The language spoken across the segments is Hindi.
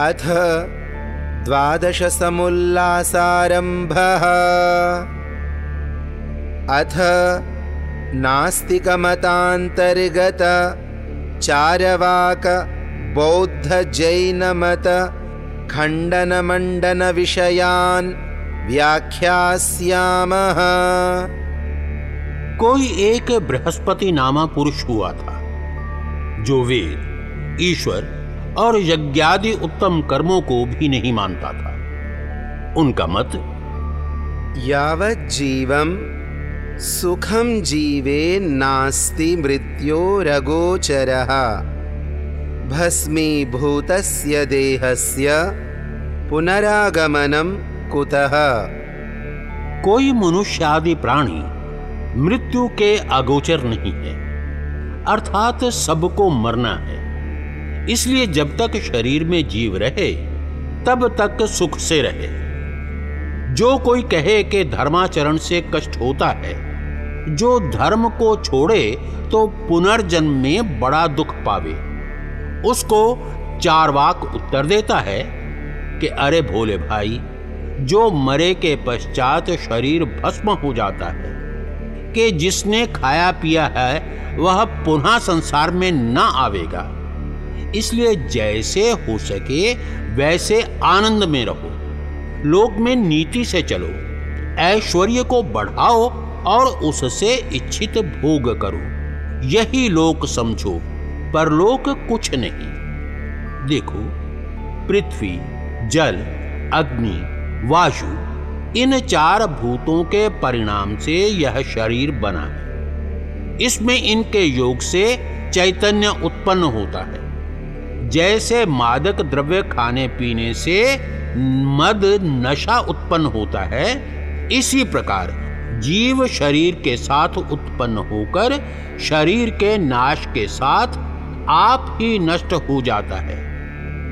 अथ द्वादशसमुल्लासारम्भः। अथ नास्तिकमतान्तर्गत चारवाक बौद्धजैनमत खण्डनमण्डनविषयान् व्याख्यास्यामः। कोई एक बृहस्पति नामा पुरुष हुआ था, जो वेद, ईश्वर और यज्ञादि उत्तम कर्मों को भी नहीं मानता था। उनका मत यावज्जीवं सुखं जीवे नास्ति मृत्योरगोचरः भस्मीभूतस्य देहस्य पुनरागमनं कुतः? कोई मनुष्य आदि प्राणी मृत्यु के अगोचर नहीं है अर्थात सबको मरना है। इसलिए जब तक शरीर में जीव रहे, तब तक सुख से रहे। जो कोई कहे कि धर्माचरण से कष्ट होता है, जो धर्म को छोड़े तो पुनर्जन्म में बड़ा दुख पावे। उसको चारवाक उत्तर देता है कि, अरे भोले भाई, जो मरे के पश्चात शरीर भस्म हो जाता है, कि जिसने खाया पिया है, वह पुनः संसार में न आवेगा। इसलिए जैसे हो सके वैसे आनंद में रहो। लोक में नीति से चलो, ऐश्वर्य को बढ़ाओ और उससे इच्छित भोग करो। यही लोक समझो, परलोक कुछ नहीं। देखो, पृथ्वी, जल, अग्नि, वायु, इन चार भूतों के परिणाम से यह शरीर बना है। इसमें इनके योग से चैतन्य उत्पन्न होता है। जैसे मादक द्रव्य खाने पीने से मद नशा उत्पन्न होता है, इसी प्रकार जीव शरीर के साथ उत्पन्न होकर शरीर के नाश के साथ आप ही नष्ट हो जाता है।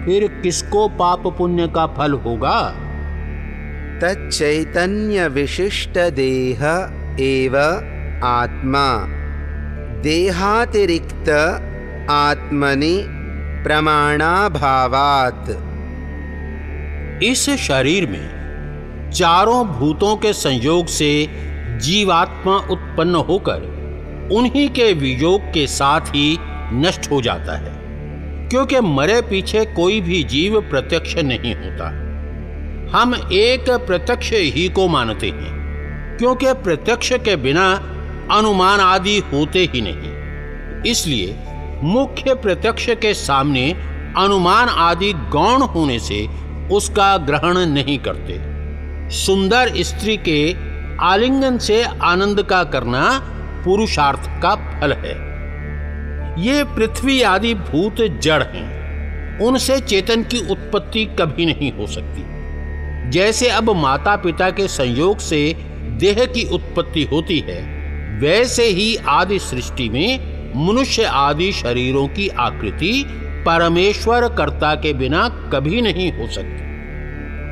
फिर किसको पाप पुण्य का फल होगा? तैतन्य विशिष्ट देह एव आत्मा। देहातिरिक्त आत्मनि प्रमाणाभावात्। इस शरीर में चारों भूतों के संयोग से जीवात्मा उत्पन्न होकर उन्हीं के वियोग के साथ ही नष्ट हो जाता है, क्योंकि मरे पीछे कोई भी जीव प्रत्यक्ष नहीं होता। हम एक प्रत्यक्ष ही को मानते हैं, क्योंकि प्रत्यक्ष के बिना अनुमान आदि होते ही नहीं। इसलिए मुख्य प्रत्यक्ष के सामने अनुमान आदि गौण होने से उसका ग्रहण नहीं करते। सुंदर स्त्री के आलिंगन से आनंद का करना पुरुषार्थ का फल है। ये पृथ्वी आदि भूत जड़ हैं। उनसे चेतन की उत्पत्ति कभी नहीं हो सकती। जैसे अब माता पिता के संयोग से देह की उत्पत्ति होती है, वैसे ही आदि सृष्टि में मनुष्य आदि शरीरों की आकृति परमेश्वर कर्ता के बिना कभी नहीं हो सकती।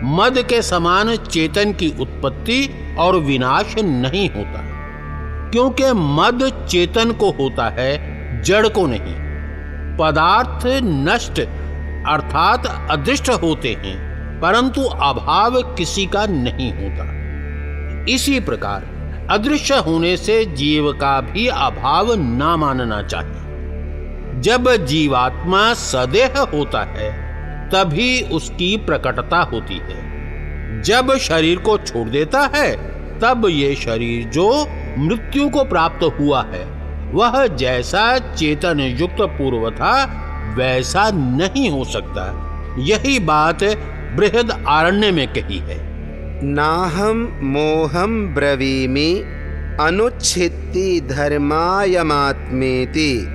मद के समान चेतन की उत्पत्ति और विनाश नहीं होता, क्योंकि मद चेतन को होता है, जड़ को नहीं। पदार्थ नष्ट अर्थात अदृष्ट होते हैं, परंतु अभाव किसी का नहीं होता। इसी प्रकार अदृश्य होने से जीव का भी अभाव ना मानना चाहिए। जब जीवात्मा सदेह होता है, तभी उसकी प्रकटता होती है। जब शरीर को छोड़ देता है, तब ये शरीर जो मृत्यु को प्राप्त हुआ है, वह जैसा चेतन युक्त पूर्व था, वैसा नहीं हो सकता। यही बात बृहद आरण्य में कही है। नाहं मोहं ब्रवीमि अनुच्छित्ति धर्मायमात्मेति।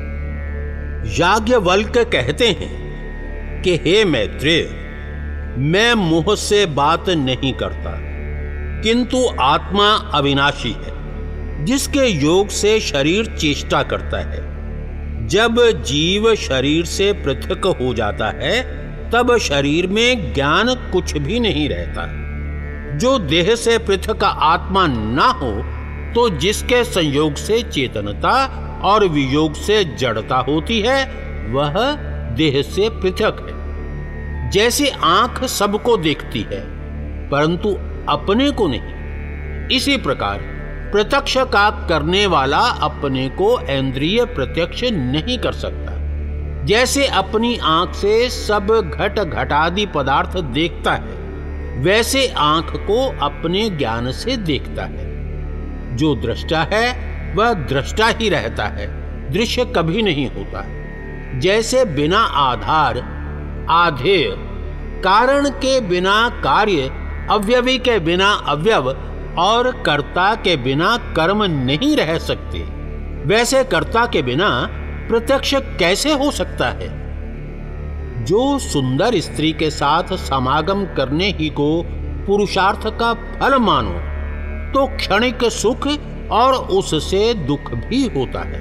याज्ञवल्क कहते हैं कि हे मैत्रेय, मैं मुँह से बात नहीं करता, किंतु आत्मा अविनाशी है, जिसके योग से शरीर चेष्टा करता है। जब जीव शरीर से पृथक हो जाता है, तब शरीर में ज्ञान कुछ भी नहीं रहता। जो देह से पृथक आत्मा ना हो तो जिसके संयोग से चेतनता और वियोग से जड़ता होती है, वह देह से पृथक है। जैसे आँख सबको देखती है, परंतु अपने को नहीं। इसी प्रकार प्रत्यक्ष का करने वाला अपने को इंद्रिय प्रत्यक्ष नहीं कर सकता। जैसे अपनी आँख से सब घट घटादि पदार्थ देखता है वैसे आँख को अपने ज्ञान से देखता है। जो दृष्टा है, वह दृष्टा ही रहता है। दृश्य कभी नहीं होता। जैसे बिना आधार आधेय कारण के बिना कार्य, अवयवी के बिना अवयव, और कर्ता के बिना कर्म नहीं रह सकते। वैसे कर्ता के बिना प्रत्यक्ष कैसे हो सकता है? जो सुंदर स्त्री के साथ समागम करने ही को पुरुषार्थ का फल मानो तो क्षणिक सुख और उससे दुख भी होता है।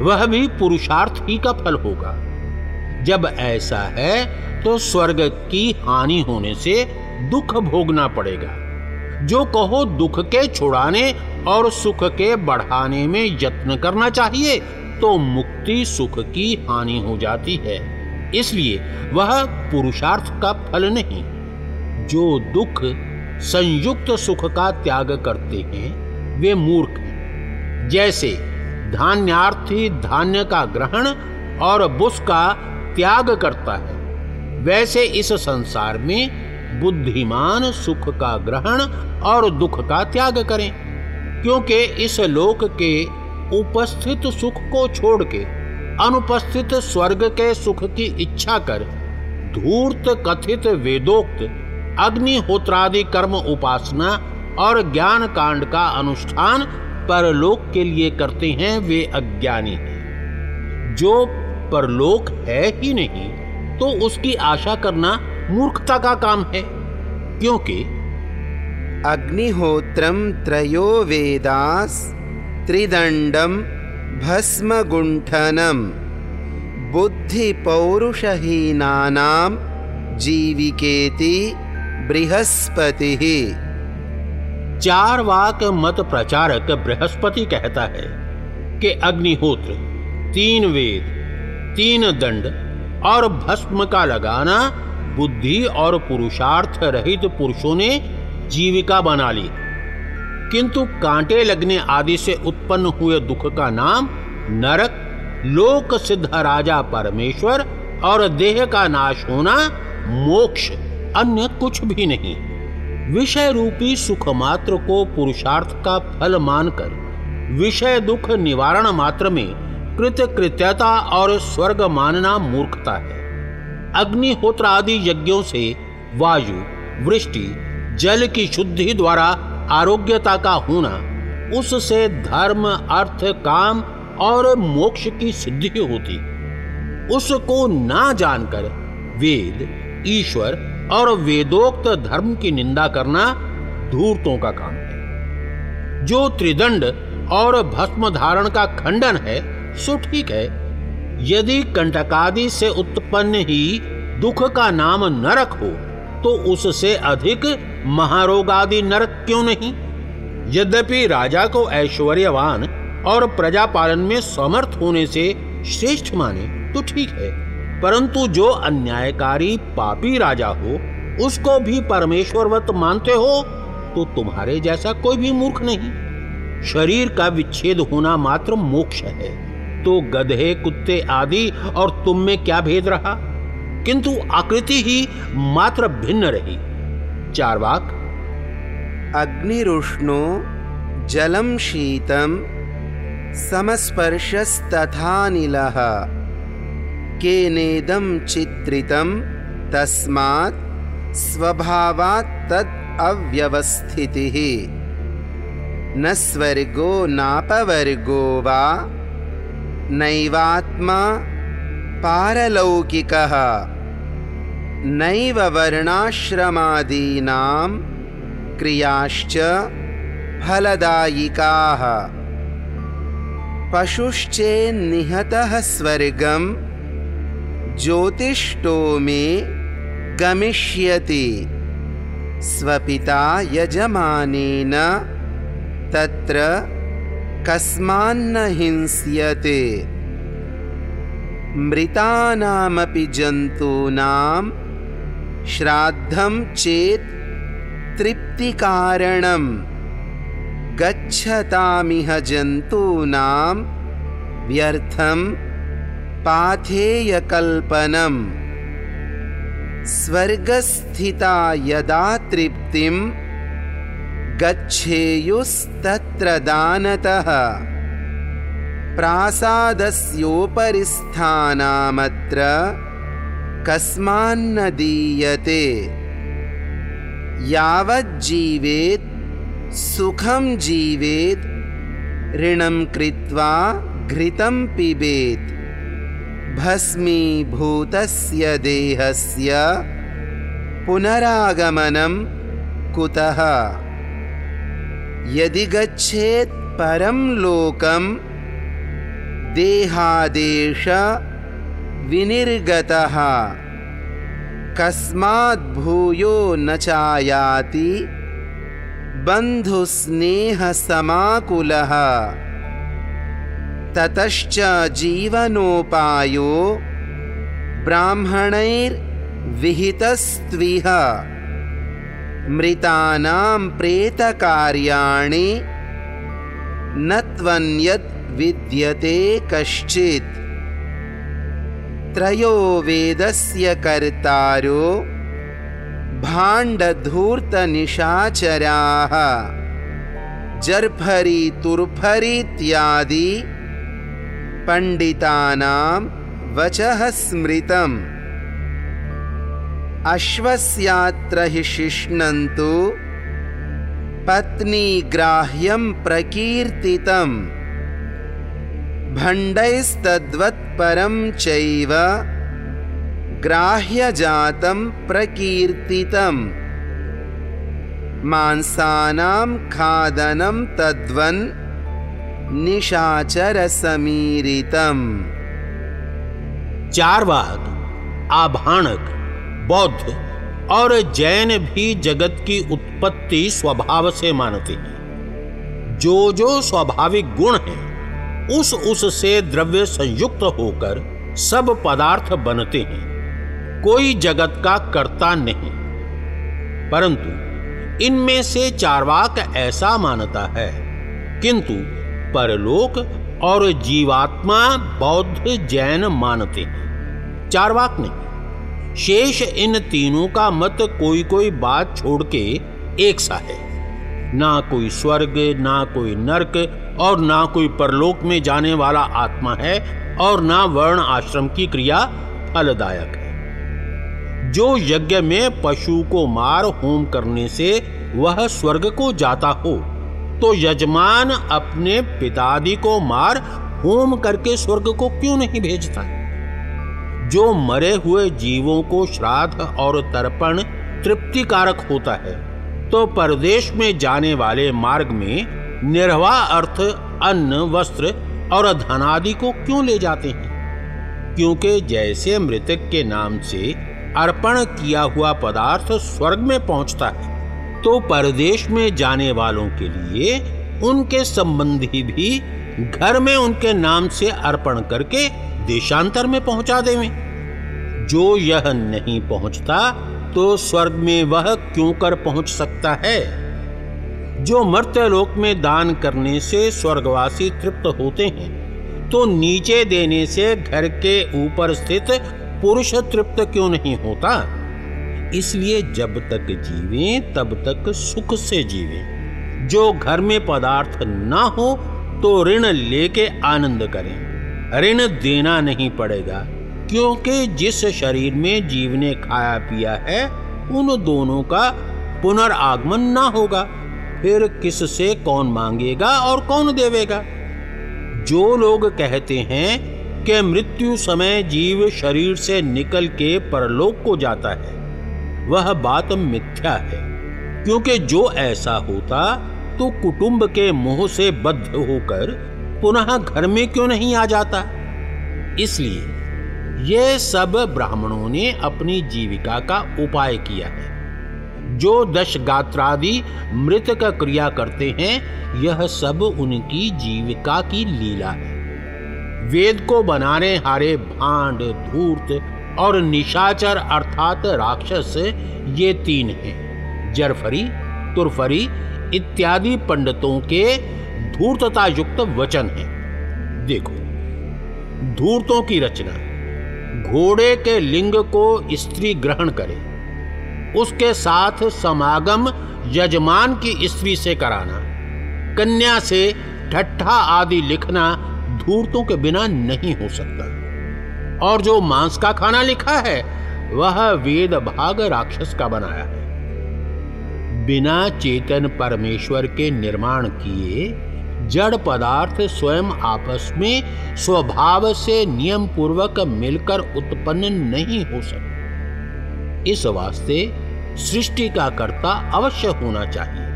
वह भी पुरुषार्थ ही का फल होगा। जब ऐसा है तो स्वर्ग की हानि होने से दुख भोगना पड़ेगा। जो कहो दुख के छुड़ाने और सुख के बढ़ाने में यत्न करना चाहिए तो मुक्ति सुख की हानि हो जाती है। इसलिए वह पुरुषार्थ का फल नहीं। जो दुख, संयुक्त सुख का त्याग करते हैं, वे मूर्ख हैं। जैसे धान्यार्थी धान्य का ग्रहण और बुस का त्याग करता है, वैसे इस संसार में बुद्धिमान सुख का ग्रहण और दुख का त्याग करें, क्योंकि इस लोक के उपस्थित सुख को छोड़ के अनुपस्थित स्वर्ग के सुख की इच्छा कर, धूर्त कथित वेदोक्त, अग्निहोत्रादि कर्म उपासना और ज्ञान कांड का अनुष्ठान परलोक के लिए करते हैं वे अज्ञानी। हैं जो परलोक है ही नहीं तो उसकी आशा करना मूर्खता का काम है, क्योंकि अग्निहोत्रम त्रयो वेदास त्रिदंडम भस्म गुंठनम बुद्धि पौरुषहीनानाम जीविकेति बृहस्पति। चार वाक मत प्रचारक बृहस्पति कहता है कि अग्निहोत्र, तीन वेद, तीन दंड और भस्म का लगाना बुद्धि और पुरुषार्थ रहित पुरुषों ने जीविका बना ली। किंतु कांटे लगने आदि से उत्पन्न हुए दुख का नाम नरक लोक सिद्ध राजा परमेश्वर और देह का नाश होना, मोक्ष, अन्य कुछ भी नहीं। विषय रूपी सुख मात्र को पुरुषार्थ का फल मानकर, विषय दुख निवारण मात्र में कृत कृत्यता और स्वर्ग मानना मूर्खता है। अग्निहोत्र आदि यज्ञों से वायु, वृष्टि, जल की शुद्धि द्वारा आरोग्यता का होना, उससे धर्म, अर्थ, काम और मोक्ष की सिद्धि होती। उसको ना जानकर वेद, ईश्वर और वेदोक्त धर्म की निंदा करना धूर्तों का काम है। जो त्रिदंड और भस्म धारण का खंडन है, सो ठीक है। यदि कंटकादि से उत्पन्न ही दुख का नाम नरक हो तो उससे अधिक महारोगादि नरक क्यों नहीं? यद्यपि राजा को ऐश्वर्यवान और प्रजा पालन में समर्थ होने से श्रेष्ठ माने तो ठीक है, परंतु जो अन्यायकारी पापी राजा हो, उसको भी परमेश्वरवत मानते हो तो तुम्हारे जैसा कोई भी मूर्ख नहीं। शरीर का विच्छेद होना मात्र मोक्ष है। तो गधे, कुत्ते आदि और तुम में क्या भेद रहा? किंतु आकृति ही मात्र भिन्न रही। चार वाक अग्निरुष्णो जलम शीतम समस्पर्शस्तथानिलः केनेदं चित्रितं, तस्मात् स्वभावात् तद् अव्यवस्थितिः। न स्वर्गो नापवर्गो वा, नैवात्मा पारलौकिकः। नैव वर्णाश्रमादीनां क्रियाश्च फलदायिकाः। पशुश्चेन्निहतः स्वर्गं ज्योतिष्टो मे गमिष्यति। स्वपिता यजमानेन तत्र कस्मान्न हिंस्यते मृतानामपि जन्तूनां श्राद्धं चेत् तृप्तिकारणं गच्छतामिह जन्तूनां व्यर्थं पाथेयकल्पनम् स्वर्गस्थिता यदा तृप्तिं गच्छेयुस्तत्र दानतः प्रासादस्योपरि स्थानामत्र कस्मान्न दीयते। यावज्जीवेत् सुखं जीवेत् ऋणं कृत्वा घृतं पिबेत्। भस्मीभूतस्य देहस्य पुनरागमनं कुतः? यदि गच्छेत् परं लोकं देहादेश विनिर्गतः। कस्माद्भूयो न चायाति। बन्धुस्नेहसमाकुलः। ततश्च जीवनोपायो ब्राह्मणैर्विहितस्त्विह। मृतानां प्रेतकार्याणि न त्वन्यद् विद्यते कश्चित् त्रयो वेदस्य कर्तारो भाण्डधूर्तनिशाचराः जर्फरी तुर्फरीत्यादि पण्डितानां वचः स्मृतम्। अश्वस्यात्र हि शिष्णन्तु पत्नीग्राह्यं प्रकीर्तितम् भण्डैस्तद्वत्परं चैव ग्राह्यजातं प्रकीर्तितम्। मांसानां खादनं तद्वन् निशाचरसमीरितम्। चारवाक आभाणक, बौद्ध और जैन भी जगत की उत्पत्ति स्वभाव से मानते हैं। जो जो स्वाभाविक गुण है उस उस से द्रव्य संयुक्त होकर सब पदार्थ बनते हैं। कोई जगत का कर्ता नहीं। परंतु इनमें से चारवाक ऐसा मानता है, किंतु परलोक और जीवात्मा बौद्ध जैन मानते हैं। चारवाक नहीं, शेष इन तीनों का मत कोई कोई बात छोड़ के एक सा है। ना कोई स्वर्ग, ना कोई नरक और ना कोई परलोक में जाने वाला आत्मा है और ना वर्ण आश्रम की क्रिया फलदायक है। जो यज्ञ में पशु को मार होम करने से वह स्वर्ग को जाता हो तो यजमान अपने पितादि को मार होम करके स्वर्ग को क्यों नहीं भेजता है? जो मरे हुए जीवों को श्राद्ध और तर्पण तृप्तिकारक होता है तो परदेश में जाने वाले मार्ग में निर्वाह अर्थ अन्न, वस्त्र और धनादि को क्यों ले जाते हैं? क्योंकि जैसे मृतक के नाम से अर्पण किया हुआ पदार्थ स्वर्ग में पहुँचता है तो परदेश में जाने वालों के लिए उनके संबंधी भी घर में उनके नाम से अर्पण करके देशांतर में पहुँचा देवे। जो यह नहीं पहुँचता तो स्वर्ग में वह क्यों कर पहुँच सकता है? जो मर्त्य लोक में दान करने से स्वर्गवासी तृप्त होते हैं तो नीचे देने से घर के ऊपर स्थित पुरुष तृप्त क्यों नहीं होता? इसलिए जब तक जीवें, तब तक सुख से जीवें। जो घर में पदार्थ ना हो तो ऋण लेके आनंद करें। ऋण देना नहीं पड़ेगा, क्योंकि जिस शरीर में जीव ने खाया पिया है, उन दोनों का पुनर्आगमन ना होगा। फिर किससे कौन मांगेगा और कौन देवेगा? जो लोग कहते हैं कि मृत्यु समय जीव शरीर से निकल के परलोक को जाता है, वह बात मिथ्या है। क्योंकि जो ऐसा होता तो कुटुंब के मोह से बद्ध होकर पुनः घर में क्यों नहीं आ जाता? इसलिए ये सब ब्राह्मणों ने अपनी जीविका का उपाय किया है। जो दश गात्रादि मृत का क्रिया करते हैं, यह सब उनकी जीविका की लीला है। वेद को बनाने हारे भांड, धूर्त और निशाचर अर्थात राक्षस ये तीन हैं। जरफरी, तुरफरी इत्यादि पंडितों के धूर्तता युक्त वचन हैं। देखो, धूर्तों की रचना, घोड़े के लिंग को स्त्री ग्रहण करे उसके साथ समागम यजमान की स्त्री से कराना, कन्या से ठट्ठा आदि लिखना धूर्तों के बिना नहीं हो सकता। और जो मांस का खाना लिखा है, वह वेद भाग राक्षस का बनाया है। बिना चेतन परमेश्वर के निर्माण किए, जड़ पदार्थ स्वयं आपस में स्वभाव से नियम पूर्वक मिलकर उत्पन्न नहीं हो सकते। इस वास्ते सृष्टि का कर्ता अवश्य होना चाहिए।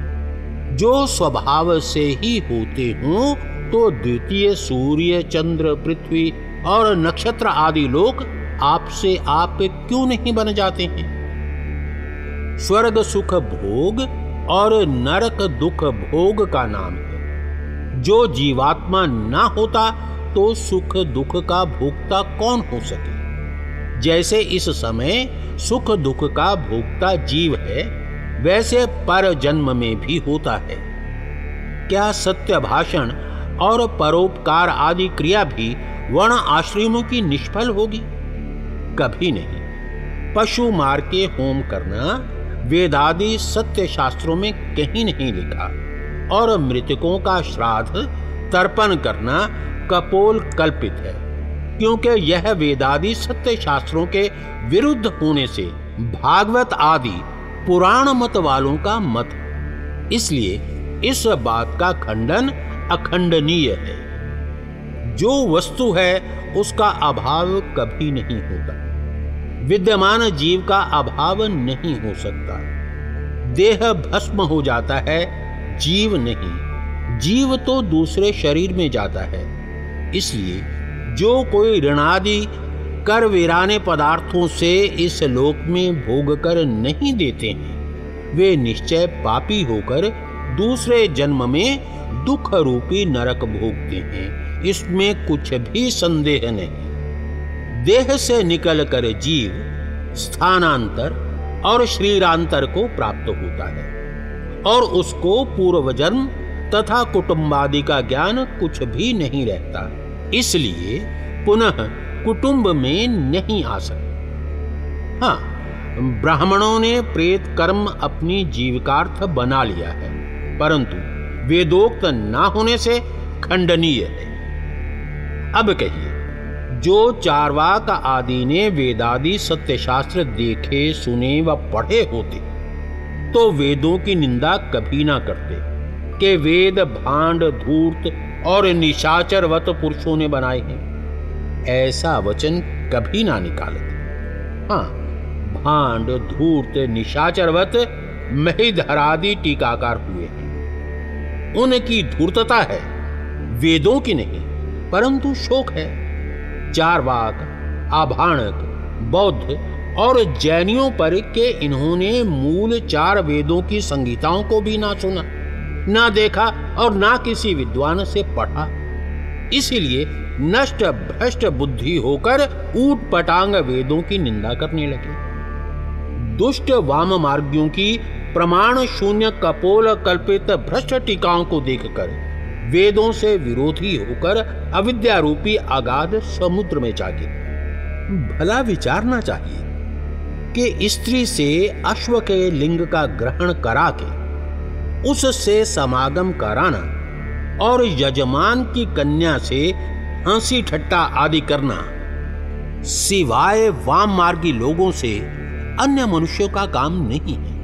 जो स्वभाव से ही होते हों तो द्वितीय सूर्य, चंद्र, पृथ्वी और नक्षत्र आदि लोग आपसे आप क्यों नहीं बन जाते हैं? स्वर्ग सुख भोग और नरक दुख भोग का नाम है। जो जीवात्मा ना होता तो सुख दुख का भोगता कौन हो सके? जैसे इस समय सुख दुख का भोक्ता जीव है, वैसे पर जन्म में भी होता है। क्या सत्य भाषण और परोपकार आदि क्रिया भी वर्ण आश्रमों की निष्फल होगी? कभी नहीं। पशु मार के होम करना वेदादि सत्य शास्त्रों में कहीं नहीं लिखा, और मृतकों का श्राद्ध तर्पण करना कपोल कल्पित है। क्योंकि यह वेदादि सत्य शास्त्रों के विरुद्ध होने से भागवत आदि पुराण मत वालों का मत इसलिए इस बात का खंडन अखंडनीय है। जो वस्तु है, उसका अभाव कभी नहीं होता। विद्यमान जीव का अभाव नहीं हो सकता। देह भस्म हो जाता है, जीव नहीं। जीव तो दूसरे शरीर में जाता है। इसलिए जो कोई ऋणादि कर वीराने पदार्थों से इस लोक में भोग कर नहीं देते हैं। वे निश्चय पापी होकर दूसरे जन्म में दुख रूपी नरक भोगते हैं। इसमें कुछ भी संदेह नहीं। देह से निकलकर जीव स्थानांतर और श्रीरांतर को प्राप्त होता है और उसको पूर्व जन्म तथा कुटुंबादि का ज्ञान कुछ भी नहीं रहता। इसलिए पुनः कुटुंब में नहीं आ सकता हाँ ब्राह्मणों ने प्रेत कर्म अपनी जीविकार्थ बना लिया है, परंतु वेदोक्त ना होने से खंडनीय है। अब कहिए, जो चारवाक आदि ने वेदादि सत्य शास्त्र देखे, सुने व पढ़े होते तो वेदों की निंदा कभी ना करते, कि वेद भांड धूर्त और निशाचरवत पुरुषों ने बनाए हैं। ऐसा वचन कभी ना निकालते। हाँ भांड, धूर्त निशाचरवत महिधरादि टीकाकार हुए हैं। उनकी धूर्तता है, वेदों की नहीं, परंतु शोक है। चार वाक आभाणक, बौद्ध और जैनियों पर के इन्होंने मूल चार वेदों की संगीताओं को भी ना सुना। ना देखा और ना किसी विद्वान से पढ़ा। इसीलिए नष्ट भ्रष्ट बुद्धि होकर ऊट पटांग वेदों की निंदा करने लगे। दुष्ट वाम मार्गियों की प्रमाण शून्य कपोल कल्पित भ्रष्ट टीकाओं को देखकर वेदों से विरोधी होकर अविद्या रूपी अगाध समुद्र में जागे। भला विचारना चाहिए कि स्त्री से अश्व के लिंग का ग्रहण करा के उससे समागम कराना और यजमान की कन्या से हँसी ठट्टा आदि करना। सिवाय वाम मार्गी लोगों से अन्य मनुष्यों का काम नहीं है।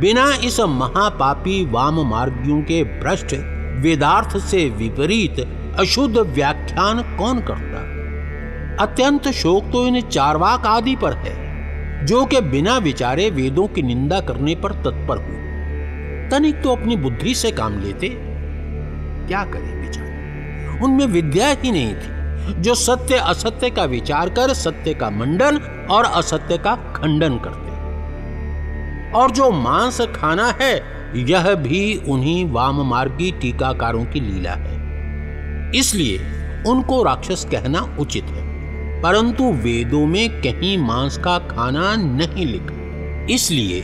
बिना इस महापापी वाम मार्गियों के भ्रष्ट वेदार्थ से विपरीत अशुद्ध व्याख्यान कौन करता? अत्यंत शोक तो इन चारवाक आदि पर है, जो कि बिना विचारे वेदों की निंदा करने पर तत्पर हुए। तनिक तो अपनी बुद्धि से काम लेते। क्या करें विचार उनमें विद्या ही नहीं थी, जो सत्य असत्य का विचार कर, सत्य का मंडन और असत्य का खंडन करते। और जो मांस खाना है, यह भी उन्हीं वाम मार्गी टीकाकारों की लीला है। इसलिए उनको राक्षस कहना उचित है, परंतु वेदों में कहीं मांस का खाना नहीं लिखा। इसलिए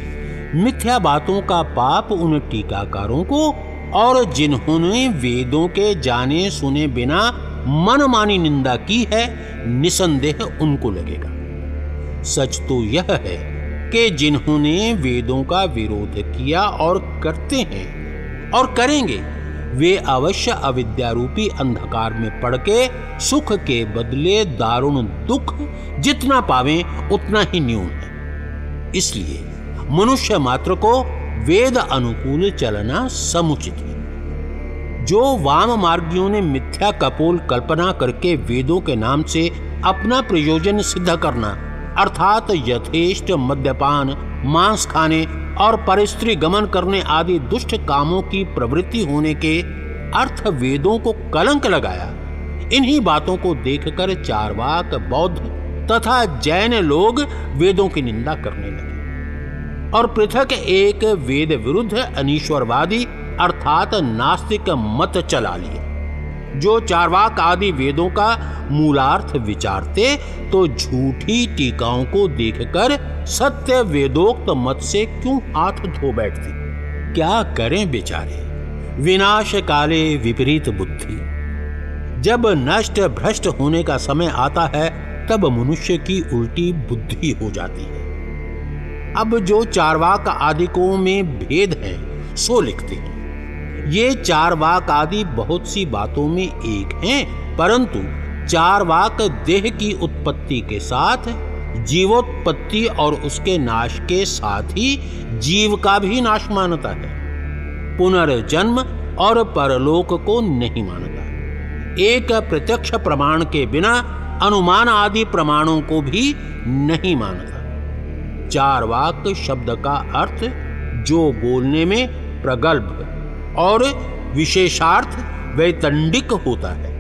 मिथ्या बातों का पाप उन टीकाकारों को और जिन्होंने वेदों के जाने सुने बिना मनमानी निंदा की है, निसंदेह उनको लगेगा। सच तो यह है कि जिन्होंने वेदों का विरोध किया और करते हैं और करेंगे, वे अवश्य अविद्यारूपी अंधकार में पड़ के सुख के बदले दारुण दुख जितना पावे उतना ही न्यून है। इसलिए मनुष्य मात्र को वेद अनुकूल चलना समुचित है। जो वाम मार्गियों ने मिथ्या कपोल कल्पना करके वेदों के नाम से अपना प्रयोजन सिद्ध करना, अर्थात यथेष्ट मद्यपान, मांस खाने और परिस्त्री गमन करने आदि दुष्ट कामों की प्रवृत्ति होने के अर्थ वेदों को कलंक लगाया, इन्हीं बातों को देखकर चारवाक बौद्ध तथा जैन लोग वेदों की निंदा करने लगे। और पृथक एक वेद विरुद्ध अनिश्वरवादी अर्थात नास्तिक मत चला लिया जो चारवाक आदि वेदों का मूलार्थ विचारते तो झूठी टीकाओं को देखकर सत्य वेदोक्त मत से क्यों हाथ धो बैठते? क्या करें बेचारे? विनाश काले विपरीत बुद्धि। जब नष्ट भ्रष्ट होने का समय आता है, तब मनुष्य की उल्टी बुद्धि हो जाती है। अब जो चारवाक आदिकों में भेद है, सो लिखते हैं। ये चार वाक आदि बहुत सी बातों में एक हैं, परंतु चार वाक देह की उत्पत्ति के साथ, जीवोत्पत्ति और उसके नाश के साथ ही जीव का भी नाश मानता है। पुनर्जन्म और परलोक को नहीं मानता। एक प्रत्यक्ष प्रमाण के बिना, अनुमान आदि प्रमाणों को भी नहीं मानता। चार वाक शब्द का अर्थ जो बोलने में प्रगल्भ और विशेषार्थ वैतंडिक होता है।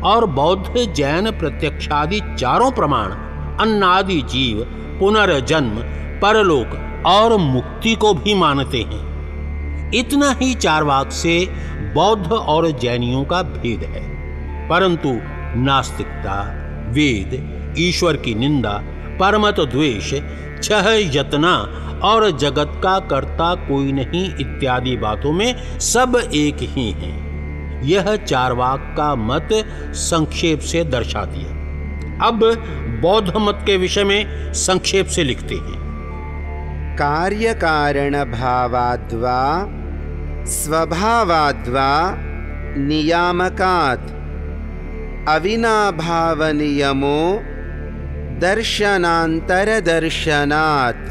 और बौद्ध जैन प्रत्यक्षादि चारों प्रमाण, अन्नादि जीव, पुनर्जन्म, परलोक और मुक्ति को भी मानते हैं। इतना ही चार वाक से बौद्ध और जैनियों का भेद है। परंतु नास्तिकता, वेद, ईश्वर की निंदा परमत द्वेष छह यतना और जगत का कर्ता कोई नहीं इत्यादि बातों में सब एक ही हैं। यह चारवाक का मत संक्षेप से दर्शा दिया अब बौद्ध मत के विषय में संक्षेप से लिखते हैं। कार्य कारण भावाद्वा स्वभावाद्वा, नियामकात् अविनाभाव नियमो दर्शनांतर दर्शनात्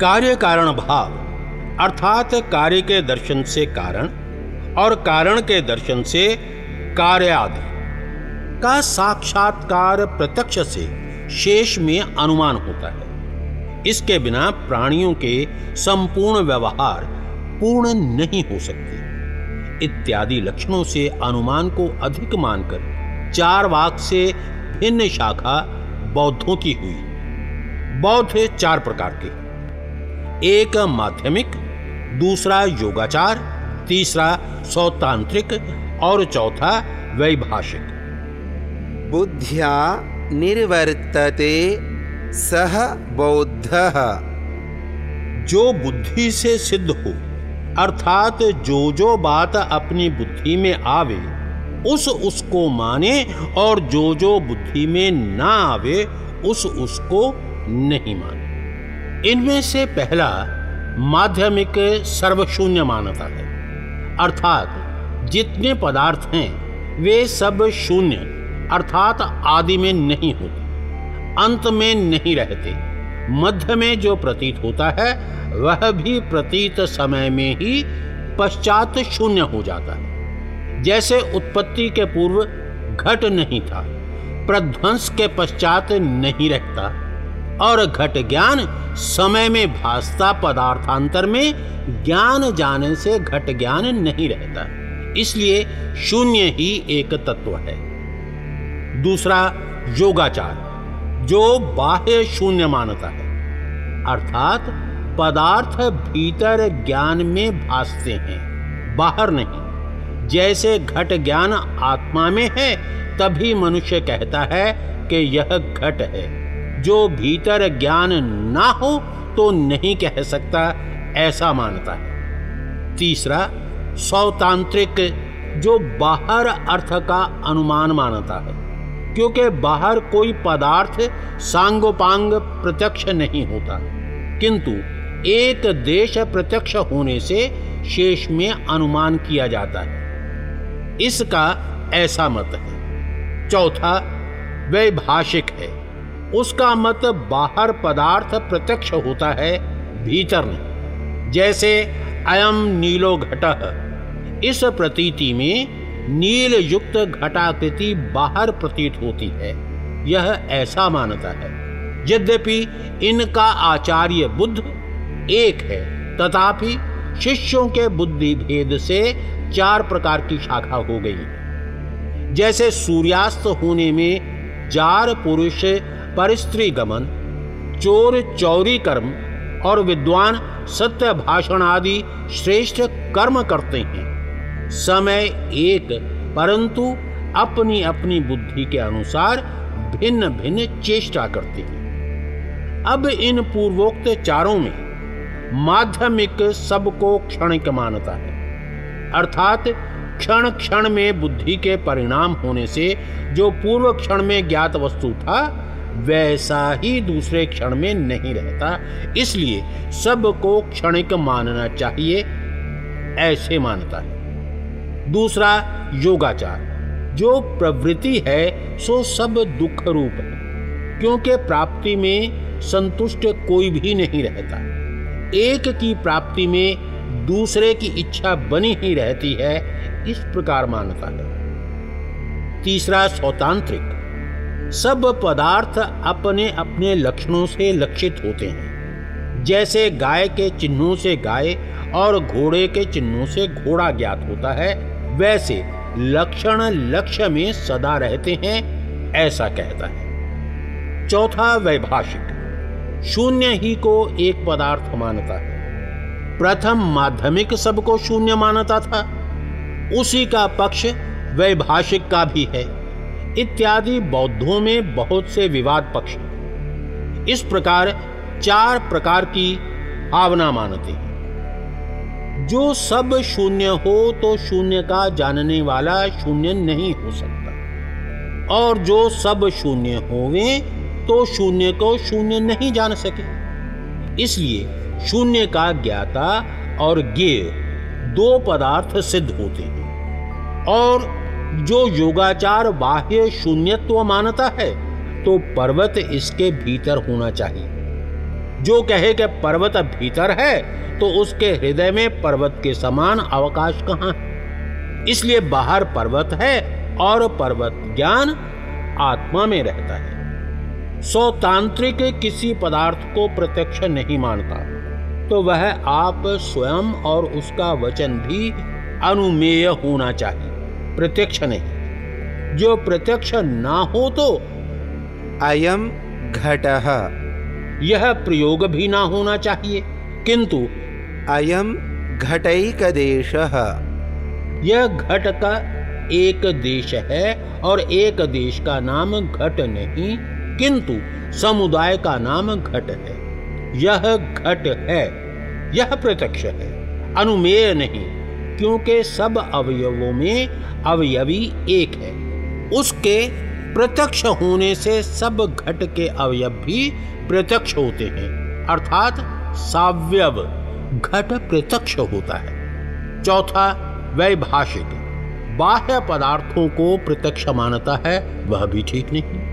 कार्य कारण भाव अर्थात कार्य के दर्शन से कारण और कारण के दर्शन से कार्यादि का साक्षात्कार प्रत्यक्ष से शेष में अनुमान होता है। इसके बिना प्राणियों के संपूर्ण व्यवहार पूर्ण नहीं हो सकते। इत्यादि लक्षणों से अनुमान को अधिक मानकर चार वाक से भिन्न शाखा बौद्धों की हुई। बौद्ध चार प्रकार के। एक माध्यमिक दूसरा योगाचार तीसरा सौतांत्रिक और चौथा वैभाषिक। बुद्धिया निर्वर्तते सह बौद्ध। जो बुद्धि से सिद्ध हो अर्थात जो जो बात अपनी बुद्धि में आवे उस उसको माने और जो जो बुद्धि में ना आवे, उस उसको नहीं माने। इनमें से पहला माध्यमिक सर्वशून्य मानता है। अर्थात जितने पदार्थ हैं, वे सब शून्य, अर्थात आदि में नहीं होते, अंत में नहीं रहते। मध्य में जो प्रतीत होता है, वह भी प्रतीत समय में ही पश्चात शून्य हो जाता है। जैसे उत्पत्ति के पूर्व घट नहीं था, प्रध्वंस के पश्चात नहीं रहता, और घट ज्ञान समय में भासता पदार्थांतर में ज्ञान जाने से घट ज्ञान नहीं रहता। इसलिए शून्य ही एक तत्व है। दूसरा, योगाचार, जो बाह्य शून्य मानता है। अर्थात, पदार्थ भीतर ज्ञान में भासते हैं, बाहर नहीं। जैसे घट ज्ञान आत्मा में है, तभी मनुष्य कहता है कि यह घट है। जो भीतर ज्ञान ना हो तो नहीं कह सकता, ऐसा मानता है। तीसरा सौतांत्रिक जो बाहर अर्थ का अनुमान मानता है। क्योंकि बाहर कोई पदार्थ सांगोपांग प्रत्यक्ष नहीं होता। किंतु एक देश प्रत्यक्ष होने से शेष में अनुमान किया जाता है। इसका ऐसा मत है। चौथा, वैभाषिक है। उसका मत बाहर पदार्थ प्रत्यक्ष होता है, भीतर नहीं। जैसे अयम नीलो घट, इस प्रतीति में नील युक्त घटाकृति बाहर प्रतीत होती है। यह ऐसा मानता है। यद्यपि इनका आचार्य बुद्ध एक है, तथापि शिष्यों के बुद्धि भेद से चार प्रकार की शाखा हो गई। जैसे सूर्यास्त होने में जार पुरुष, परिस्त्री गमन, चोर चौरी कर्म और विद्वान सत्य भाषण आदि श्रेष्ठ कर्म करते हैं। समय एक, परंतु अपनी अपनी बुद्धि के अनुसार भिन्न भिन्न चेष्टा करते हैं। अब इन पूर्वोक्त चारों में माध्यमिक सबको क्षणिक मानता है। अर्थात क्षण क्षण में बुद्धि के परिणाम होने से जो पूर्व क्षण में ज्ञात वस्तु था, वैसा ही दूसरे क्षण में नहीं रहता। इसलिए सबको क्षणिक मानना चाहिए, ऐसे मानता है। दूसरा, योगाचार। जो प्रवृत्ति है, सो सब दुख रूप है, क्योंकि प्राप्ति में संतुष्ट कोई भी नहीं रहता। एक की प्राप्ति में दूसरे की इच्छा बनी ही रहती है, इस प्रकार मानता है तीसरा, स्वतांत्रिक। सब पदार्थ अपने अपने लक्षणों से लक्षित होते हैं। जैसे गाय के चिन्हों से गाय और घोड़े के चिन्हों से घोड़ा ज्ञात होता है, वैसे लक्षण लक्ष्य में सदा रहते हैं, ऐसा कहता है। चौथा, वैभाषिक। शून्य ही को एक पदार्थ मानता है। प्रथम माध्यमिक सबको शून्य मानता था। उसी का पक्ष वैभाषिक का भी है। इत्यादि बौद्धों में बहुत से विवाद पक्ष इस प्रकार चार प्रकार की भावना मानते हैं। जो सब शून्य हो तो शून्य का जानने वाला शून्य नहीं हो सकता। और जो सब शून्य होवे तो शून्य को शून्य नहीं जान सके। इसलिए शून्य का ज्ञाता और ज्ञेय दो पदार्थ सिद्ध होते हैं। और जो योगाचार बाह्य शून्यत्व मानता है तो पर्वत इसके भीतर होना चाहिए। जो कहे कि पर्वत भीतर है तो उसके हृदय में पर्वत के समान अवकाश कहाँ है? इसलिए बाहर पर्वत है और पर्वत ज्ञान आत्मा में रहता है। सौतांत्रिक किसी पदार्थ को प्रत्यक्ष नहीं मानता तो वह आप स्वयं और उसका वचन भी अनुमेय होना चाहिए प्रत्यक्ष नहीं। जो प्रत्यक्ष ना हो तो अयम घट। यह प्रयोग भी ना होना चाहिए किंतु अयम देश यह घट का एक देश है और एक देश का नाम घट नहीं किंतु समुदाय का नाम घट है। यह घट है। यह प्रत्यक्ष है। अनुमेय नहीं, क्योंकि सब अवयवों में अवयवी एक है। उसके प्रत्यक्ष होने से सब घट के अवयव भी प्रत्यक्ष होते हैं। अर्थात साव्यव घट प्रत्यक्ष होता है। चौथा, वैभाषिक। बाह्य पदार्थों को प्रत्यक्ष मानता है, वह भी ठीक नहीं।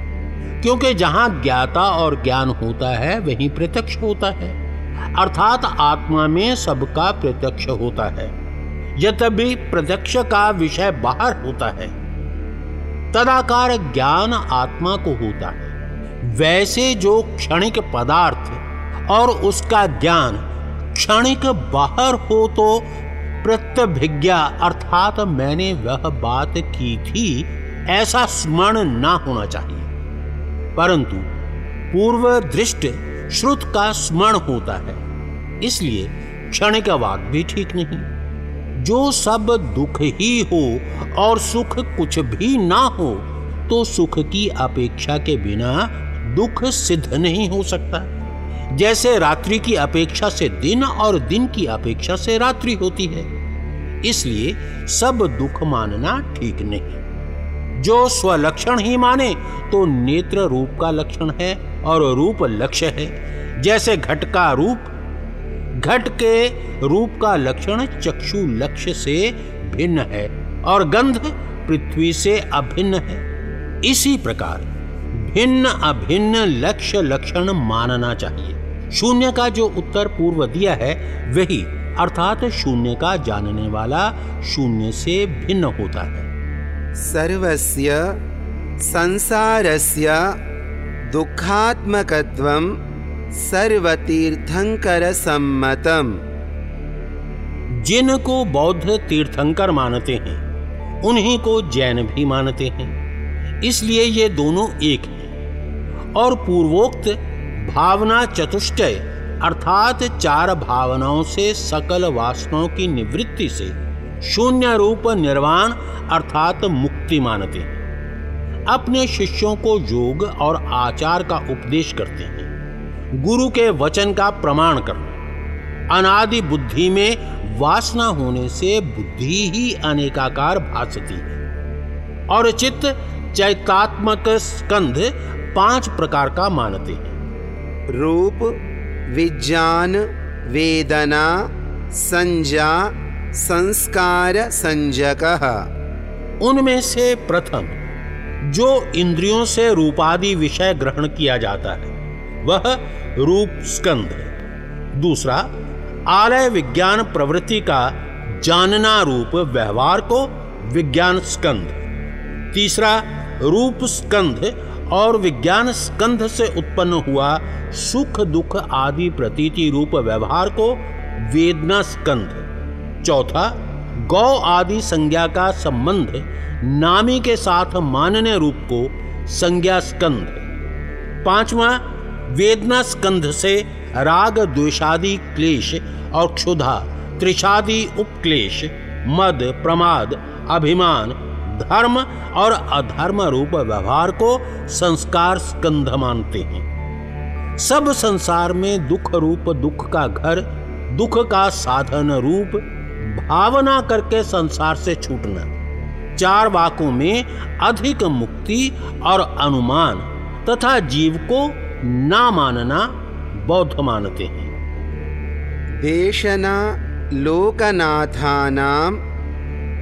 क्योंकि जहाँ ज्ञाता और ज्ञान होता है, वहीं प्रत्यक्ष होता है। अर्थात आत्मा में सबका प्रत्यक्ष होता है। यद्यपि प्रत्यक्ष का विषय बाहर होता है, तदाकार ज्ञान आत्मा को होता है। वैसे जो क्षणिक पदार्थ और उसका ज्ञान क्षणिक बाहर हो तो प्रत्यभिज्ञा, अर्थात मैंने वह बात की थी, ऐसा स्मरण ना होना चाहिए। परंतु पूर्व दृष्ट श्रुत का स्मरण होता है, इसलिए क्षण का वाक भी ठीक नहीं। जो सब दुख ही हो और सुख कुछ भी ना हो तो सुख की अपेक्षा के बिना दुख सिद्ध नहीं हो सकता। जैसे रात्रि की अपेक्षा से दिन और दिन की अपेक्षा से रात्रि होती है, इसलिए सब दुख मानना ठीक नहीं। जो स्वलक्षण ही माने तो नेत्र रूप का लक्षण है और रूप लक्ष्य है। जैसे घट का रूप, घट के रूप का लक्षण चक्षु लक्ष्य से भिन्न है और गंध पृथ्वी से अभिन्न है। इसी प्रकार, भिन्न अभिन्न लक्ष्य लक्षण मानना चाहिए। शून्य का जो उत्तर पूर्व दिया है, वही अर्थात शून्य का जानने वाला शून्य से भिन्न होता है। सर्वस्य संसारस्य दुःखात्मकत्वं सर्वतीर्थंकर जिनको बौद्ध तीर्थंकर मानते हैं, उन्हीं को जैन भी मानते हैं। इसलिए ये दोनों एक हैं। और पूर्वोक्त भावना चतुष्टय अर्थात चार भावनाओं से सकल वासनाओं की निवृत्ति से शून्य रूप निर्वाण अर्थात मुक्ति मानते हैं। अपने शिष्यों को योग और आचार का उपदेश करते हैं। गुरु के वचन का प्रमाण करना। अनादि बुद्धि में वासना होने से बुद्धि ही अनेकाकार भासती है। और चित्त चैतात्मक स्कंध पाँच प्रकार का मानते हैं। रूप, विज्ञान, वेदना, संज्ञा संस्कार संजक। उनमें से प्रथम, जो इंद्रियों से रूपादि विषय ग्रहण किया जाता है, वह रूप स्कंद है। दूसरा, आलय विज्ञान प्रवृत्ति का जानना रूप व्यवहार को विज्ञान स्कंद तीसरा रूप स्कंध और विज्ञान स्कंध से उत्पन्न हुआ सुख दुख आदि प्रतीति रूप व्यवहार को वेदना स्कंध चौथा, गौ आदि संज्ञा का संबंध नामी के साथ मानने रूप को संज्ञा स्कंध। पांचवा, वेदना स्कंध से राग द्वेषादि क्लेश और क्षुधा त्रिषादि उपक्लेश, मद, प्रमाद, अभिमान, धर्म और अधर्म रूप व्यवहार को संस्कार स्कंध मानते हैं। सब संसार में दुख रूप दुख का घर, दुख का साधन रूप भावना करके संसार से छूटना। चार वाकों में अधिक मुक्ति और अनुमान तथा जीव को ना मानना बौद्ध मानते हैं। देशना लोकनाथानाम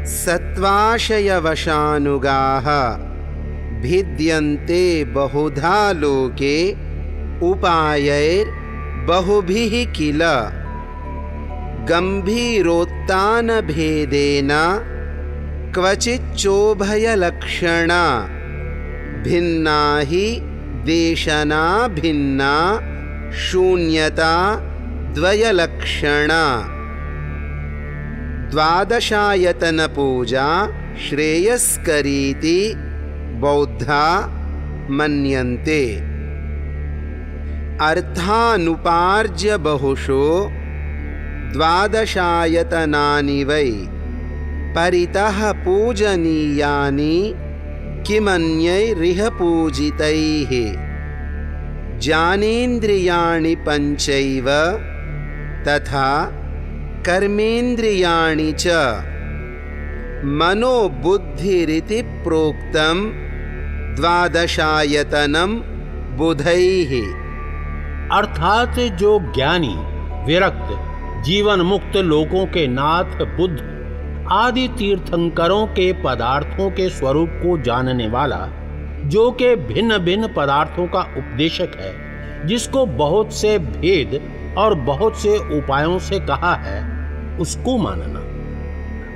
सत्वाशयवशानुगाः भिद्यन्ते बहुधा लोके उपायैर्बहुभिः किल। गम्भीरोत्तानभेदेन क्वचिच्चोभयलक्षणा भिन्ना हि देशना भिन्ना शून्यता द्वयलक्षणा। द्वादशायतन पूजा श्रेयस्करीति बौद्धा मन्यन्ते। अर्थानुपार्ज्य बहुषो द्वादशायतनानि वै। परितः पूजनीयानि किमन्यैरिह पूजितैः। ज्ञानेन्द्रियाणि पञ्चैव तथा कर्मेन्द्रियाणि च। मनोबुद्धिरिति प्रोक्तं द्वादशायतनं बुधैः। अर्थात जो ज्ञानी, विरक्त जीवन मुक्त लोगों के नाथ, बुद्ध, आदि तीर्थंकरों के पदार्थों के स्वरूप को जानने वाला, जो के भिन्न भिन्न पदार्थों का उपदेशक है, जिसको बहुत से भेद और बहुत से उपायों से कहा है, उसको मानना।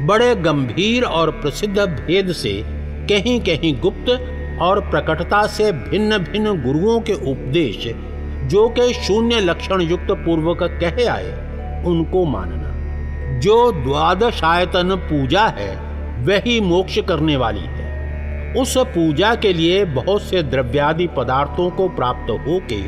बड़े गंभीर और प्रसिद्ध भेद से कहीं कहीं गुप्त और प्रकटता से भिन्न भिन्न गुरुओं के उपदेश, जो के शून्य लक्षण युक्त पूर्वक कहे आए उनको मानना। जो द्वादशायतन पूजा है, वही मोक्ष करने वाली है। उस पूजा के लिए बहुत से द्रव्यादि पदार्थों को प्राप्त होके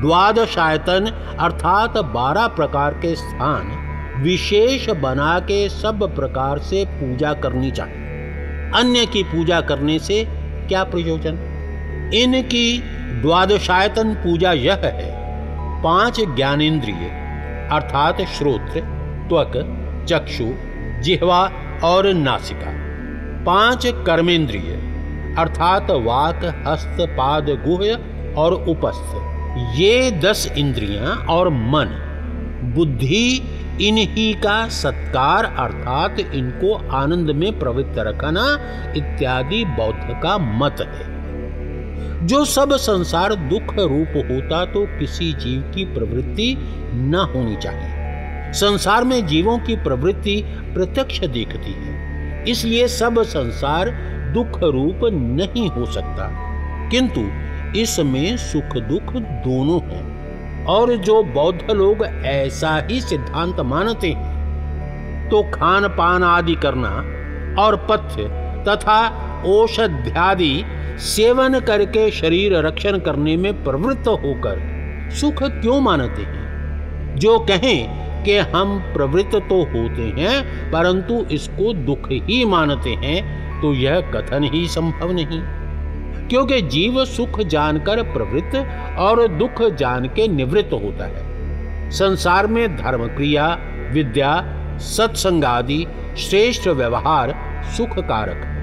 द्वादशायतन अर्थात बारह प्रकार के स्थान विशेष बना के सब प्रकार से पूजा करनी चाहिए। अन्य की पूजा करने से क्या प्रयोजन? इनकी द्वादशायतन पूजा यह है, पाँच ज्ञानेन्द्रिय अर्थात श्रोत्र, त्वक, चक्षु, जिह्वा और नासिका। पाँच कर्मेंद्रिय, अर्थात वाक, हस्त, पाद, गुह और उपस्थ। ये दस इंद्रियाँ और मन, बुद्धि, इन्हीं का सत्कार, अर्थात इनको आनंद में प्रवृत्त रखना इत्यादि बौद्ध का मत है। जो सब संसार दुख रूप होता तो किसी जीव की प्रवृत्ति न होनी चाहिए। संसार में जीवों की प्रवृत्ति प्रत्यक्ष दिखती है। इसलिए सब संसार दुख रूप नहीं हो सकता। किंतु इसमें सुख दुख दोनों हैं। और जो बौद्ध लोग ऐसा ही सिद्धांत मानते हैं तो खान पान आदि करना और पथ्य तथा औषध्यादि सेवन करके शरीर रक्षण करने में प्रवृत्त होकर सुख क्यों मानते हैं? जो कहें कि हम प्रवृत्त तो होते हैं, परंतु इसको दुख ही मानते हैं तो यह कथन ही संभव नहीं। क्योंकि जीव सुख जानकर प्रवृत्त और दुख जान के निवृत्त होता है। संसार में धर्म क्रिया, विद्या सत्संग आदि श्रेष्ठ व्यवहार सुख कारक है।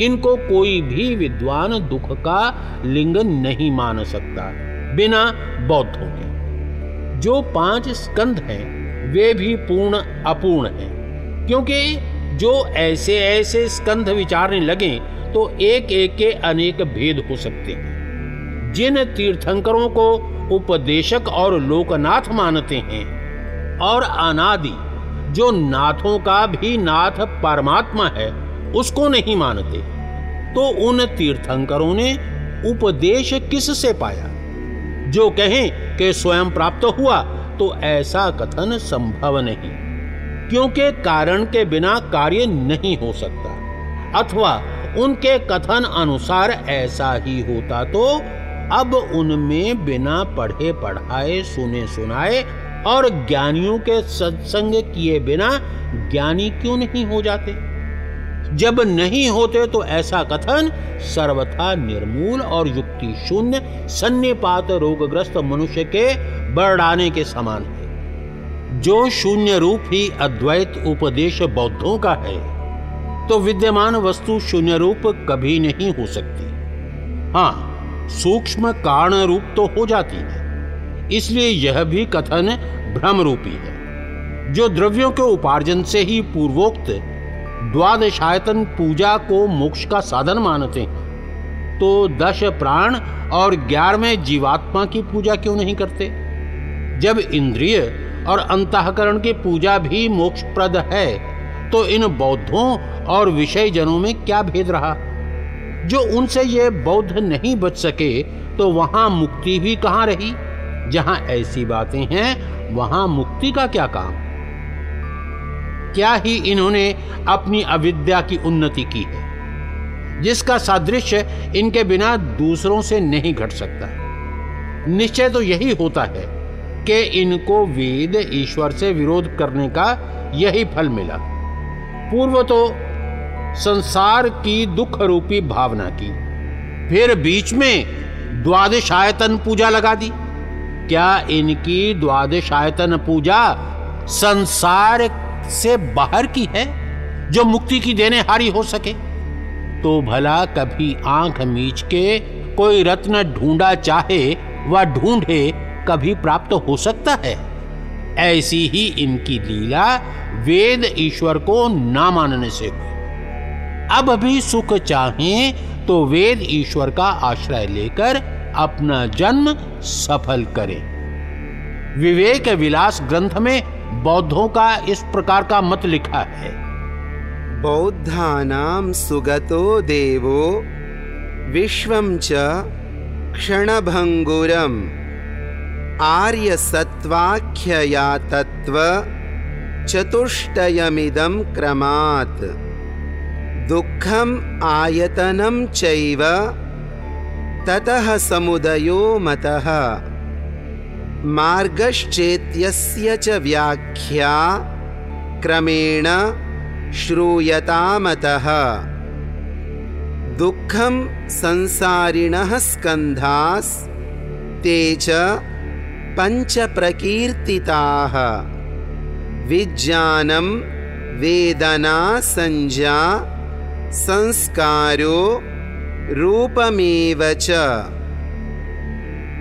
इनको कोई भी विद्वान दुख का लिंग नहीं मान सकता, बिना बौद्धों के। जो पाँच स्कंध हैं, वे भी पूर्ण अपूर्ण हैं। क्योंकि जो ऐसे ऐसे स्कंध विचारने लगे तो एक एक के अनेक भेद हो सकते हैं। जिन तीर्थंकरों को उपदेशक और लोकनाथ मानते हैं, और अनादि, जो नाथों का भी नाथ परमात्मा है उसको नहीं मानते। तो उन तीर्थंकरों ने उपदेश किस से पाया? जो कहें कि स्वयं प्राप्त हुआ तो ऐसा कथन संभव नहीं, क्योंकि कारण के बिना कार्य नहीं हो सकता। अथवा उनके कथन अनुसार ऐसा ही होता तो अब उनमें बिना पढ़े पढ़ाए, सुने सुनाए और ज्ञानियों के सत्संग किए बिना ज्ञानी क्यों नहीं हो जाते? जब नहीं होते तो ऐसा कथन सर्वथा निर्मूल और युक्ति शून्य सन्निपात रोगग्रस्त मनुष्य के बरडाने के समान है। जो शून्य रूप ही अद्वैत उपदेश बौद्धों का है तो विद्यमान वस्तु शून्य रूप कभी नहीं हो सकती। हाँ सूक्ष्म कारण रूप तो हो जाती है, इसलिए यह भी कथन भ्रम रूपी है। जो द्रव्यों के उपार्जन से ही पूर्वोक्त द्वादशायतन पूजा को मोक्ष का साधन मानते हैं। तो दश प्राण और ग्यारहवें जीवात्मा की पूजा क्यों नहीं करते? जब इंद्रिय और अंतकरण की पूजा भी मोक्षप्रद है तो इन बौद्धों और विषय जनों में क्या भेद रहा? जो उनसे ये बौद्ध नहीं बच सके तो वहाँ मुक्ति भी कहाँ रही? जहाँ ऐसी बातें हैं, वहाँ मुक्ति का क्या काम? क्या ही इन्होंने अपनी अविद्या की उन्नति की है, जिसका सादृश्य इनके बिना दूसरों से नहीं घट सकता। निश्चय तो यही होता है कि इनको वेद ईश्वर से विरोध करने का यही फल मिला। पूर्व तो संसार की दुख रूपी भावना की, फिर बीच में द्वादश आयतन पूजा लगा दी। क्या इनकी द्वादश आयतन पूजा संसार से बाहर की है जो मुक्ति की देने हारी हो सके? तो भला कभी आँख मीच के कोई रत्न ढूंढा चाहे व ढूंढे, कभी प्राप्त हो सकता है? ऐसी ही इनकी लीला वेद ईश्वर को ना मानने से हुई। अब भी सुख चाहें तो वेद ईश्वर का आश्रय लेकर अपना जन्म सफल करें। विवेक विलास ग्रंथ में बौद्धों का इस प्रकार का मत लिखा है। बौद्धानाम सुगतो देवो विश्वम च क्षणभंगुरम आर्य सत्वाख्यया तत्व चतुष्टयमिदं क्रमात्। दुःखम् आयतनं चैव, ततः समुदयो मतः। मार्गश्चेत्यस्य च व्याख्या क्रमेण श्रूयतामतः। दुःखं संसारिणः स्कन्धास् ते च पञ्चप्रकीर्तिताः। विज्ञानं वेदना संज्ञा संस्कारो रूपमेव च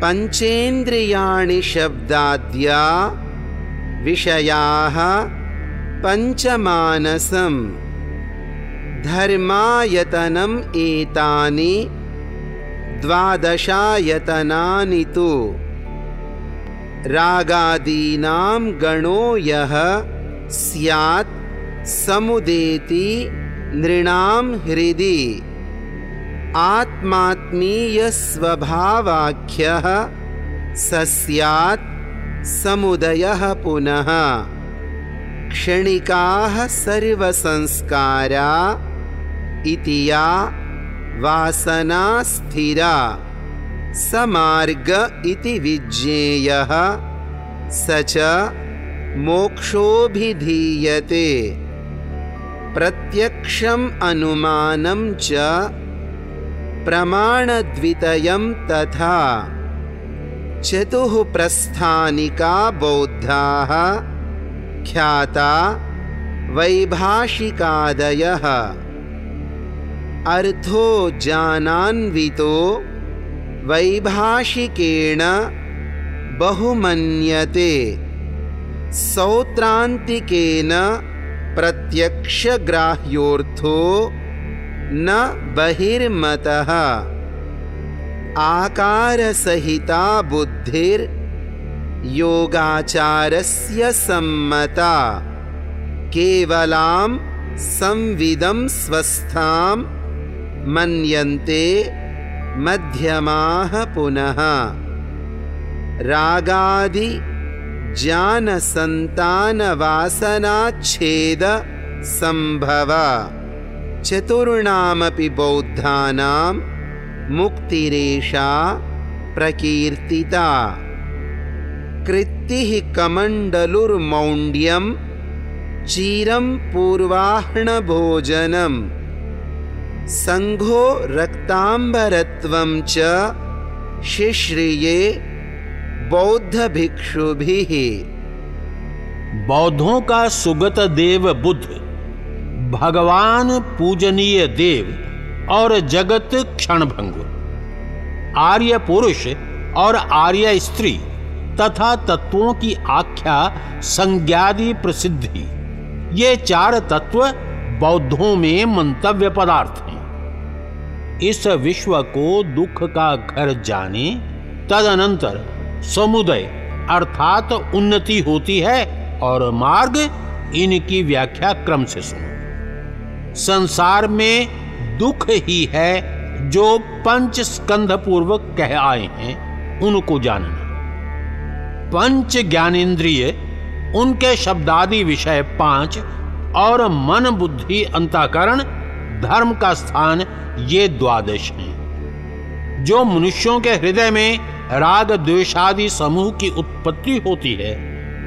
पञ्चेन्द्रियाणि शब्दाद्या विषयाः पञ्चमानसं धर्मायतनम् एतानि द्वादशायतनानि तु। रागादीनां गणो यः स्यात् समुदेति नृणां हृदि आत्मात्मीयस्वभावाख्यः स स्यात् समुदयः पुनः। क्षणिकाः सर्वसंस्कारा इति या वासना स्थिरा। समार्ग इति विज्ञेयः स च मोक्षोऽभिधीयते। प्रत्यक्षम् अनुमानं च प्रमाणद्वितयं तथा। चतुः प्रस्थानिका बौद्धाः ख्याता वैभाषिकादयः। अर्थो जानान्वितो वैभाषिकेण बहुमन्यते। सौत्रान्तिकेन प्रत्यक्षग्राह्योऽर्थो न बहिर्मतः। आकारसहिता बुद्धिर्योगाचारस्य सम्मता। केवलां संविदं स्वस्थां मन्यन्ते मध्यमाः पुनः। रागादि ज्ञानसन्तानवासनाच्छेद सम्भव चतुर्णामपि बौद्धानां मुक्तिरेषा प्रकीर्तिता। कृत्तिः कमण्डलुर्मौण्ड्यं चीरं पूर्वाह्णभोजनं। सङ्घो रक्ताम्बरत्वं च शिश्रिये बौद्धभिक्षुभिः। बौद्धों का सुगत देव बुद्ध भगवान पूजनीय देव और जगत क्षणभंग। आर्य पुरुष और आर्य स्त्री तथा तत्वों की आख्या संज्ञादि प्रसिद्धि। ये चार तत्व बौद्धों में मंतव्य पदार्थ हैं। इस विश्व को दुख का घर जाने, तदनंतर समुदय अर्थात उन्नति होती है और मार्ग इनकी व्याख्या क्रम से सुनो। संसार में दुख ही है जो पंच स्कंध पूर्वक कह आए हैं, उनको जानना। पंच ज्ञानेन्द्रिय उनके शब्दादि विषय पाँच और मन बुद्धि अंताकरण, धर्म का स्थान ये द्वादश हैं, जो मनुष्यों के हृदय में राग द्वेषादि समूह की उत्पत्ति होती है,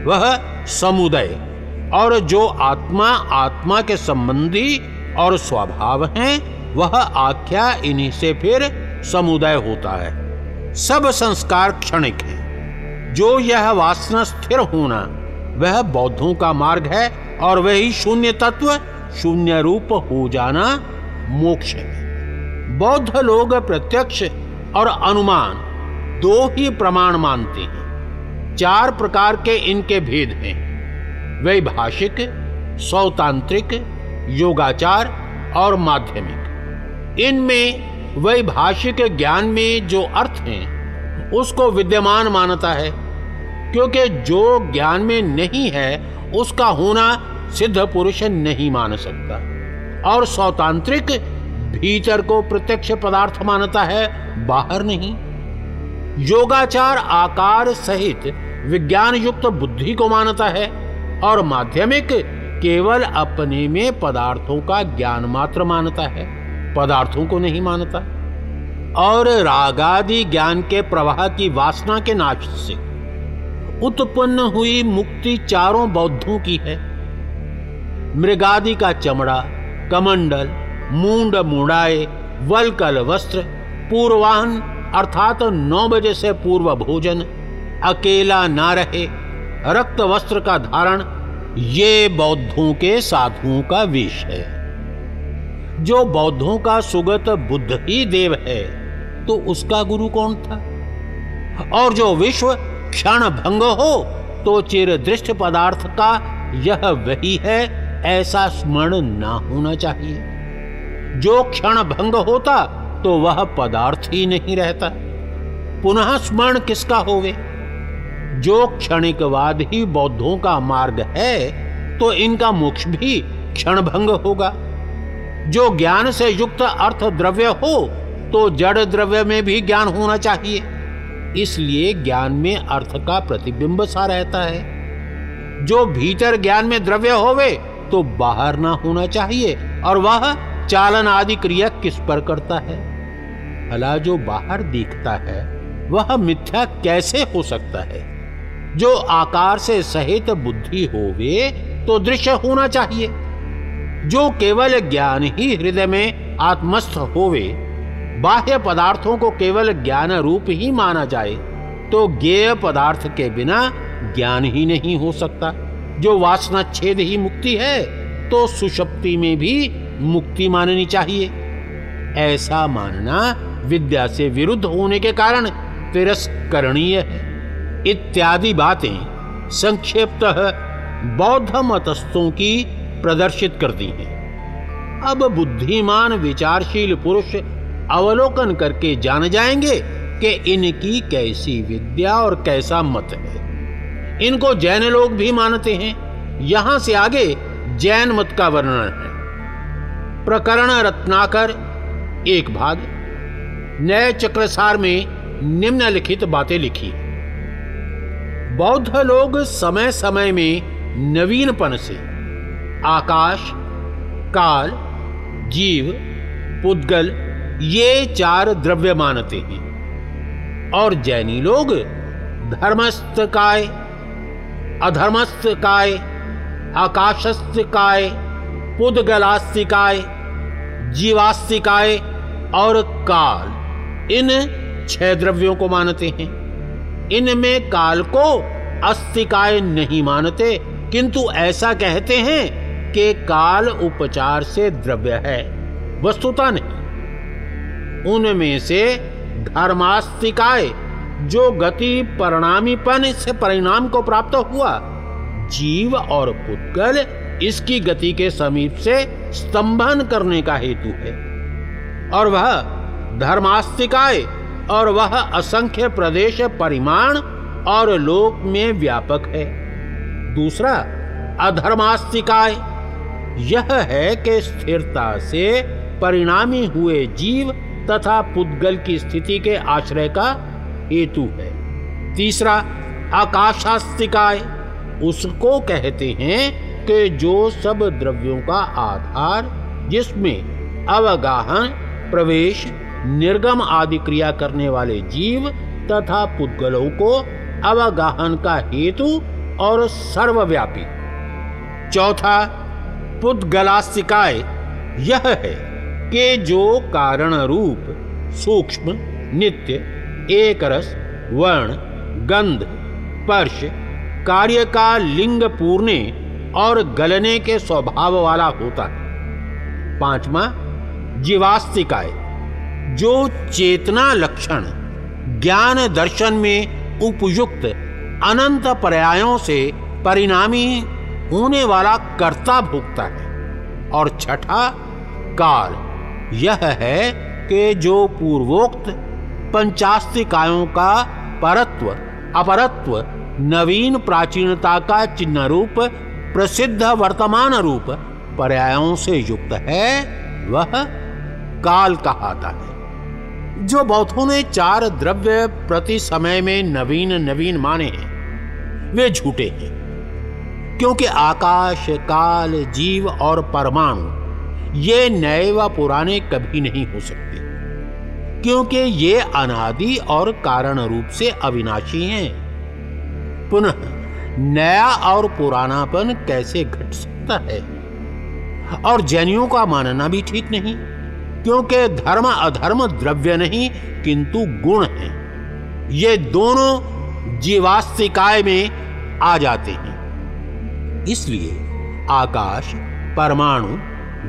वह समुदय और जो आत्मा आत्मा के संबंधी और स्वभाव हैं, वह आख्या इन्हीं से फिर समुदाय होता है। सब संस्कार क्षणिक है। जो यह वासना स्थिर होना, वह बौद्धों का मार्ग है और वही शून्य तत्व, शून्य रूप हो जाना मोक्ष है। बौद्ध लोग प्रत्यक्ष और अनुमान दो ही प्रमाण मानते हैं। चार प्रकार के इनके भेद हैं। वैभाषिक सौतांत्रिक योगाचार और माध्यमिक। इनमें वैभाषिक ज्ञान में जो अर्थ हैं, उसको विद्यमान मानता है, क्योंकि जो ज्ञान में नहीं है, उसका होना सिद्ध पुरुष नहीं मान सकता। और सौतांत्रिक भीतर को प्रत्यक्ष पदार्थ मानता है, बाहर नहीं। योगाचार आकार सहित विज्ञान युक्त बुद्धि को मानता है, और माध्यमिक केवल अपने में पदार्थों का ज्ञान मात्र मानता है, पदार्थों को नहीं मानता। और रागादि ज्ञान के प्रवाह की वासना के नाश से उत्पन्न हुई मुक्ति चारों बौद्धों की है। मृगादि का चमड़ा, कमंडल, मूंड मुड़ाए, वलकल वस्त्र, पूर्वाहन, अर्थात नौ बजे से पूर्व भोजन, अकेला ना रहे, रक्त वस्त्र का धारण ये बौद्धों के साधुओं का विष है। जो बौद्धों का सुगत बुद्ध ही देव है तो उसका गुरु कौन था? और जो विश्व क्षण भंग हो तो चिर दृष्ट पदार्थ का यह वही है, ऐसा स्मरण ना होना चाहिए। जो क्षण भंग होता तो वह पदार्थ ही नहीं रहता। पुनः स्मरण किसका होवे? जो क्षणिकवाद ही बौद्धों का मार्ग है तो इनका मोक्ष भी क्षण भंग होगा। जो ज्ञान से युक्त अर्थ द्रव्य हो तो जड़ द्रव्य में भी ज्ञान होना चाहिए। इसलिए ज्ञान में अर्थ का प्रतिबिंब सा रहता है। जो भीतर ज्ञान में द्रव्य होवे तो बाहर ना होना चाहिए, और वह चालन आदि क्रिया किस पर करता है? भला जो बाहर दिखता है, वह मिथ्या कैसे हो सकता है? जो आकार से सहित बुद्धि होवे तो दृश्य होना चाहिए। जो केवल ज्ञान ही हृदय में आत्मस्थ होवे, बाह्य पदार्थों को केवल ज्ञान रूप ही माना जाए तो ज्ञेय पदार्थ के बिना ज्ञान ही नहीं हो सकता। जो वासना छेद ही मुक्ति है तो सुषप्ति में भी मुक्ति माननी चाहिए। ऐसा मानना विद्या से विरुद्ध होने के कारण तिरस्करणीय है। इत्यादि बातें संक्षिप्त बौद्ध मतस्थों की प्रदर्शित करती हैं। अब बुद्धिमान, विचारशील पुरुष अवलोकन करके जान जाएँगे कि इनकी कैसी विद्या और कैसा मत है। इनको जैन लोग भी मानते हैं। यहाँ से आगे जैन मत का वर्णन है। प्रकरण रत्नाकर, एक भाग। नए चक्रसार में निम्नलिखित बातें लिखी। बौद्ध लोग समय समय में नवीनपन से, आकाश, काल, जीव, पुद्गल, ये चार द्रव्य मानते हैं। और जैनी लोग धर्मस्थ काय, अधर्मस्थ काय, आकाशस्थ काय पुद्गलास्तिकाय जीवास्तिकाय और काल, इन छह द्रव्यों को मानते हैं। इनमें काल को अस्तिकाय नहीं मानते, किंतु ऐसा कहते हैं कि काल उपचार से द्रव्य है, वस्तुता नहीं। उनमें से धर्मास्तिकाय जो गति, परिणामीपन से परिणाम को प्राप्त हुआ, जीव और पुद्गल इसकी गति के समीप से स्तंभन करने का हेतु है। और वह धर्मास्तिकाय और वह असंख्य प्रदेश परिमाण और लोक में व्यापक है। दूसरा अधर्मास्तिकाय यह है कि स्थिरता से परिणामी हुए जीव तथा पुद्गल की स्थिति के आश्रय का हेतु है। तीसरा आकाशास्तिकाय उसको कहते हैं कि जो सब द्रव्यों का आधार, जिसमें अवगाहन, प्रवेश निर्गम आदि क्रिया करने वाले जीव तथा पुद्गलों को अवगाहन का हेतु और सर्वव्यापी। चौथा, पुद्गलास्तिकाय, यह है कि जो कारण रूप सूक्ष्म, नित्य एक रस वर्ण, गंध, स्पर्श, कार्य का लिंग पूर्णे और गलने के स्वभाव वाला होता है। पांचवा, जीवास्तिकाय जो चेतना लक्षण, ज्ञान दर्शन में उपयुक्त, अनंत पर्यायों से परिणामी होने वाला कर्ता भोगता है। और छठा काल यह है कि जो पूर्वोक्त पंचास्तिकायों का परत्व, अपरत्व, नवीन प्राचीनता का चिन्ह रूप प्रसिद्ध वर्तमान रूप पर्यायों से युक्त है, वह काल कहाता है जो बौद्धों ने चार द्रव्य प्रति समय में नवीन नवीन माने हैं वे झूठे हैं। क्योंकि आकाश, काल, जीव और परमाणु, ये नए व पुराने कभी नहीं हो सकते। क्योंकि ये अनादि और कारण रूप से अविनाशी हैं। पुनः, नया और पुरानापन कैसे घट सकता है? और जैनियों का मानना भी ठीक नहीं। क्योंकि धर्म अधर्म द्रव्य नहीं, किंतु गुण है। ये दोनों जीवास्तिकाय में आ जाते हैं। इसलिए आकाश, परमाणु,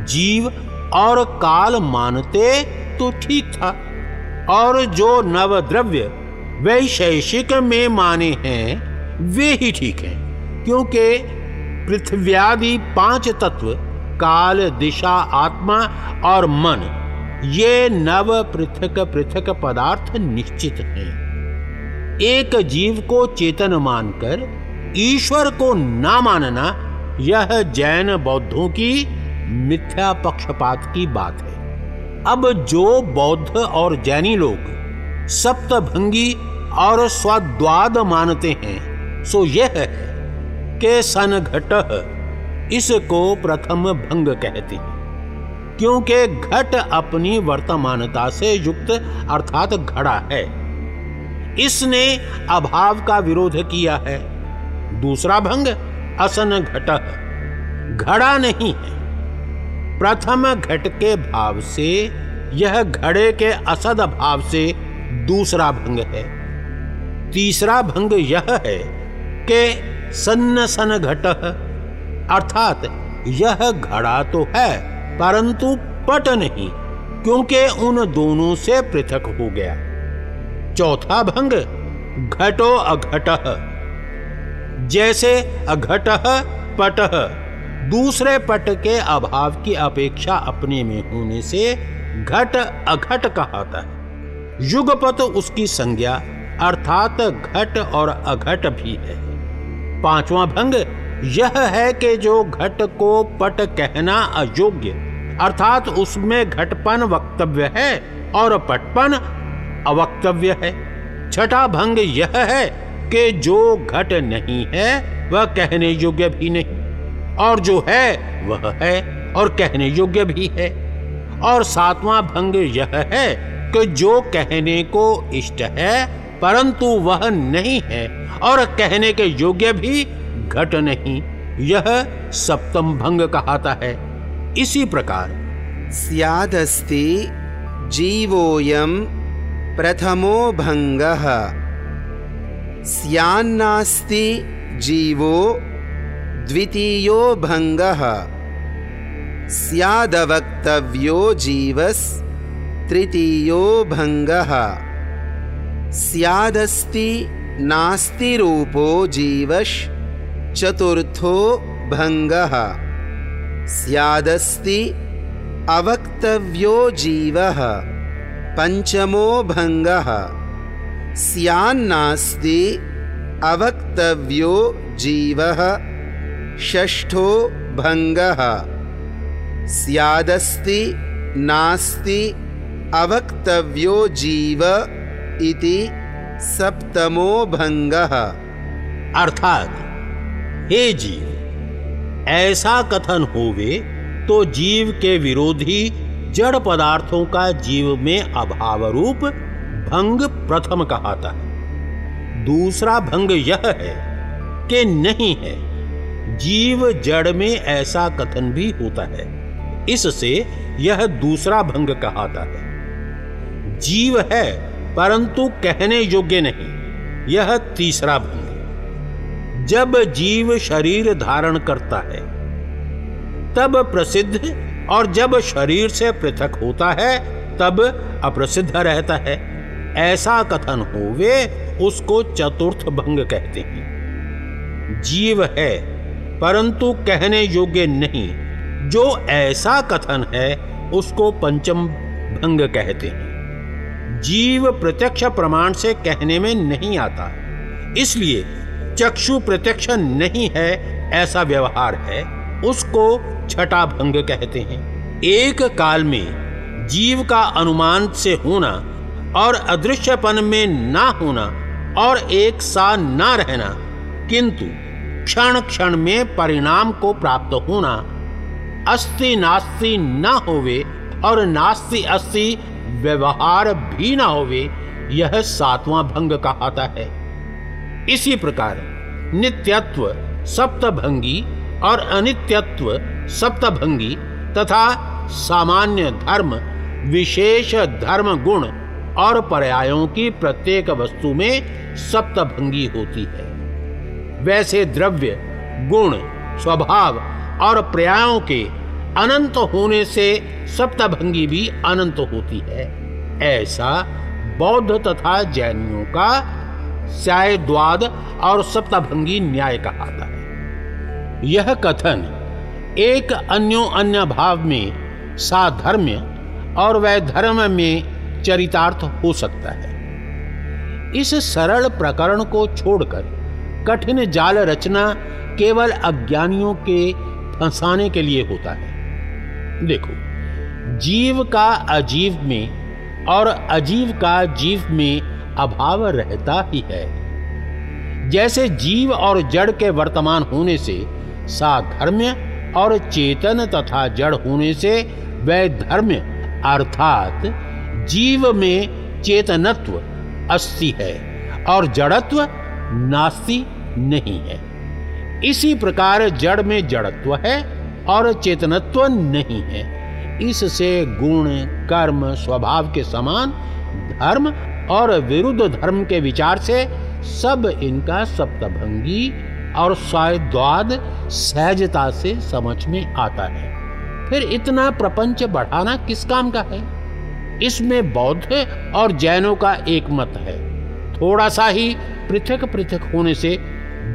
जीव और काल मानते तो ठीक था। और जो नवद्रव्य वैशेषिक में माने हैं, वे ही ठीक हैं, क्योंकि पृथ्व्यादि पाँच तत्व, काल, दिशा, आत्मा और मन ये नव पृथक पृथक पदार्थ निश्चित हैं। एक जीव को चेतन मानकर, ईश्वर को ना मानना, यह जैन बौद्धों की मिथ्या पक्षपात की बात है। अब जो बौद्ध और जैनी लोग सप्तभंगी और स्वाद्वाद मानते हैं, सो यह है कि सन घट इसको प्रथम भंग कहते हैं। क्योंकि घट अपनी वर्तमानता से युक्त अर्थात घड़ा है। इसने अभाव का विरोध किया है। दूसरा भंग, असन घट। घड़ा नहीं है। प्रथम घट के भाव से, यह घड़े के असद भाव से दूसरा भंग है। तीसरा भंग यह है कि सन्न सन घट, अर्थात यह घड़ा तो है। परंतु पट नहीं, क्योंकि उन दोनों से पृथक हो गया। चौथा भंग, घटो अघट। जैसे अघट, पट। दूसरे पट के अभाव की अपेक्षा अपने में होने से घट अघट कहाता है। युगपत उसकी संज्ञा अर्थात घट और अघट भी है। पांचवा भंग यह है कि जो घट को पट कहना अयोग्य, अर्थात उसमें घटपन वक्तव्य है और पटपन अवक्तव्य है। छठा भंग यह है कि जो घट नहीं है, वह कहने योग्य भी नहीं। और जो है, वह है और कहने योग्य भी है। और सातवां भंग यह है कि जो कहने को इष्ट है, परंतु वह नहीं है और कहने के योग्य भी घट नहीं, यह सप्तम भंग कहाता है। इसी प्रकार, स्यादस्ति जीवोऽयं प्रथमो भंग। स्यान्नास्ति जीवो द्वितीयो भङ्गः स्यादवक्तव्यो जीवस् तृतीयो भङ्गः स्यादस्ति नास्ति रूपो जीवश् चतुर्थो भङ्गः। स्यादस्ति अवक्तव्यो जीवः। पञ्चमो भङ्गः। स्यान्नास्ति अवक्तव्यो जीवः। षष्ठो भङ्गः। स्यादस्ति नास्ति अवक्तव्यो जीव इति सप्तमो भङ्गः। अर्थात हे जीव, ऐसा कथन होवे तो जीव के विरोधी जड़ पदार्थों का जीव में अभाव रूप भंग प्रथम कहाता है। दूसरा भंग यह है कि नहीं है, जीव जड़ में ऐसा कथन भी होता है। इससे यह दूसरा भंग कहाता है। जीव है, परंतु कहने योग्य नहीं, यह तीसरा भंग। जब जीव शरीर धारण करता है, तब प्रसिद्ध और जब शरीर से पृथक होता है, तब अप्रसिद्ध रहता है। ऐसा कथन होवे उसको चतुर्थ भंग कहते हैं। जीव है, परंतु कहने योग्य नहीं। जो ऐसा कथन है, उसको पंचम भंग कहते हैं। जीव प्रत्यक्ष प्रमाण से कहने में नहीं आता। इसलिए चक्षु प्रत्यक्ष नहीं है, ऐसा व्यवहार है, उसको छठा भंग कहते हैं। एक काल में जीव का अनुमान से होना और अदृश्यपन में ना होना और एक सा ना रहना, किंतु क्षण क्षण में परिणाम को प्राप्त होना, अस्ति नास्ति न होवे और नास्ति अस्ति व्यवहार भी ना होवे, यह सातवां भंग कहाता है। इसी प्रकार नित्यत्व सप्तभंगी और अनित्यत्व सप्तभंगी तथा सामान्य धर्म, विशेष धर्म गुण और पर्यायों की प्रत्येक वस्तु में सप्तभंगी होती है। वैसे द्रव्य, गुण, स्वभाव और पर्यायों के अनंत होने से सप्तभंगी भी अनंत होती है। ऐसा बौद्ध तथा जैनियों का द्वाद और सप्तभंगी न्याय कहलाता है। यह कथन एक अन्यो अन्य भाव में, साधर्म्य और वैधर्म में चरितार्थ हो सकता है। इस सरल प्रकरण को छोड़कर कठिन जाल रचना केवल अज्ञानियों के फंसाने के लिए होता है। देखो, जीव का अजीव में और अजीव का जीव में अभाव रहता ही है। जैसे जीव और जड़ के वर्तमान होने से, साधर्म्य और चेतन तथा जड़ होने से वैधर्म्य, अर्थात जीव में चेतनत्व अस्ति है और जड़त्व नास्ति नहीं है। इसी प्रकार जड़ में जड़त्व है और चेतनत्व नहीं है। इससे गुण, कर्म, स्वभाव के समान धर्म और विरुद्ध धर्म के विचार से सब इनका सप्तभंगी और स्वाद्वाद सहजता से समझ में आता है। फिर इतना प्रपंच बढ़ाना किस काम का है? इसमें बौद्ध और जैनों का एक मत है। थोड़ा सा ही पृथक पृथक होने से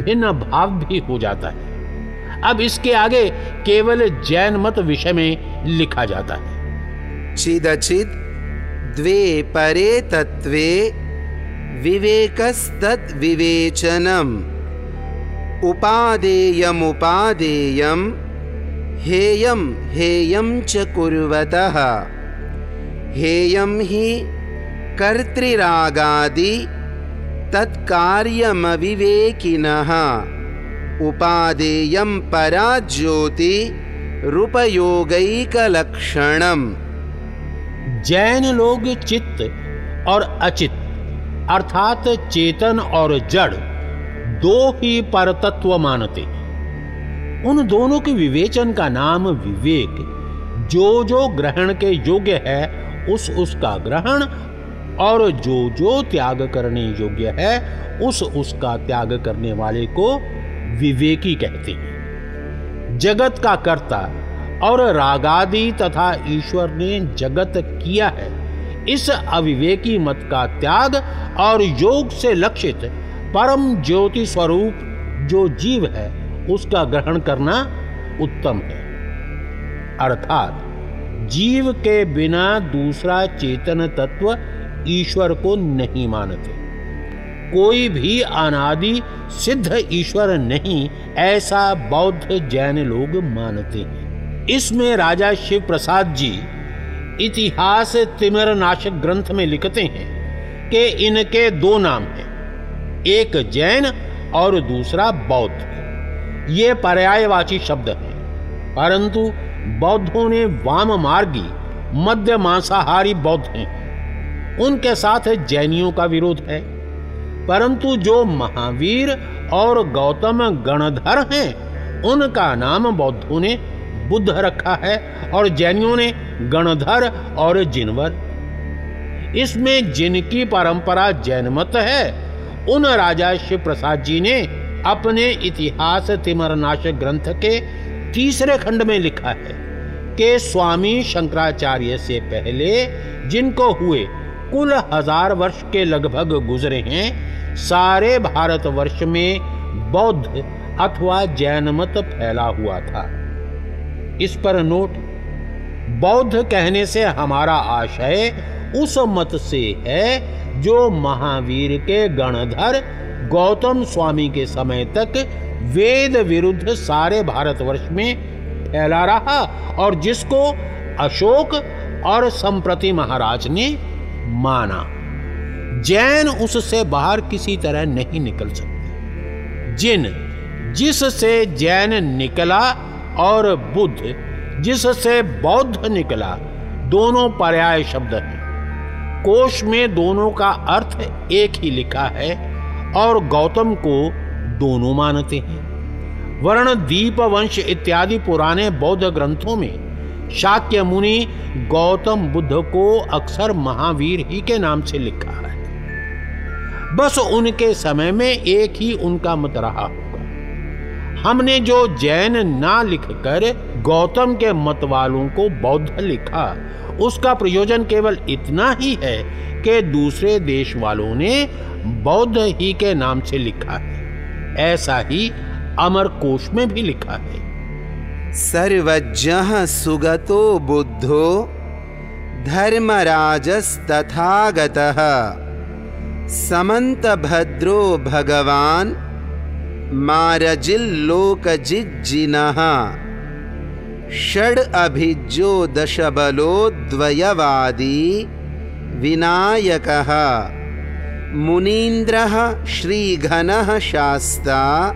भिन्न भाव भी हो जाता है। अब इसके आगे केवल जैन मत विषय में लिखा जाता है। चिदचित द्वे परे तत्त्वे विवेकस्तद्विवेचनम्। उपादेयमुपादेयं हेयं हेयं च कुर्वतः। हेयं हि कर्तृरागादि तत्कार्यमविवेकिनः। उपादेयं परा पराज्योतिरुपयोगैकलक्षणम् जैन लोग चित्त और अचित, अर्थात चेतन और जड़, दो ही परतत्व मानते। उन दोनों के विवेचन का नाम विवेक। जो जो ग्रहण के योग्य है, उस उसका ग्रहण, और जो जो त्याग करने योग्य है, उस उसका त्याग करने वाले को विवेकी कहते हैं। जगत का कर्ता और रागादि तथा ईश्वर ने जगत किया है। इस अविवेकी मत का त्याग और योग से लक्षित परम ज्योति स्वरूप जो जीव है, उसका ग्रहण करना उत्तम है। अर्थात, जीव के बिना दूसरा चेतन तत्व ईश्वर को नहीं मानते। कोई भी अनादि सिद्ध ईश्वर नहीं, ऐसा बौद्ध जैन लोग मानते हैं। इसमें राजा शिव प्रसाद जी इतिहास तिमर नाशक ग्रंथ में लिखते हैं कि इनके दो नाम हैं, एक जैन और दूसरा बौद्ध। ये पर्यायवाची शब्द हैं, परंतु बौद्धों ने वाम मार्गी, मध्य मांसाहारी बौद्ध हैं। उनके साथ जैनियों का विरोध है, परंतु जो महावीर और गौतम गणधर हैं, उनका नाम बौद्धों ने बुद्ध रखा है और जैनियों ने गणधर और जिनवर। इसमें जिनकी परंपरा जैन मत है, उन राजा शिव प्रसाद जी ने अपने इतिहास तिमरनाशक ग्रंथ के तीसरे खंड में लिखा है कि स्वामी शंकराचार्य से पहले जिनको हुए कुल हज़ार वर्ष के लगभग गुजरे हैं, सारे भारतवर्ष में बौद्ध अथवा जैन मत फैला हुआ था। इस पर नोट। बौद्ध कहने से हमारा आशय उस मत से है जो महावीर के गणधर गौतम स्वामी के समय तक वेद विरुद्ध सारे भारतवर्ष में फैला रहा और जिसको अशोक और संप्रति महाराज ने माना। जैन उससे बाहर किसी तरह नहीं निकल सकते। जिन, जिससे जैन निकला और बुद्ध, जिससे बौद्ध निकला, दोनों पर्याय शब्द हैं। कोश में दोनों का अर्थ एक ही लिखा है और गौतम को दोनों मानते हैं। वर्ण, दीप, वंश इत्यादि पुराने बौद्ध ग्रंथों में शाक्य मुनि गौतम बुद्ध को अक्सर महावीर ही के नाम से लिखा है। बस उनके समय में एक ही उनका मत रहा। होगा हमने जो जैन ना लिखकर गौतम के मत वालों को बौद्ध लिखा, उसका प्रयोजन केवल इतना ही है कि दूसरे देश वालों ने बौद्ध ही के नाम से लिखा है। ऐसा ही अमर कोश में भी लिखा है। सर्वज्ञ सुगतो बुद्धो धर्मराजस्तथागतः समन्तभद्रो भगवान् मारजिल्लोकजिज्जिनः। षड् अभिज्यो दशबलो द्वयवादी विनायकः। मुनीन्द्रः श्रीघनः शास्ता।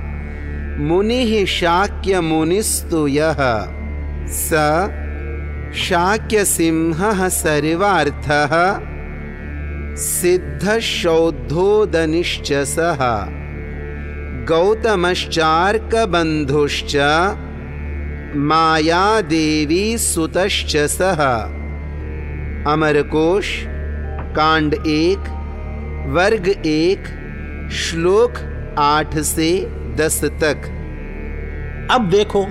मुनिः शाक्यमुनिस्तु यः। स शाक्यसिंहः सर्वार्थः। सिद्धशौद्धोदनिश्च सः गौतमश्चार्कबन्धुश्च, मायादेवी सुतश्च सः अमरकोश, कांड एक, वर्ग एक, श्लोक आठ से दस तक। अब देखो,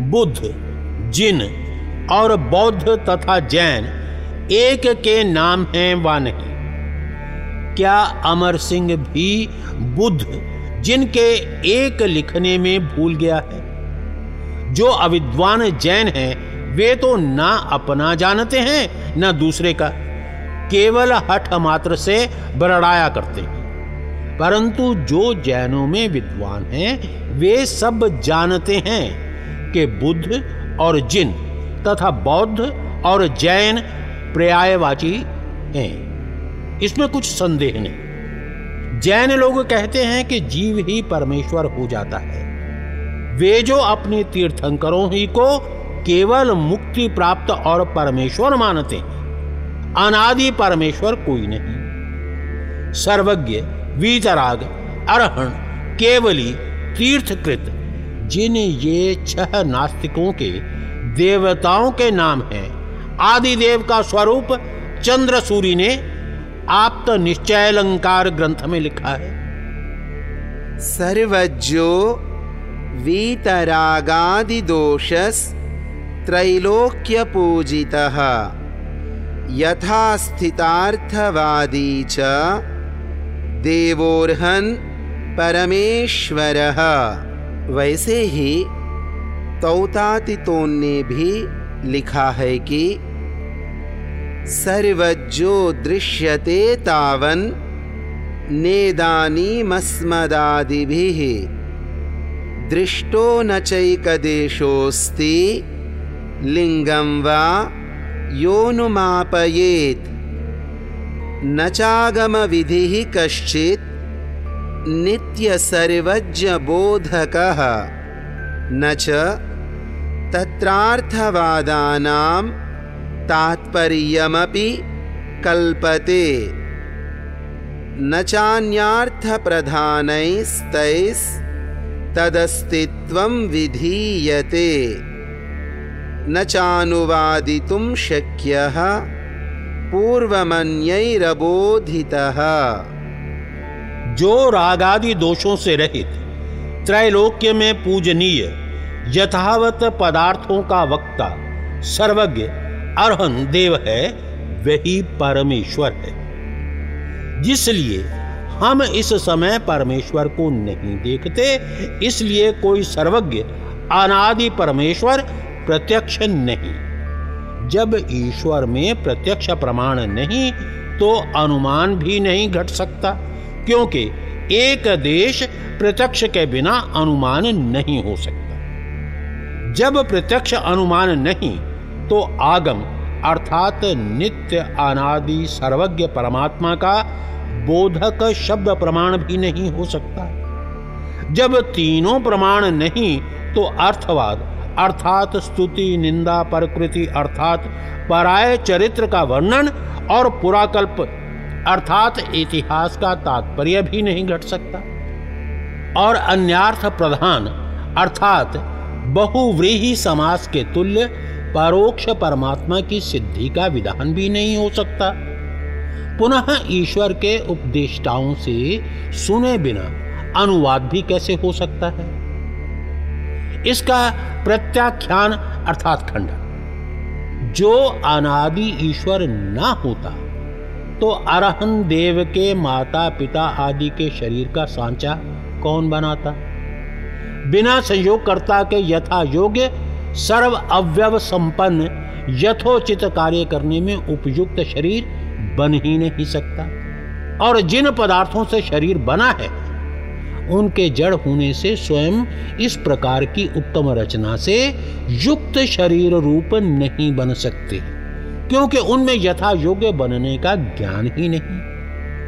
बुद्ध, जिन और बौद्ध तथा जैन एक के नाम हैं व नहीं? क्या अमर सिंह भी बुद्ध जिनके एक लिखने में भूल गया है। जो अविद्वान जैन हैं, वे तो ना अपना जानते हैं, न दूसरे का। केवल हठ मात्र से बरड़ाया करते हैं। परंतु जो जैनों में विद्वान हैं, वे सब जानते हैं कि बुद्ध और जिन तथा बौद्ध और जैन पर्यायवाची हैं। इसमें कुछ संदेह नहीं। जैन लोग कहते हैं कि जीव ही परमेश्वर हो जाता है। वे जो अपने तीर्थंकरों ही को केवल मुक्ति प्राप्त और परमेश्वर मानते हैं, अनादि परमेश्वर कोई नहीं। सर्वज्ञ, वीतराग, अरहण, केवली, तीर्थकृत, जिन ये छह नास्तिकों के देवताओं के नाम हैं, आदि देव का स्वरूप चंद्र सूरी ने आप्त निश्चय अलंकार ग्रंथ में लिखा है। सर्वज्ञो वीतरागादिदोषस् त्रैलोक्यपूजितः यथा स्थितार्थवादी च देवोर्हन् परमेश्वरः। वैसे ही तौतातितों ने भी लिखा है कि सर्वज्ञो दृश्यते तावन् नेदानीमस्मदादिभिः। दृष्टो न चैकदेशोऽस्ति लिङ्गं वा योनुमापयेत् न चागमविधिः कश्चित् नित्यसर्वज्ञबोधकः न च तत्रार्थवादानां तात्पर्यमपि कल्पते। न चान्यार्थप्रधानैस्तैस्तदस्तित्वं विधीयते। न चानुवादितुं शक्यः पूर्वमन्यैरबोधितः। जो रागादि दोषों से रहित, त्रैलोक्य में पूजनीय, यथावत पदार्थों का वक्ता, सर्वज्ञ अरहन देव है, वही परमेश्वर है। जिसलिए हम इस समय परमेश्वर को नहीं देखते, इसलिए कोई सर्वज्ञ, अनादि परमेश्वर प्रत्यक्ष नहीं। जब ईश्वर में प्रत्यक्ष प्रमाण नहीं तो अनुमान भी नहीं घट सकता, क्योंकि एक देश प्रत्यक्ष के बिना अनुमान नहीं हो सकता। जब प्रत्यक्ष अनुमान नहीं तो आगम, अर्थात नित्य अनादि सर्वज्ञ परमात्मा का बोधक शब्द प्रमाण भी नहीं हो सकता। जब तीनों प्रमाण नहीं तो अर्थवाद, अर्थात स्तुति, निंदा, प्रकृति, अर्थात पराय चरित्र का वर्णन और पुराकल्प, अर्थात इतिहास का तात्पर्य भी नहीं घट सकता। और अन्यार्थ प्रधान, अर्थात बहुव्रीही समास के तुल्य परोक्ष परमात्मा की सिद्धि का विधान भी नहीं हो सकता। पुनः ईश्वर के उपदेष्टाओं से सुने बिना अनुवाद भी कैसे हो सकता है? इसका प्रत्याख्यान अर्थात खंडन जो अनादि ईश्वर ना होता तो अरहन देव के माता पिता आदि के शरीर का सांचा कौन बनाता? बिना संयोगकर्ता के यथा योग्य सर्व अव्यव संपन्न, यथोचित कार्य करने में उपयुक्त शरीर बन ही नहीं सकता। और जिन पदार्थों से शरीर बना है, उनके जड़ होने से स्वयं इस प्रकार की उत्तम रचना से युक्त शरीर रूप नहीं बन सकते, क्योंकि उनमें यथा योग्य बनने का ज्ञान ही नहीं।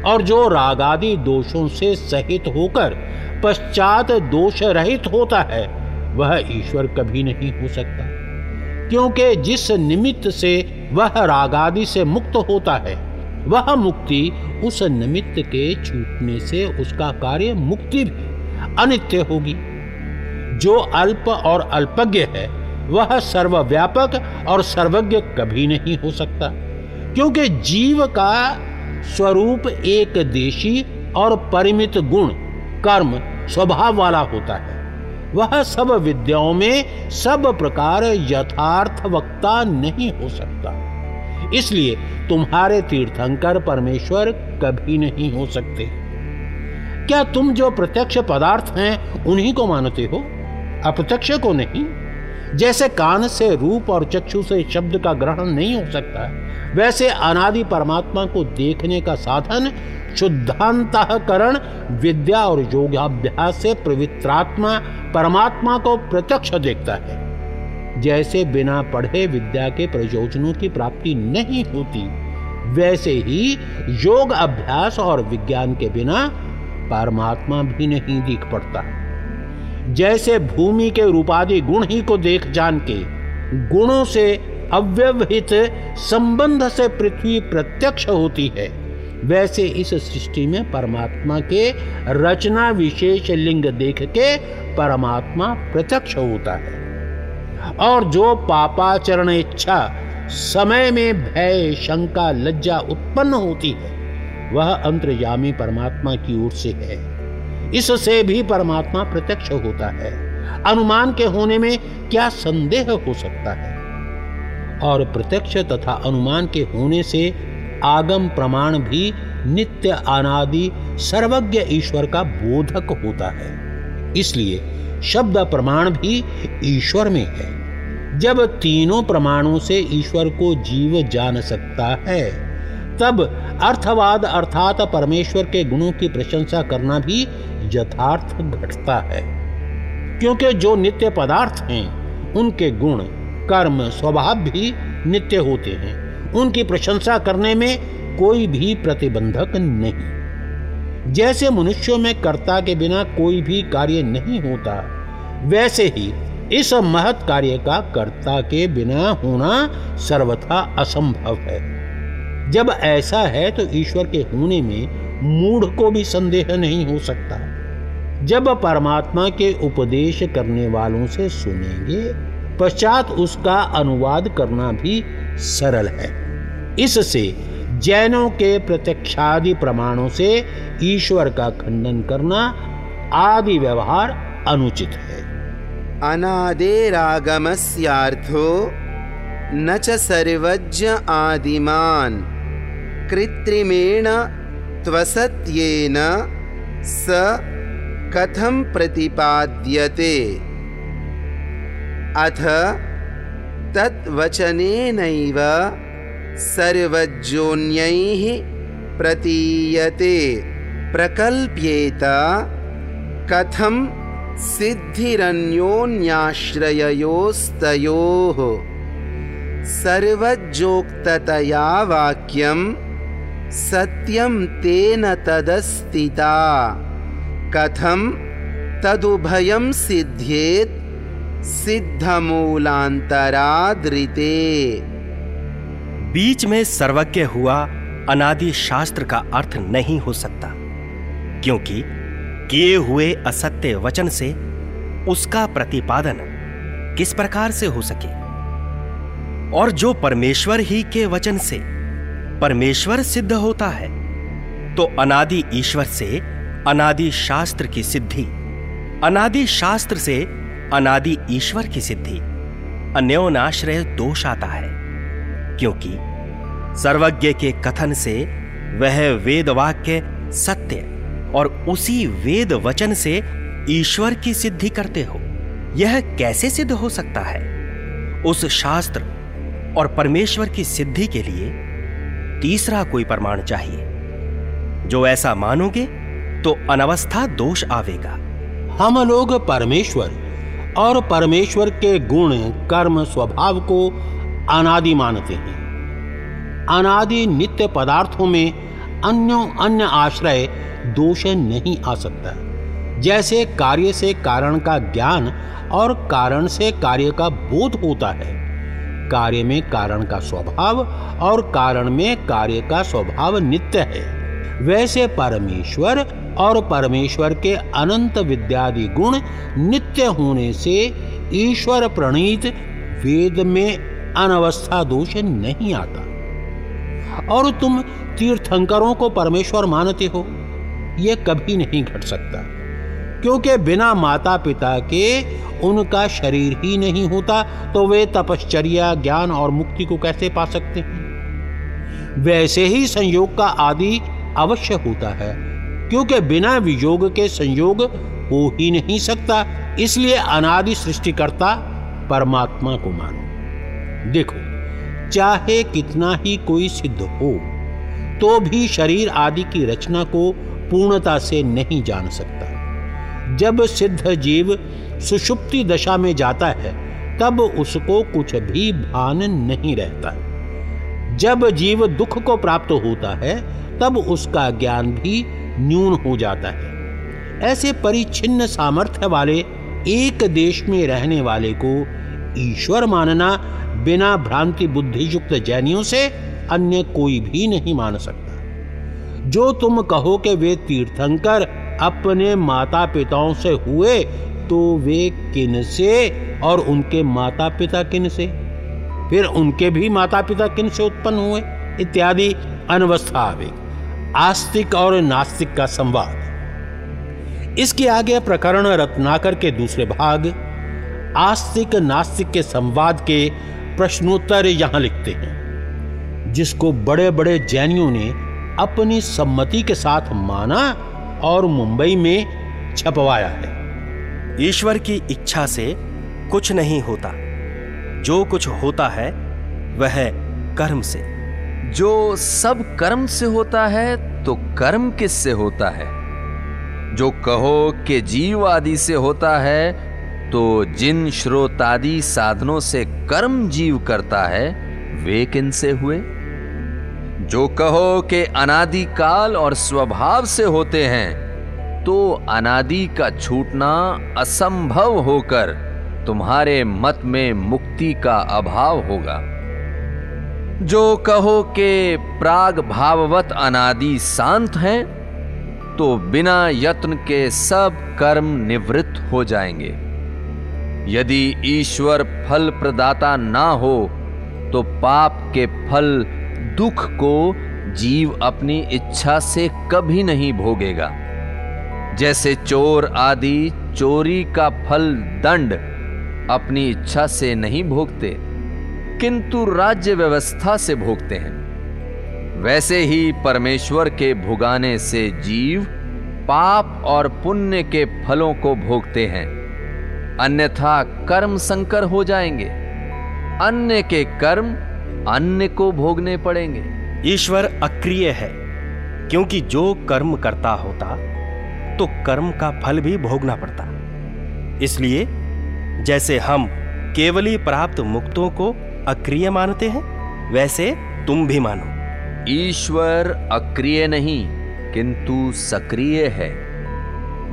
और जो रागादि दोषों से सहित होकर पश्चात दोष रहित होता है वह ईश्वर कभी नहीं हो सकता, क्योंकि जिस निमित्त से वह रागादि से मुक्त होता है, वह मुक्ति उस निमित्त के छूटने से उसका कार्य मुक्ति भी अनित्य होगी। जो अल्प और अल्पज्ञ है, वह सर्वव्यापक और सर्वज्ञ कभी नहीं हो सकता, क्योंकि जीव का स्वरूप एक देशी और परिमित गुण, कर्म, स्वभाव वाला होता है। वह सब विद्याओं में सब प्रकार यथार्थ वक्ता नहीं हो सकता। इसलिए तुम्हारे तीर्थंकर परमेश्वर कभी नहीं हो सकते। क्या तुम जो प्रत्यक्ष पदार्थ हैं, उन्हीं को मानते हो? अप्रत्यक्ष को नहीं। जैसे कान से रूप और चक्षु से शब्द का ग्रहण नहीं हो सकता। वैसे अनादि परमात्मा को देखने का साधन शुद्धांतकरण, विद्या और योगाभ्यास से पवित्रात्मा परमात्मा को प्रत्यक्ष देखता है। जैसे बिना पढ़े विद्या के प्रयोजनों की प्राप्ति नहीं होती, वैसे ही योग अभ्यास और विज्ञान के बिना परमात्मा भी नहीं दिख पड़ता। जैसे भूमि के रूपादि गुण ही को देख जान के, गुणों से अव्यवहित संबंध से पृथ्वी प्रत्यक्ष होती है। वैसे इस सृष्टि में परमात्मा के रचना विशेष लिंग देख के परमात्मा प्रत्यक्ष होता है। और जो पापाचरण इच्छा, समय में भय, शंका, लज्जा उत्पन्न होती है, वह अंतर्यामी परमात्मा की ओर से है। इससे भी परमात्मा प्रत्यक्ष होता है। अनुमान के होने में क्या संदेह हो सकता है? और प्रत्यक्ष तथा अनुमान के होने से आगम प्रमाण भी नित्य अनादि सर्वज्ञ ईश्वर का बोधक होता है। इसलिए शब्द प्रमाण भी ईश्वर में है। जब तीनों प्रमाणों से ईश्वर को जीव जान सकता है, तब अर्थवाद अर्थात परमेश्वर के गुणों की प्रशंसा करना भी यथार्थ घटता है। क्योंकि जो नित्य पदार्थ हैं, उनके गुण कर्म स्वभाव भी नित्य होते हैं। उनकी प्रशंसा करने में कोई भी प्रतिबंधक नहीं। जैसे मनुष्यों में कर्ता के बिना कोई भी कार्य नहीं होता, वैसे ही इस महत कार्य का कर्ता के बिना होना सर्वथा असंभव है। जब ऐसा है तो ईश्वर के होने में मूढ़ को भी संदेह नहीं हो सकता। जब परमात्मा के उपदेश करने वालों से सुनेंगे पश्चात उसका अनुवाद करना भी सरल है। इससे जैनों के प्रत्यक्षादि प्रमाणों से ईश्वर का खंडन करना आदि व्यवहार अनुचित है। अनादेरागमस्यार्थो न च सर्वज्ञ आदिमान्। कृत्रिमेण त्वसत्येन स कथं प्रतिपाद्यते? अथ तद्वचनेनैव सर्वज्ञोन्यैः प्रतीयते। प्रकल्प्येत कथं सिद्धिरन्योन्याश्रययोस्तयोः। सर्वजोक्ततया वाक्यं सत्यं तेन तदस्तिता कथं तदुभयं सिद्ध्येत् सिद्धमूलांतरादृते बीच में सर्वज्ञ हुआ अनादि शास्त्र का अर्थ नहीं हो सकता, क्योंकि किए हुए असत्य वचन से उसका प्रतिपादन किस प्रकार से हो सके? और जो परमेश्वर ही के वचन से परमेश्वर सिद्ध होता है तो अनादि ईश्वर से अनादि शास्त्र की सिद्धि अनादि शास्त्र से अनादि ईश्वर की सिद्धि, अन्योनाश्रय दोष आता है, क्योंकि सर्वज्ञ के कथन से वह वेद वाक्य सत्य और उसी वेद वचन से ईश्वर की सिद्धि करते हो। यह कैसे सिद्ध हो सकता है? उस शास्त्र और परमेश्वर की सिद्धि के लिए तीसरा कोई प्रमाण चाहिए। जो ऐसा मानोगे तो अनवस्था दोष आवेगा। हम लोग परमेश्वर और परमेश्वर के गुण, कर्म, स्वभाव को अनादि मानते हैं। अनादि नित्य पदार्थों में अन्य अन्य आश्रय, दोष नहीं आ सकता। जैसे कार्य से कारण का ज्ञान और कारण से कार्य का बोध होता है। कार्य में कारण का स्वभाव और कारण में कार्य का स्वभाव नित्य है। वैसे परमेश्वर और परमेश्वर के अनंत विद्यादि गुण नित्य होने से ईश्वर प्रणीत वेद में अनवस्था दोष नहीं आता। और तुम तीर्थंकरों को परमेश्वर मानते हो यह कभी नहीं घट सकता, क्योंकि बिना माता पिता के उनका शरीर ही नहीं होता तो वे तपश्चर्या, ज्ञान और मुक्ति को कैसे पा सकते हैं? वैसे ही संयोग का आदि अवश्य होता है क्योंकि बिना वियोग के संयोग हो ही नहीं सकता, इसलिए अनादि सृष्टिकर्ता परमात्मा को मानो। देखो, चाहे कितना ही कोई सिद्ध हो तो भी शरीर आदि की रचना को पूर्णता से नहीं जान सकता। जब सिद्ध जीव सुषुप्ति दशा में जाता है, तब उसको कुछ भी भान नहीं रहता। जब जीव दुख को प्राप्त होता है, तब उसका ज्ञान भी न्यून हो जाता है। ऐसे परिच्छिन्न सामर्थ्य वाले एक देश में रहने वाले को ईश्वर मानना बिना भ्रांति बुद्धि युक्त जैनियों से अन्य कोई भी नहीं मान सकता। जो तुम कहो कि वे तीर्थंकर अपने माता पिताओं से हुए तो वे किन से और उनके माता पिता किन से? फिर उनके भी माता पिता किन से उत्पन्न हुए? इत्यादि अनवस्था आवेग। आस्तिक और नास्तिक का संवाद। इसके आगे प्रकरण रत्नाकर के दूसरे भाग, आस्तिक नास्तिक के संवाद के प्रश्नोत्तर यहाँ लिखते हैं, जिसको बड़े बड़े जैनियों ने अपनी सम्मति के साथ माना और मुंबई में छपवाया है। ईश्वर की इच्छा से कुछ नहीं होता। जो कुछ होता है, वह कर्म से। जो सब कर्म से होता है तो कर्म किससे होता है? जो कहो कि जीव आदि से होता है तो जिन श्रोतादि साधनों से कर्म जीव करता है, वे किन से हुए? जो कहो कि अनादिकाल और स्वभाव से होते हैं तो अनादि का छूटना असंभव होकर तुम्हारे मत में मुक्ति का अभाव होगा। जो कहो के प्राग भाववत अनादि शांत हैं तो बिना यत्न के सब कर्म निवृत्त हो जाएँगे। यदि ईश्वर फल प्रदाता ना हो तो पाप के फल दुख को जीव अपनी इच्छा से कभी नहीं भोगेगा। जैसे चोर आदि, चोरी का फल दंड अपनी इच्छा से नहीं भोगते। किंतु राज्य व्यवस्था से भोगते हैं। वैसे ही परमेश्वर के भुगाने से जीव, पाप और पुण्य के फलों को भोगते हैं। अन्यथा कर्म संकर हो जाएँगे। अन्य के कर्म अन्य को भोगने पड़ेंगे। ईश्वर अक्रिय है, क्योंकि जो कर्म करता होता तो कर्म का फल भी भोगना पड़ता। इसलिए जैसे हम केवली प्राप्त मुक्तों को अक्रिय मानते हैं, वैसे तुम भी मानो। ईश्वर अक्रिय नहीं, किंतु सक्रिय है।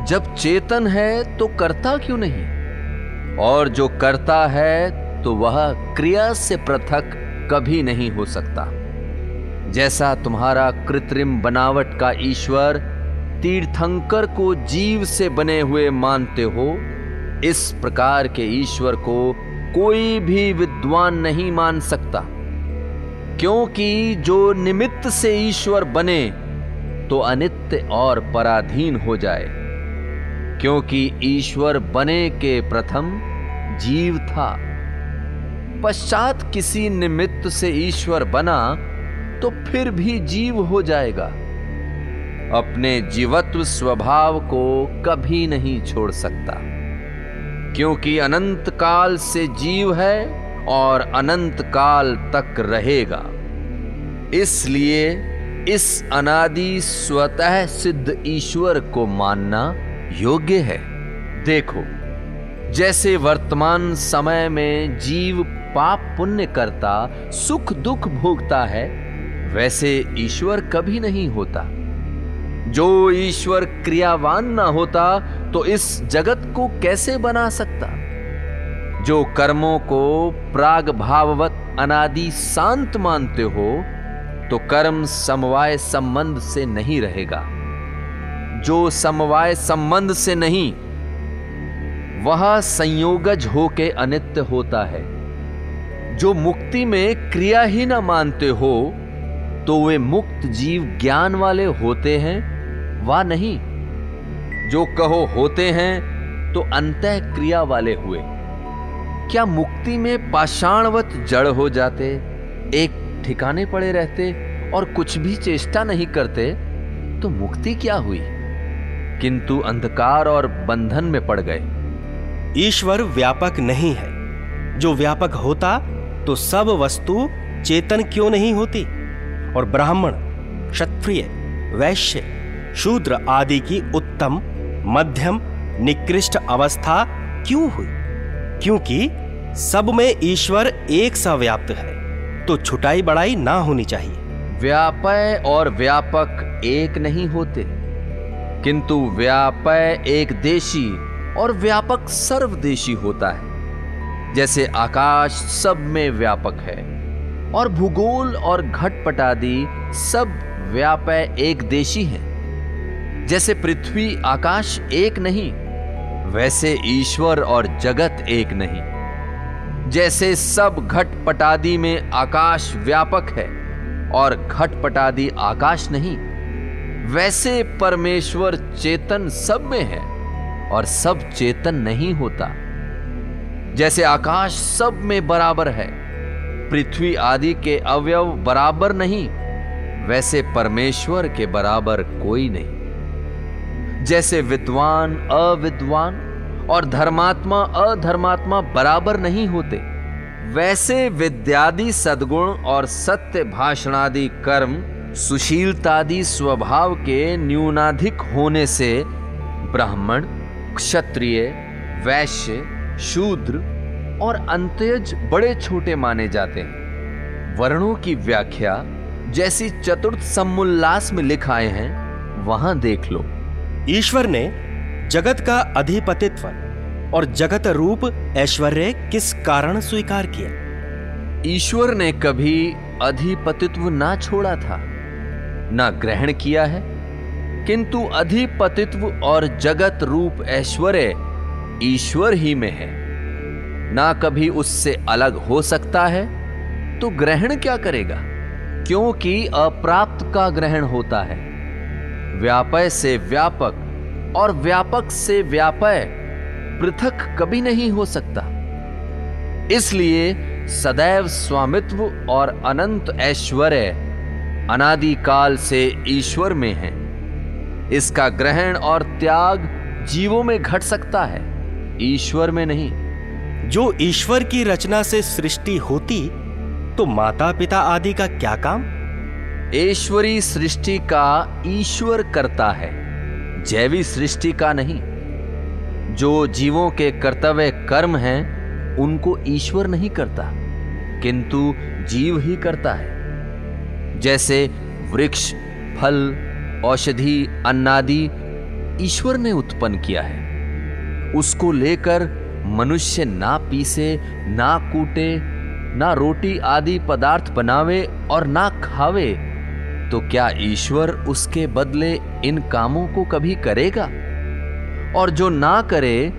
जब चेतन है तो करता क्यों नहीं? और जो करता है तो वह क्रिया से पृथक कभी नहीं हो सकता। जैसा तुम्हारा कृत्रिम बनावट का ईश्वर तीर्थंकर को जीव से बने हुए मानते हो, इस प्रकार के ईश्वर को कोई भी विद्वान नहीं मान सकता। क्योंकि जो निमित्त से ईश्वर बने तो अनित्य और पराधीन हो जाए। क्योंकि ईश्वर बने के प्रथम जीव था। पश्चात किसी निमित्त से ईश्वर बना तो फिर भी जीव हो जाएगा। अपने जीवत्व स्वभाव को कभी नहीं छोड़ सकता। क्योंकि अनंत काल से जीव है और अनंत काल तक रहेगा। इसलिए इस अनादि स्वतः सिद्ध ईश्वर को मानना योग्य है। देखो, जैसे वर्तमान समय में जीव पाप पुण्य करता सुख दुख भोगता है, वैसे ईश्वर कभी नहीं होता। जो ईश्वर क्रियावान ना होता तो इस जगत को कैसे बना सकता? जो कर्मों को प्राग भाववत अनादि शांत मानते हो तो कर्म समवाय संबंध से नहीं रहेगा। जो समवाय संबंध से नहीं, वह संयोगज होके अनित्य होता है। जो मुक्ति में क्रिया ही ना मानते हो तो वे मुक्त जीव ज्ञान वाले होते हैं वा नहीं। जो कहो होते हैं तो अंत क्रिया वाले हुए। क्या मुक्ति में पाषाणवत जड़ हो जाते, एक ठिकाने पड़े रहते और कुछ भी चेष्टा नहीं करते तो मुक्ति क्या हुई? किंतु अंधकार और बंधन में पड़ गए। ईश्वर व्यापक नहीं है। जो व्यापक होता तो सब वस्तु चेतन क्यों नहीं होती? और ब्राह्मण, क्षत्रिय, वैश्य शूद्र आदि की उत्तम, मध्यम, निकृष्ट अवस्था क्यों हुई? क्योंकि सब में ईश्वर एक सा व्याप्त है तो छुटाई बड़ाई ना होनी चाहिए। व्यापय और व्यापक एक नहीं होते, किंतु व्यापय एक देशी और व्यापक सर्वदेशी होता है, जैसे आकाश सब में व्यापक है, और भूगोल और घटपटादि सब व्यापय एक देशी हैं। जैसे पृथ्वी, आकाश एक नहीं, वैसे ईश्वर और जगत एक नहीं। जैसे सब घटपटादि में आकाश व्यापक है और घटपटादि आकाश नहीं, वैसे परमेश्वर चेतन सब में है और सब चेतन नहीं होता। जैसे आकाश सब में बराबर है, पृथ्वी आदि के अवयव बराबर नहीं, वैसे परमेश्वर के बराबर कोई नहीं। जैसे विद्वान अविद्वान और धर्मात्मा अधर्मात्मा बराबर नहीं होते, वैसे विद्यादि सद्गुण और सत्य भाषणादि कर्म, सुशीलतादि स्वभाव के न्यूनाधिक होने से ब्राह्मण, क्षत्रिय, वैश्य, शूद्र और अंत्यज बड़े छोटे माने जाते हैं। वर्णों की व्याख्या जैसी चतुर्थ समुल्लास में लिखाए हैं, वहाँ देख लो। ईश्वर ने जगत का अधिपतित्व और जगत रूप ऐश्वर्य किस कारण स्वीकार किया? ईश्वर ने कभी अधिपतित्व ना छोड़ा था, ना ग्रहण किया है, किंतु अधिपतित्व और जगत रूप ऐश्वर्य ईश्वर ही में है। ना कभी उससे अलग हो सकता है तो ग्रहण क्या करेगा? क्योंकि अप्राप्त का ग्रहण होता है। व्यापय से व्यापक और व्यापक से व्यापय पृथक कभी नहीं हो सकता। इसलिए सदैव स्वामित्व और अनंत ऐश्वर्य अनादिकाल से ईश्वर में है। इसका ग्रहण और त्याग जीवों में घट सकता है, ईश्वर में नहीं। जो ईश्वर की रचना से सृष्टि होती तो माता पिता आदि का क्या काम? ईश्वरी सृष्टि का ईश्वर करता है, जैवी सृष्टि का नहीं। जो जीवों के कर्तव्य कर्म हैं, उनको ईश्वर नहीं करता, किंतु जीव ही करता है। जैसे वृक्ष, फल, औषधि, अन्नादि ईश्वर ने उत्पन्न किया है। उसको लेकर मनुष्य ना पीसे, ना कूटे, ना रोटी आदि पदार्थ बनावे और ना खावे तो क्या ईश्वर उसके बदले इन कामों को कभी करेगा? और जो ना करे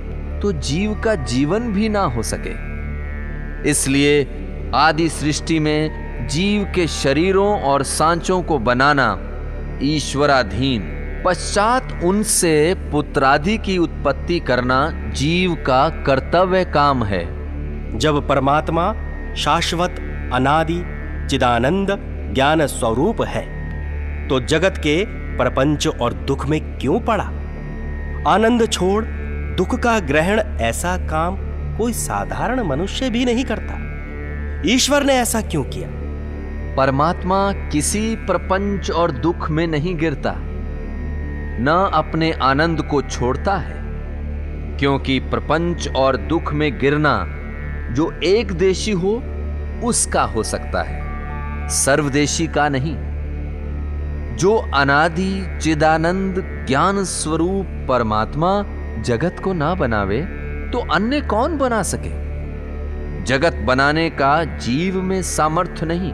तो जीव का जीवन भी ना हो सके। इसलिए आदि सृष्टि में जीव के शरीरों और सांचों को बनाना ईश्वराधीन, पश्चात उनसे पुत्रादि की उत्पत्ति करना जीव का कर्तव्य काम है। जब परमात्मा शाश्वत, अनादि, चिदानंद, ज्ञान स्वरूप है। तो जगत के प्रपंच और दुख में क्यों पड़ा? आनंद छोड़, दुख का ग्रहण ऐसा काम कोई साधारण मनुष्य भी नहीं करता। ईश्वर ने ऐसा क्यों किया? परमात्मा किसी प्रपंच और दुख में नहीं गिरता। न अपने आनंद को छोड़ता है, क्योंकि प्रपंच और दुख में गिरना जो एक देशी हो, उसका हो सकता है। सर्वदेशी का नहीं। जो अनादि चिदानंद ज्ञान स्वरूप परमात्मा जगत को ना बनावे तो अन्य कौन बना सके? जगत बनाने का जीव में सामर्थ्य नहीं,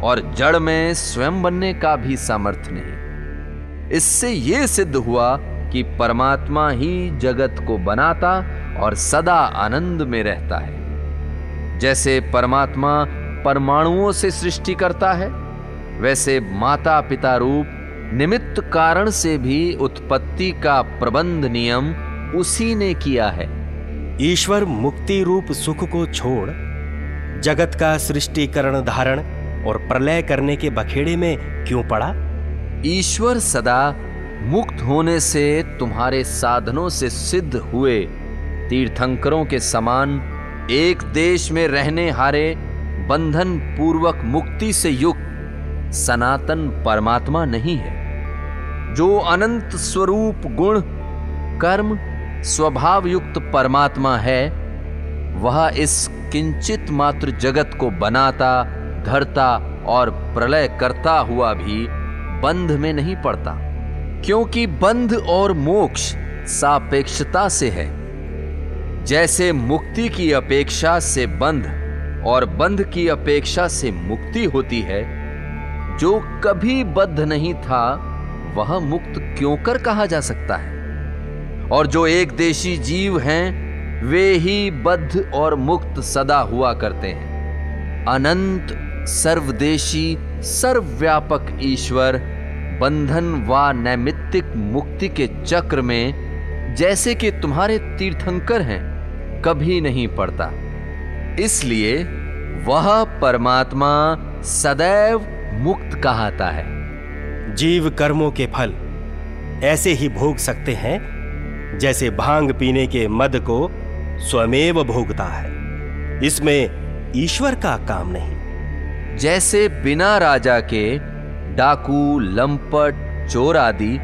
और जड़ में स्वयं बनने का भी सामर्थ्य नहीं। इससे यह सिद्ध हुआ कि परमात्मा ही जगत को बनाता और सदा आनंद में रहता है। जैसे परमात्मा परमाणुओं से सृष्टि करता है वैसे माता पिता रूप निमित्त कारण से भी उत्पत्ति का प्रबंध नियम उसी ने किया है। ईश्वर मुक्ति रूप सुख को छोड़ जगत का सृष्टिकरण धारण और प्रलय करने के बखेड़े में क्यों पड़ा? ईश्वर सदा मुक्त होने से तुम्हारे साधनों से सिद्ध हुए तीर्थंकरों के समान एक देश में रहने हारे बंधन पूर्वक मुक्ति से युक्त सनातन परमात्मा नहीं है। जो अनंत स्वरूप गुण, कर्म स्वभाव युक्त परमात्मा है, वह इस किंचित मात्र जगत को बनाता, धरता और प्रलय करता हुआ भी बंध में नहीं पड़ता, क्योंकि बंध और मोक्ष सापेक्षता से है। जैसे मुक्ति की अपेक्षा से बंध और बंध की अपेक्षा से मुक्ति होती है जो कभी बद्ध नहीं था, वह मुक्त क्यों कर कहा जा सकता है? और जो एक देशी जीव हैं, वे ही बद्ध और मुक्त सदा हुआ करते हैं। अनंत, सर्वदेशी, सर्वव्यापक ईश्वर, बंधन व नैमित्तिक मुक्ति के चक्र में, जैसे कि तुम्हारे तीर्थंकर हैं, कभी नहीं पड़ता। इसलिए वह परमात्मा सदैव मुक्त कहाता है। जीव कर्मों के फल ऐसे ही भोग सकते हैं जैसे भाँग पीने के मद को स्वमेव भोगता है। इसमें ईश्वर का काम नहीं। जैसे बिना राजा के डाकू लंपट चोर आदि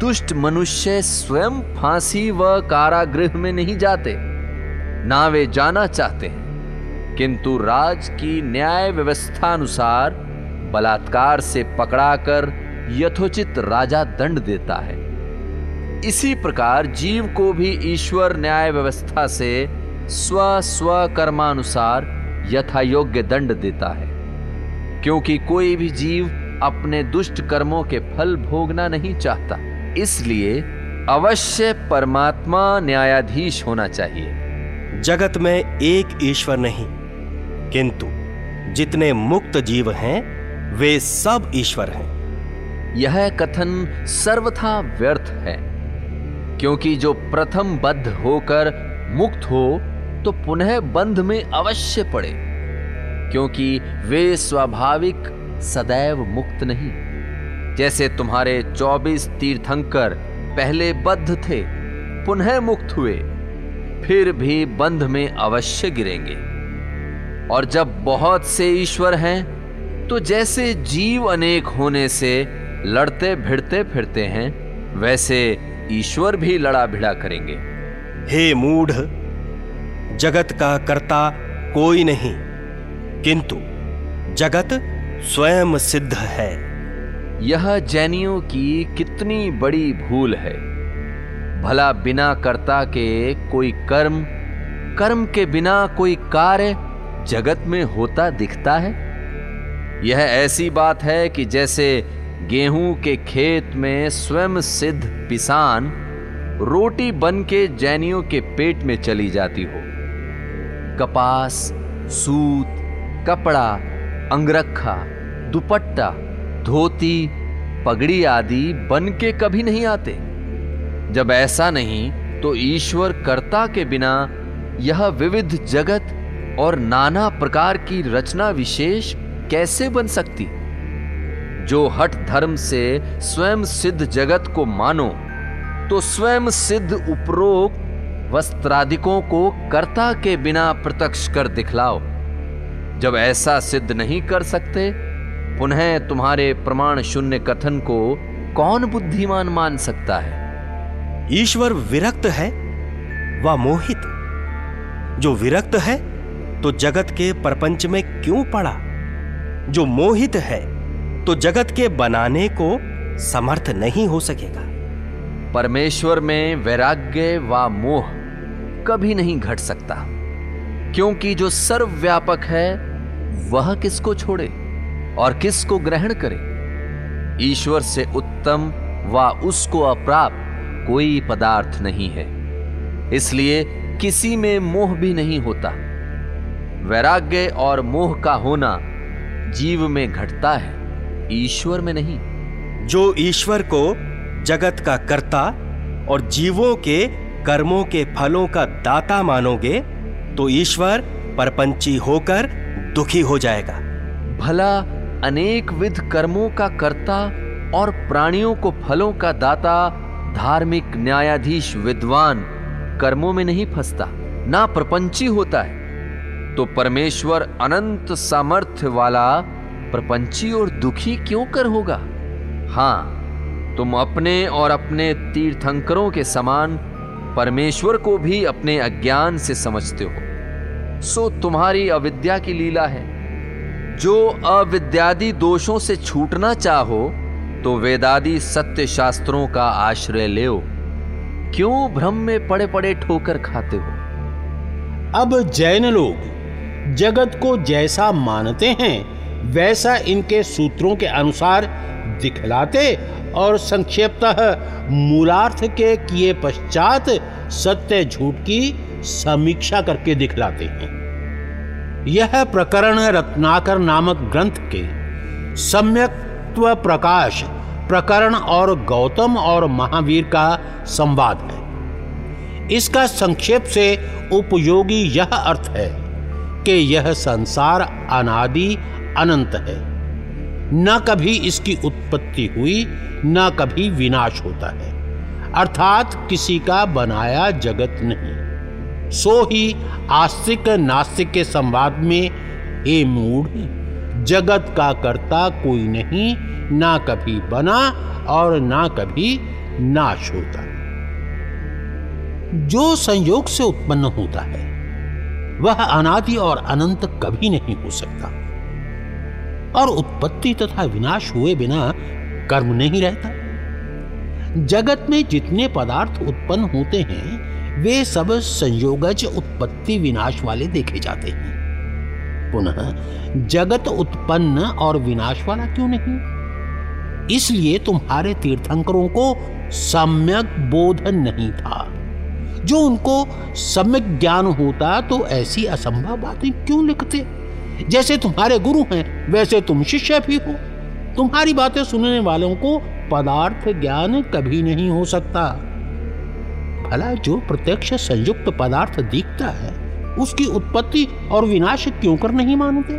दुष्ट मनुष्य स्वयं फांसी व कारागृह में नहीं जाते ना वे जाना चाहते हैं। किंतु राज की न्याय व्यवस्था अनुसार बलात्कार से पकड़ाकर यथोचित राजा दंड देता है। इसी प्रकार जीव को भी ईश्वर न्याय व्यवस्था से स्व स्व कर्मानुसार यथा योग्य दंड देता है। क्योंकि कोई भी जीव अपने दुष्ट कर्मों के फल भोगना नहीं चाहता, इसलिए अवश्य परमात्मा न्यायाधीश होना चाहिए। जगत में एक ईश्वर नहीं, किंतु जितने मुक्त जीव हैं वे सब ईश्वर हैं। यह कथन सर्वथा व्यर्थ है, क्योंकि जो प्रथम बद्ध होकर मुक्त हो तो पुनः बंध में अवश्य पड़े, क्योंकि वे स्वाभाविक सदैव मुक्त नहीं। जैसे तुम्हारे 24 तीर्थंकर पहले बद्ध थे, पुनः मुक्त हुए, फिर भी बंध में अवश्य गिरेंगे। और जब बहुत से ईश्वर हैं तो जैसे जीव अनेक होने से लड़ते भिड़ते फिरते हैं वैसे ईश्वर भी लड़ा भिड़ा करेंगे। हे मूढ़ जगत का कर्ता कोई नहीं किंतु जगत स्वयं सिद्ध है। यह जैनियों की कितनी बड़ी भूल है। भला बिना कर्ता के कोई कर्म कर्म के बिना कोई कार्य जगत में होता दिखता है? यह ऐसी बात है कि जैसे गेहूँ के खेत में स्वयं सिद्ध पिसान रोटी बन के जैनियों के पेट में चली जाती हो। कपास, सूत, कपड़ा, अंगरखा, दुपट्टा, धोती, पगड़ी आदि बन के कभी नहीं आते। जब ऐसा नहीं तो ईश्वर कर्ता के बिना यह विविध जगत और नाना प्रकार की रचना विशेष कैसे बन सकती? जो हट धर्म से स्वयं सिद्ध जगत को मानो तो स्वयं सिद्ध उपरोक्त वस्त्रादिकों को कर्ता के बिना प्रत्यक्ष कर दिखलाओ। जब ऐसा सिद्ध नहीं कर सकते, पुनः तुम्हारे प्रमाण शून्य कथन को कौन बुद्धिमान मान सकता है? ईश्वर विरक्त है, व मोहित? जो विरक्त है तो जगत के प्रपंच में क्यों पड़ा? जो मोहित है तो जगत के बनाने को समर्थ नहीं हो सकेगा। परमेश्वर में वैराग्य व मोह कभी नहीं घट सकता, क्योंकि जो सर्वव्यापक है, वह किसको छोड़े और किसको ग्रहण करे? ईश्वर से उत्तम व उसको अप्राप्त कोई पदार्थ नहीं है, इसलिए किसी में मोह भी नहीं होता। वैराग्य और मोह का होना जीव में घटता है ईश्वर में नहीं। जो ईश्वर को जगत का कर्ता और जीवों के कर्मों के फलों का दाता मानोगे तो ईश्वर परपंची होकर दुखी हो जाएगा। भला अनेक विध कर्मों का कर्ता और प्राणियों को फलों का दाता धार्मिक न्यायाधीश विद्वान कर्मों में नहीं फंसता ना प्रपंची होता है। तो परमेश्वर अनंत सामर्थ्य वाला प्रपंची और दुखी क्यों कर होगा? हाँ, तुम अपने और अपने तीर्थंकरों के समान परमेश्वर को भी अपने अज्ञान से समझते हो। सो तुम्हारी अविद्या की लीला है। जो अविद्यादि दोषों से छूटना चाहो तो वेदादि सत्य शास्त्रों का आश्रय ले क्यों भ्रम में पड़े पड़े ठोकर खाते हो? अब जैन लोग जगत को जैसा मानते हैं, वैसा इनके सूत्रों के अनुसार दिखलाते और संक्षेपतः मूलार्थ के किए पश्चात सत्य झूठ की समीक्षा करके दिखलाते हैं। यह प्रकरण रत्नाकर नामक ग्रंथ के सम्यक्त्व प्रकाश, प्रकरण और गौतम और महावीर का संवाद है। इसका संक्षेप से उपयोगी यह अर्थ है। कि यह संसार अनादि अनंत है। न कभी इसकी उत्पत्ति हुई, न कभी विनाश होता है। अर्थात किसी का बनाया जगत नहीं। सो ही आस्तिक नास्तिक के संवाद में, हे मूढ़, जगत का कर्ता कोई नहीं, ना कभी बना और ना कभी नाश होता। जो संयोग से उत्पन्न होता है वह अनादि और अनंत कभी नहीं हो सकता। और उत्पत्ति तथा विनाश हुए बिना कर्म नहीं रहता। जगत में जितने पदार्थ उत्पन्न होते हैं, वे सब संयोगज उत्पत्ति विनाश वाले देखे जाते हैं। पुनः जगत उत्पन्न और विनाश वाला क्यों नहीं? इसलिए तुम्हारे तीर्थंकरों को सम्यक बोध नहीं था। जो उनको सम्यक ज्ञान होता तो ऐसी असंभव बातें क्यों लिखते? जैसे तुम्हारे गुरु हैं, वैसे तुम शिष्य भी हो। तुम्हारी बातें सुनने वालों को पदार्थ ज्ञान कभी नहीं हो सकता। भला जो प्रत्यक्ष संयुक्त पदार्थ दिखता है, उसकी उत्पत्ति और विनाश क्यों कर नहीं मानते?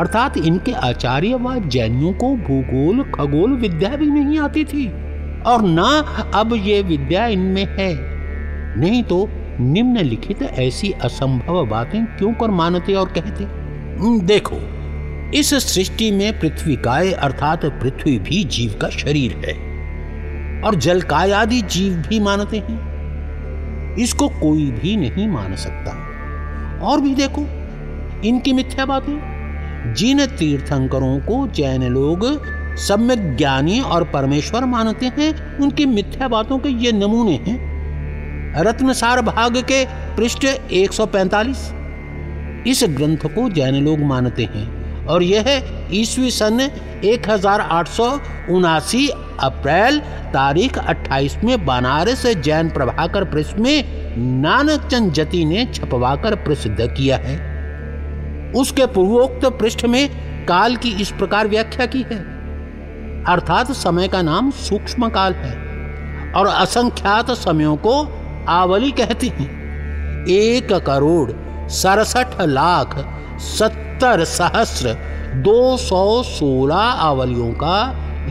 अर्थात इनके आचार्य व जैनियों को भूगोल, खगोल विद्या भी नहीं आती थी, और ना अब ये विद्या इनमें है। नहीं तो निम्नलिखित ऐसी असंभव बातें क्यों कर मानते और कहते? देखो, इस सृष्टि में पृथ्वी काय अर्थात पृथ्वी भी जीव का शरीर है, और जल काय आदि जीव भी मानते हैं। इसको कोई भी नहीं मान सकता। और भी देखो, इनकी मिथ्या बातें। जिन तीर्थंकरों को जैन लोग सम्यक ज्ञानी और परमेश्वर मानते हैं, उनकी मिथ्या बातों के ये नमूने हैं। रत्नसार भाग के पृष्ठ 145 इस ग्रंथ को जैन लोग मानते हैं, और यह ईस्वी सन एक अप्रैल तारीख 28 में बनारस जैन प्रभाकर प्रेस में नानक चंद जति ने छपवाकर प्रसिद्ध किया है। उसके पूर्वोक्त पृष्ठ में काल की इस प्रकार व्याख्या की है। अर्थात समय का नाम सूक्ष्म काल है, और असंख्यात समयों को आवली कहते हैं, एक करोड़ सड़सठ लाख सत्तर सहस्र दो सौ सोलह आवलियों का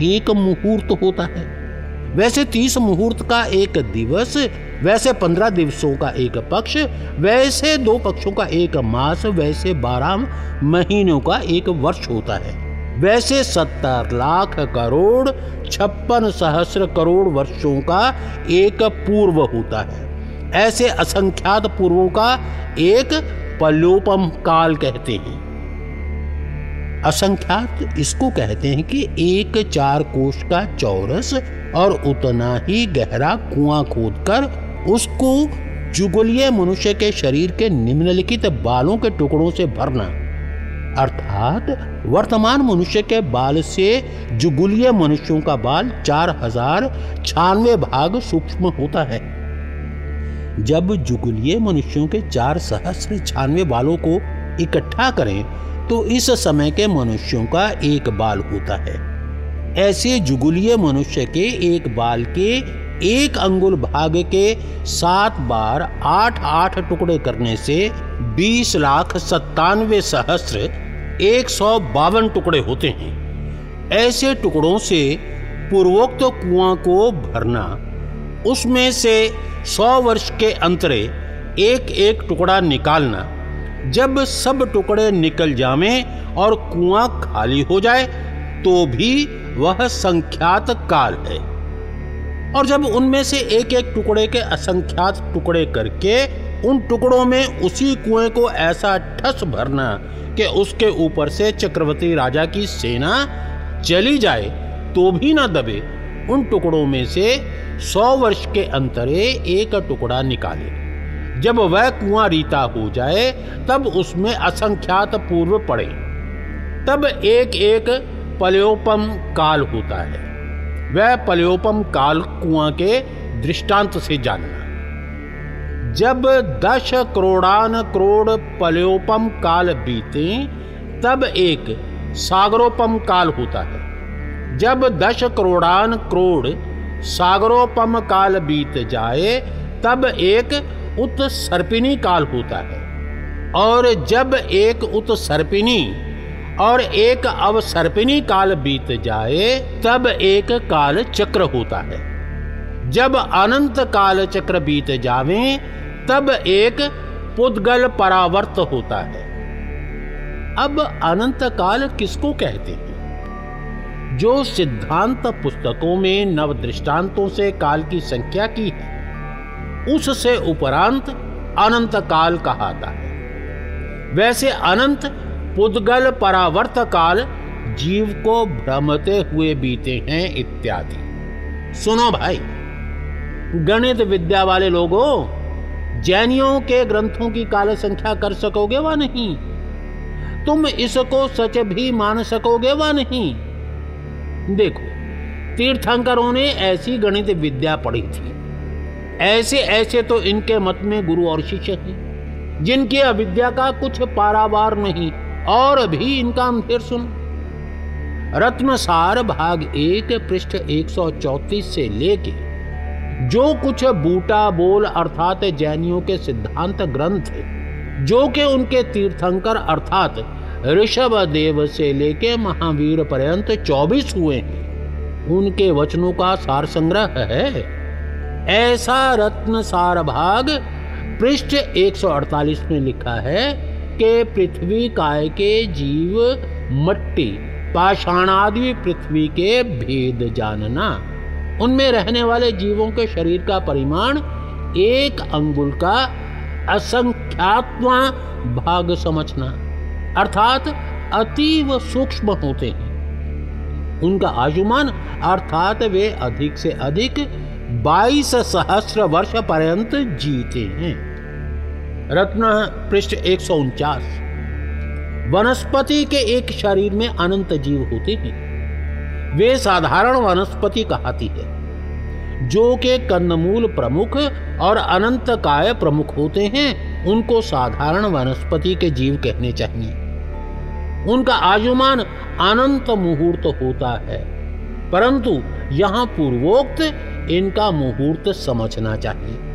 एक मुहूर्त होता है। वैसे तीस मुहूर्त का एक दिवस, वैसे पंद्रह दिवसों का एक पक्ष, वैसे दो पक्षों का एक मास, वैसे बारह महीनों का एक वर्ष होता है। वैसे सत्तर लाख करोड़ छप्पन सहस्र करोड़ वर्षों का एक पूर्व होता है। ऐसे असंख्यात पूर्वों का एक पलोपम काल कहते हैं। असंख्यात इसको कहते हैं कि एक चार कोष का चौरस और उतना ही गहरा कुआँ खोदकर उसको जुगलिय मनुष्य के शरीर के निम्नलिखित बालों के टुकड़ों से भरना। अर्थात वर्तमान मनुष्य के बाल से जुगुलिय मनुष्यों का बाल चार हज़ार छानवे भाग सूक्ष्म होता है। जब जुगुलिय मनुष्यों के चार सहस्र छानवे बालों को इकट्ठा करें तो इस समय के मनुष्यों का एक बाल होता है। ऐसे जुगुलिय मनुष्य के एक बाल के एक अंगुल भाग के सात बार आठ आठ टुकड़े करने से बीस लाख सत्तानवे सहस्र एक सौ बावन टुकड़े होते हैं। ऐसे टुकड़ों से पूर्वोक्त तो कुआँ को भरना, उसमें से सौ वर्ष के अंतरे एक एक टुकड़ा निकालना, जब सब टुकड़े निकल जावें और कुआँ खाली हो जाए तो भी वह संख्यात काल है। और जब उनमें से एक एक टुकड़े के असंख्यात टुकड़े करके, उन टुकड़ों में उसी कुएँ को ऐसा ठस भरना कि उसके ऊपर से चक्रवर्ती राजा की सेना चली जाए तो भी ना दबे, उन टुकड़ों में से सौ वर्ष के अंतरे एक टुकड़ा निकाले। जब वह कुआँ रीता हो जाए, तब उसमें असंख्यात पूर्व पड़े। तब एक एक पलयोपम काल होता है। वह पलयोपम काल कुआँ के दृष्टांत से जानना। जब दश करोड़ान करोड़ पलयोपम काल बीते, तब एक सागरोपम काल होता है। जब दश करोड़ान करोड़ सागरोपम काल बीत जाए, तब एक उत्सर्पिणी काल होता है। और जब एक उत्सर्पिणी और एक अवसर्पिणी काल बीत जाए, तब एक काल चक्र होता है। जब अनंत काल चक्र बीत जावे, तब एक पुद्गल परावर्त होता है। अब अनंत काल किसको कहते हैं? जो सिद्धांत पुस्तकों में नव दृष्टांतों से काल की संख्या की है, उससे उपरांत अनंत काल कहाता है। वैसे अनंत पुद्गल परावर्त काल जीव को भ्रमते हुए बीते हैं इत्यादि। सुनो भाई, गणित विद्या वाले लोगों, जैनियों के ग्रंथों की काल संख्या कर सकोगे व नहीं? तुम इसको सच भी मान सकोगे व नहीं? देखो, तीर्थंकरों ने ऐसी गणित विद्या पढ़ी थी। ऐसे ऐसे तो इनके मत में गुरु और शिष्य हैं, जिनकी अविद्या का कुछ पारावार नहीं। और भी इनका अंधेर सुन। रत्नसार भाग एक पृष्ठ 134 से लेके जो कुछ बूटा बोल अर्थात जैनियों के सिद्धांत ग्रंथ, जो कि उनके तीर्थंकर अर्थात ऋषभ देव से लेके महावीर पर्यंत 24 हुए हैं, उनके वचनों का सार संग्रह है। ऐसा रत्न सार भाग पृष्ठ 148 में लिखा है कि पृथ्वी काय के जीव मट्टी, पाषाणादि पृथ्वी के भेद जानना। उनमें रहने वाले जीवों के शरीर का परिमाण एक अंगुल का असंख्यात्मा भाग समझना, अर्थात अतीव सूक्ष्म होते हैं। उनका आयुमान अर्थात वे अधिक से अधिक 22 सहस्र वर्ष पर्यंत जीते हैं। रत्न पृष्ठ एक वनस्पति के एक शरीर में अनंत जीव होते हैं। वे साधारण वनस्पति कहती है, जो के कंदमूल प्रमुख और अनंत काय प्रमुख होते हैं, उनको साधारण वनस्पति के जीव कहने चाहिए। उनका आयुमान अनंत मुहूर्त होता है, परंतु यहाँ पूर्वोक्त इनका मुहूर्त समझना चाहिए।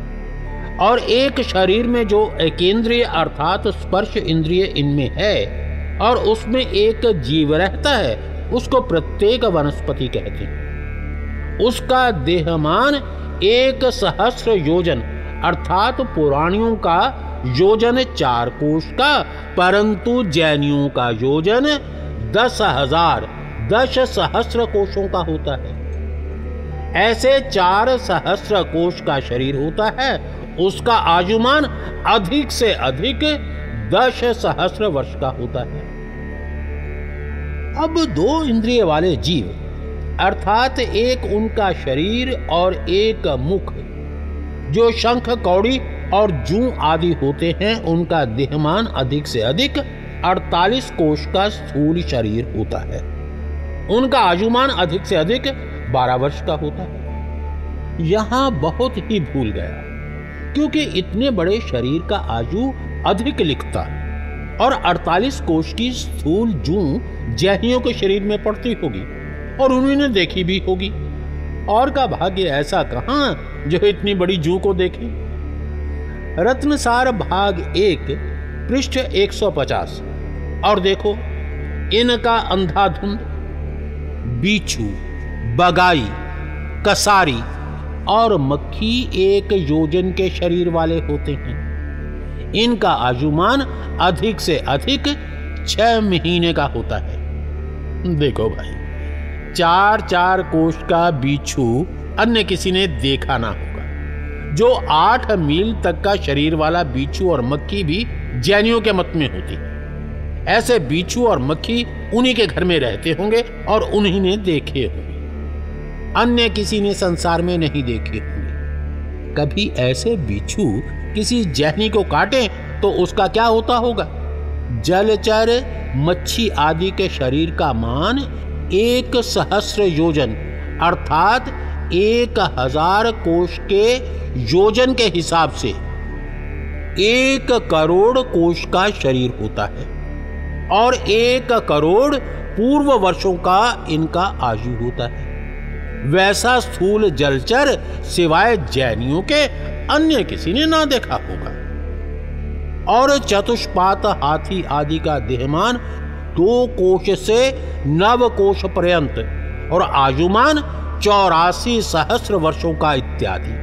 और एक शरीर में जो एकेंद्रीय अर्थात स्पर्श इंद्रिय इनमें है, और उसमें एक जीव रहता है, उसको प्रत्येक वनस्पति कहते हैं। उसका देहमान एक सहस्र योजन, अर्थात पुराणियों का योजन चार कोष का, परंतु जैनियों का योजन दस हज़ार, दस सहस्र कोषों का होता है। ऐसे चार सहस्र कोष का शरीर होता है उसका आयुमान अधिक से अधिक दस सहस्र वर्ष का होता है। अब दो इंद्रिय वाले जीव, अर्थात एक उनका शरीर और एक मुख, जो शंख, कौड़ी और जू आदि होते हैं, उनका देहमान अधिक से अधिक 48 कोष का स्थूल शरीर होता है। उनका आयुमान अधिक से अधिक 12 वर्ष का होता है। यहाँ बहुत ही भूल गया। क्योंकि इतने बड़े शरीर का आजू अधिक लिखता और 48 कोष की स्थूल जू जैनियों के शरीर में पड़ती होगी, और उन्होंने देखी भी होगी। और का भाग्य ऐसा कहाँ जो इतनी बड़ी जू को देखे? रत्नसार भाग एक, पृष्ठ 150 और देखो, इनका अंधाधुंध बीछू, बगाई, कसारी और मक्खी एक योजन के शरीर वाले होते हैं। इनका आयुमान अधिक से अधिक छह महीने का होता है। देखो भाई चार चार कोष का बिच्छू अन्य किसी ने देखा ना होगा। जो आठ मील तक का शरीर वाला बिच्छू और मक्खी भी जैनियों के मत में होती है। ऐसे बिच्छू और मक्खी उन्हीं के घर में रहते होंगे और उन्हीं ने देखे होंगे। अन्य किसी ने संसार में नहीं देखे होंगे। कभी ऐसे बिच्छू किसी जहनी को काटे तो उसका क्या होता होगा? जलचर मच्छी आदि के शरीर का मान एक सहस्र योजन, अर्थात एक हज़ार कोष के योजन के हिसाब से एक करोड़ कोष का शरीर होता है और एक करोड़ पूर्व वर्षों का इनका आयु होता है। वैसा स्थूल जलचर सिवाय जैनियों के अन्य किसी ने ना देखा होगा। और चतुष्पात हाथी आदि का देहमान दो कोश से नव कोश पर्यंत और आयुमान चौरासी सहस्र वर्षों का इत्यादि।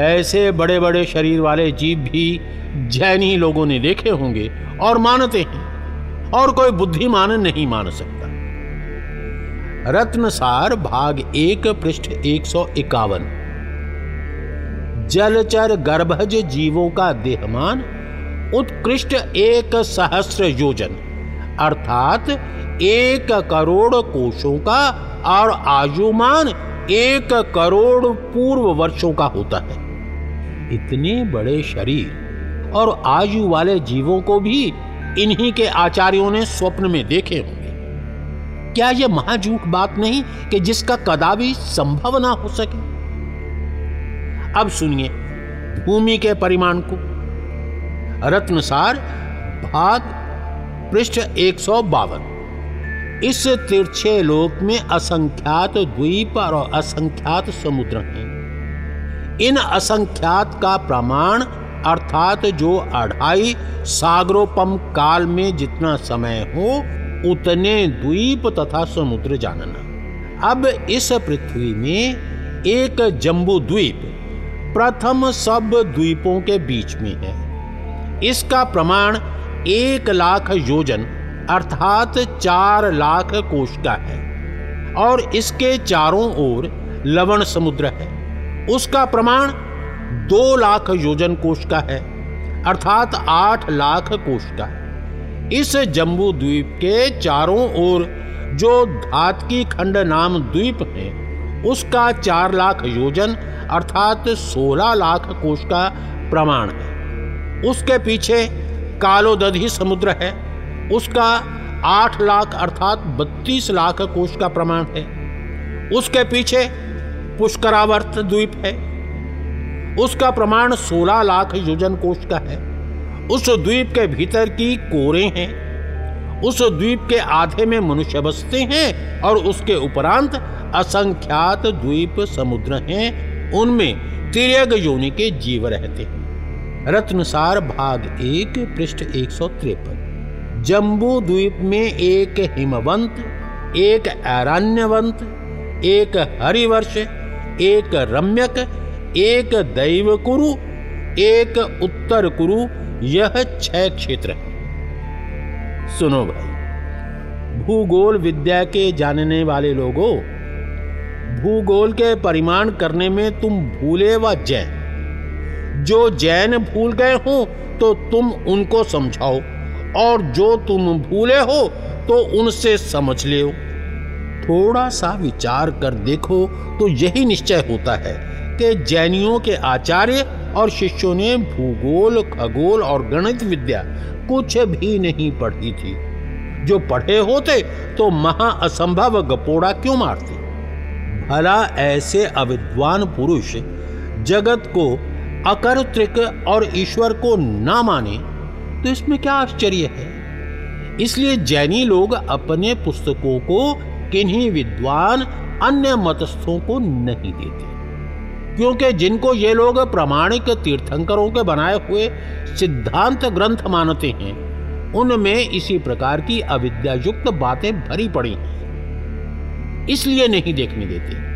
ऐसे बड़े बड़े शरीर वाले जीव भी जैनी लोगों ने देखे होंगे और मानते हैं और कोई बुद्धिमान नहीं मान सकता। रत्नसार भाग एक पृष्ठ एक सौ इक्यावन। जलचर गर्भज जीवों का देहमान, उत्कृष्ट एक सहस्र योजन, अर्थात एक करोड़ कोषों का और आयुमान एक करोड़ पूर्व वर्षों का होता है। इतने बड़े शरीर और आयु वाले जीवों को भी इन्हीं के आचार्यों ने स्वप्न में देखे होंगे क्या यह महाजूठ बात नहीं कि जिसका कदापि संभव ना हो सके? अब सुनिए, भूमि के परिमाण को। रत्नसार, भाग, पृष्ठ एक सौ बावन। इस तिरछे लोक में असंख्यात द्वीप और असंख्यात समुद्र हैं। इन असंख्यात का प्रमाण, अर्थात जो अढ़ाई सागरोपम काल में जितना समय हो उतने द्वीप तथा समुद्र जानना। अब इस पृथ्वी में एक जम्बू द्वीप प्रथम सब द्वीपों के बीच में है। इसका प्रमाण एक लाख योजन, अर्थात चार लाख कोष का है। और इसके चारों ओर लवण समुद्र है। उसका प्रमाण दो लाख योजन कोश का है, अर्थात आठ लाख कोष का है। इस जम्बू द्वीप के चारों ओर जो धातकी खंड नाम द्वीप है, उसका चार लाख योजन अर्थात सोलह लाख कोष का प्रमाण है। उसके पीछे कालोदधि समुद्र है, उसका आठ लाख अर्थात बत्तीस लाख कोष का प्रमाण है। उसके पीछे पुष्करावर्त द्वीप है, उसका प्रमाण 16 लाख योजन कोष का है। उस द्वीप के भीतर की कोरे हैं। उस द्वीप के आधे में मनुष्य बसते हैं और उसके उपरांत असंख्यात द्वीप समुद्र हैं। उनमें तिरग योनि के जीव रहते हैं। रत्नसार भाग एक, पृष्ठ एक सौ तिरपन। जम्बू द्वीप में एक हिमवंत, एक अरण्यवंत, एक हरिवर्ष, एक रम्यक, एक दैव कुरु एक उत्तर कुरु, यह छह क्षेत्र है। सुनो भाई, भूगोल विद्या के जानने वाले लोगों, भूगोल के परिमाण करने में तुम भूले व जैन। जो जैन भूल गए हो तो तुम उनको समझाओ, और जो तुम भूले हो तो उनसे समझ ले थोड़ा सा विचार कर देखो तो यही निश्चय होता है कि जैनियों के आचार्य और शिष्यों ने भूगोल, खगोल और गणित विद्या कुछ भी नहीं पढ़ी थी। जो पढ़े होते तो महा असंभव गपोड़ा क्यों मारते? भला ऐसे अविद्वान पुरुष जगत को अकर्तृक और ईश्वर को ना माने तो इसमें क्या आश्चर्य है? इसलिए जैनी लोग अपने पुस्तकों को किन्हीं विद्वान अन्य मतस्थों को नहीं देते। क्योंकि जिनको ये लोग प्रामाणिक तीर्थंकरों के बनाए हुए सिद्धांत ग्रंथ मानते हैं, उनमें इसी प्रकार की अविद्यायुक्त बातें भरी पड़ी हैं। इसलिए नहीं देखने देते।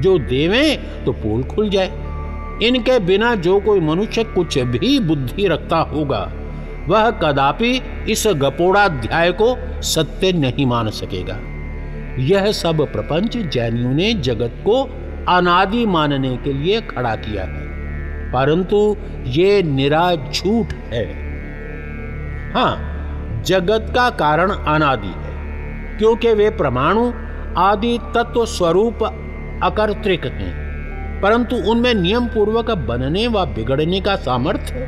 जो देवें तो पोल खुल जाए। इनके बिना जो कोई मनुष्य कुछ भी बुद्धि रखता होगा, वह कदापि इस गपोड़ाध्याय को सत्य नहीं मान सकेगा। यह सब प्रपंच जैनियों ने जगत को अनादि मानने के लिए खड़ा किया है। परंतु ये निरा झूठ है। हाँ जगत का कारण अनादि है, क्योंकि वे परमाणु, आदि तत्व स्वरूप अकर्तृक हैं। परंतु उनमें नियम पूर्वक बनने व बिगड़ने का सामर्थ्य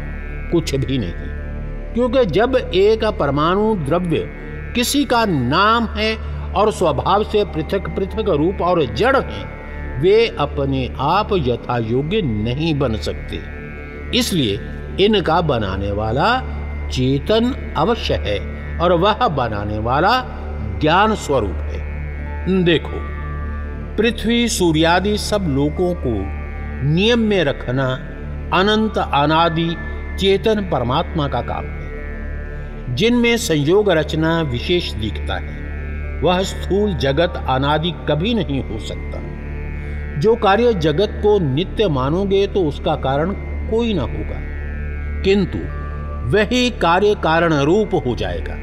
कुछ भी नहीं, क्योंकि जब एक परमाणु द्रव्य किसी का नाम है और स्वभाव से पृथक पृथक रूप और जड़ है वे अपने आप यथा योग्य नहीं बन सकते। इसलिए इनका बनाने वाला चेतन अवश्य है और वह बनाने वाला ज्ञान स्वरूप है। देखो, पृथ्वी, सूर्यादि सब लोगों को नियम में रखना अनंत अनादि चेतन परमात्मा का काम है। जिनमें संयोग रचना विशेष दिखता है, वह स्थूल जगत अनादि कभी नहीं हो सकता। जो कार्य जगत को नित्य मानोगे तो उसका कारण कोई ना होगा। किंतु वही कार्य कारण रूप हो जाएगा।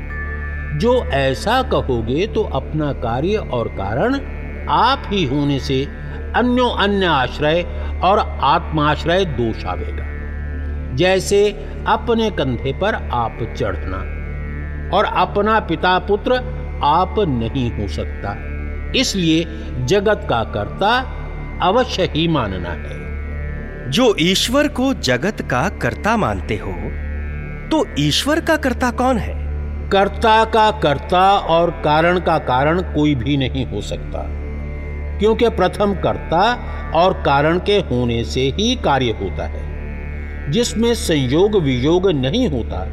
जो ऐसा कहोगे तो अपना कार्य और कारण आप ही होने से अन्यो अन्य आश्रय और आत्माश्रय दोष आवेगा। जैसे अपने कंधे पर आप चढ़ना और अपना पिता पुत्र आप नहीं हो सकता। इसलिए जगत का कर्ता अवश्य ही मानना है। जो ईश्वर को जगत का कर्ता मानते हो तो ईश्वर का कर्ता कौन है? कर्ता का कर्ता और कारण का कारण कोई भी नहीं हो सकता क्योंकि प्रथम कर्ता और कारण के होने से ही कार्य होता है। जिसमें संयोग वियोग नहीं होता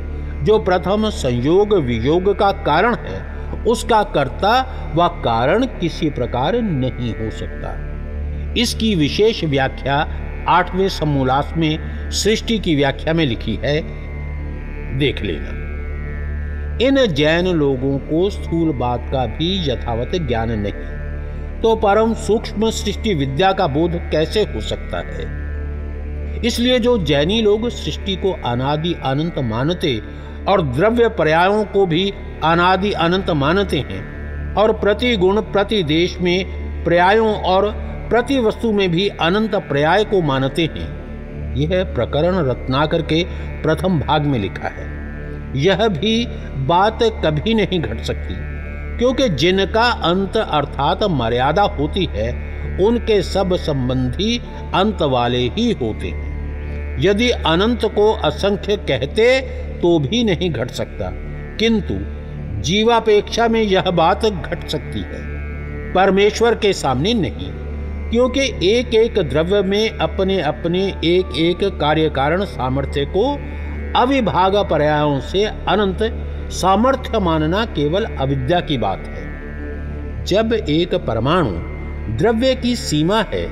जो प्रथम संयोग वियोग का कारण है उसका कर्ता व कारण किसी प्रकार नहीं हो सकता। इसकी विशेष व्याख्या आठवें समूलास में सृष्टि की व्याख्या में लिखी है। देख लेना। इन जैन लोगों को स्थूल बात का भी यथावत ज्ञान नहीं तो परम सूक्ष्म सृष्टि विद्या का बोध कैसे हो सकता है? इसलिए जो जैनी लोग सृष्टि को अनादि अनंत मानते और द्रव्य पर्यायों को भी अनादि अनंत मानते हैं और प्रति गुण प्रति देश में पर्यायों और प्रति वस्तु में भी अनंत पर्याय को मानते हैं। यह प्रकरण रत्नाकर के प्रथम भाग में लिखा है। यह भी बात कभी नहीं घट सकती, क्योंकि जिनका अंत अर्थात मर्यादा होती है, उनके सब संबंधी अंत वाले ही होते हैं। यदि अनंत को असंख्य कहते तो भी नहीं घट सकता। किंतु जीवापेक्षा में यह बात घट सकती है। परमेश्वर के सामने नहीं। क्योंकि एक एक द्रव्य में अपने अपने एक एक कार्य कारण सामर्थ्य को अविभाग पर्यायों से अनंत सामर्थ्य मानना केवल अविद्या की बात है। जब एक परमाणु द्रव्य की सीमा है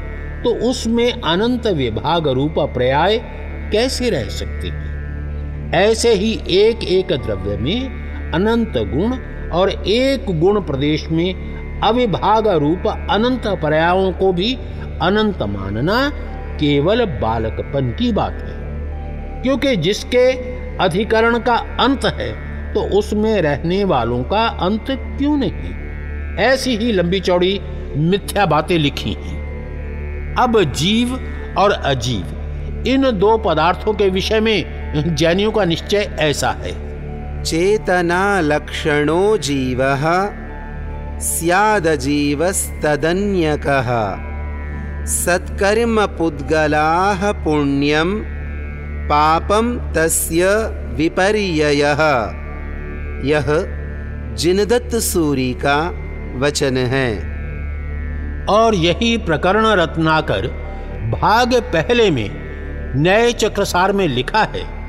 तो उसमें अनंत विभाग रूप पर्याय कैसे रह सकते हैं? ऐसे ही एक एक द्रव्य में अनंत गुण और एक गुण प्रदेश में अविभाग रूप अनंत पर्यायों को भी अनंत मानना केवल बालकपन की बात है। क्योंकि जिसके अधिकरण का अंत है तो उसमें रहने वालों का अंत क्यों नहीं? ऐसी ही लंबी चौड़ी मिथ्या बातें लिखी हैं। अब जीव और अजीव, इन दो पदार्थों के विषय में जैनियों का निश्चय ऐसा है। चेतना लक्षणो जीव सदजीवस्तन्यक सत्कर्म पुद्गला पुण्यम पापम तस्य विपर्ययः। यह जिनदत्त सूरी का वचन है। और यही प्रकरण रत्नाकर भाग पहले में नए चक्रसार में लिखा है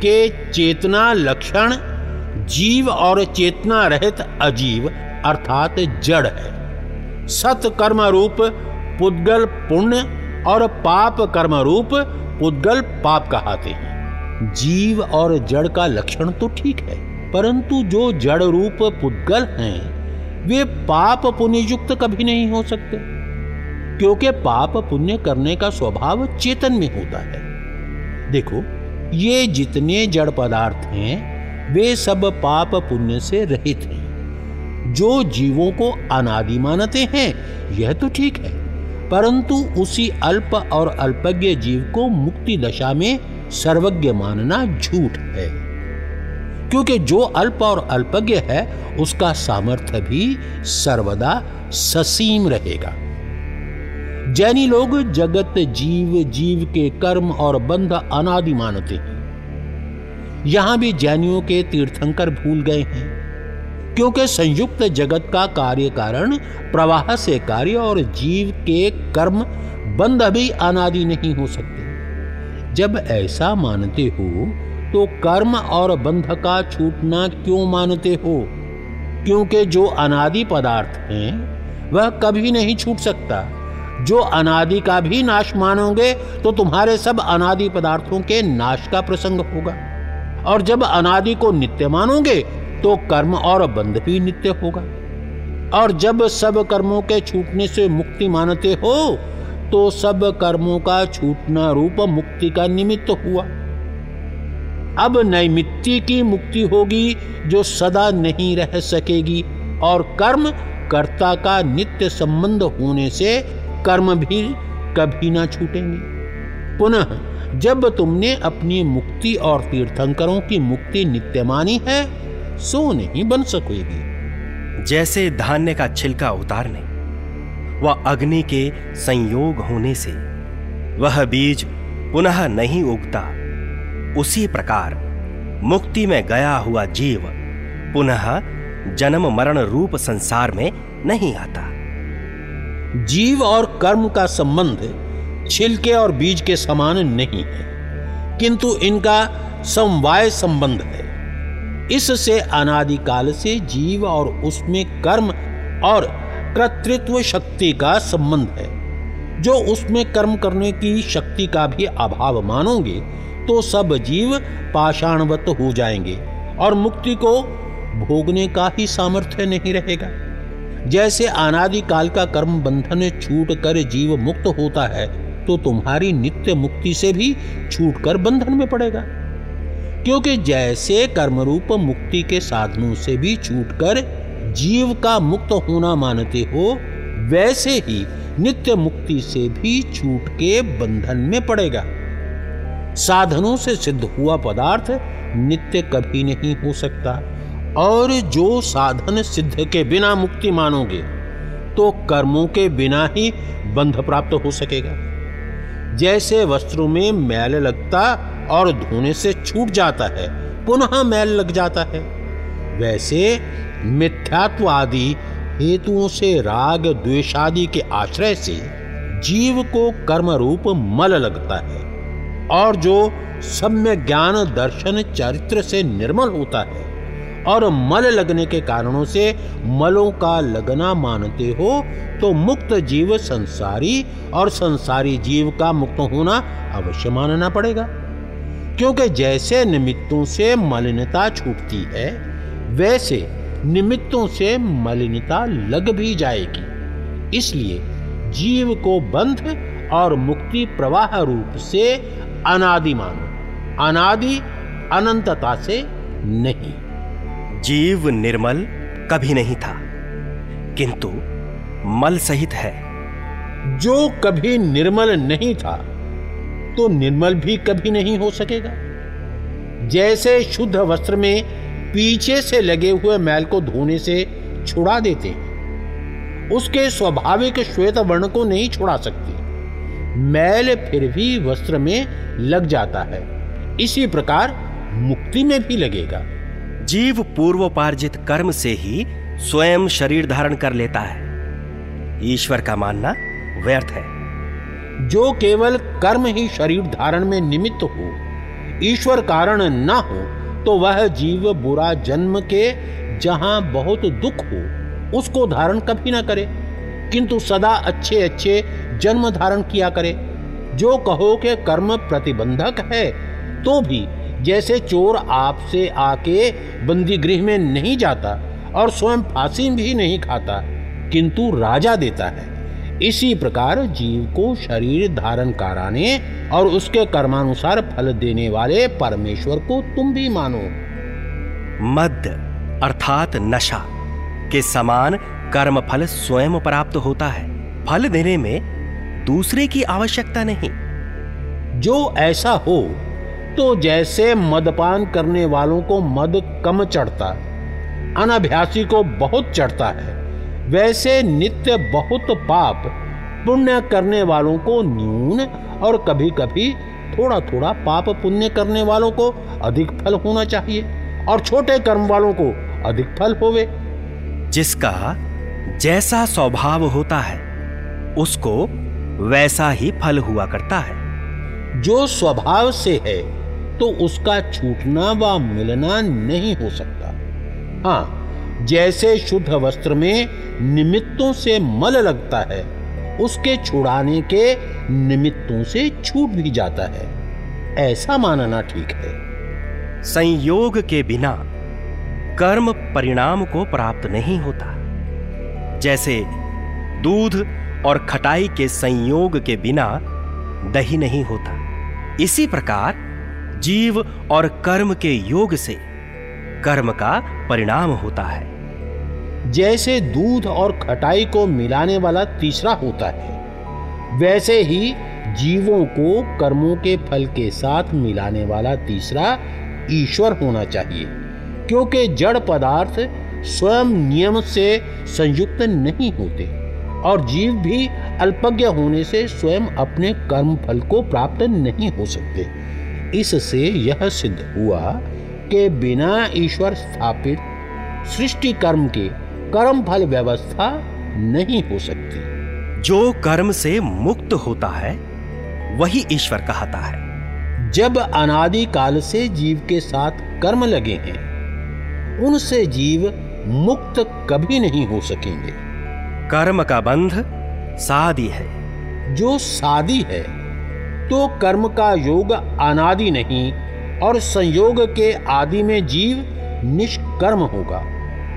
कि चेतना लक्षण, जीव और चेतना रहित अजीव अर्थात जड़ है। सत कर्म रूप पुद्गल पुण्य और पाप कर्म रूप पुद्गल पाप कहते हैं। जीव और जड़ का लक्षण तो ठीक है, परंतु जो जड़ रूप पुद्गल हैं, वे पाप पुण्य युक्त कभी नहीं हो सकते। क्योंकि पाप पुण्य करने का स्वभाव चेतन में होता है। देखो, ये जितने जड़ पदार्थ हैं, वे सब पाप पुण्य से रहित हैं। जो जीवों को अनादि मानते हैं, यह तो ठीक है, परंतु उसी अल्प और अल्पज्ञ जीव को मुक्ति दशा में सर्वज्ञ मानना झूठ है। क्योंकि जो अल्प और अल्पज्ञ है, उसका सामर्थ्य भी सर्वदा ससीम रहेगा। जैनी लोग जगत जीव जीव के कर्म और बंध अनादि मानते हैं। यहाँ भी जैनियों के तीर्थंकर भूल गए हैं। क्योंकि संयुक्त जगत का कार्य कारण प्रवाह से कार्य और जीव के कर्म बंध भी अनादि नहीं हो सकते। जब ऐसा मानते हो तो कर्म और बंध का छूटना क्यों मानते हो? क्योंकि जो अनादि पदार्थ हैं, वह कभी नहीं छूट सकता। जो अनादि का भी नाश मानोगे तो तुम्हारे सब अनादि पदार्थों के नाश का प्रसंग होगा। और जब अनादि को नित्य मानोगे तो कर्म और बंध भी नित्य होगा। और जब सब कर्मों के छूटने से मुक्ति मानते हो तो सब कर्मों का छूटना रूप मुक्ति का निमित्त हुआ। अब नैमित्ति की मुक्ति होगी जो सदा नहीं रह सकेगी, और कर्म कर्ता का नित्य संबंध होने से कर्म भी कभी ना छूटेंगे। पुनः जब तुमने अपनी मुक्ति और तीर्थंकरों की मुक्ति नित्य मानी है सो नहीं बन सकेगी। जैसे धान्य का छिलका उतारने व अग्नि के संयोग होने से वह बीज पुनः नहीं उगता उसी प्रकार मुक्ति में गया हुआ जीव पुनः जन्म मरण रूप संसार में नहीं आता। जीव और कर्म का संबंध छिलके और बीज के समान नहीं है किंतु इनका समवाय संबंध है। इससे अनादिकाल से जीव और उसमें कर्म और कर्तृत्व शक्ति का संबंध है। जो उसमें कर्म करने की शक्ति का भी अभाव मानोगे तो सब जीव पाषाणवत हो जाएँगे और मुक्ति को भोगने का ही सामर्थ्य नहीं रहेगा। जैसे अनादि काल का कर्म बंधन छूट कर जीव मुक्त होता है तो तुम्हारी नित्य मुक्ति से भी छूट कर बंधन में पड़ेगा। क्योंकि जैसे कर्मरूप मुक्ति के साधनों से भी छूटकर जीव का मुक्त होना मानते हो, वैसे ही नित्य मुक्ति से भी छूट के बंधन में पड़ेगा। साधनों से सिद्ध हुआ पदार्थ नित्य कभी नहीं हो सकता, और जो साधन सिद्ध के बिना मुक्ति मानोगे तो कर्मों के बिना ही बंध प्राप्त हो सकेगा। जैसे वस्त्रों में मैल लगता और धोने से छूट जाता है, पुनः मैल लग जाता है। वैसे मिथ्यात्व आदि हेतुओं से राग द्वेषादि के आश्रय से जीव को कर्म रूप मल लगता है और जो सम्य ज्ञान दर्शन चरित्र से निर्मल होता है और मल लगने के कारणों से मलों का लगना मानते हो तो मुक्त जीव संसारी और संसारी जीव का मुक्त होना अवश्य मानना पड़ेगा। क्योंकि जैसे निमित्तों से मलिनता छूटती है वैसे निमित्तों से मलिनता लग भी जाएगी। इसलिए जीव को बंध और मुक्ति प्रवाह रूप से अनादि मानो। अनादि अनंतता से नहीं। जीव निर्मल कभी नहीं था किंतु मल सहित है। जो कभी निर्मल नहीं था तो निर्मल भी कभी नहीं हो सकेगा। जैसे शुद्ध वस्त्र में पीछे से लगे हुए मैल को धोने से छुड़ा देते हैं, उसके स्वाभाविक श्वेत वर्ण को नहीं छुड़ा सकते। मैल फिर भी वस्त्र में लग जाता है। इसी प्रकार मुक्ति में भी लगेगा। जीव पूर्वोपार्जित कर्म से ही स्वयं शरीर धारण कर लेता है। ईश्वर का मानना व्यर्थ है। जो केवल कर्म ही शरीर धारण में निमित्त हो, ईश्वर कारण न हो तो वह जीव बुरा जन्म के जहाँ बहुत दुख हो, उसको धारण कभी ना करे। किंतु सदा अच्छे अच्छे जन्म धारण किया करे। जो कहो कि कर्म प्रतिबंधक है तो भी जैसे चोर आपसे आके बंदी गृह में नहीं जाता और स्वयं फांसी भी नहीं खाता, किंतु राजा देता है। इसी प्रकार जीव को शरीर धारण कराने और उसके कर्मानुसार फल देने वाले परमेश्वर को तुम भी मानो। मद अर्थात नशा के समान कर्म फल स्वयं प्राप्त होता है। फल देने में दूसरे की आवश्यकता नहीं। जो ऐसा हो तो जैसे मदपान करने वालों को मद कम चढ़ता अनाभ्यासी को बहुत चढ़ता है। वैसे नित्य बहुत पाप पुण्य करने वालों को न्यून और कभी कभी थोड़ा थोड़ा पाप पुण्य करने वालों को अधिक फल होना चाहिए और छोटे कर्म वालों को अधिक फल होवे। जिसका जैसा स्वभाव होता है उसको वैसा ही फल हुआ करता है। जो स्वभाव से है तो उसका छूटना व मिलना नहीं हो सकता। हाँ जैसे शुद्ध वस्त्र में निमित्तों से मल लगता है, उसके छुड़ाने के निमित्तों से छूट भी जाता है। ऐसा मानना ठीक है। संयोग के बिना कर्म परिणाम को प्राप्त नहीं होता। जैसे दूध और खटाई के संयोग के बिना दही नहीं होता। इसी प्रकार जीव और कर्म के योग से कर्म का परिणाम होता है। जैसे दूध और खटाई को मिलाने वाला तीसरा होता है, वैसे ही जीवों को कर्मों के फल के साथ मिलाने वाला तीसरा ईश्वर होना चाहिए, क्योंकि जड़ पदार्थ स्वयं नियम से संयुक्त नहीं होते और जीव भी अल्पज्ञ होने से स्वयं अपने कर्म फल को प्राप्त नहीं हो सकते। इससे यह सिद्ध हुआ कि बिना ईश्वर स्थापित सृष्टि कर्म के कर्म फल व्यवस्था नहीं हो सकती। जो कर्म से मुक्त होता है वही ईश्वर कहता है। जब अनादि काल से जीव के साथ कर्म लगे हैं उनसे जीव मुक्त कभी नहीं हो सकेंगे। कर्म का बंध सादी है। जो सादी है तो कर्म का योग अनादि नहीं और संयोग के आदि में जीव निष्कर्म होगा।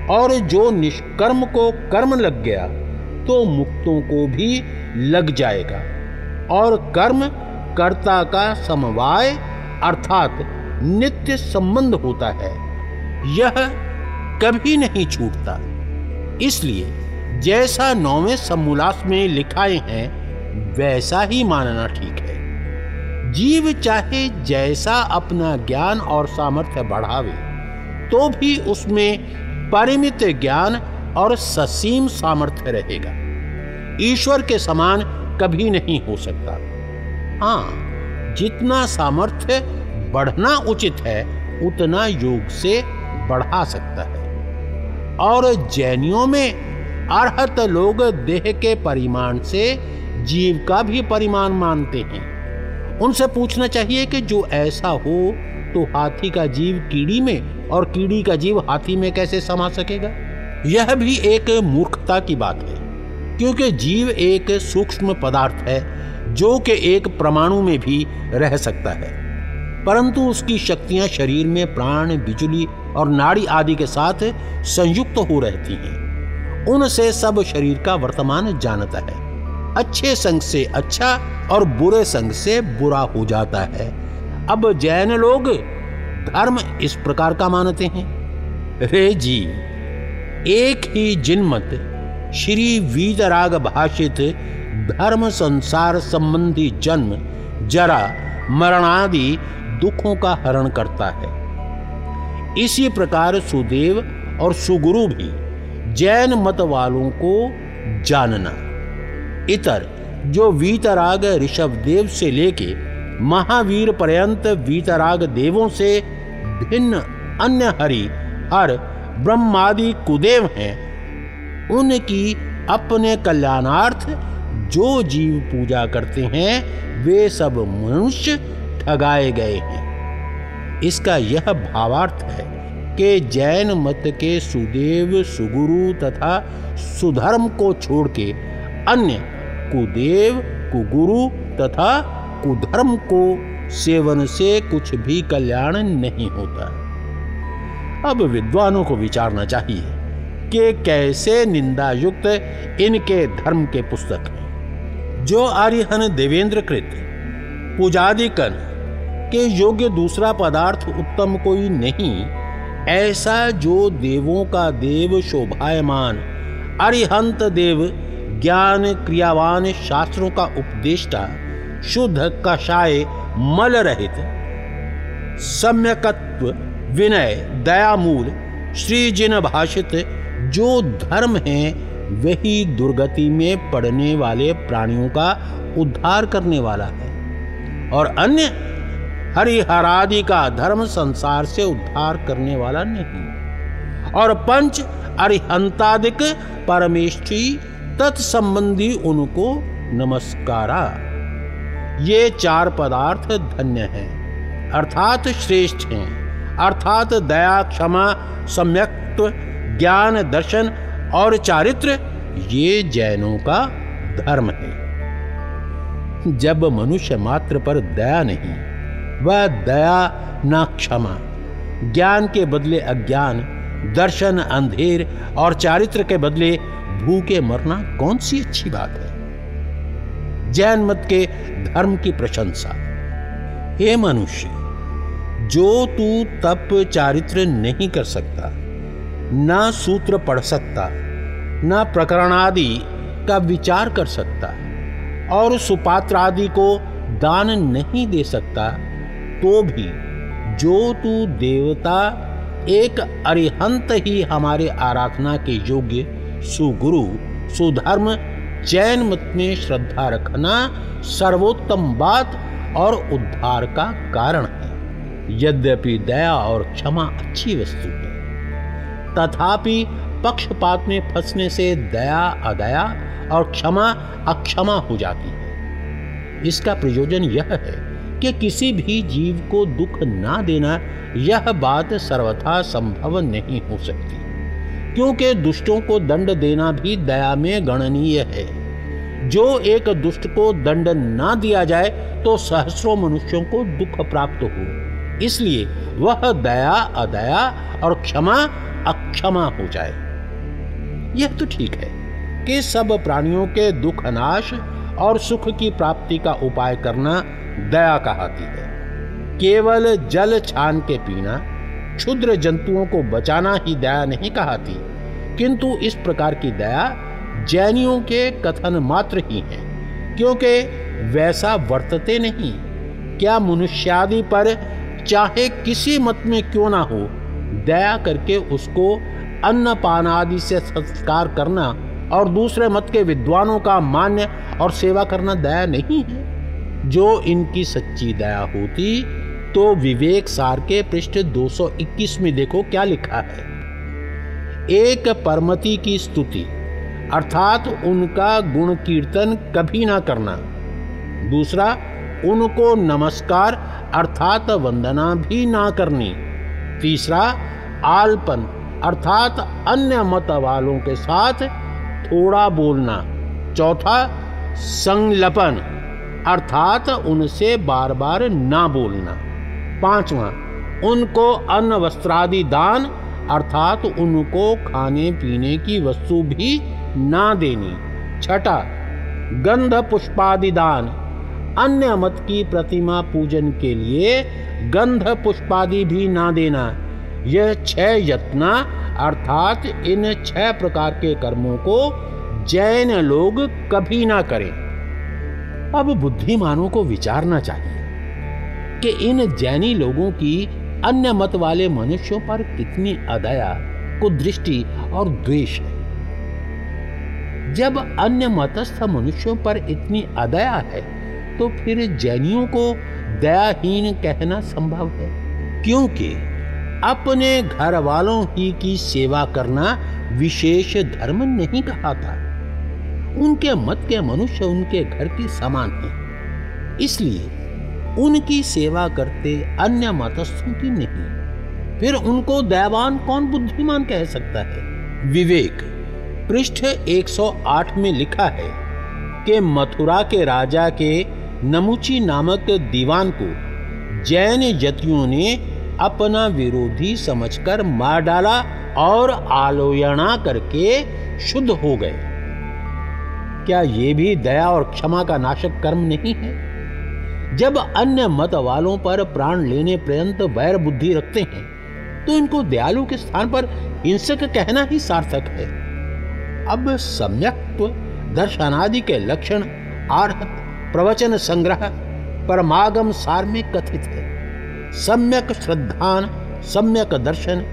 और जो निष्कर्म को कर्म लग गया तो मुक्तों को भी लग जाएगा। और कर्म कर्ता का समवाय अर्थात नित्य संबंध होता है, यह कभी नहीं छूटता। इसलिए जैसा नौवें समूलास में लिखाए हैं, वैसा ही मानना ठीक है। जीव चाहे जैसा अपना ज्ञान और सामर्थ्य बढ़ावे तो भी उसमें परिमित ज्ञान और ससीम सामर्थ्य रहेगा। ईश्वर के समान कभी नहीं हो सकता। हाँ जितना सामर्थ्य बढ़ना उचित है, उतना योग से बढ़ा सकता है। और जैनियों में अर्हत लोग देह के परिमाण से जीव का भी परिमाण मानते हैं। उनसे पूछना चाहिए कि जो ऐसा हो तो हाथी का जीव कीड़ी में और कीड़ी का जीव हाथी में कैसे समा सकेगा? यह भी एक मूर्खता की बात है, क्योंकि जीव एक सूक्ष्म पदार्थ है, जो कि एक परमाणु में भी रह सकता है। परंतु उसकी शक्तियाँ शरीर में प्राण, बिजली और नाड़ी आदि के साथ संयुक्त हो रहती हैं। उनसे सब शरीर का वर्तमान जानता है। अच्छे संग से अच्छा और बुरे संग से बुरा हो जाता है। अब जैन लोग धर्म इस प्रकार का मानते हैं। रे जी, एक ही जिनमत श्री वीतराग भाषित धर्म संसार संबंधी जन्म जरा मरणादि दुखों का हरण करता है। इसी प्रकार सुदेव और सुगुरु भी जैन मत वालों को जानना। इतर, जो वीतराग ऋषभ देव से लेके महावीर पर्यंत वीतराग देवों से भिन्न अन्य हरि, हर ब्रह्मादि कुदेव हैं, उनकी अपने कल्याणार्थ जो जीव पूजा करते हैं, वे सब मनुष्य ठगाए गए हैं। इसका यह भावार्थ है कि जैन मत के सुदेव, सुगुरु तथा सुधर्म को छोड़ के अन्य कुदेव, कुगुरु तथा कुधर्म को सेवन से कुछ भी कल्याण नहीं होता। अब विद्वानों को विचारना चाहिए कि कैसे निंदा युक्त इनके धर्म के पुस्तक हैं, जो आर्यहन देवेंद्र कृत पूजादिकन, के योग्य दूसरा पदार्थ उत्तम कोई नहीं, ऐसा जो देवों का देव शोभायमान अरिहंत देव ज्ञान क्रियावान शास्त्रों का उपदेष्टा शुद्ध कषाय मल रहित। सम्यकत्व विनय दयामूल श्री जिन भाषित जो धर्म है, वही दुर्गति में पड़ने वाले प्राणियों का उद्धार करने वाला है। और अन्य हरिहरादि का धर्म संसार से उद्धार करने वाला नहीं। और पंच अरिहंतादिक परमेष्ठी तत्संबंधी उनको नमस्कारा। ये चार पदार्थ धन्य हैं, अर्थात श्रेष्ठ हैं, अर्थात दया, क्षमा सम्यक्त्व ज्ञान, दर्शन और चारित्र, ये जैनों का धर्म है। जब मनुष्य मात्र पर दया नहीं, वह दया न क्षमा, ज्ञान के बदले अज्ञान, दर्शन, अंधेर और चारित्र के बदले भूखे मरना कौन सी अच्छी बात है? जैन मत के धर्म की प्रशंसा। हे मनुष्य, जो तू तप चारित्र नहीं कर सकता, ना सूत्र पढ़ सकता, ना प्रकरण आदि का विचार कर सकता, और सुपात्र आदि को दान नहीं दे सकता तो भी जो तू देवता एक अरिहंत ही हमारे आराधना के योग्य सुगुरु, सुधर्म जैन मत में श्रद्धा रखना सर्वोत्तम बात और उद्धार का कारण है। यद्यपि दया और क्षमा अच्छी वस्तु है। तथापि पक्षपात में फंसने से दया अदया और क्षमा अक्षमा हो जाती है। इसका प्रयोजन यह है कि किसी भी जीव को दुख ना देना यह बात सर्वथा संभव नहीं हो सकती। क्योंकि दुष्टों को दंड देना भी दया में गणनीय है। जो एक दुष्ट को दंड ना दिया जाए तो सहस्रों मनुष्यों को दुख प्राप्त हो। इसलिए वह दया, अदया और क्षमा अक्षमा हो जाए। यह तो ठीक है कि सब प्राणियों के दुख नाश और सुख की प्राप्ति का उपाय करना दया कहती है। केवल जल छान के पीना क्षुद्र जंतुओं को बचाना ही दया नहीं कहती। किंतु इस प्रकार की दया जैनियों के कथन मात्र ही है, क्योंकि वैसा वर्तते नहीं। क्या मनुष्यादि पर चाहे किसी मत में क्यों ना हो, दया करके उसको अन्न पान आदि से संस्कार करना और दूसरे मत के विद्वानों का मान्य और सेवा करना दया नहीं है। जो इनकी सच्ची दया होती तो विवेक सार के पृष्ठ 221 में देखो क्या लिखा है। एक परमति की स्तुति, अर्थात उनका गुण कीर्तन कभी ना करना। दूसरा, उनको नमस्कार, अर्थात वंदना भी ना करनी। तीसरा, आलपन, अर्थात अन्य मत वालों के साथ थोड़ा बोलना। चौथा, संलपन, अर्थात उनसे बार बार ना बोलना। पांचवा, उनको अन्न वस्त्रादि दान, अर्थात उनको खाने पीने की वस्तु भी ना देनी। छठा गंध पुष्पादि दान। अन्य मत की प्रतिमा पूजन के लिए गंध पुष्पादि भी ना देना। यह छह यत्ना, अर्थात इन छह प्रकार के कर्मों को जैन लोग कभी ना करें। अब बुद्धिमानों को विचारना चाहिए। कि इन जैनी लोगों की अन्य मत वाले मनुष्यों पर कितनी अदया, कुदृष्टि और द्वेष है। जब अन्य मतस्थ मनुष्यों पर इतनी अदया है तो फिर जैनियों को दयाहीन कहना संभव है। क्योंकि अपने घर वालों ही की सेवा करना विशेष धर्म नहीं कहा था उनके मत के मनुष्य उनके घर की समान है। इसलिए उनकी सेवा करते अन्य मतस्थों की नहीं। फिर उनको दैवान कौन बुद्धिमान कह सकता है? विवेक, पृष्ठ 108 में लिखा है कि मथुरा के राजा के नमुची नामक दीवान को जैन जतियों ने अपना विरोधी समझकर मार डाला और आलोयना करके शुद्ध हो गए। क्या ये भी दया और क्षमा का नाशक कर्म नहीं है? जब अन्य मत वालों पर प्राण लेने पर्यंत वैर बुद्धि रखते हैं तो इनको दयालु के स्थान पर हिंसक कहना ही सार्थक है। अब सम्यक्त्व, दर्शनादि के लक्षण, आर्हत, प्रवचन संग्रह, परमागम सार में कथित है। सम्यक श्रद्धान, सम्यक दर्शन,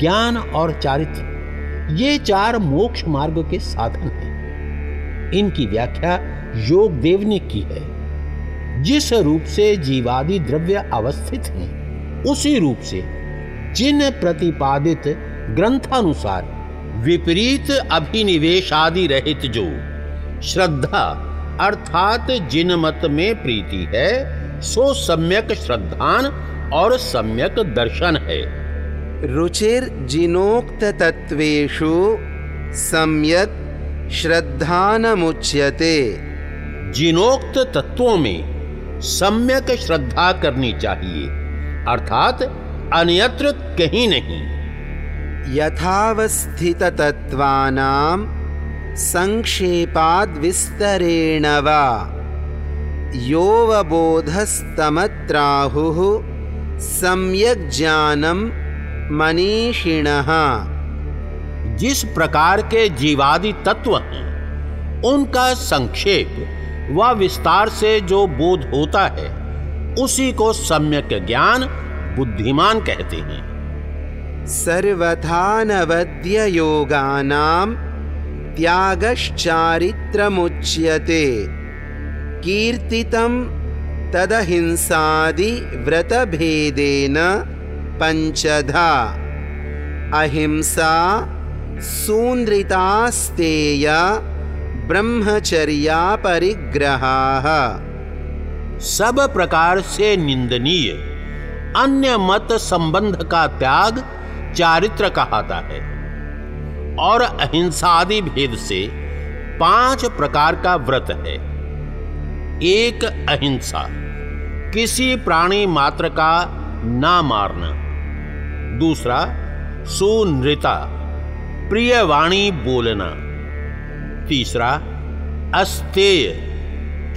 ज्ञान और चारित्र, ये चार मोक्ष मार्ग के साधन हैं। इनकी व्याख्या योग देव ने की है। जिस रूप से जीवादि द्रव्य अवस्थित हैं उसी रूप से जिन प्रतिपादित ग्रंथानुसार विपरीत अभिनिवेश आदि रहित जो श्रद्धा अर्थात जिन मत में प्रीति है सो सम्यक श्रद्धान और सम्यक दर्शन है। रुचिर जिनोक्त तत्वेषु सम्यक श्रद्धानमुच्यते जिनोक्त तत्वों में सम्यक श्रद्धा करनी चाहिए। अर्थात अन्यत्र कहीं नहीं। यथावस्थित तत्वानां संक्षेपाद विस्तरेण वा योवबोधस्तमत्राहुः सम्यक ज्ञानम मनीषिणः। जिस प्रकार के जीवादि तत्व हैं उनका संक्षेप व विस्तार से जो बोध होता है, उसी को सम्यक ज्ञान बुद्धिमान कहते हैं। सर्वथा नवद्य योगानां त्यागश्चारित्रमुच्यते, कीर्तितं तदहिंसादि व्रतभेदेन पञ्चधा, अहिंसा सून्द्रितास्तेया ब्रह्मचर्या परिग्रहाः सब प्रकार से निंदनीय, अन्य मत संबंध का त्याग चारित्र कहता है। और अहिंसा आदि भेद से पाँच प्रकार का व्रत है। एक अहिंसा, किसी प्राणी मात्र का ना मारना। दूसरा सुनृता प्रिय वाणी बोलना। तीसरा, अस्तेय,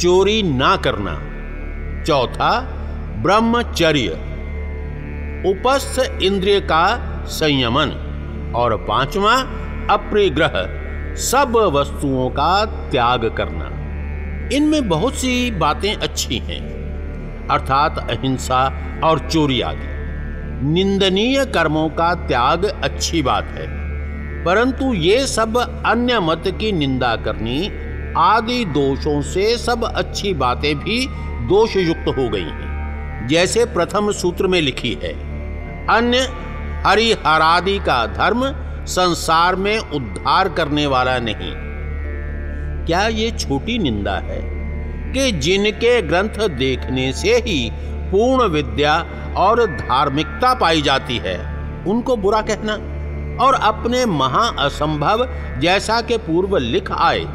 चोरी ना करना। चौथा, ब्रह्मचर्य, उपस्थ इंद्रिय का संयमन। और पांचवा अप्रिग्रह सब वस्तुओं का त्याग करना। इनमें बहुत सी बातें अच्छी हैं। अर्थात अहिंसा और चोरी आदि। निंदनीय कर्मों का त्याग अच्छी बात है। परंतु ये सब अन्य मत की निंदा करनी, आदि दोषों से सब अच्छी बातें भी दोष युक्त हो गई हैं, जैसे प्रथम सूत्र में लिखी है। अन्य हरिहरादि का धर्म संसार में उद्धार करने वाला नहीं। क्या ये छोटी निंदा है कि जिनके ग्रंथ देखने से ही पूर्ण विद्या और धार्मिकता पाई जाती है? उनको बुरा कहना। और अपने महा असंभव जैसा के पूर्व लिख आए,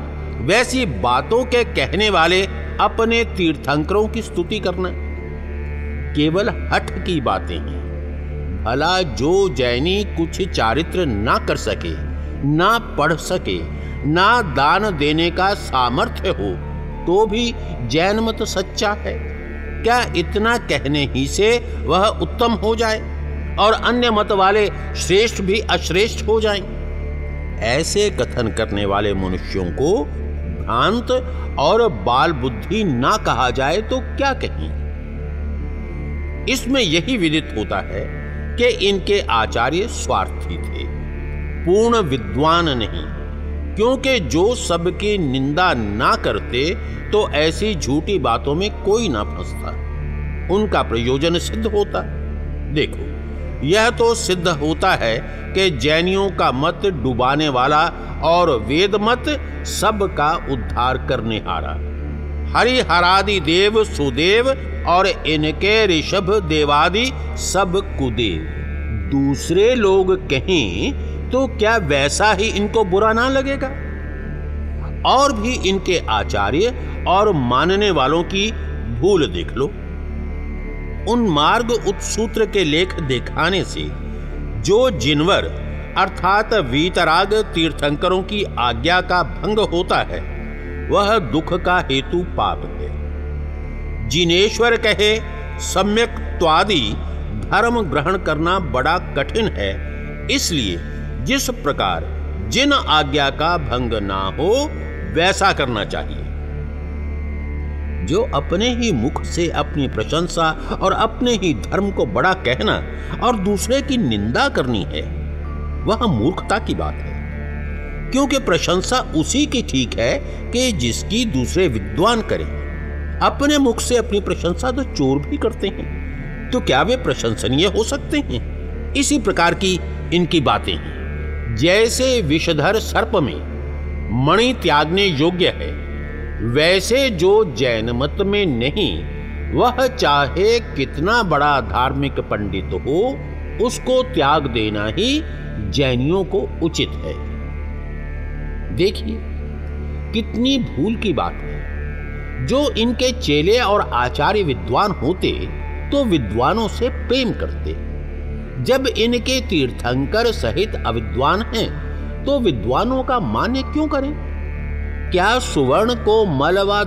वैसी बातों के कहने वाले अपने तीर्थंकरों की स्तुति करना। केवल हठ की बातें हैं। भला जो जैनी कुछ चारित्र ना कर सके, ना पढ़ सके, ना दान देने का सामर्थ्य हो तो भी जैन मत सच्चा है। क्या इतना कहने ही से वह उत्तम हो जाए? और अन्य मत वाले श्रेष्ठ भी अश्रेष्ठ हो जाएँ? ऐसे कथन करने वाले मनुष्यों को भ्रांत और बाल बुद्धि ना कहा जाए तो क्या कहें? इसमें यही विदित होता है कि इनके आचार्य स्वार्थी थे, पूर्ण विद्वान नहीं, क्योंकि जो सबकी निंदा ना करते तो ऐसी झूठी बातों में कोई ना फंसता। उनका प्रयोजन सिद्ध होता। देखो यह तो सिद्ध होता है कि जैनियों का मत डुबाने वाला और वेद मत सबका उद्धार करने हारा। हरिहरादि देव सुदेव और इनके ऋषभ देवादि सब कुदेव। दूसरे लोग कहें तो क्या वैसा ही इनको बुरा ना लगेगा? और भी इनके आचार्य और मानने वालों की भूल देख लो। उन मार्ग उत्सूत्र के लेख दिखाने से, जो जिनवर, अर्थात वीतराग तीर्थंकरों की आज्ञा का भंग होता है, वह दुख का हेतु पाप है। जिनेश्वर कहे, सम्यक त्वादि धर्म ग्रहण करना बड़ा कठिन है, इसलिए जिस प्रकार जिन आज्ञा का भंग ना हो, वैसा करना चाहिए। जो अपने ही मुख से अपनी प्रशंसा और अपने ही धर्म को बड़ा कहना और दूसरे की निंदा करनी है, वह मूर्खता की बात है। क्योंकि प्रशंसा उसी की ठीक है कि जिसकी दूसरे विद्वान करें। अपने मुख से अपनी प्रशंसा तो चोर भी करते हैं तो क्या वे प्रशंसनीय हो सकते हैं? इसी प्रकार की इनकी बातें हैं। जैसे विषधर सर्प में मणि त्यागने योग्य है वैसे जो जैन मत में नहीं, वह चाहे कितना बड़ा धार्मिक पंडित हो, उसको त्याग देना ही जैनियों को उचित है। देखिए, कितनी भूल की बात है। जो इनके चेले और आचार्य विद्वान होते तो विद्वानों से प्रेम करते। जब इनके तीर्थंकर सहित अविद्वान हैं तो विद्वानों का मान्य क्यों करें? क्या सुवर्ण को मल व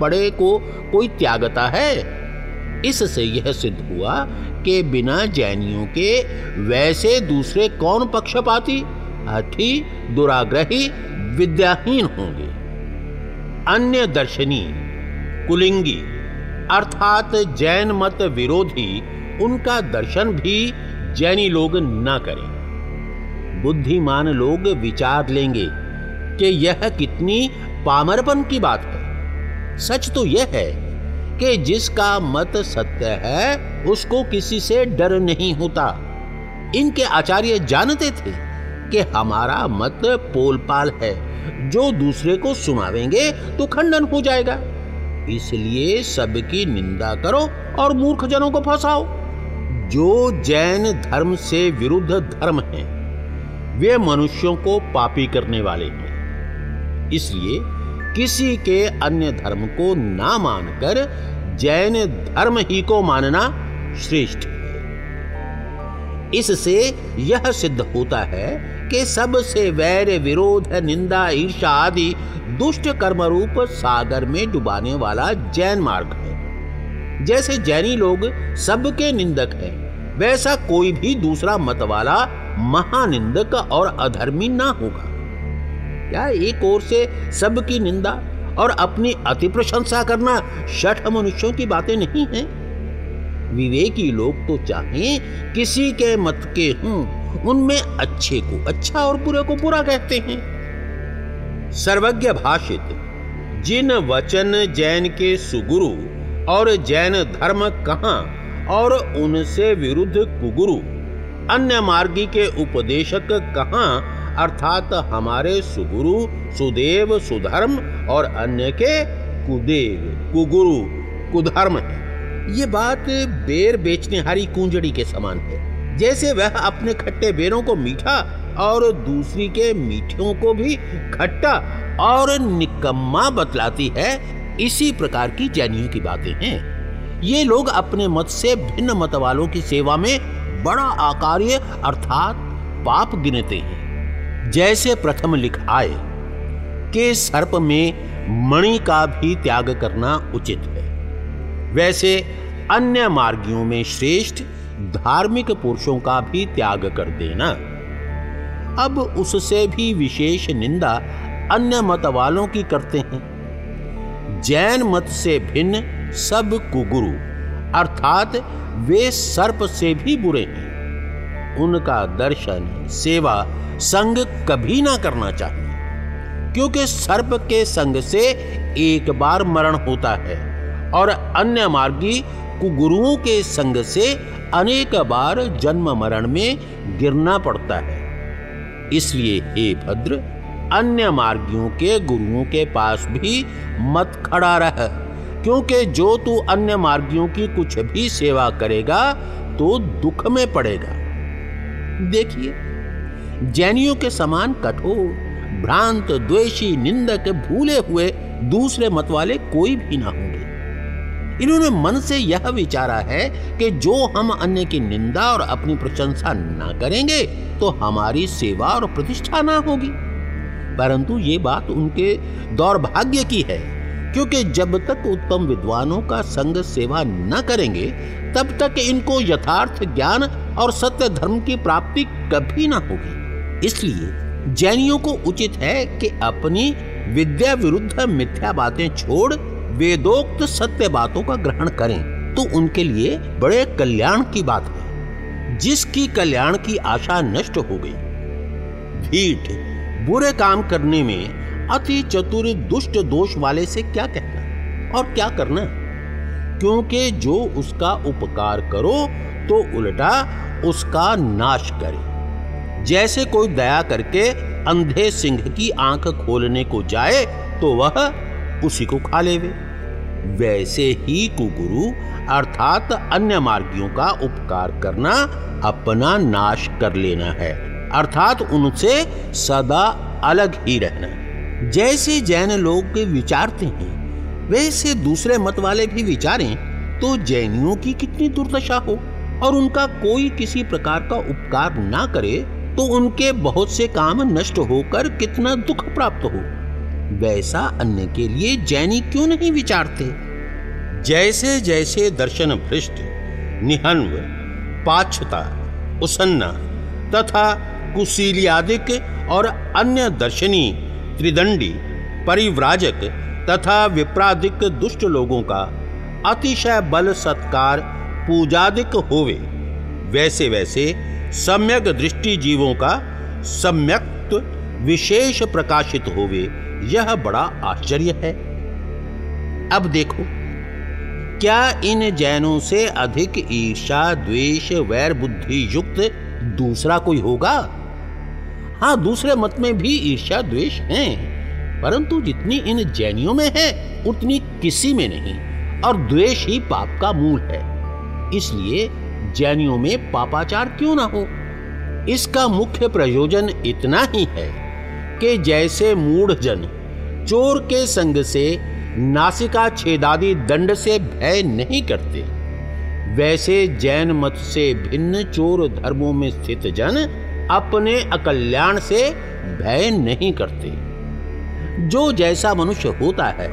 पड़े को कोई त्यागता है? इससे यह सिद्ध हुआ कि बिना जैनियों के वैसे दूसरे कौन पक्षपाती अथी दुराग्रही, विद्याहीन होंगे? अन्य दर्शनी, कुलिंगी, अर्थात जैन मत विरोधी, उनका दर्शन भी जैनी लोग न करें। बुद्धिमान लोग विचार लेंगे। कि यह कितनी पामरपन की बात है। सच तो यह है कि जिसका मत सत्य है, उसको किसी से डर नहीं होता। इनके आचार्य जानते थे कि हमारा मत पोलपाल है। जो दूसरे को सुनावेंगे तो खंडन हो जाएगा। इसलिए सबकी निंदा करो और मूर्ख जनों को फंसाओ। जो जैन धर्म से विरुद्ध धर्म है, वे मनुष्यों को पापी करने वाले हैं। इसलिए किसी के अन्य धर्म को ना मानकर जैन धर्म ही को मानना श्रेष्ठ है। इससे यह सिद्ध होता है कि सबसे वैर विरोध, निंदा ईर्षा आदि दुष्ट कर्म रूप सागर में डुबाने वाला जैन मार्ग है। जैसे जैनी लोग सबके निंदक हैं, वैसा कोई भी दूसरा मत वाला महानिंदक और अधर्मी ना होगा। क्या एक ओर से सबकी निंदा और अपनी अति प्रशंसा करना शठ मनुष्यों की बातें नहीं है? विवेकी लोग तो चाहें किसी के मत के हों, उनमें अच्छे को अच्छा और बुरे को बुरा कहते हैं। सर्वज्ञ भाषित, जिन वचन जैन के सुगुरु और जैन धर्म कहाँ और उनसे विरुद्ध कुगुरु, अन्य मार्गी के उपदेशक कहाँ अर्थात हमारे सुगुरु, सुदेव, सुधर्म और अन्य के कुदेव, कुगुरु, कुधर्म है। ये बात बेर बेचने हारी कुंजड़ी के समान है। जैसे वह अपने खट्टे बेरों को मीठा और दूसरी के मीठों को भी खट्टा और निकम्मा बतलाती है, इसी प्रकार की जैनियों की बातें हैं। ये लोग अपने मत से भिन्न मत वालों की सेवा में बड़ा आकार्य अर्थात पाप गिनते हैं। जैसे प्रथम लिख आए, के सर्प में मणि का भी त्याग करना उचित है। वैसे अन्य मार्गियों में श्रेष्ठ धार्मिक पुरुषों का भी त्याग कर देना। अब उससे भी विशेष निंदा अन्य मत वालों की करते हैं। जैन मत से भिन्न सब कुगुरु, अर्थात वे सर्प से भी बुरे हैं। उनका दर्शन, सेवा संग कभी ना करना चाहिए। क्योंकि सर्प के संग से एक बार मरण होता है और अन्य मार्गी कुगुरुओं के संग से अनेक बार जन्म मरण में गिरना पड़ता है। इसलिए हे भद्र, अन्य मार्गियों के गुरुओं के पास भी मत खड़ा रह, क्योंकि जो तू अन्य मार्गियों की कुछ भी सेवा करेगा तो दुख में पड़ेगा। देखिए, जैनियों के समान कठोर, भ्रांत, द्वेषी, निंदक, भूले हुए दूसरे मत वाले कोई भी ना होंगे। इन्होंने मन से यह विचारा है कि जो हम अन्य की निंदा और अपनी प्रशंसा ना करेंगे तो हमारी सेवा और प्रतिष्ठा ना होगी। परंतु ये बात उनके दौर्भाग्य की है, क्योंकि जब तक उत्तम विद्वानों का संग सेवा न करेंगे, तब तक इनको यथार्थ ज्ञान और सत्य धर्म की प्राप्ति कभी ना होगी। इसलिए जैनियों को उचित है कि अपनी विद्या विरुद्ध मिथ्या बातें छोड़ वेदोक्त सत्य बातों का ग्रहण करें। तो उनके लिए बड़े कल्याण की बात है। जिसकी कल्याण की आशा नष्ट हो गई। भीट बुरे काम करने में अति चतुर दुष्ट दोष वाले से क्या कहना? और क्या करना? क्योंकि जो उसका उपकार करो तो उल्टा उसका नाश करे। जैसे कोई दया करके अंधे सिंह की आँख खोलने को जाए तो वह उसी को खा लेवे। वैसे ही कुगुरु अर्थात अन्य मार्गियों का उपकार करना अपना नाश कर लेना है। अर्थात उनसे सदा अलग ही रहना। जैसे जैन लोग विचारते हैं, वैसे दूसरे मत वाले भी विचारें तो जैनियों की कितनी दुर्दशा हो? और उनका कोई किसी प्रकार का उपकार ना करे तो उनके बहुत से काम नष्ट होकर कितना दुख प्राप्त हो। वैसा अन्य के लिए जैनी क्यों नहीं विचारते? जैसे जैसे दर्शन भ्रष्ट निहन्व पाछता उसन्ना तथा कुशीलियादिक और अन्य दर्शनी, त्रिदंडी, परिव्राजक तथा विप्रादिक दुष्ट लोगों का अतिशय बल सत्कार पूजादिक होवे। वैसे वैसे सम्यक दृष्टि जीवों का सम्यक्त विशेष प्रकाशित होवे, यह बड़ा आश्चर्य है। अब देखो, क्या इन जैनों से अधिक ईर्षा द्वेष, वैर बुद्धि युक्त दूसरा कोई होगा? हाँ दूसरे मत में भी ईर्षा द्वेष हैं, परंतु जितनी इन जैनियों में है, उतनी किसी में नहीं, और द्वेष ही पाप का मूल है। इसलिए जैनियों में पापाचार क्यों ना हो? इसका मुख्य प्रयोजन इतना ही है कि जैसे मूढ़ जन चोर के संग से नासिका छेदादी दंड से भय नहीं करते, वैसे जैन मत से भिन्न चोर धर्मों में स्थित जन अपने अकल्याण से भय नहीं करते। जो जैसा मनुष्य होता है,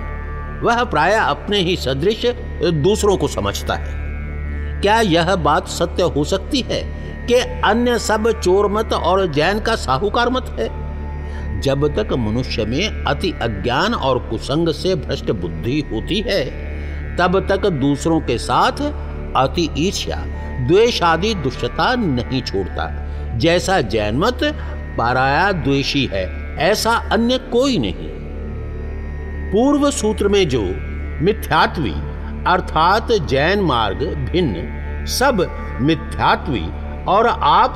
वह प्राय अपने ही सदृश दूसरों को समझता है। क्या यह बात सत्य हो सकती है कि अन्य सब चोर मत और जैन का साहूकार मत है? जब तक मनुष्य में अति अज्ञान और कुसंग से भ्रष्ट बुद्धि होती है, तब तक दूसरों के साथ अति ईर्ष्या, द्वेष आदि दुष्टता नहीं छोड़ता। जैसा जैन मत, पाराया द्वेषी है, ऐसा अन्य कोई नहीं। पूर्व सूत्र में जो मिथ्यात्वी अर्थात जैन मार्ग भिन्न। सब मिथ्यात्वी और आप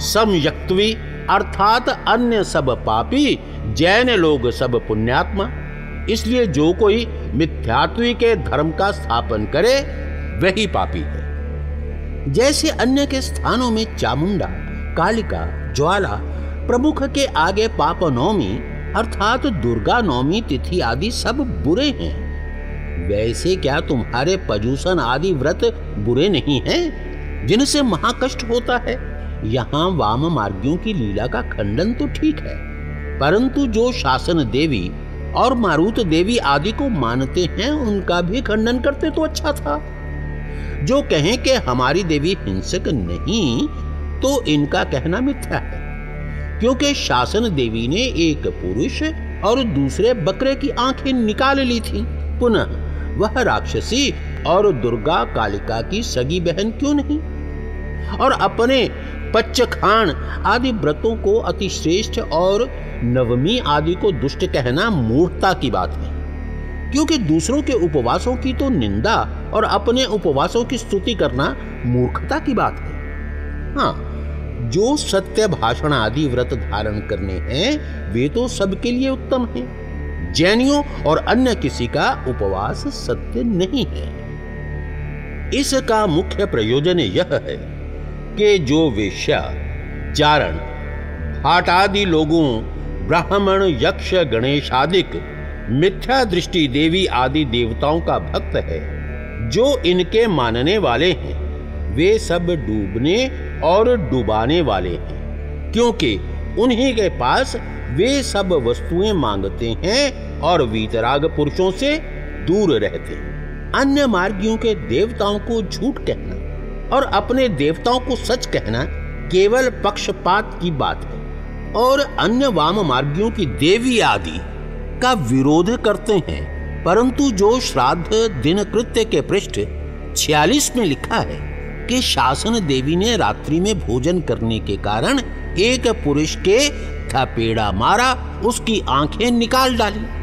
समयक्त्वी अर्थात अन्य सब पापी, जैन लोग सब पुण्यात्मा। इसलिए जो कोई मिथ्यात्वी के धर्म का स्थापन करे, वही पापी है। जैसे अन्य के स्थानों में चामुंडा, कालिका, ज्वाला, प्रमुख के आगे पाप नौमी अर्थात दुर्गा नौमी तिथि आदि सब बुरे हैं। वैसे क्या तुम्हारे पजूसन आदि व्रत बुरे नहीं हैं, जिनसे महाकष्ट होता है? यहाँ वाम मार्गियों की लीला का खंडन तो ठीक है, परंतु जो शासन देवी और मारुत देवी आदि को मानते हैं, उनका भी खंडन करते तो अच्छा था। जो कहें कि हमारी देवी हिंसक नहीं तो इनका कहना मिथ्या है, क्योंकि शासन देवी ने एक पुरुष और दूसरे बकरे की आँखें निकाल ली थी। पुनः वह राक्षसी और दुर्गा कालिका की सगी बहन क्यों नहीं? और अपने पच्चखान आदि व्रतों को अति श्रेष्ठ और नवमी आदि को दुष्ट कहना मूर्खता की बात है। क्योंकि दूसरों के उपवासों की तो निंदा और अपने उपवासों की स्तुति करना मूर्खता की बात है। हाँ जो सत्य भाषण आदि व्रत धारण करने हैं, वे तो सबके लिए उत्तम हैं। जैनियों और अन्य किसी का उपवास सत्य नहीं है। इसका मुख्य प्रयोजन यह है कि जो वेश्या, चारण भाट आदि लोगों, ब्राह्मण, यक्ष, गणेश आदिक, मिथ्या दृष्टि देवी आदि देवताओं का भक्त है, जो इनके मानने वाले हैं, वे सब डूबने और डुबाने वाले हैं, क्योंकि उन्हीं के पास वे सब वस्तुएँ मांगते हैं और वीतराग पुरुषों से दूर रहते अन्य मार्गियों के देवताओं को झूठ कहना और अपने देवताओं को सच कहना केवल पक्षपात की बात है। और अन्य वाम मार्गियों की देवी आदि का विरोध करते हैं। परंतु जो श्राद्ध दिन कृत्य के पृष्ठ 46 में लिखा है कि शासन देवी ने रात्रि में भोजन करने के कारण एक पुरुष के थपेड़ा मारा, उसकी आँखें निकाल डाली।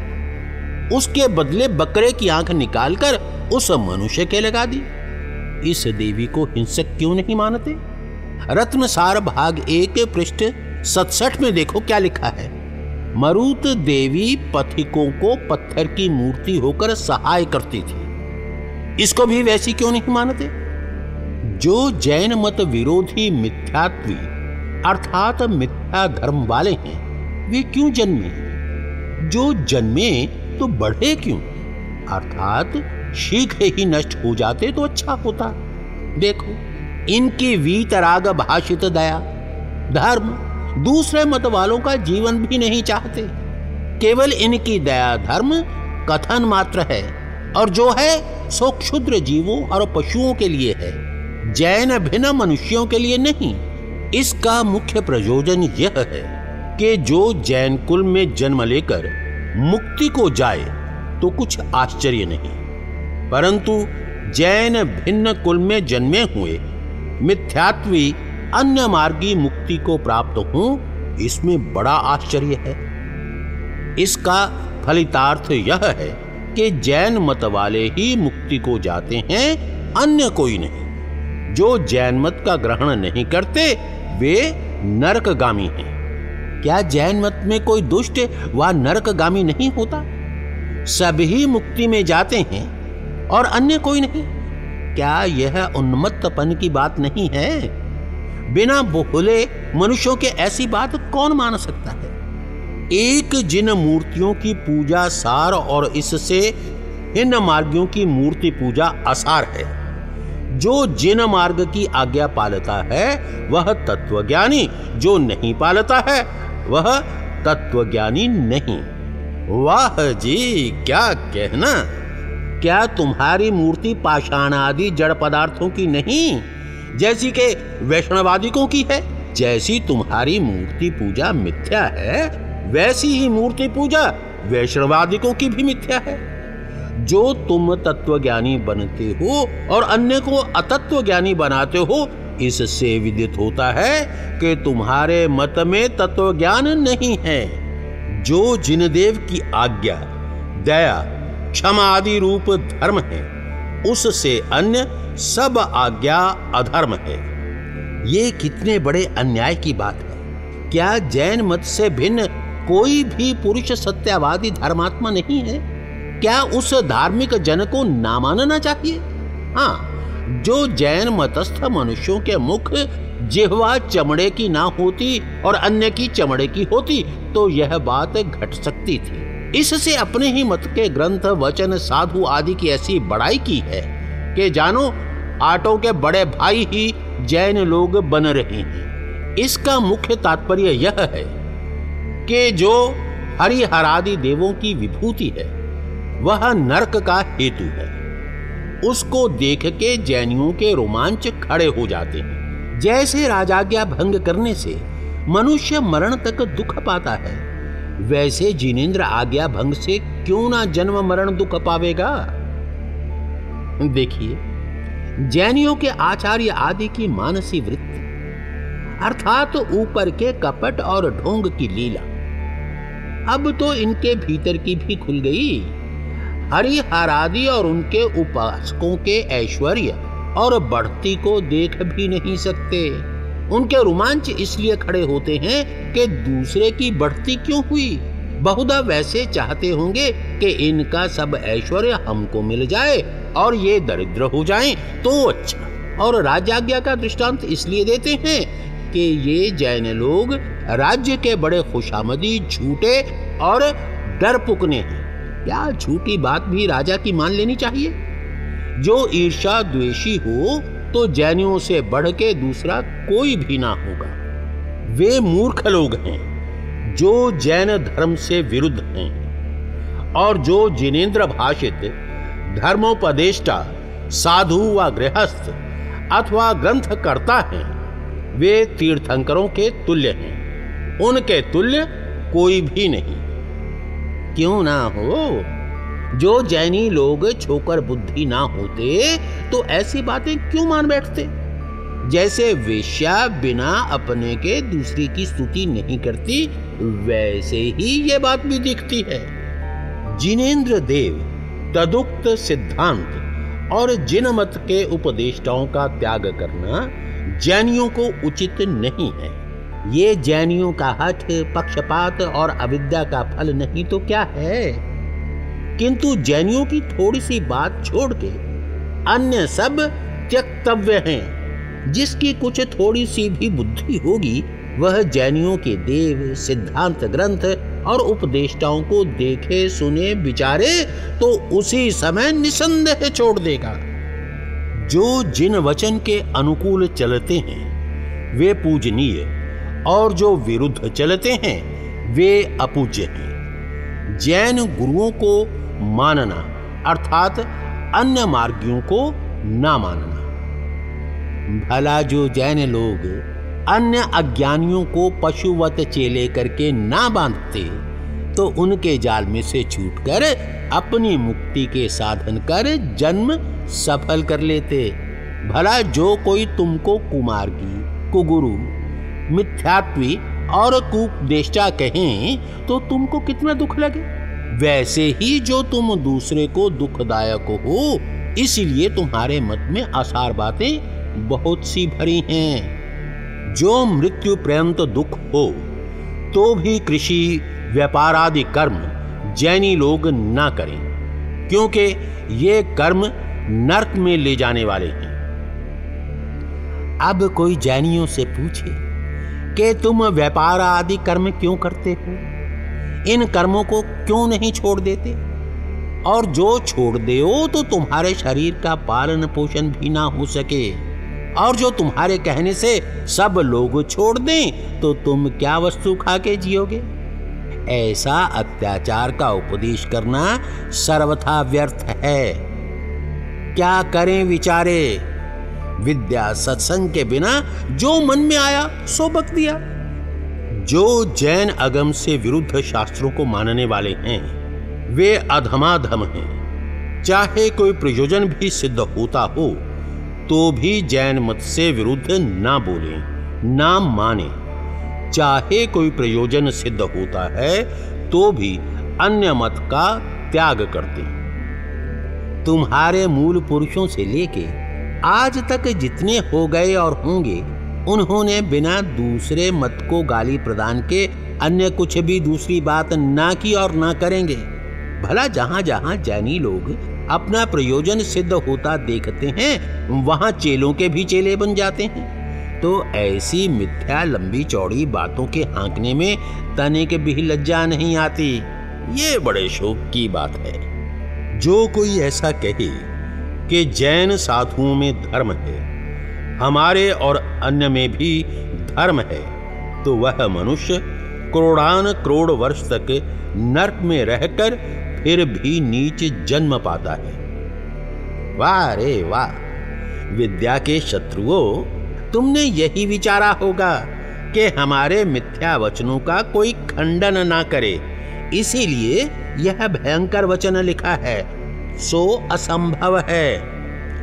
उसके बदले बकरे की आँख निकालकर उस मनुष्य के लगा दी। इस देवी को हिंसक क्यों नहीं मानते? रत्नसार भाग एक पृष्ठ सतसठ में देखो क्या लिखा है। मरुत देवी पथिकों को पत्थर की मूर्ति होकर सहाय करती थी। इसको भी वैसी क्यों नहीं मानते? जो जैन मत विरोधी मिथ्यात्वी, अर्थात मिथ्या धर्म वाले हैं, वे क्यों जन्मे? जो जन्मे तो बढ़े क्यों? अर्थात शीघ्र ही नष्ट हो जाते तो अच्छा होता। देखो, इनकी वीतराग भाषित दया। धर्म दूसरे मत वालों का जीवन भी नहीं चाहते। केवल इनकी दया धर्म कथन मात्र है, और जो है सो क्षुद्र जीवों और पशुओं के लिए है। जैन भिन्न मनुष्यों के लिए नहीं, इसका मुख्य प्रयोजन यह है कि जो जैन कुल में जन्म लेकर मुक्ति को जाए तो कुछ आश्चर्य नहीं। परंतु जैन भिन्न कुल में जन्मे हुए, मिथ्यात्वी अन्य मार्गी मुक्ति को प्राप्त हूँ, इसमें बड़ा आश्चर्य है। इसका फलितार्थ यह है कि जैन मत वाले ही मुक्ति को जाते हैं, अन्य कोई नहीं। जो जैन मत का ग्रहण नहीं करते, वे नरकगामी हैं। क्या जैन मत में कोई दुष्ट व नरकगामी नहीं होता? सभी मुक्ति में जाते हैं और अन्य कोई नहीं। क्या यह उन्मत्तपन की बात नहीं है? बिना बोले मनुष्यों के ऐसी बात कौन मान सकता है? एक जिन मूर्तियों की पूजा सार और इससे इन मार्गियों की मूर्ति पूजा असार है। जो जिन मार्ग की आज्ञा पालता है, वह तत्वज्ञानी जो नहीं पालता है वह तत्वज्ञानी नहीं। वाह जी, क्या कहना? क्या तुम्हारी मूर्ति पाषाण आदि जड़ पदार्थों की नहीं, जैसी के वैष्णवादिकों की है? जैसी तुम्हारी मूर्ति पूजा मिथ्या है, वैसी ही मूर्ति पूजा वैष्णवादिकों की भी मिथ्या है। जो तुम तत्वज्ञानी बनते हो और अन्य को अतत्व ज्ञानी बनाते हो इससे विदित होता है कि तुम्हारे मत में तत्व ज्ञान नहीं है। जो जिनदेव की आज्ञा, दया, क्षमा आदि रूप धर्म है, उससे अन्य सब आज्ञा अधर्म है। ये कितने बड़े अन्याय की बात है। क्या जैन मत से भिन्न कोई भी पुरुष सत्यवादी धर्मात्मा नहीं है? क्या उस धार्मिक जन को ना मानना चाहिए? हाँ जो जैन मतस्थ मनुष्यों के मुख जिहवा चमड़े की ना होती और अन्य की चमड़े की होती तो यह बात घट सकती थी। इससे अपने ही मत के ग्रंथ, वचन, साधु आदि की ऐसी बड़ाई की है कि जानो, आटों के बड़े भाई ही जैन लोग बन रहे हैं। इसका मुख्य तात्पर्य यह है कि जो हरिहरादि देवों की विभूति है, वह नरक का हेतु है। उसको देख के जैनियों के रोमांच खड़े हो जाते हैं। जैसे राजाज्ञा भंग करने से मनुष्य मरण तक दुख पाता है, वैसे जिनेन्द्र आज्ञा भंग से क्यों ना जन्म मरण दुख पावेगा? देखिए, जैनियों के आचार्य आदि की मानसी वृत्ति, अर्थात ऊपर के कपट और ढोंग की लीला, अब तो इनके भीतर की भी खुल गई। हरिहरादि और उनके उपासकों के ऐश्वर्य और बढ़ती को देख भी नहीं सकते। उनके रोमांच इसलिए खड़े होते हैं कि दूसरे की बढ़ती क्यों हुई? बहुधा वैसे चाहते होंगे कि इनका सब ऐश्वर्य हमको मिल जाए और ये दरिद्र हो जाएँ तो अच्छा। और राजाज्ञा का दृष्टांत इसलिए देते हैं कि ये जैन लोग राज्य के बड़े खुशामदी झूठे और डर पुकने हैं। क्या झूठी बात भी राजा की मान लेनी चाहिए? जो ईर्षा द्वेषी हो तो जैनियों से बढ़ के दूसरा कोई भी ना होगा। वे मूर्ख लोग हैं, जो जैन धर्म से विरुद्ध हैं, और जो जिनेन्द्र भाषित धर्मोपदेष्टा, साधु व गृहस्थ अथवा ग्रंथ करता है, वे तीर्थंकरों के तुल्य हैं। उनके तुल्य कोई भी नहीं। क्यों ना हो? जो जैनी लोग छोकर बुद्धि ना होते तो ऐसी बातें क्यों मान बैठते? जैसे वेश्या बिना अपने के दूसरी की स्तुति नहीं करती, वैसे ही ये बात भी दिखती है। जिनेन्द्र देव, तदुक्त सिद्धांत और जिन मत के उपदेष्टाओं का त्याग करना जैनियों को उचित नहीं है। ये जैनियों का हठ, पक्षपात और अविद्या का फल नहीं तो क्या है? किंतु जैनियों की थोड़ी सी बात छोड़ के अन्य सब त्यक्तव्य हैं। जिसकी कुछ थोड़ी सी भी बुद्धि होगी, वह जैनियों के देव, सिद्धांत ग्रंथ और उपदेष्टाओं को देखे, सुने, विचारे तो उसी समय निसंदेह छोड़ देगा। जो जिन वचन के अनुकूल चलते हैं, वे पूजनीय। और जो विरुद्ध चलते हैं, वे अपूज्य हैं। जैन गुरुओं को मानना, अर्थात अन्य मार्गियों को ना मानना। भला जो जैन लोग अन्य अज्ञानियों को पशुवत चेले करके ना बांधते तो उनके जाल में से छूटकर अपनी मुक्ति के साधन कर जन्म सफल कर लेते। भला जो कोई तुमको कुमार्गी, कुगुरु मिथ्यात्वी और कुपदेष्टा कहें तो तुमको कितना दुख लगे? वैसे ही जो तुम दूसरे को दुखदायक हो, इसलिए तुम्हारे मत में आसार बातें बहुत सी भरी हैं। जो मृत्यु पर्यंत दुख हो तो भी कृषि व्यापार आदि कर्म जैनी लोग ना करें, क्योंकि ये कर्म नरक में ले जाने वाले हैं। अब कोई जैनियों से पूछे कि तुम व्यापार आदि कर्म क्यों करते हो? इन कर्मों को क्यों नहीं छोड़ देते? और जो छोड़ दो तो तुम्हारे शरीर का पालन पोषण भी ना हो सके। और जो तुम्हारे कहने से सब लोग छोड़ दें तो तुम क्या वस्तु खा के जियोगे? ऐसा अत्याचार का उपदेश करना सर्वथा व्यर्थ है। क्या करें विचारे? विद्या सत्संग के बिना जो मन में आया, सो बक दिया। जो जैन अगम से विरुद्ध शास्त्रों को मानने वाले हैं, वे अधमाधम हैं। चाहे कोई प्रयोजन भी सिद्ध होता हो तो भी जैन मत से विरुद्ध ना बोले, ना माने। चाहे कोई प्रयोजन सिद्ध होता है तो भी अन्य मत का त्याग करते तुम्हारे मूल पुरुषों से लेके आज तक जितने हो गए और होंगे, उन्होंने बिना दूसरे मत को गाली प्रदान के अन्य कुछ भी दूसरी बात ना की और ना करेंगे। भला जहाँ जहाँ जैनी लोग अपना प्रयोजन सिद्ध होता देखते हैं, वहाँ चेलों के भी चेले बन जाते हैं। तो ऐसी मिथ्या लंबी चौड़ी बातों के हाँकने में तनिक भी लज्जा नहीं आती। ये बड़े शोक की बात है। जो कोई ऐसा कहे कि जैन साधुओं में धर्म है। हमारे और अन्य में भी धर्म है। तो वह मनुष्य करोड़ान करोड़ वर्ष तक नर्क में रहकर फिर भी नीच जन्म पाता है। वाह रे वाह! विद्या के शत्रुओं, तुमने यही विचारा होगा कि हमारे मिथ्या वचनों का कोई खंडन ना करे। इसीलिए यह भयंकर वचन लिखा है। सो असंभव है।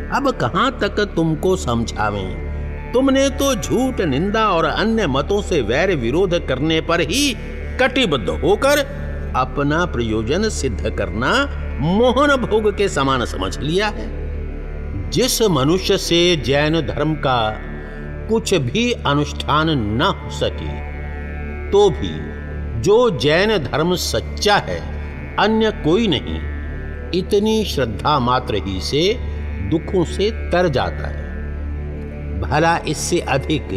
अब कहाँ तक तुमको समझावें? तुमने तो झूठ, निंदा और अन्य मतों से वैर विरोध करने पर ही कटिबद्ध होकर अपना प्रयोजन सिद्ध करना मोहन भोग के समान समझ लिया है। जिस मनुष्य से जैन धर्म का कुछ भी अनुष्ठान न हो सके तो भी जो जैन धर्म सच्चा है, अन्य कोई नहीं। इतनी श्रद्धा मात्र ही से दुखों से तर जाता है। भला इससे अधिक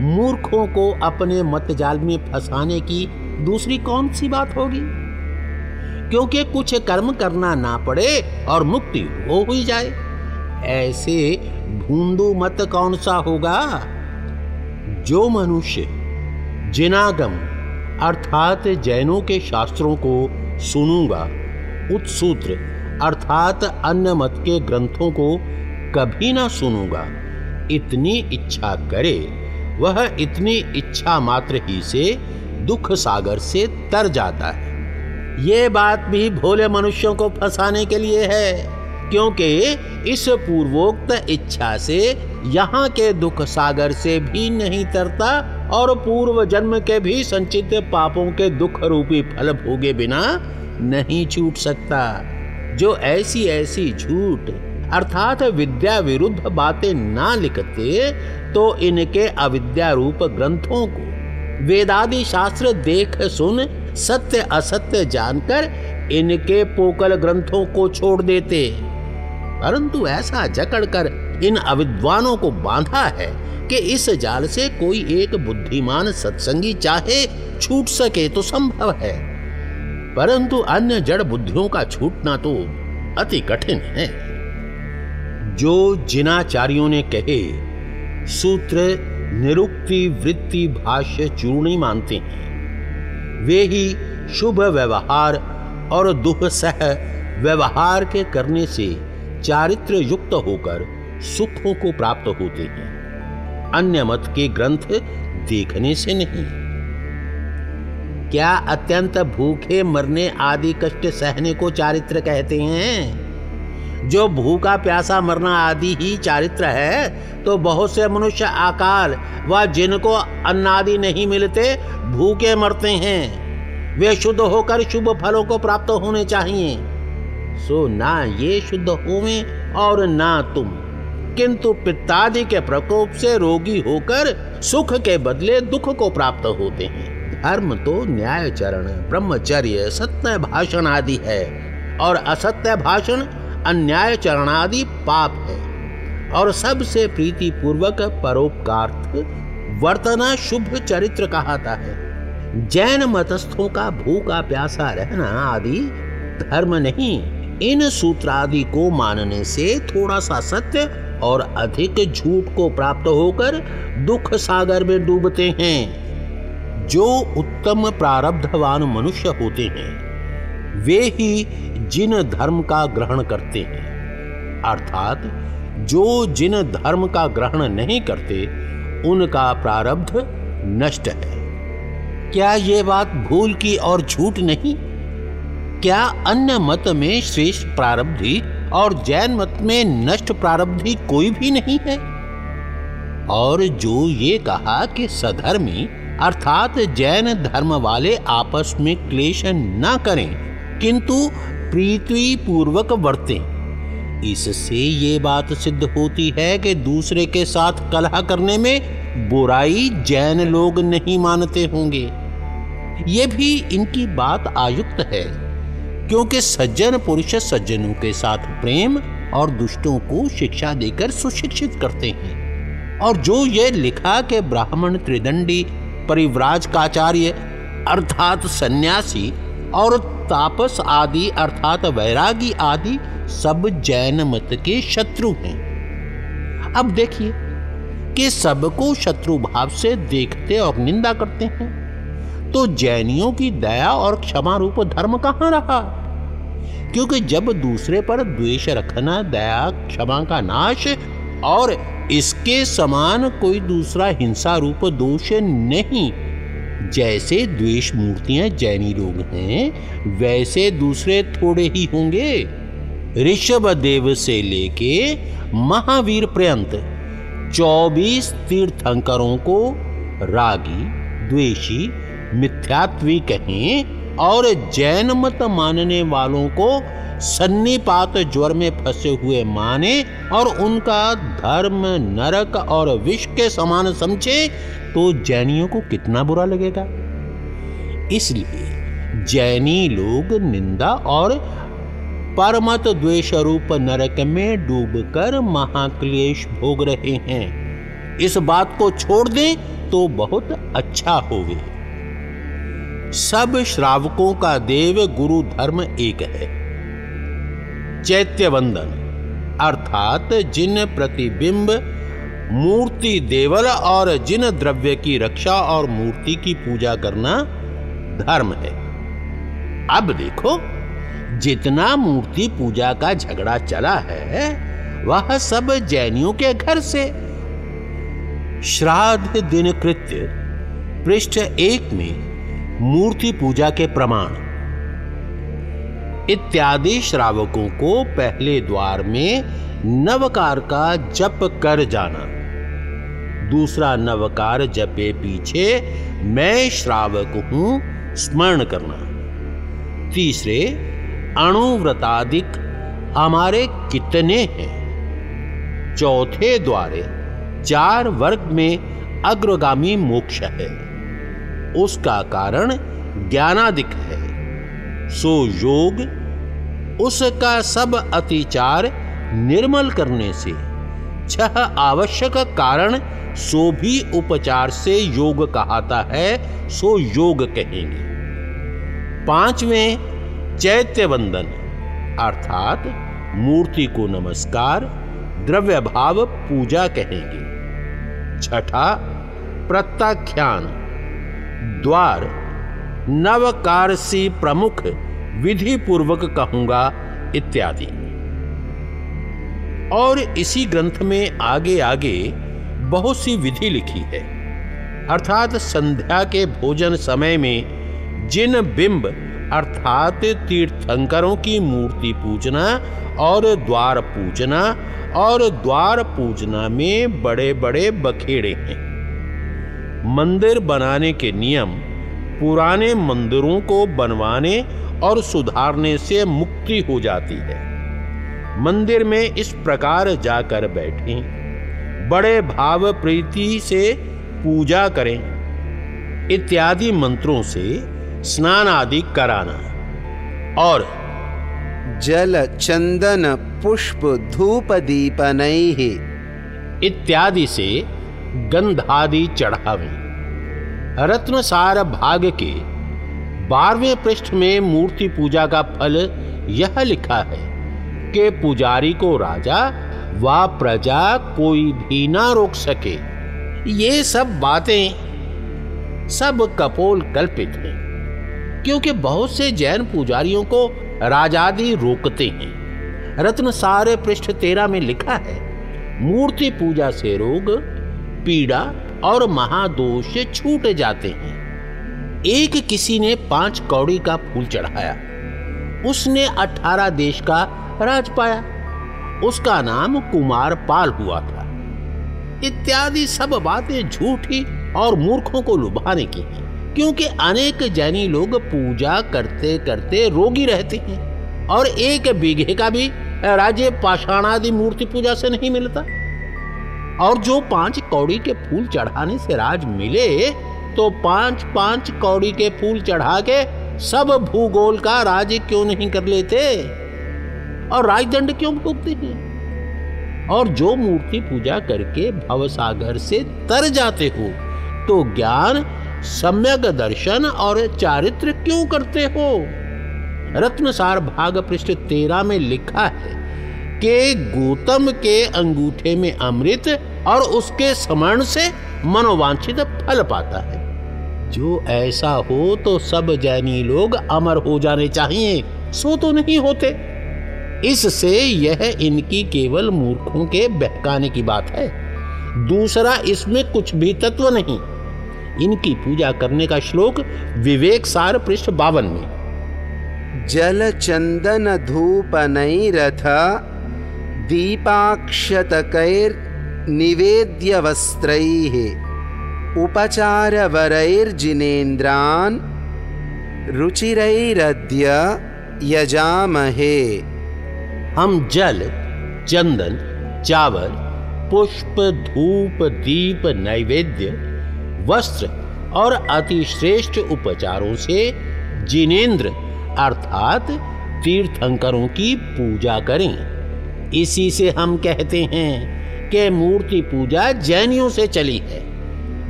मूर्खों को अपने मत जाल में फंसाने की दूसरी कौन सी बात होगी? क्योंकि कुछ कर्म करना ना पड़े और मुक्ति हो हुई जाए, ऐसे भूंदू मत कौन सा होगा? जो मनुष्य जिनागम अर्थात जैनों के शास्त्रों को सुनूँगा उत्सूत्र अर्थात अन्य मत के ग्रंथों को कभी ना सुनूँगा। इतनी इच्छा करे, वह इतनी इच्छा मात्र ही से दुख सागर से तर जाता है। ये बात भी भोले मनुष्यों को फंसाने के लिए है, क्योंकि इस पूर्वोक्त इच्छा से यहाँ के दुख सागर से भी नहीं तरता और पूर्व जन्म के भी संचित पापों के दुख रूपी फल भोगे बिना नहीं छूट सकता। जो ऐसी ऐसी झूठ, अर्थात विद्या विरुद्ध बातें ना लिखते तो इनके अविद्या रूप ग्रंथों को वेदादि शास्त्र देख सुन, सत्य असत्य जानकर इनके पोकल ग्रंथों को छोड़ देते। परंतु ऐसा जकड़कर इन अविद्वानों को बांधा है कि इस जाल से कोई एक बुद्धिमान सत्संगी चाहे छूट सके तो संभव है। परंतु अन्य जड़ बुद्धियों का छूटना तो अति कठिन है। जो जिनाचार्यों ने कहे, सूत्र निरुक्ति वृत्ति भाष्य चूर्णी मानते हैं। वे ही शुभ व्यवहार और दुहसह व्यवहार के करने से चारित्र युक्त होकर सुखों को प्राप्त होते हैं। अन्य मत के ग्रंथ देखने से नहीं। क्या अत्यंत भूखे मरने आदि कष्ट सहने को चारित्र कहते हैं? जो भूखा प्यासा मरना आदि ही चारित्र है तो बहुत से मनुष्य आकार व जिनको अन्नादि नहीं मिलते, भूखे मरते हैं। वे शुद्ध होकर शुभ फलों को प्राप्त होने चाहिए। सो ना ये शुद्ध होवे और ना तुम। किंतु पित्तादि के प्रकोप से रोगी होकर सुख के बदले दुख को प्राप्त होते हैं। धर्म तो न्याय चरण ब्रह्मचर्य, सत्य भाषण आदि है, और असत्य भाषण अन्याय चरणादि पाप है। और सबसे प्रीति पूर्वक परोपकार्थ वर्तना शुभ चरित्र कहता है। जैन मतस्थों का भूखा प्यासा रहना आदि धर्म नहीं, इन सूत्रादि को मानने से थोड़ा सा सत्य और अधिक झूठ को प्राप्त होकर दुख सागर में डूबते हैं। जो उत्तम प्रारब्धवान मनुष्य होते हैं, वे ही जिन धर्म का ग्रहण करते हैं। अर्थात, जो जिन धर्म का ग्रहण नहीं करते, उनका प्रारब्ध नष्ट है। क्या ये बात भूल की और झूठ नहीं? क्या अन्य मत में श्रेष्ठ प्रारब्धि और जैन मत में नष्ट प्रारब्धि कोई भी नहीं है? और जो ये कहा कि सधर्मी अर्थात जैन धर्म वाले आपस में क्लेश न करें, किंतु प्रीति पूर्वक बरतें इससे ये बात सिद्ध होती है कि दूसरे के साथ कलह करने में बुराई जैन लोग नहीं मानते होंगे। ये भी इनकी बात आयुक्त है, क्योंकि सज्जन पुरुष सज्जनों के साथ प्रेम और दुष्टों को शिक्षा देकर सुशिक्षित करते हैं। और जो ये लिखा कि ब्राह्मण त्रिदंडी परिव्राज काचार्य अर्थात सन्यासी, और तापस आदि, अर्थात वैरागी आदि, सब जैन मत के शत्रु हैं। अब देखिए कि सबको शत्रु भाव से देखते और निंदा करते हैं। तो जैनियों की दया और क्षमा रूप धर्म कहाँ रहा? क्योंकि जब दूसरे पर द्वेष रखना, दया, क्षमा का नाश और इसके समान कोई दूसरा हिंसा रूप दोष नहीं। जैसे द्वेष मूर्तियाँ जैनी लोग हैं, वैसे दूसरे थोड़े ही होंगे। ऋषभ देव से लेके महावीर पर्यंत 24 तीर्थंकरों को रागी, द्वेषी, मिथ्यात्वी कहें और जैन मत मानने वालों को सन्निपात ज्वर में फंसे हुए माने और उनका धर्म, नरक और विष के समान समझे तो जैनियों को कितना बुरा लगेगा? इसलिए जैनी लोग निंदा और परमत द्वेष रूप नरक में डूबकर महाक्लेश भोग रहे हैं। इस बात को छोड़ दें तो बहुत अच्छा होवे। सब श्रावकों का देव गुरु धर्म एक है। चैत्य वंदन अर्थात जिन प्रतिबिंब मूर्ति देवल और जिन द्रव्य की रक्षा और मूर्ति की पूजा करना धर्म है। अब देखो, जितना मूर्ति पूजा का झगड़ा चला है, वह सब जैनियों के घर से। श्राद्ध दिन कृत्य, पृष्ठ एक में मूर्ति पूजा के प्रमाण। इत्यादि श्रावकों को पहले द्वार में नवकार का जप कर जाना। दूसरा नवकार जपे पीछे मैं श्रावक हूँ, स्मरण करना। तीसरे, अणुव्रतादिक हमारे कितने हैं? चौथे द्वारे, चार वर्ग में अग्रगामी मोक्ष है। उसका कारण ज्ञानादिक है। सो योग, उसका सब अतिचार निर्मल करने से, छह आवश्यक कारण सो भी उपचार से योग कहाता है, सो योग कहेंगे। पाँचवें, चैत्य वंदन, अर्थात मूर्ति को नमस्कार द्रव्य भाव पूजा कहेंगे। छठा, प्रत्याख्यान द्वार। नवकारसी प्रमुख विधि पूर्वक कहूँगा इत्यादि। और इसी ग्रंथ में आगे आगे बहुत सी विधि लिखी है। अर्थात संध्या के भोजन समय में जिन बिंब अर्थात तीर्थंकरों की मूर्ति पूजना और द्वार पूजना और द्वार पूजना में बड़े बड़े बखेड़े हैं। मंदिर बनाने के नियम पुराने मंदिरों को बनवाने और सुधारने से मुक्ति हो जाती है। मंदिर में इस प्रकार जाकर बैठें बड़े भाव प्रीति से पूजा करें इत्यादि मंत्रों से स्नान आदि कराना। और जल चंदन पुष्प धूप दीपन इत्यादि से गंधादि चढ़ावे। रत्नसार भाग के बारहवें पृष्ठ में मूर्ति पूजा का फल यह लिखा है कि पुजारी को राजा व प्रजा कोई भी ना रोक सके। ये सब बातें सब कपोल कल्पित हैं, क्योंकि बहुत से जैन पुजारियों को राजादि रोकते हैं। रत्न सारे पृष्ठ तेरह में लिखा है, मूर्ति पूजा से रोग पीड़ा और महादोष से छूट जाते हैं। एक किसी ने पाँच कौड़ी का फूल चढ़ाया। उसने अठारह देश का राज पाया। उसका नाम कुमार पाल हुआ था। इत्यादि सब बातें झूठी और मूर्खों को लुभाने की हैं, क्योंकि अनेक जैनी लोग पूजा करते करते रोगी रहते हैं और एक बीघे का भी राज्य पाषाणादि मूर्ति पूजा से नहीं मिलता। और जो पाँच कौड़ी के फूल चढ़ाने से राज मिले तो पाँच पाँच कौड़ी के फूल चढ़ा के सब भूगोल का राज क्यों नहीं कर लेते? और राजदंड क्यों भोगते हैं? और जो मूर्ति पूजा करके भवसागर से तर जाते हो तो ज्ञान, सम्यक दर्शन और चारित्र क्यों करते हो? रत्नसार भाग पृष्ठ तेरह में लिखा है कि गौतम के अंगूठे में अमृत और उसके स्मरण से मनोवांछित फल पाता है। जो ऐसा हो तो सब जैनी लोग अमर हो जाने चाहिए, सो तो नहीं होते। इससे यह इनकी केवल मूर्खों के बहकाने की बात है। दूसरा, इसमें कुछ भी तत्व नहीं। इनकी पूजा करने का श्लोक विवेक सार पृष्ठ बावन में। जल चंदन धूप नई रथ दीपाक्षतकैर निवेद्य वस्त्रैः उपचार वरैर्जिनेन्द्रान् रुचिरैरद्य यजामहे। हम जल, चंदन, चावल, पुष्प, धूप, दीप, नैवेद्य, वस्त्र और अति श्रेष्ठ उपचारों से जिनेन्द्र अर्थात तीर्थंकरों की पूजा करें। इसी से हम कहते हैं कि मूर्ति पूजा जैनियों से चली है।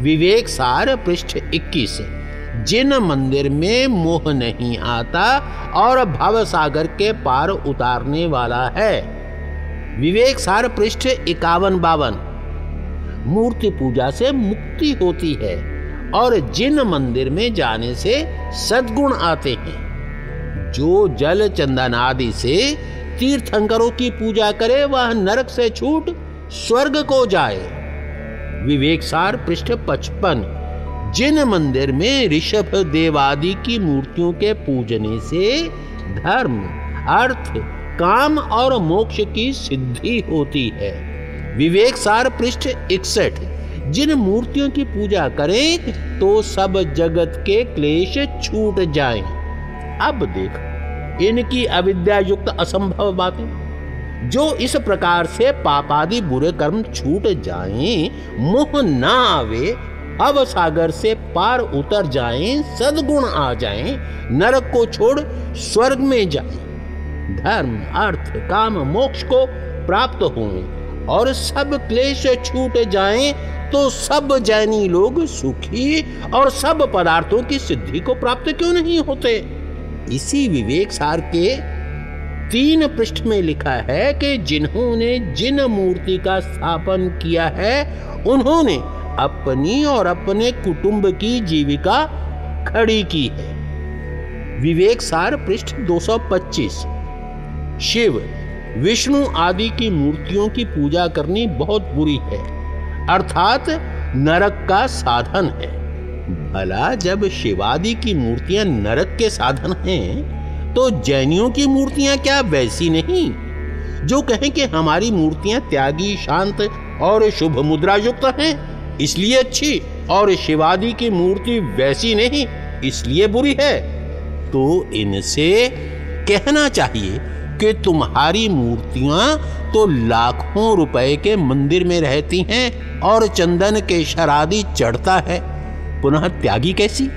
विवेक सार पृष्ठ 21 जिन मंदिर में मोह नहीं आता और भव सागर के पार उतारने वाला है। विवेक सार पृष्ठ इक्यावन बावन। मूर्ति पूजा से मुक्ति होती है और जिन मंदिर में जाने से सद्गुण आते हैं। जो जल चंदन आदि से तीर्थंकरों की पूजा करे, वह नरक से छूट स्वर्ग को जाए। विवेक सार पृष्ठ पचपन। जिन मंदिर में ऋषभ देवादि की मूर्तियों के पूजने से धर्म, अर्थ, काम और मोक्ष की सिद्धि होती है। विवेक सार पृष्ठ इकसठ। जिन मूर्तियों की पूजा करें तो सब जगत के क्लेश छूट जाएँ। अब देख, इनकी अविद्या युक्त असंभव बातें। जो इस प्रकार से पापादि बुरे कर्म छूट जाएँ, मोह ना आवे अब सागर से पार उतर जाएँ, सदगुण आ जाएँ, नरक को छोड़ स्वर्ग में जाएँ, धर्म अर्थ काम मोक्ष को प्राप्त हों और सब क्लेश छूट जाएँ, तो सब जैनी लोग सुखी और सब पदार्थों की सिद्धि को प्राप्त क्यों नहीं होते? इसी विवेक सार के तीन पृष्ठ में लिखा है कि जिन्होंने जिन मूर्ति का स्थापन किया है, उन्होंने अपनी और अपने कुटुंब की जीविका खड़ी की है। विवेक सार, पृष्ठ 225 शिव, विष्णु आदि की मूर्तियों की पूजा करनी बहुत बुरी है, अर्थात नरक का साधन है। भला जब शिवादि की मूर्तियाँ नरक के साधन हैं तो जैनियों की मूर्तियाँ क्या वैसी नहीं? जो कहें कि हमारी मूर्तियाँ त्यागी, शांत और शुभ मुद्रा युक्त हैं, इसलिए अच्छी और शिवादी की मूर्ति वैसी नहीं, इसलिए बुरी है। तो इनसे कहना चाहिए कि तुम्हारी मूर्तियाँ तो लाखों रुपए के मंदिर में रहती हैं और चंदन के शरादी चढ़ता है। पुनः त्यागी कैसी?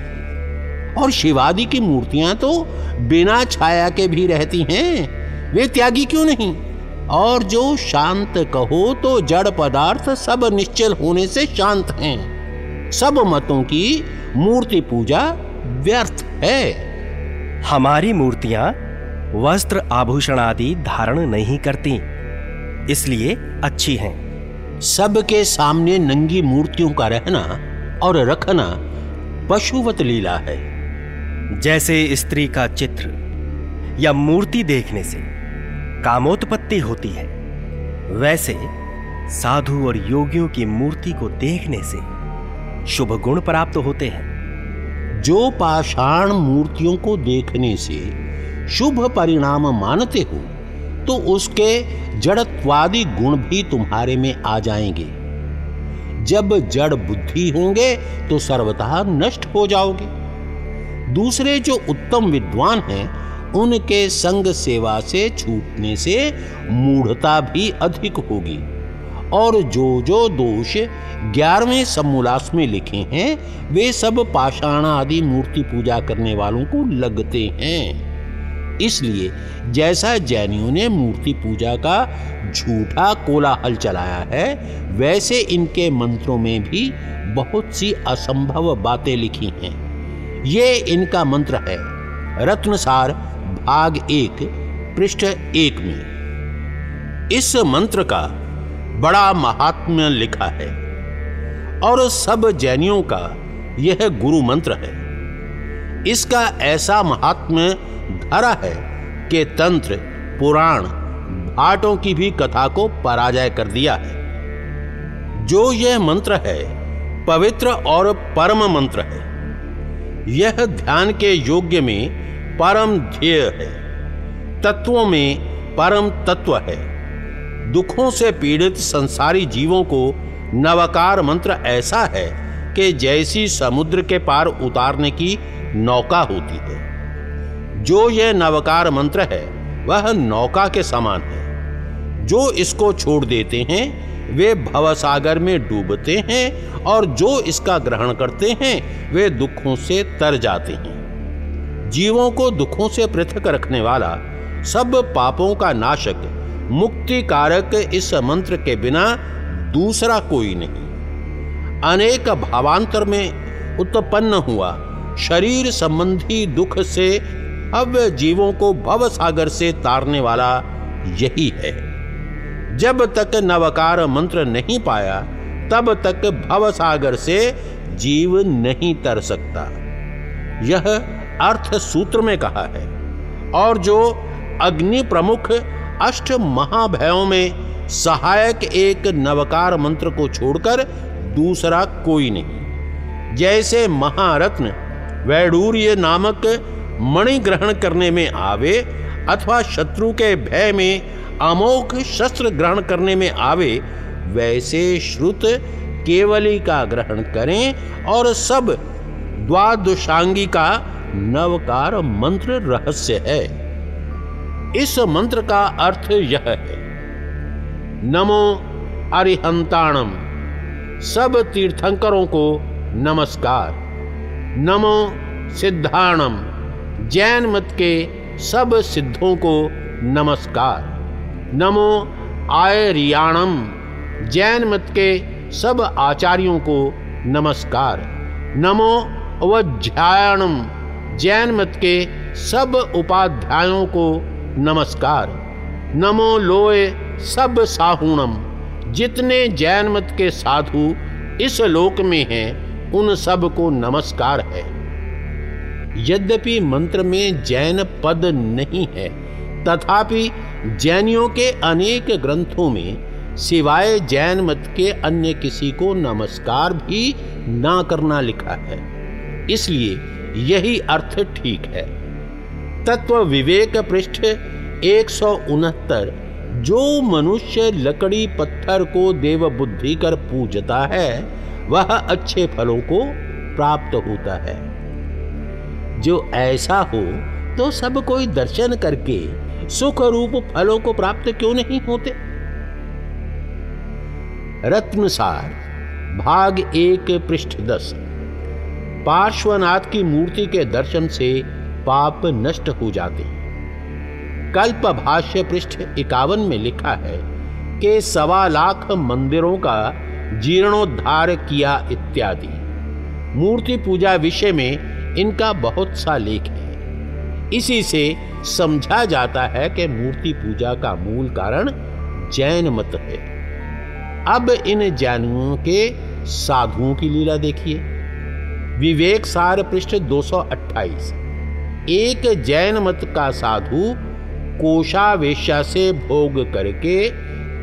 और शिवादि की मूर्तियाँ तो बिना छाया के भी रहती हैं। वे त्यागी क्यों नहीं? और जो शांत कहो तो जड़ पदार्थ सब निश्चल होने से शांत हैं। सब मतों की मूर्ति पूजा व्यर्थ है। हमारी मूर्तियाँ वस्त्र आभूषण आदि धारण नहीं करती इसलिए अच्छी हैं। सबके सामने नंगी मूर्तियों का रहना और रखना पशुवत लीला है। जैसे स्त्री का चित्र या मूर्ति देखने से कामोत्पत्ति होती है, वैसे साधु और योगियों की मूर्ति को देखने से शुभ गुण प्राप्त होते हैं। जो पाषाण मूर्तियों को देखने से शुभ परिणाम मानते हो तो उसके जड़त्वादी गुण भी तुम्हारे में आ जाएँगे। जब जड़ बुद्धि होंगे तो सर्वथा नष्ट हो जाओगे। दूसरे जो उत्तम विद्वान हैं, उनके संग सेवा से छूटने से मूढ़ता भी अधिक होगी। और जो जो दोष ग्यारहवें समोल्लास में लिखे हैं, वे सब पाषाण आदि मूर्ति पूजा करने वालों को लगते हैं। इसलिए जैसा जैनियों ने मूर्ति पूजा का झूठा कोलाहल चलाया है, वैसे इनके मंत्रों में भी बहुत सी असंभव बातें लिखी हैं। ये इनका मंत्र है। रत्नसार, भाग एक, पृष्ठ एक में। इस मंत्र का बड़ा महात्म्य लिखा है। और सब जैनियों का यह गुरु मंत्र है। इसका ऐसा महात्म्य धरा है कि तंत्र, पुराण, भाटों की भी कथा को पराजय कर दिया है। जो यह मंत्र है, पवित्र और परम मंत्र है। यह ध्यान के योग्य में परम ध्येय है। तत्वों में परम तत्व है। दुखों से पीड़ित संसारी जीवों को नवकार मंत्र ऐसा है कि जैसी समुद्र के पार उतारने की नौका होती है। जो यह नवकार मंत्र है, वह नौका के समान है। जो इसको छोड़ देते हैं वे भवसागर में डूबते हैं और जो इसका ग्रहण करते हैं, वे दुखों से तर जाते हैं। जीवों को दुखों से पृथक रखने वाला सब पापों का नाशक मुक्ति कारक इस मंत्र के बिना दूसरा कोई नहीं। अनेक भावांतर में उत्पन्न हुआ शरीर संबंधी दुख से अव्य जीवों को भव सागर से तारने वाला यही है। जब तक नवकार मंत्र नहीं पाया, तब तक भव सागर से जीव नहीं तर सकता। यह अर्थ सूत्र में कहा है। और जो अग्नि प्रमुख अष्ट महाभयों में सहायक एक नवकार मंत्र को छोड़कर दूसरा कोई नहीं। जैसे महारत्न वैडूर्य नामक मणि ग्रहण करने में आवे अथवा शत्रु के भय में अमोघ शस्त्र ग्रहण करने में आवे, वैसे श्रुत केवली का ग्रहण करें और सब द्वादशांगी का नवकार मंत्र रहस्य है। इस मंत्र का अर्थ यह है। नमो अरिहंताणम। सब तीर्थंकरों को नमस्कार। नमो सिद्धाणम। जैन मत के सब सिद्धों को नमस्कार। नमो आयरियाणम। जैन मत के सब आचार्यों को नमस्कार। नमो अवध्यायणम। जैन मत के सब उपाध्यायों को नमस्कार। नमो लोय सब साहुणम। जितने जैन मत के साधु इस लोक में हैं, उन सबको नमस्कार है। यद्यपि मंत्र में जैन पद नहीं है तथापि, जैनियों के अनेक ग्रंथों में सिवाय जैन मत के अन्य किसी को नमस्कार भी ना करना लिखा है। इसलिए यही अर्थ ठीक है। तत्व विवेक पृष्ठ एक जो मनुष्य लकड़ी पत्थर को देव बुद्धि कर पूजता है, वह अच्छे फलों को प्राप्त होता है। जो ऐसा हो तो सब कोई दर्शन करके सुख रूप फलों को प्राप्त क्यों नहीं होते? रत्नसार, भाग एक, पृष्ठ दस। पार्श्वनाथ की मूर्ति के दर्शन से पाप नष्ट हो जाते हैं। कल्प भाष्य, पृष्ठ इक्यावन में लिखा है कि सवा लाख मंदिरों का जीर्णोद्धार किया इत्यादि। मूर्ति पूजा विषय में इनका बहुत सा लेख है। इसी से समझा जाता है कि मूर्ति पूजा का मूल कारण जैन मत है। अब इन जैनुओं के साधुओं की लीला देखिए। विवेक सार पृष्ठ 228 एक जैन मत का साधु कोशावेश्या से भोग करके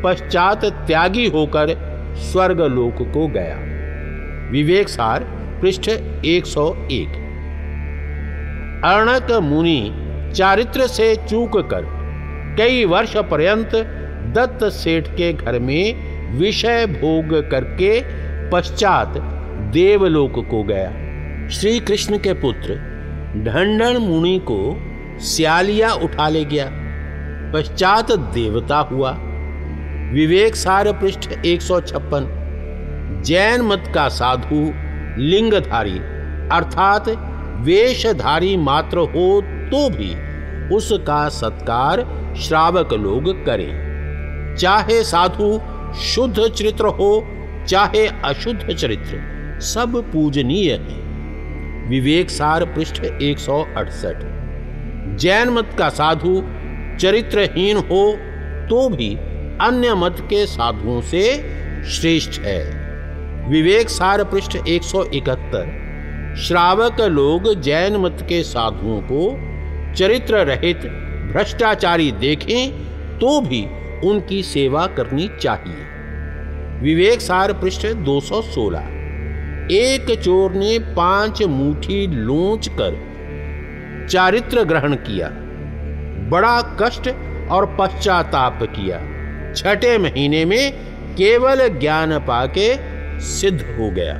पश्चात त्यागी होकर स्वर्ग लोक को गया। विवेक सार पृष्ठ 101 अर्णक मुनि चारित्र से चूक कर कई वर्ष पर्यंत दत्त सेठ के घर में विषय भोग करके पश्चात देवलोक को गया। श्री कृष्ण के पुत्र ढंडन मुनि को सियालिया उठा ले गया। पश्चात देवता हुआ। विवेक सार पृष्ठ 156 जैन मत का साधु लिंगधारी, अर्थात वेशधारी मात्र हो तो भी उसका सत्कार श्रावक लोग करें। चाहे साधु शुद्ध चरित्र हो, चाहे अशुद्ध चरित्र, सब पूजनीय है। विवेक सार पृष्ठ 168 जैन मत का साधु चरित्रहीन हो तो भी अन्य मत के साधुओं से श्रेष्ठ है। विवेक सार पृष्ठ 171 श्रावक लोग जैन मत के साधुओं को चरित्र रहित भ्रष्टाचारी देखें तो भी उनकी सेवा करनी चाहिए। विवेक सार पृष्ठ 216 एक चोर ने पाँच मुठी लोच कर चारित्र ग्रहण किया। बड़ा कष्ट और पश्चाताप किया। छठे महीने में केवल ज्ञान पाके सिद्ध हो गया।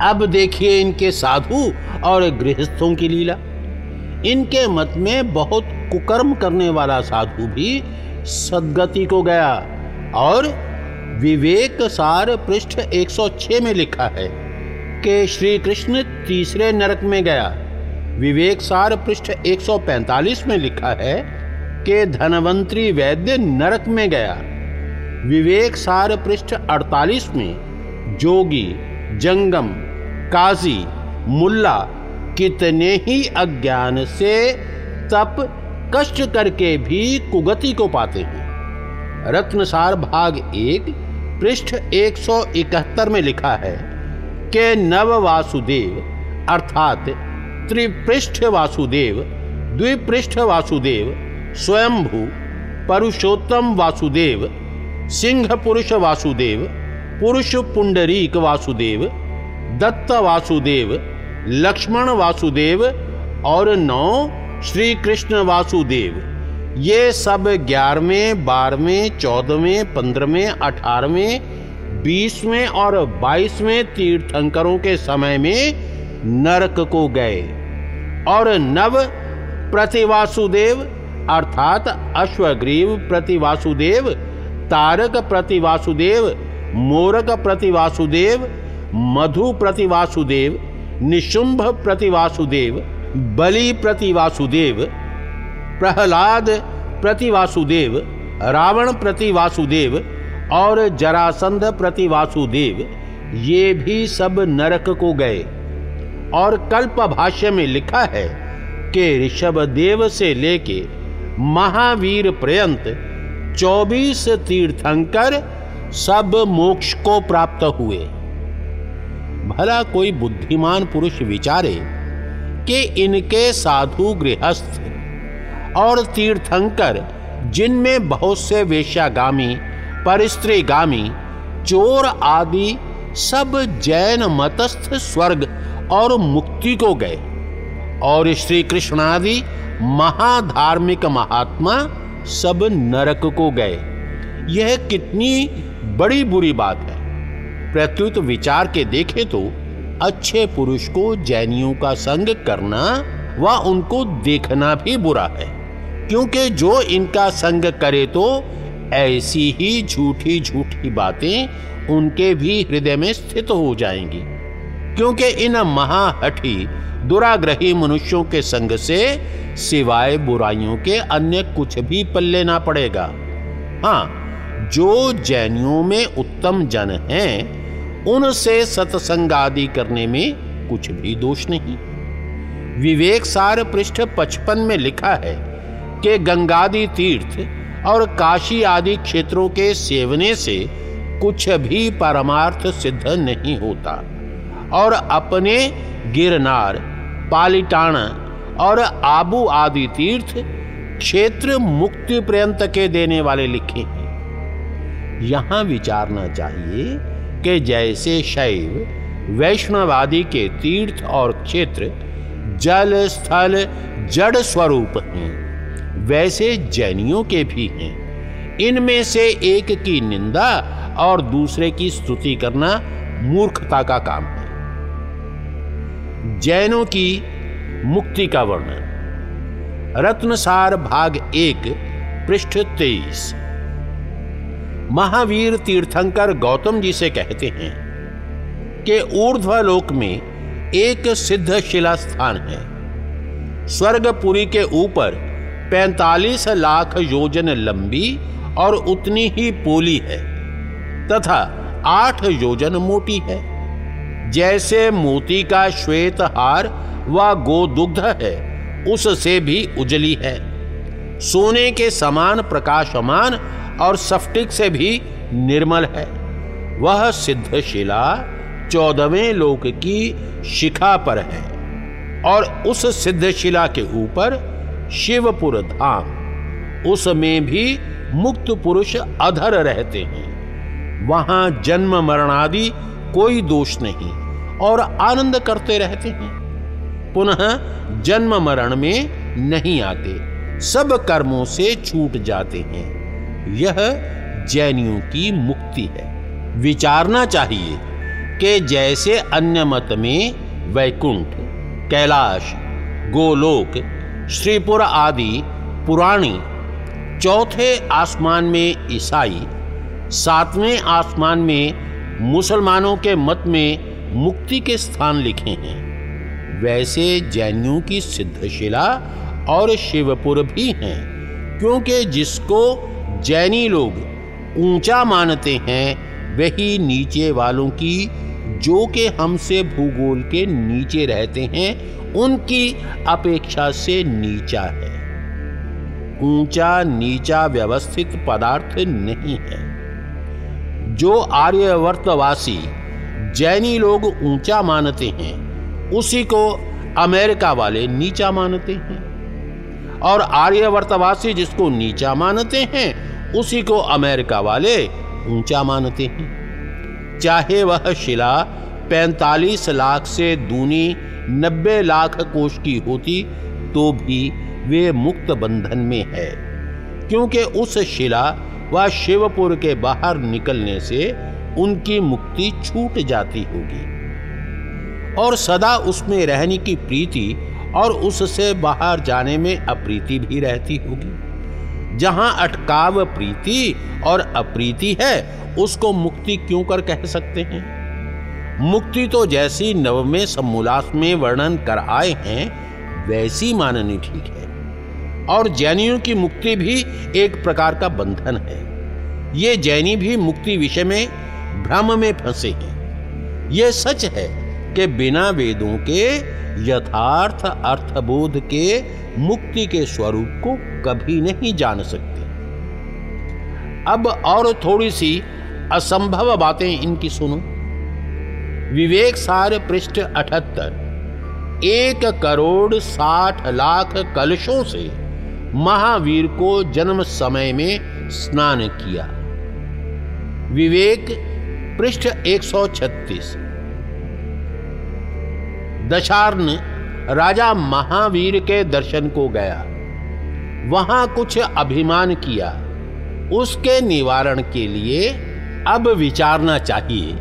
अब देखिए इनके साधु और गृहस्थों की लीला। इनके मत में बहुत कुकर्म करने वाला साधु भी सदगति को गया और विवेक सार पृष्ठ 106 में लिखा है कि श्री कृष्ण तीसरे नरक में गया। विवेक सार पृष्ठ 145 में लिखा है कि धनवंतरी वैद्य नरक में गया। विवेक सार पृष्ठ 48 में जोगी, जंगम काजी मुल्ला कितने ही अज्ञान से तप कष्ट करके भी कुगति को पाते हैं। रत्नसार भाग एक, पृष्ठ 171 में लिखा है के नव वासुदेव, अर्थात त्रिपृष्ठ वासुदेव, द्विपृष्ठ वासुदेव, स्वयंभू, परुषोत्तम वासुदेव, सिंह पुरुष वासुदेव, पुरुष पुंडरीक वासुदेव दत्त वासुदेव, लक्ष्मण वासुदेव और नौ श्री कृष्ण वासुदेव। ये सब ग्यारहवें, बारहवें, चौदहवें, पंद्रहवें, अठारहवें, बीसवें और बाईसवें तीर्थंकरों के समय में नरक को गए। और नव प्रतिवासुदेव अर्थात अश्वग्रीव प्रतिवासुदेव, तारक प्रतिवासुदेव, मोरक प्रतिवासुदेव मधु प्रतिवासुदेव निशुंभ प्रतिवासुदेव बलि प्रतिवासुदेव प्रहलाद प्रतिवासुदेव रावण प्रतिवासुदेव और जरासंध प्रतिवासुदेव ये भी सब नरक को गए। और कल्प भाष्य में लिखा है कि ऋषभ देव से लेके महावीर पर्यंत चौबीस तीर्थंकर सब मोक्ष को प्राप्त हुए। भला कोई बुद्धिमान पुरुष विचारे कि इनके साधु गृहस्थ और तीर्थंकर, जिनमें बहुत से वेश्यागामी, परिस्त्रीगामी, चोर आदि सब जैन मतस्थ स्वर्ग और मुक्ति को गए और श्री कृष्ण आदि महाधार्मिक महात्मा सब नरक को गए। यह कितनी बड़ी बुरी बात है। प्रत्युत विचार के देखे तो अच्छे पुरुष को जैनियों का संग करना व उनको देखना भी बुरा है। क्योंकि जो इनका संग करे तो ऐसी ही झूठी झूठी बातें उनके भी हृदय में स्थित हो जाएँगी। क्योंकि इन महाहठी, दुराग्रही मनुष्यों के संग से सिवाय बुराइयों के अन्य कुछ भी पल्ले ना पड़ेगा। हाँ जो जैनियों में उत्तम जन हैं उनसे सत्संग आदि करने में कुछ भी दोष नहीं। विवेक सार पृष्ठ पचपन में लिखा है कि गंगादि तीर्थ और काशी आदि क्षेत्रों के सेवने से कुछ भी परमार्थ सिद्ध नहीं होता और अपने गिरनार पालिटाना और आबू आदि तीर्थ क्षेत्र मुक्ति पर्यंत के देने वाले लिखे हैं। यहाँ विचारना चाहिए कि जैसे शैव, वैष्णवादि के तीर्थ और क्षेत्र, जल, स्थल, जड़ स्वरूप हैं। वैसे जैनियों के भी हैं। इनमें से एक की निंदा और दूसरे की स्तुति करना मूर्खता का काम है। जैनों की मुक्ति का वर्णन। रत्नसार भाग एक, पृष्ठ तेईस। महावीर तीर्थंकर गौतम जी से कहते हैं कि ऊर्ध्वलोक में एक सिद्ध शिला स्थान है स्वर्गपुरी के ऊपर 45 लाख योजन लंबी और उतनी ही पोली है, तथा आठ योजन मोटी है। जैसे मोती का श्वेत हार व गोदुग्ध है, उससे भी उजली है। सोने के समान प्रकाशमान और सफ्टिक से भी निर्मल है। वह सिद्ध शिला चौदहवें लोक की शिखा पर है और उस सिद्ध शिला के ऊपर शिवपुर धाम, उसमें भी मुक्त पुरुष अधर रहते हैं। वहाँ जन्म मरण आदि कोई दोष नहीं और आनंद करते रहते हैं। पुनः जन्म मरण में नहीं आते, सब कर्मों से छूट जाते हैं। यह जैनियों की मुक्ति है। विचारना चाहिए कि जैसे अन्य मत में वैकुंठ, कैलाश, गोलोक, श्रीपुर आदि पुराणी चौथे आसमान में ईसाई, सातवें आसमान में मुसलमानों के मत में मुक्ति के स्थान लिखे हैं। वैसे जैनियों की सिद्धशिला और शिवपुर भी हैं, क्योंकि जिसको जैनी लोग ऊँचा मानते हैं, वही नीचे वालों की, जो के हमसे भूगोल के नीचे रहते हैं, उनकी अपेक्षा से नीचा है। ऊँचा नीचा व्यवस्थित पदार्थ नहीं है। जो आर्यवर्तवासी जैनी लोग ऊँचा मानते हैं, उसी को अमेरिका वाले नीचा मानते हैं। और आर्यवर्तवासी जिसको नीचा मानते हैं, उसी को अमेरिका वाले ऊँचा मानते हैं। चाहे वह शिला 45 लाख से दूनी 90 लाख कोष की होती तो भी वे मुक्त बंधन में है। क्योंकि उस शिला व शिवपुर के बाहर निकलने से उनकी मुक्ति छूट जाती होगी। और सदा उसमें रहने की प्रीति और उससे बाहर जाने में अप्रीति भी रहती होगी। जहाँ अटकाव प्रीति और अप्रीति है, उसको मुक्ति क्यों कर कह सकते हैं? मुक्ति तो जैसी नवमे समूलास में वर्णन कर आए हैं, वैसी माननी ठीक है। और जैनियों की मुक्ति भी एक प्रकार का बंधन है। ये जैनी भी मुक्ति विषय में भ्रम में फंसे हैं। यह सच है कि बिना वेदों के यथार्थ अर्थबोध के, मुक्ति के स्वरूप को कभी नहीं जान सकते। अब और थोड़ी सी असंभव बातें इनकी सुनो। विवेक सार पृष्ठ अठहत्तर। एक करोड़ साठ लाख कलशों से महावीर को जन्म समय में स्नान किया। विवेक, पृष्ठ 136 दशार्न राजा महावीर के दर्शन को गया। वहाँ कुछ अभिमान किया। उसके निवारण के लिए अब विचारना चाहिए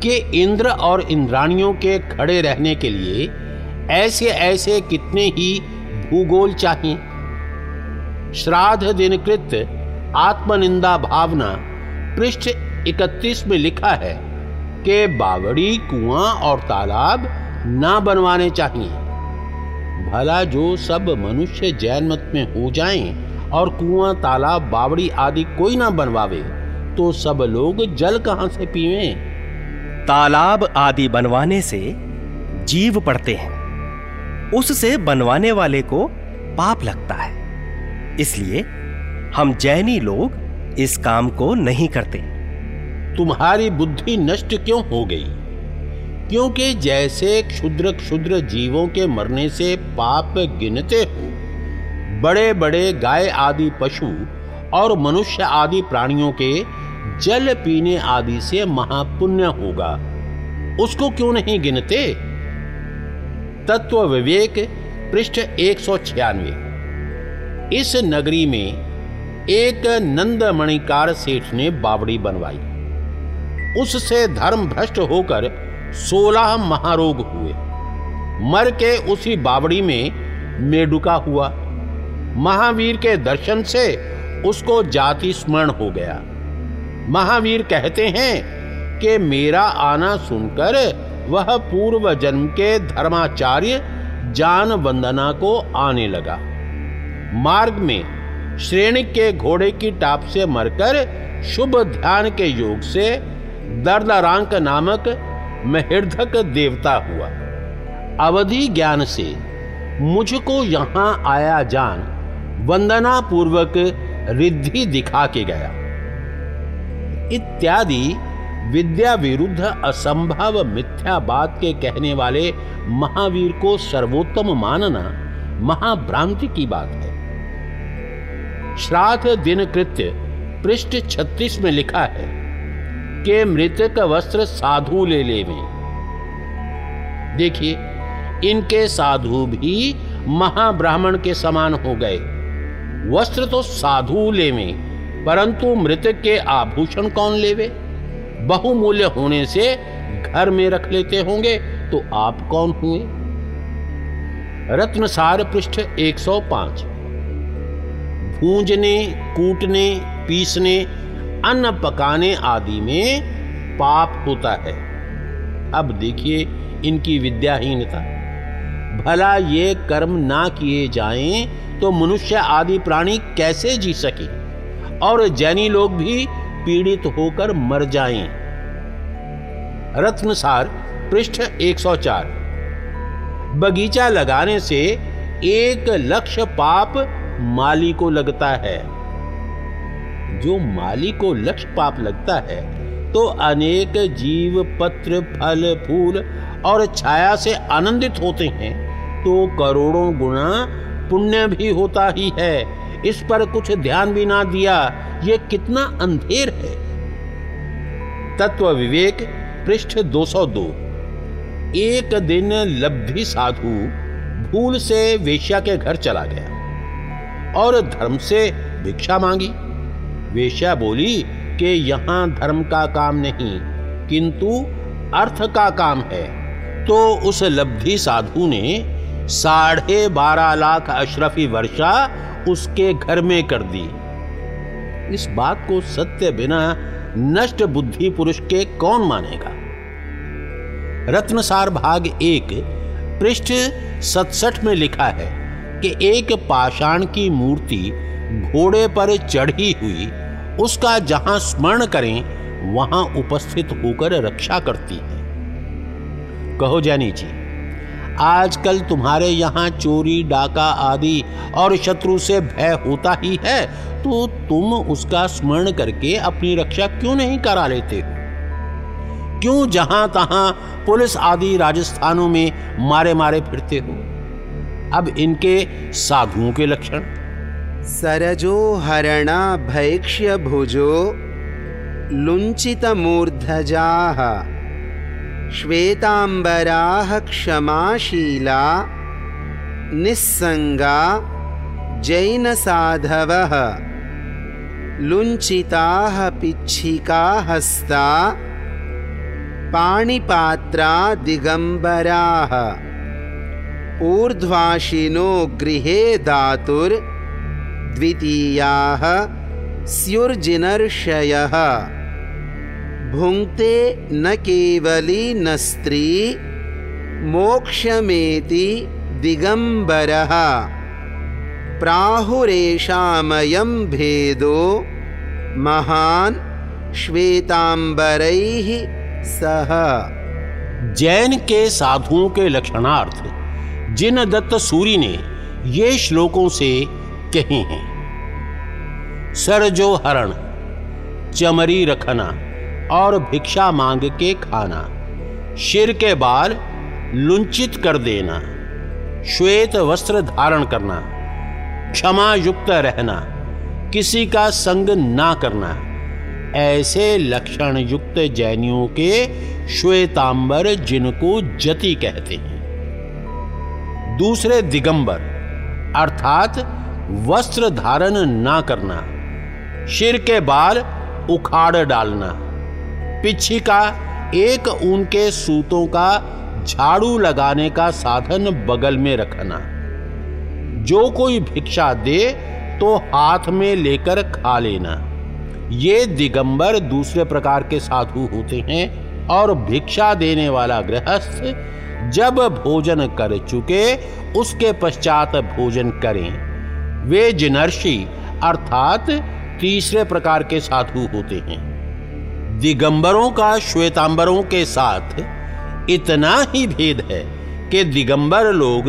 कि इंद्र और इंद्राणियों के खड़े रहने के लिए ऐसे ऐसे कितने ही भूगोल चाहिए। श्राद्ध दिनकृत आत्मनिंदा भावना पृष्ठ 31 में लिखा है कि बावड़ी, कुआँ और तालाब ना बनवाने चाहिए। भला जो सब मनुष्य जैन मत में हो जाएँ और कुआँ तालाब बावड़ी आदि कोई ना बनवावे तो सब लोग जल कहाँ से पीवे? तालाब आदि बनवाने से जीव पड़ते हैं। उससे बनवाने वाले को पाप लगता है। इसलिए हम जैनी लोग इस काम को नहीं करते। तुम्हारी बुद्धि नष्ट क्यों हो गई? क्योंकि जैसे क्षुद्र क्षुद्र जीवों के मरने से पाप गिनते हो बड़े बड़े गाय आदि पशु और मनुष्य आदि प्राणियों के जल पीने आदि से महापुण्य होगा। उसको क्यों नहीं गिनते? तत्व विवेक, पृष्ठ एक सौ छियानवे। इस नगरी में एक नंद मणिकार सेठ ने बावड़ी बनवाई। उससे धर्म भ्रष्ट होकर सोलह महारोग हुए। मर के उसी बावड़ी में मेडुका हुआ। महावीर के दर्शन से उसको जाति स्मरण हो गया। महावीर कहते हैं कि मेरा आना सुनकर वह पूर्व जन्म के धर्माचार्य जान वंदना को आने लगा। मार्ग में श्रेणी के घोड़े की टाप से मरकर शुभ ध्यान के योग से दर्दारांक नामक महर्धक देवता हुआ। अवधि ज्ञान से मुझको यहाँ आया जान वंदना पूर्वक रिद्धि दिखा के गया। इत्यादि विद्या विरुद्ध असंभव मिथ्या बात के कहने वाले महावीर को सर्वोत्तम मानना महाभ्रांति की बात है। श्राद्ध दिन कृत्य पृष्ठ 36 में लिखा है कि मृतक वस्त्र साधु ले ले में देखिए, इनके साधु भी महाब्राह्मण के समान हो गए। वस्त्र तो साधु ले में परंतु मृतक के आभूषण कौन लेवे? बहुमूल्य होने से घर में रख लेते होंगे तो आप कौन हुए? रत्नसार पृष्ठ 105 भूंजने, कूटने, पीसने अन्न पकाने आदि में पाप होता है। अब देखिए इनकी विद्याहीनता। भला ये कर्म ना किए जाएँ तो मनुष्य आदि प्राणी कैसे जी सके? और जैनी लोग भी पीड़ित होकर मर जाएँ। रत्नसार, पृष्ठ 104 बगीचा लगाने से एक लक्ष्य पाप माली को लगता है। जो माली को लक्ष्य पाप लगता है तो अनेक जीव, पत्र, फल, फूल और छाया से आनंदित होते हैं तो करोड़ों गुना पुण्य भी होता ही है। इस पर कुछ ध्यान भी ना दिया, ये कितना अंधेर है। तत्व विवेक, पृष्ठ 202 एक दिन लब्धि साधु भूल से वेश्या के घर चला गया और धर्म से भिक्षा मांगी। वेश्या बोली कि यहाँ धर्म का काम नहीं, किंतु अर्थ का काम है। तो उस लब्धि साधु ने साढ़े बारह लाख अशरफी वर्षा उसके घर में कर दी। इस बात को सत्य बिना नष्ट बुद्धि पुरुष के कौन मानेगा? रत्नसार भाग एक, पृष्ठ सतसठ में लिखा है कि एक पाषाण की मूर्ति घोड़े पर चढ़ी हुई उसका जहाँ स्मरण करें, वहाँ उपस्थित होकर रक्षा करती है। कहो जानी जी, आजकल तुम्हारे यहाँ चोरी, डाका आदि और शत्रु से भय होता ही है तो तुम उसका स्मरण करके अपनी रक्षा क्यों नहीं करा लेते हो? क्यों जहाँ तहां पुलिस आदि राजस्थानों में मारे मारे फिरते हो? अब इनके साधुओं के लक्षण? सरजो हरणाभैक्ष्यभुजो लुञ्चितमूर्धजाः श्वेताम्बराः क्षमाशीला निस्सङ्गा जैनसाधवः लुञ्चिताः पिच्छिकाहस्ता पाणिपात्रादिगम्बराः ऊर्ध्वाशिनो गृहे धातुर् द्वितीयाः भुङ्क्ते न केवली न स्त्री, मोक्षमेति दिगम्बरः। प्राहुरेषामयं भेदो, महान् श्वेतांबरैः सह। जैन के साधुओं के लक्षणार्थ, जिन दत्त सूरी ने ये श्लोकों से कहे हैं सरजो हरण, चमरी रखना और भिक्षा मांग के खाना, शिर के बाल लुंचित कर देना, श्वेत वस्त्र धारण करना क्षमा युक्त रहना, किसी का संग ना करना, ऐसे लक्षण युक्त जैनियों के श्वेतांबर जिनको जति कहते हैं। दूसरे दिगंबर, अर्थात वस्त्र धारण ना करना, सिर के बाल उखाड़ डालना, पिछी का एक ऊन के सूतों का झाड़ू लगाने का साधन बगल में रखना। जो कोई भिक्षा दे तो हाथ में लेकर खा लेना। ये दिगंबर दूसरे प्रकार के साधु होते हैं और भिक्षा देने वाला गृहस्थ जब भोजन कर चुके, उसके पश्चात भोजन करें। वे जिनर्षि, अर्थात तीसरे प्रकार के साधु होते हैं। दिगंबरों का श्वेतांबरों के साथ इतना ही भेद है कि दिगंबर लोग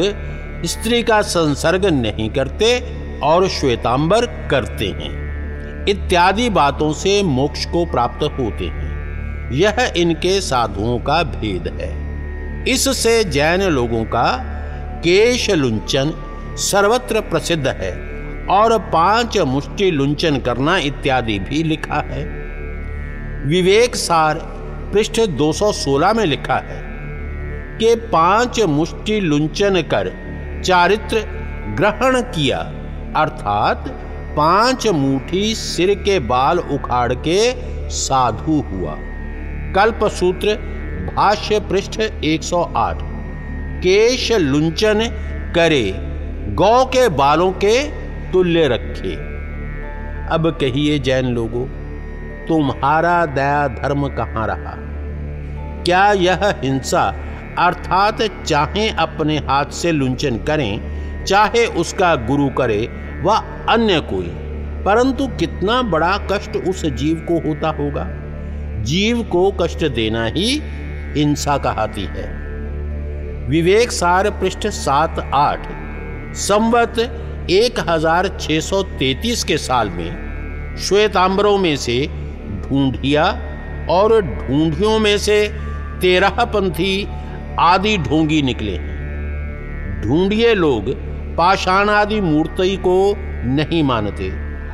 स्त्री का संसर्ग नहीं करते और श्वेतांबर करते हैं। इत्यादि बातों से मोक्ष को प्राप्त होते हैं। यह इनके साधुओं का भेद है। इससे जैन लोगों का केश लुंचन सर्वत्र प्रसिद्ध है और पाँच मुष्टि लुंचन करना इत्यादि भी लिखा है। विवेक सार पृष्ठ 216 में लिखा है कि पाँच मुष्टि लुंचन कर चारित्र ग्रहण किया, अर्थात पाँच मुठी सिर के बाल उखाड़ के साधु हुआ। कल्प सूत्र, भाष्य पृष्ठ 108 केश लुंचन करे गौ के बालों के तुल्य रखे। अब कहिए जैन लोगों, तुम्हारा दया धर्म कहाँ रहा? क्या यह हिंसा अर्थात चाहे अपने हाथ से लुंचन करें, चाहे उसका गुरु करे, व अन्य कोई? परंतु कितना बड़ा कष्ट उस जीव को होता होगा? जीव को कष्ट देना ही हिंसा कहती है। विवेक सार पृष्ठ सात आठ। संवत 1633 के साल में श्वेतांबरों में से ढूंढिया और ढूंढियों में से तेरह पंथी आदि ढोंगी निकले हैं। ढूंढिए लोग पाषाण आदि मूर्ति को नहीं मानते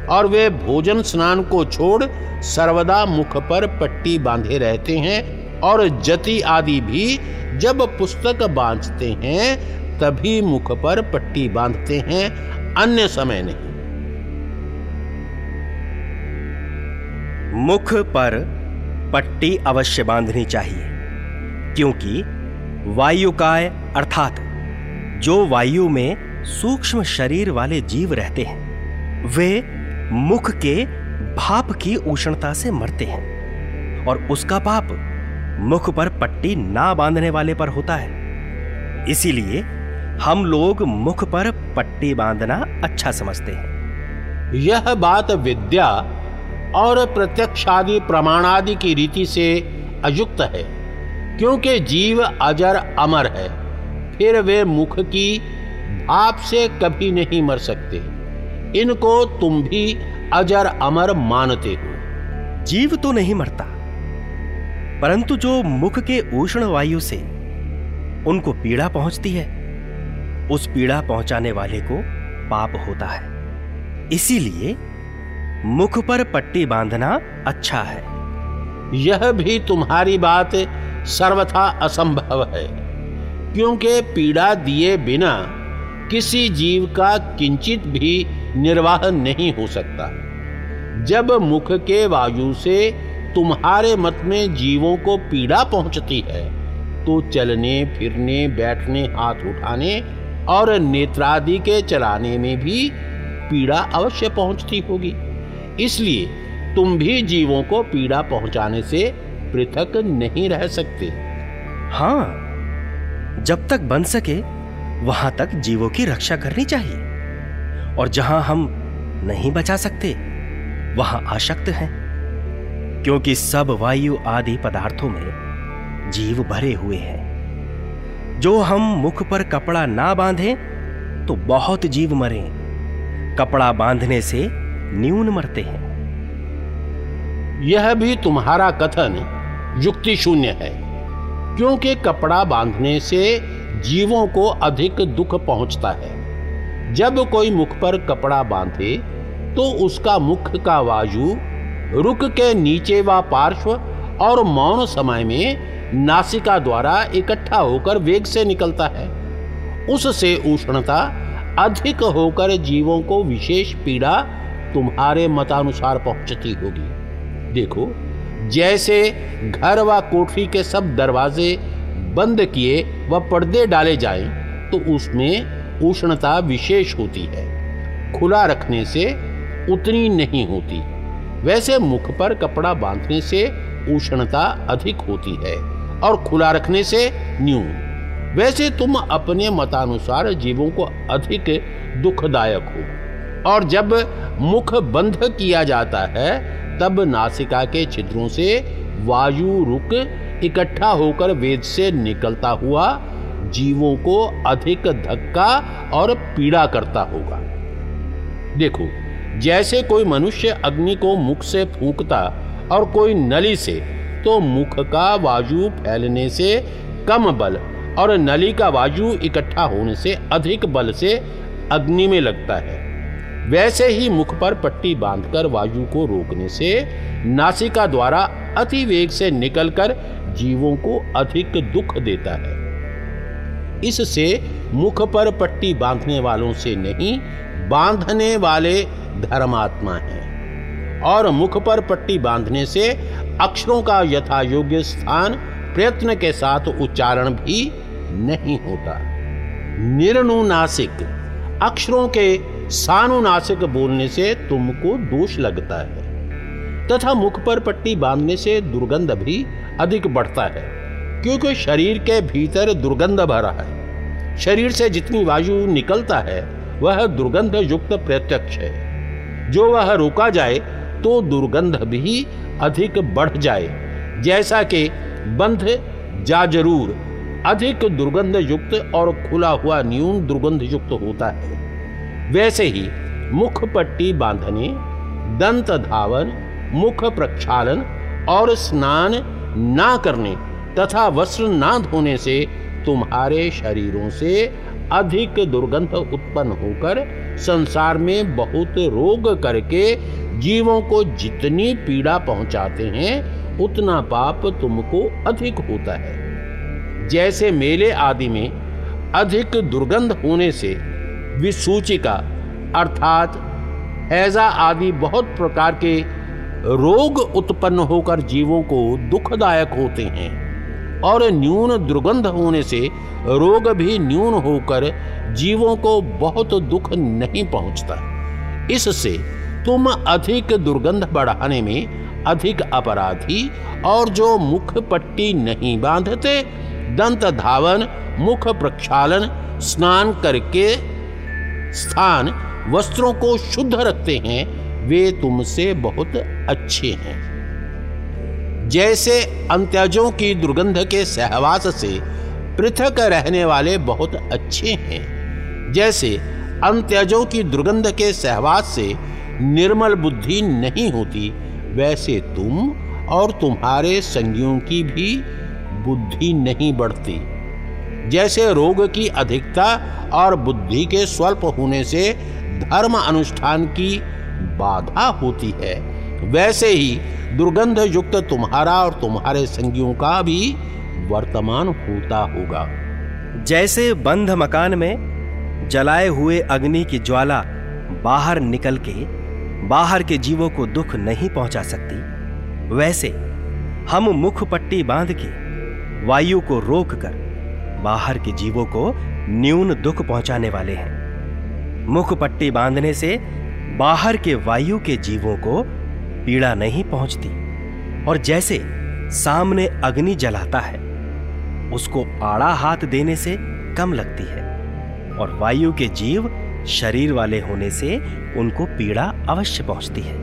और वे भोजन स्नान को छोड़ सर्वदा मुख पर पट्टी बांधे रहते हैं और जति आदि भी जब पुस्तक बांधते हैं तभी मुख पर पट्टी बांधते हैं, अन्य समय नहीं। मुख पर पट्टी अवश्य बांधनी चाहिए, क्योंकि वायुकाय अर्थात जो वायु में सूक्ष्म शरीर वाले जीव रहते हैं, वे मुख के भाप की उष्णता से मरते हैं, और उसका पाप मुख पर पट्टी ना बांधने वाले पर होता है। इसीलिए हम लोग मुख पर पट्टी बांधना अच्छा समझते हैं। यह बात विद्या और प्रत्यक्षादि प्रमाणादि की रीति से अयुक्त है क्योंकि जीव अजर अमर है फिर वे मुख की भाप से कभी नहीं मर सकते। इनको तुम भी अजर अमर मानते हो। जीव तो नहीं मरता परंतु जो मुख के उष्ण वायु से उनको पीड़ा पहुँचती है उस पीड़ा पहुँचाने वाले को पाप होता है। इसीलिए मुख पर पट्टी बांधना अच्छा है। यह भी तुम्हारी बात सर्वथा असंभव है, क्योंकि पीड़ा दिए बिना किसी जीव का किंचित भी निर्वाह नहीं हो सकता। जब मुख के वायु से तुम्हारे मत में जीवों को पीड़ा पहुँचती है तो चलने, फिरने, बैठने, हाथ उठाने और नेत्रादि के चलाने में भी पीड़ा अवश्य पहुँचती होगी। इसलिए तुम भी जीवों को पीड़ा पहुँचाने से पृथक नहीं रह सकते। हाँ जब तक बन सके, वहाँ तक जीवों की रक्षा करनी चाहिए। और जहाँ हम नहीं बचा सकते, वहाँ आशक्त हैं। क्योंकि सब वायु आदि पदार्थों में जीव भरे हुए हैं। जो हम मुख पर कपड़ा ना बांधें तो बहुत जीव मरे। कपड़ा बांधने से न्यून मरते हैं। यह भी तुम्हारा कथन युक्ति शून्य है, क्योंकि कपड़ा बांधने से जीवों को अधिक दुख पहुँचता है। जब कोई मुख पर कपड़ा बांधे तो उसका मुख का वायु रुक के नीचे व पार्श्व और मौन समय में नासिका द्वारा इकट्ठा होकर वेग से निकलता है। उससे उष्णता अधिक होकर जीवों को विशेष पीड़ा तुम्हारे मतानुसार पहुँचती होगी। देखो, जैसे घर व कोठरी के सब दरवाजे बंद किए व पर्दे डाले जाएँ तो उसमें उष्णता विशेष होती है। खुला रखने से उतनी नहीं होती। वैसे मुख पर कपड़ा बांधने से उष्णता अधिक होती है। और खुला रखने से न्यून वैसे तुम अपने मतानुसार जीवों को अधिक दुखदायक हो। और जब मुख बंद किया जाता है, तब नासिका के छिद्रों से वायु रुक इकट्ठा होकर वेद से निकलता हुआ जीवों को अधिक धक्का और पीड़ा करता होगा। देखो, जैसे कोई मनुष्य अग्नि को मुख से फूंकता और कोई नली से तो मुख का वायु फैलने से कम बल और नली का वायु इकट्ठा होने से अधिक बल से अग्नि में लगता है। वैसे ही मुख पर पट्टी बांधकर वायु को रोकने से नासिका द्वारा अति वेग से निकलकर जीवों को अधिक दुख देता है। इससे मुख पर पट्टी बांधने वालों से नहीं, बांधने वाले धर्मात्मा हैं। और मुख पर पट्टी बांधने से अक्षरों का यथा योग्य स्थान, प्रयत्न के साथ उच्चारण भी नहीं होता। निर्णुनासिक अक्षरों के सानुनासिक बोलने से तुमको दोष लगता है, तथा मुख पर पट्टी बांधने से दुर्गंध भी अधिक बढ़ता है, क्योंकि शरीर के भीतर दुर्गंध भरा है। शरीर से जितनी वायु निकलता है, वह दुर्गंध युक्त प्रत्यक्ष है। जो वह रोका जाए तो दुर्गंध भी अधिक बढ़ जाए। जैसा कि बंध जा ज़रूर अधिक दुर्गंध युक्त और खुला हुआ न्यून दुर्गंध युक्त होता है। वैसे ही मुख पट्टी बांधने, दंत धावन, मुख प्रक्षालन और स्नान ना करने तथा वस्त्र ना धोने से तुम्हारे शरीरों से अधिक दुर्गंध उत्पन्न होकर संसार में बहुत रोग करके जीवों को जितनी पीड़ा पहुंचाते हैं, उतना पाप तुमको अधिक होता है। जैसे मेले आदि में अधिक दुर्गंध होने से विसूचिका अर्थात हैजा आदि बहुत प्रकार के रोग उत्पन्न होकर जीवों को दुखदायक होते हैं। और न्यून दुर्गंध होने से रोग भी न्यून होकर जीवों को बहुत दुख नहीं पहुँचता। इससे तुम अधिक दुर्गंध बढ़ाने में अधिक अपराधी और जो मुख पट्टी नहीं बांधते, दंत धावन, मुख प्रक्षालन, स्नान करके स्थान, वस्त्रों को शुद्ध रखते हैं, वे तुमसे बहुत अच्छे हैं। जैसे अंत्यजों की दुर्गंध के सहवास से पृथक रहने वाले बहुत अच्छे हैं। जैसे अंत्यजों की दुर्गंध के सहवास से निर्मल बुद्धि नहीं होती, वैसे तुम और तुम्हारे संगियों की भी बुद्धि नहीं बढ़ती। जैसे रोग की अधिकता और बुद्धि के स्वल्प होने से धर्म अनुष्ठान की बाधा होती है वैसे ही दुर्गंध युक्त तुम्हारा और तुम्हारे संगियों का भी वर्तमान होता होगा। जैसे बंध मकान में जलाए हुए अग्नि की ज्वाला बाहर निकल के बाहर के जीवों को दुख नहीं पहुँचा सकती, वैसे हम मुख पट्टी बाँध के वायु को रोककर बाहर के जीवों को न्यून दुख पहुँचाने वाले हैं। मुख पट्टी बांधने से बाहर के वायु के जीवों को पीड़ा नहीं पहुँचती। और जैसे सामने अग्नि जलाता है, उसको आड़ा हाथ देने से कम लगती है, और वायु के जीव शरीर वाले होने से उनको पीड़ा अवश्य पहुँचती है।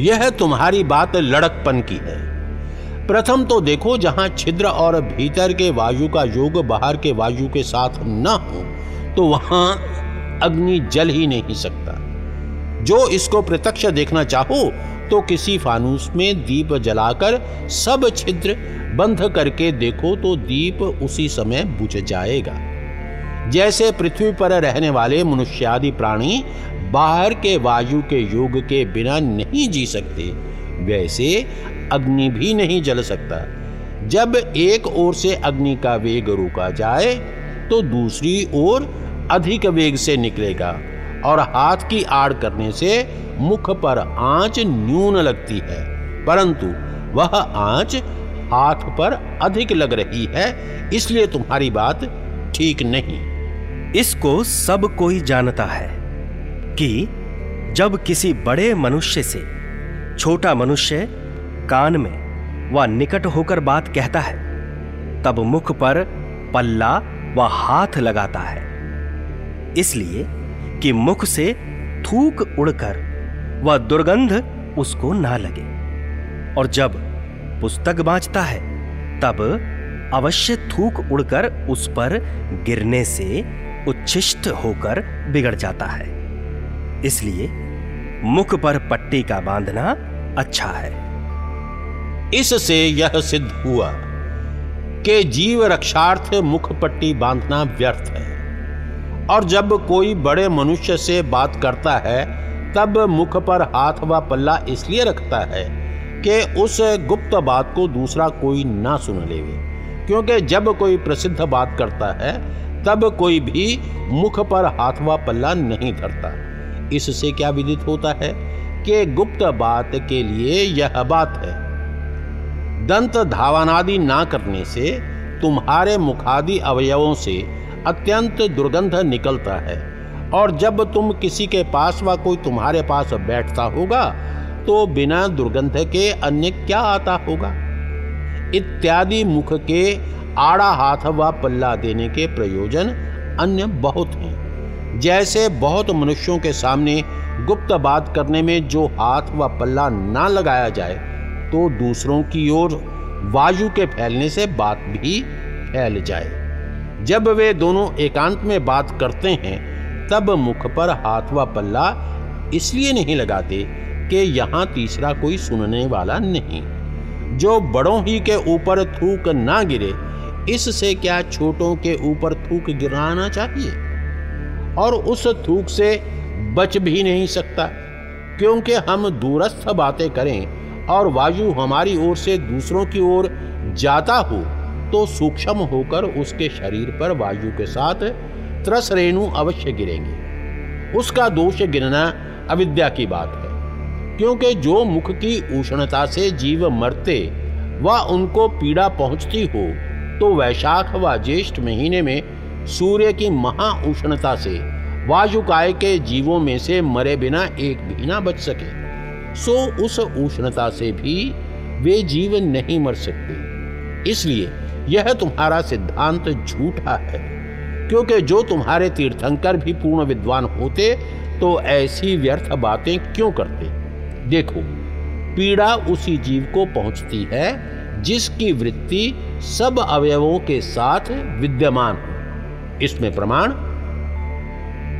यह तुम्हारी बात लड़कपन की है। प्रथम तो देखो जहाँ छिद्र और भीतर के वायु का योग बाहर के वायु के साथ न हो तो वहाँ अग्नि जल ही नहीं सकता। जो इसको प्रत्यक्ष देखना चाहो तो किसी फानूस में दीप जलाकर सब छिद्र बंद करके देखो तो दीप उसी समय बुझ जाएगा। जैसे पृथ्वी पर रहने वाले मनुष्यादि प्राणी बाहर के वायु के योग के बिना नहीं जी सकते, वैसे अग्नि भी नहीं जल सकता। जब एक ओर से अग्नि का वेग रोका जाए तो दूसरी ओर अधिक वेग से निकलेगा। और हाथ की आड़ करने से मुख पर आँच न्यून लगती है, परंतु वह आँच हाथ पर अधिक लग रही है, इसलिए तुम्हारी बात ठीक नहीं। इसको सब कोई जानता है कि जब किसी बड़े मनुष्य से, छोटा मनुष्य कान में व निकट होकर बात कहता है, तब मुख पर पल्ला व हाथ लगाता है। इसलिए कि मुख से थूक उड़कर वह दुर्गंध उसको ना लगे। और जब पुस्तक बांचता है, तब अवश्य थूक उड़कर उस पर गिरने से उच्छिष्ट होकर बिगड़ जाता है। इसलिए मुख पर पट्टी का बांधना अच्छा है। इससे यह सिद्ध हुआ कि जीव रक्षार्थ मुख पट्टी बांधना व्यर्थ है। और जब कोई बड़े मनुष्य से बात करता है, तब मुख पर हाथ व पल्ला इसलिए रखता है कि उस गुप्त बात को दूसरा कोई ना सुन लेवे। क्योंकि जब कोई प्रसिद्ध बात करता है, तब कोई भी मुख पर हाथ व पल्ला नहीं धरता। इससे क्या विदित होता है कि गुप्त बात के लिए यह बात है, दंत धावनादि ना करने से, तुम्हारे मुखादि अवयवों से अत्यंत दुर्गंध निकलता है। और जब तुम किसी के पास व कोई तुम्हारे पास बैठता होगा तो बिना दुर्गंध के अन्य क्या आता होगा? इत्यादि मुख के आड़ा हाथ व पल्ला देने के प्रयोजन अन्य बहुत हैं। जैसे बहुत मनुष्यों के सामने गुप्त बात करने में जो हाथ व पल्ला ना लगाया जाए तो दूसरों की ओर वायु के फैलने से बात भी फैल जाए। जब वे दोनों एकांत में बात करते हैं, तब मुख पर हाथ व पल्ला इसलिए नहीं लगाते कि यहाँ तीसरा कोई सुनने वाला नहीं। जो बड़ों ही के ऊपर थूक ना गिरे, इससे क्या छोटों के ऊपर थूक गिराना चाहिए? और उस थूक से बच भी नहीं सकता, क्योंकि हम दूरस्थ बातें करें और वायु हमारी ओर से दूसरों की ओर जाता हो। तो सूक्ष्म होकर उसके शरीर पर वायु के साथ त्रस रेणु अवश्य गिरेंगे। उसका दोष गिरना अविद्या की बात है, क्योंकि जो मुख की उष्णता से जीव मरते व उनको पीड़ा पहुँचती हो तो वैशाख व ज्येष्ठ महीने में सूर्य की महा उष्णता से वायुकाय के जीवों में से मरे बिना एक भी ना बच सके। सो उस उष्णता से भी वे जीव नहीं मर सकते। इसलिए यह तुम्हारा सिद्धांत झूठा है। क्योंकि जो तुम्हारे तीर्थंकर भी पूर्ण विद्वान होते तो ऐसी व्यर्थ बातें क्यों करते? देखो, पीड़ा उसी जीव को पहुँचती है, जिसकी वृत्ति सब अवयवों के साथ विद्यमान हो। इसमें प्रमाण?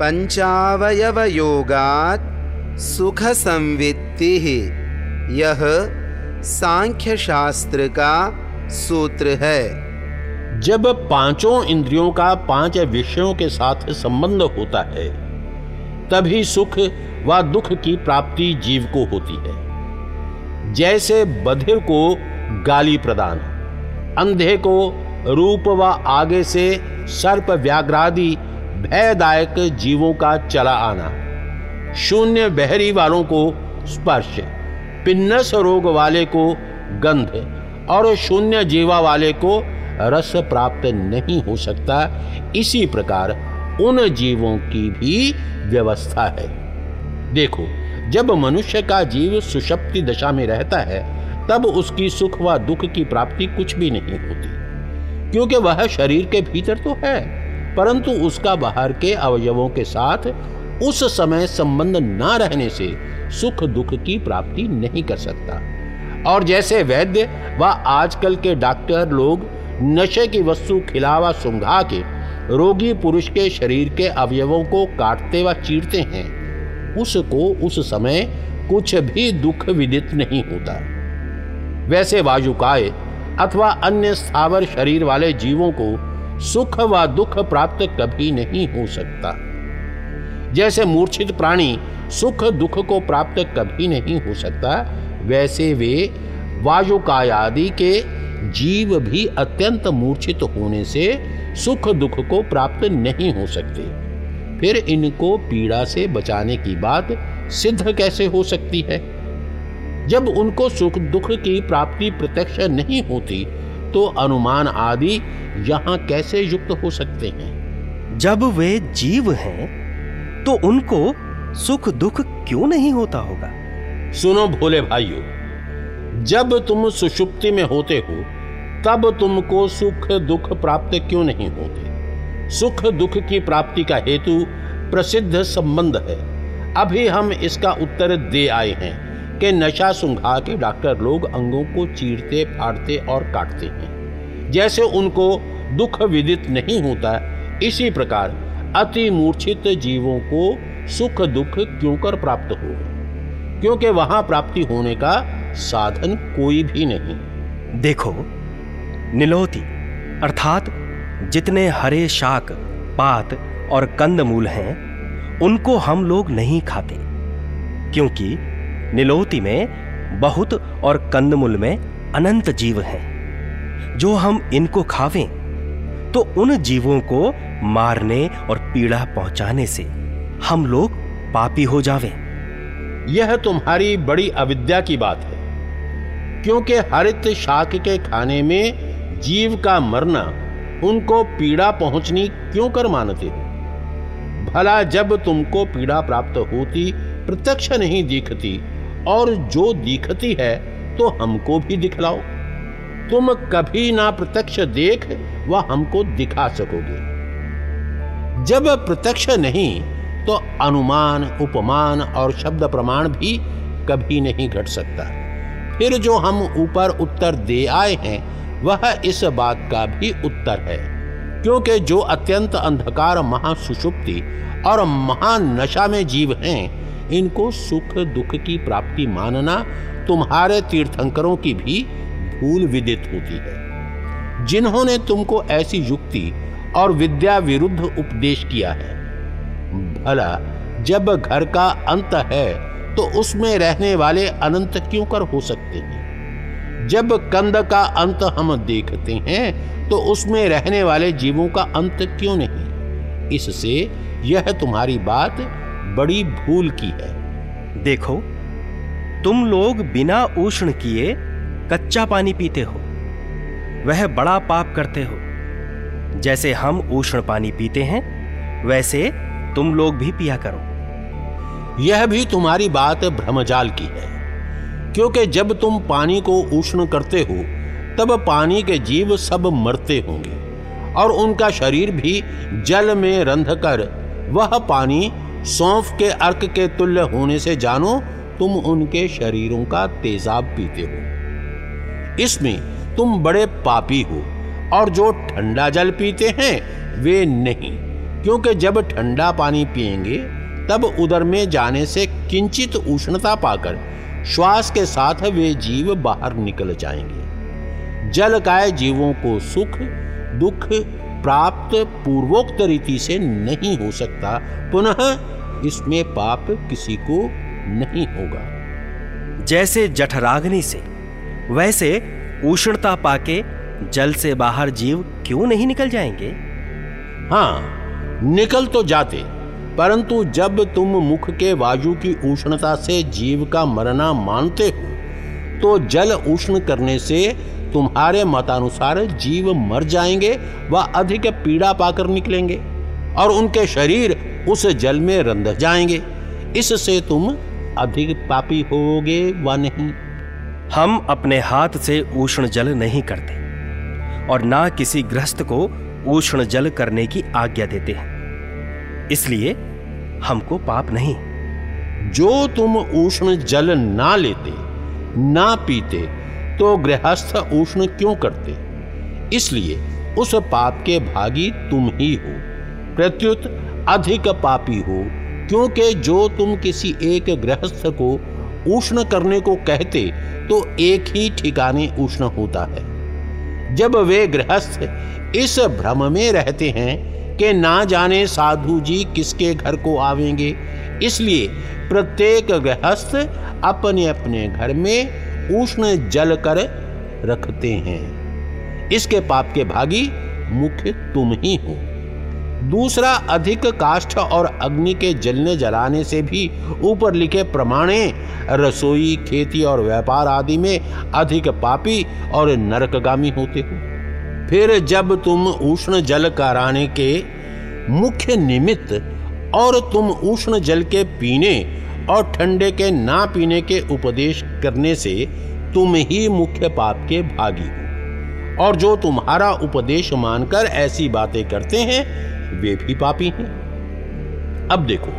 पंचावयव योगात सुख संवित्ति यह सांख्य शास्त्र का सूत्र है। जब पाँचों इंद्रियों का पाँच विषयों के साथ संबंध होता है, तभी सुख व दुख की प्राप्ति जीव को होती है। जैसे बधिर को गाली प्रदान, अंधे को रूप व आगे से सर्प व्याघ्रादि भयदायक जीवों का चला आना, शून्य बहरी वालों को स्पर्श, पिन्नस रोग वाले को गंध और शून्य जीवा वाले को रस प्राप्त नहीं हो सकता। इसी प्रकार उन जीवों की भी व्यवस्था है। देखो, जब मनुष्य का जीव सुषप्ति दशा में रहता है, तब उसकी सुख व दुख की प्राप्ति कुछ भी नहीं होती। क्योंकि वह शरीर के भीतर तो है, परंतु उसका बाहर के अवयवों के साथ उस समय संबंध ना रहने से सुख दुख की प्राप्ति नहीं कर सकता। और जैसे वैद्य व आजकल के डॉक्टर लोग नशे की वस्तु खिलावा सुंघा के, रोगी पुरुष के शरीर के अवयवों को काटते व चीरते हैं, उसको उस समय कुछ भी दुख विदित नहीं होता। वैसे वायुकाय अथवा अन्य स्थावर शरीर वाले जीवों को सुख व दुख प्राप्त कभी नहीं हो सकता। जैसे मूर्छित प्राणी सुख दुख को प्राप्त कभी नहीं हो सकता वैसे वे वायुकाय आदि के जीव भी अत्यंत मूर्छित होने से सुख दुख को प्राप्त नहीं हो सकते। फिर इनको पीड़ा से बचाने की बात सिद्ध कैसे हो सकती है? जब उनको सुख दुख की प्राप्ति प्रत्यक्ष नहीं होती तो अनुमान आदि यहाँ कैसे युक्त हो सकते हैं? जब वे जीव हैं तो उनको सुख दुख क्यों नहीं होता होगा? सुनो भोले भाइयों, जब तुम सुषुप्ति में होते हो, तब तुमको सुख दुख प्राप्त क्यों नहीं होते? सुख दुख की प्राप्ति का हेतु प्रसिद्ध संबंध है। अभी हम इसका उत्तर दे आए हैं कि नशा सुंघा के डॉक्टर लोग अंगों को चीरते, फाड़ते और काटते हैं। जैसे उनको दुख विदित नहीं होता, इसी प्रकार अति मूर्छित जीवों को सुख दुख क्यों कर प्राप्त हो? क्योंकि वहाँ प्राप्ति होने का साधन कोई भी नहीं। देखो, नीलोती, अर्थात जितने हरे शाक, पात और कंद मूल हैं, उनको हम लोग नहीं खाते, क्योंकि नीलोती में बहुत और कंदमूल में अनंत जीव हैं। जो हम इनको खावें तो उन जीवों को मारने और पीड़ा पहुँचाने से हम लोग पापी हो जावें। यह तुम्हारी बड़ी अविद्या की बात है। क्योंकि हरित शाक के खाने में जीव का मरना, उनको पीड़ा पहुंचनी क्यों कर मानते हो? भला जब तुमको पीड़ा प्राप्त होती, प्रत्यक्ष नहीं दिखती, और जो दिखती है तो हमको भी दिखलाओ। तुम कभी ना प्रत्यक्ष देख, वह हमको दिखा सकोगे। जब प्रत्यक्ष नहीं तो अनुमान, उपमान और शब्द प्रमाण भी कभी नहीं घट सकता। फिर जो हम ऊपर उत्तर दे आए हैं, वह इस बात का भी उत्तर है। क्योंकि जो अत्यंत अंधकार महासुषुप्ति और महानशा में जीव हैं, इनको सुख दुख की प्राप्ति मानना तुम्हारे तीर्थंकरों की भी भूल विदित होती है। जिन्होंने तुमको ऐसी युक्ति और विद्या विरुद्ध उपदेश किया है भला, जब घर का अंत है तो उसमें रहने वाले अनंत क्यों कर हो सकते हैं? जब कंद का अंत हम देखते हैं तो उसमें रहने वाले जीवों का अंत क्यों नहीं? इससे यह तुम्हारी बात बड़ी भूल की है। देखो, तुम लोग बिना उष्ण किए कच्चा पानी पीते हो। वह बड़ा पाप करते हो। जैसे हम उष्ण पानी पीते हैं, वैसे तुम लोग भी पिया करो। यह भी तुम्हारी बात भ्रमजाल की है। क्योंकि जब तुम पानी को उष्ण करते हो, तब पानी के जीव सब मरते होंगे, और उनका शरीर भी जल में रंध कर वह पानी सौंफ के अर्क के तुल्य होने से जानो, तुम उनके शरीरों का तेजाब पीते हो। इसमें तुम बड़े पापी हो, और जो ठंडा जल पीते हैं, वे नहीं। क्योंकि जब ठंडा पानी पिएँगे तब उदर में जाने से किंचित उष्णता पाकर श्वास के साथ वे जीव बाहर निकल जाएँगे। जल काय जीवों को सुख दुख प्राप्त पूर्वोक्त रीति से नहीं हो सकता पुनः इसमें पाप किसी को नहीं होगा। जैसे जठराग्नि से वैसे उष्णता पाके जल से बाहर जीव क्यों नहीं निकल जाएँगे? हाँ निकल तो जाते, परंतु जब तुम मुख के वायु की उष्णता से जीव का मरना मानते हो तो जल उष्ण करने से तुम्हारे मतानुसार जीव मर जाएँगे, व अधिक पीड़ा पाकर निकलेंगे, और उनके शरीर उस जल में रंध जाएँगे। इससे तुम अधिक पापी होगे व नहीं। हम अपने हाथ से उष्ण जल नहीं करते, और ना किसी गृहस्थ को उष्ण जल करने की आज्ञा देते हैं। इसलिए हमको पाप नहीं। जो तुम उष्ण जल ना लेते, ना पीते तो गृहस्थ उष्ण क्यों करते? इसलिए उस पाप के भागी तुम ही हो। प्रत्युत, अधिक पापी हो, क्योंकि जो तुम किसी एक गृहस्थ को उष्ण करने को कहते तो एक ही ठिकाने उष्ण होता है। जब वे गृहस्थ इस भ्रम में रहते हैं कि ना जाने साधु जी किसके घर को आवेंगे, इसलिए प्रत्येक गृहस्थ अपने अपने घर में उष्ण जल कर रखते हैं। इसके पाप के भागी मुख्य तुम ही हो। दूसरा अधिक काष्ठ और अग्नि के जलने जलाने से भी ऊपर लिखे प्रमाणे, रसोई, खेती और व्यापार आदि में अधिक पापी और नरकगामी होते हो। फिर जब तुम उष्ण जल कराने के मुख्य निमित्त और तुम उष्ण जल के पीने और ठंडे के ना पीने के उपदेश करने से तुम ही मुख्य पाप के भागी हो। और जो तुम्हारा उपदेश मानकर ऐसी बातें करते हैं वे भी पापी हैं। अब देखो,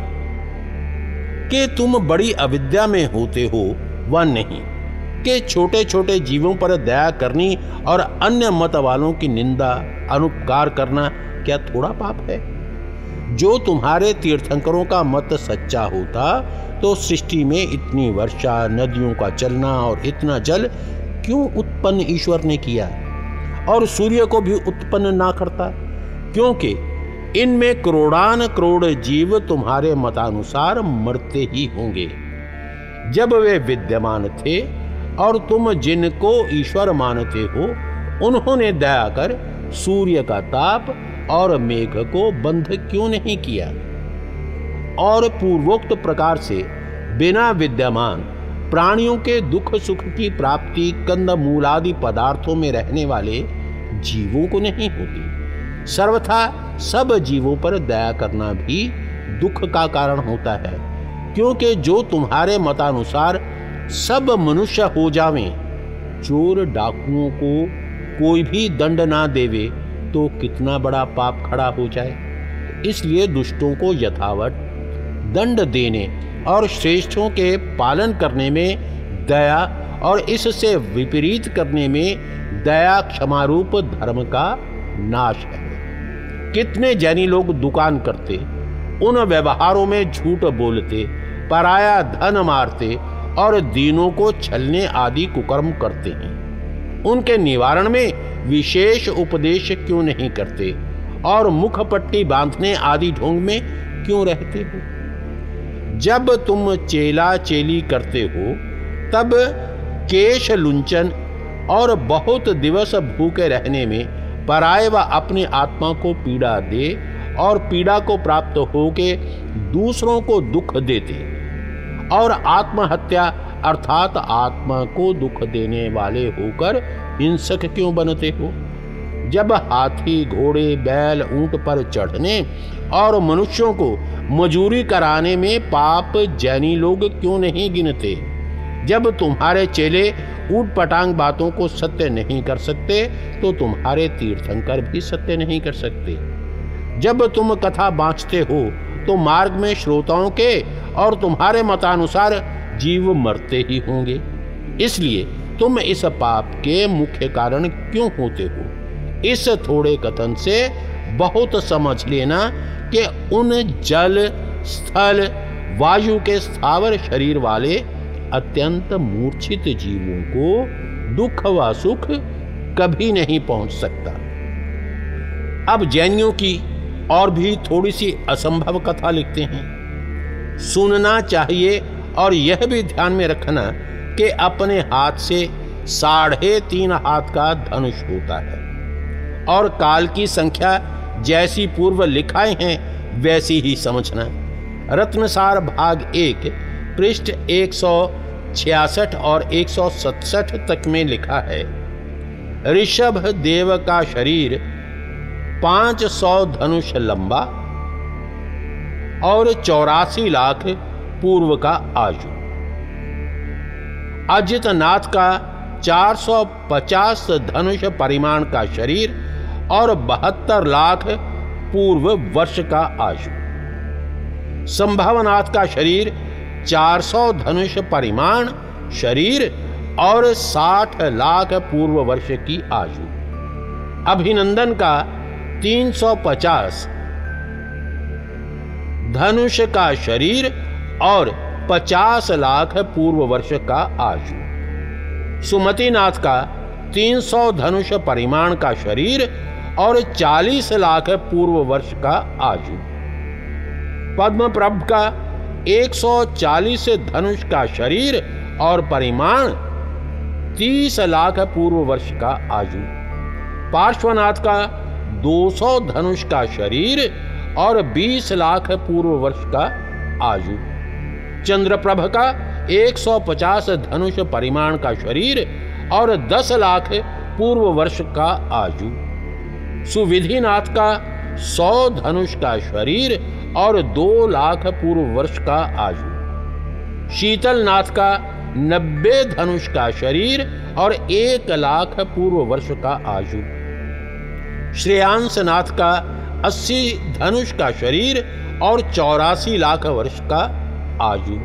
कि तुम बड़ी अविद्या में होते हो व नहीं, कि छोटे छोटे जीवों पर दया करनी और अन्य मत वालों की निंदा, अनुपकार करना क्या थोड़ा पाप है? जो तुम्हारे तीर्थंकरों का मत सच्चा होता तो सृष्टि में इतनी वर्षा, नदियों का चलना और इतना जल क्यों उत्पन्न ईश्वर ने किया? और सूर्य को भी उत्पन्न ना करता? क्योंकि इनमें करोड़ान करोड़ जीव तुम्हारे मतानुसार मरते ही होंगे। जब वे विद्यमान थे और तुम जिनको ईश्वर मानते हो, उन्होंने दया कर सूर्य का ताप और मेघ को बंध क्यों नहीं किया? और पूर्वोक्त प्रकार से बिना विद्यमान प्राणियों के दुख सुख की प्राप्ति कंद मूलादि पदार्थों में रहने वाले जीवों को नहीं होती। सर्वथा सब जीवों पर दया करना भी दुख का कारण होता है, क्योंकि जो तुम्हारे मतानुसार सब मनुष्य हो जावें, चोर डाकुओं को कोई भी दंड ना देवे तो कितना बड़ा पाप खड़ा हो जाए। इसलिए दुष्टों को यथावत दंड देने और श्रेष्ठों के पालन करने में दया और इससे विपरीत करने में दया क्षमारूप धर्म का नाश है। कितने जैनी लोग दुकान करते, उन व्यवहारों में झूठ बोलते, पराया धन मारते और दीनों को छलने आदि कुकर्म करते हैं। उनके निवारण में विशेष उपदेश क्यों नहीं करते और मुख पट्टी बांधने आदि ढोंग में क्यों रहते हो? जब तुम चेला चेली करते हो, तब केश लुंचन और बहुत दिवस भूखे रहने में पराय व अपनी आत्मा को पीड़ा दे और पीड़ा को प्राप्त होके दूसरों को दुख देते और आत्महत्या अर्थात आत्मा को दुख देने वाले होकर हिंसक क्यों बनते हो? जब हाथी, घोड़े, बैल, ऊँट पर चढ़ने और मनुष्यों को मजूरी कराने में पाप जैनी लोग क्यों नहीं गिनते? जब तुम्हारे चेले ऊट पटांग बातों को सत्य नहीं कर सकते तो तुम्हारे तीर्थंकर भी सत्य नहीं कर सकते। जब तुम कथा बांचते हो तो मार्ग में श्रोताओं के और तुम्हारे मतानुसार जीव मरते ही होंगे। इसलिए तुम इस पाप के मुख्य कारण क्यों होते हो? इस थोड़े कथन से बहुत समझ लेना कि उन जल, स्थल, वायु के स्थावर शरीर वाले अत्यंत मूर्छित जीवों को दुख व सुख कभी नहीं पहुँच सकता। अब जैनियों की और भी थोड़ी सी असंभव कथा लिखते हैं। सुनना चाहिए और यह भी ध्यान में रखना कि अपने हाथ से साढ़े तीन हाथ का धनुष होता है। और काल की संख्या जैसी पूर्व लिखाए हैं, वैसी ही समझना। रत्नसार भाग एक पृष्ठ एक सौ छियासठ और एक सौ सतसठ तक में लिखा है, ऋषभ देव का शरीर पाँच सौ धनुष लंबा और चौरासी लाख पूर्व का आयु। अजित नाथ का 450 धनुष परिमाण का शरीर और बहत्तर लाख पूर्व वर्ष का आयु। संभवनाथ का शरीर 400 धनुष परिमाण, शरीर और 60 लाख पूर्व वर्ष की आयु। अभिनंदन का 350 धनुष का शरीर और पचास लाख पूर्व वर्ष का आयु। सुमतिनाथ का 300 धनुष परिमाण का शरीर और 40 लाख पूर्व वर्ष का आयु। पद्म प्रभ का 140 से धनुष का शरीर और परिमाण 30 लाख पूर्व वर्ष का आयु। पार्श्वनाथ का 200 धनुष का शरीर और 20 लाख पूर्व वर्ष का आयु। चंद्रप्रभ का 150 धनुष परिमाण का शरीर और 10 लाख पूर्व वर्ष का आयु। सुविधिनाथ का 100 धनुष का शरीर और दो लाख पूर्व वर्ष का आयु। शीतल नाथ का नब्बे धनुष का शरीर और एक लाख पूर्व वर्ष का आयु। श्रेयांश नाथ का अस्सी धनुष का शरीर और चौरासी लाख वर्ष का आयु।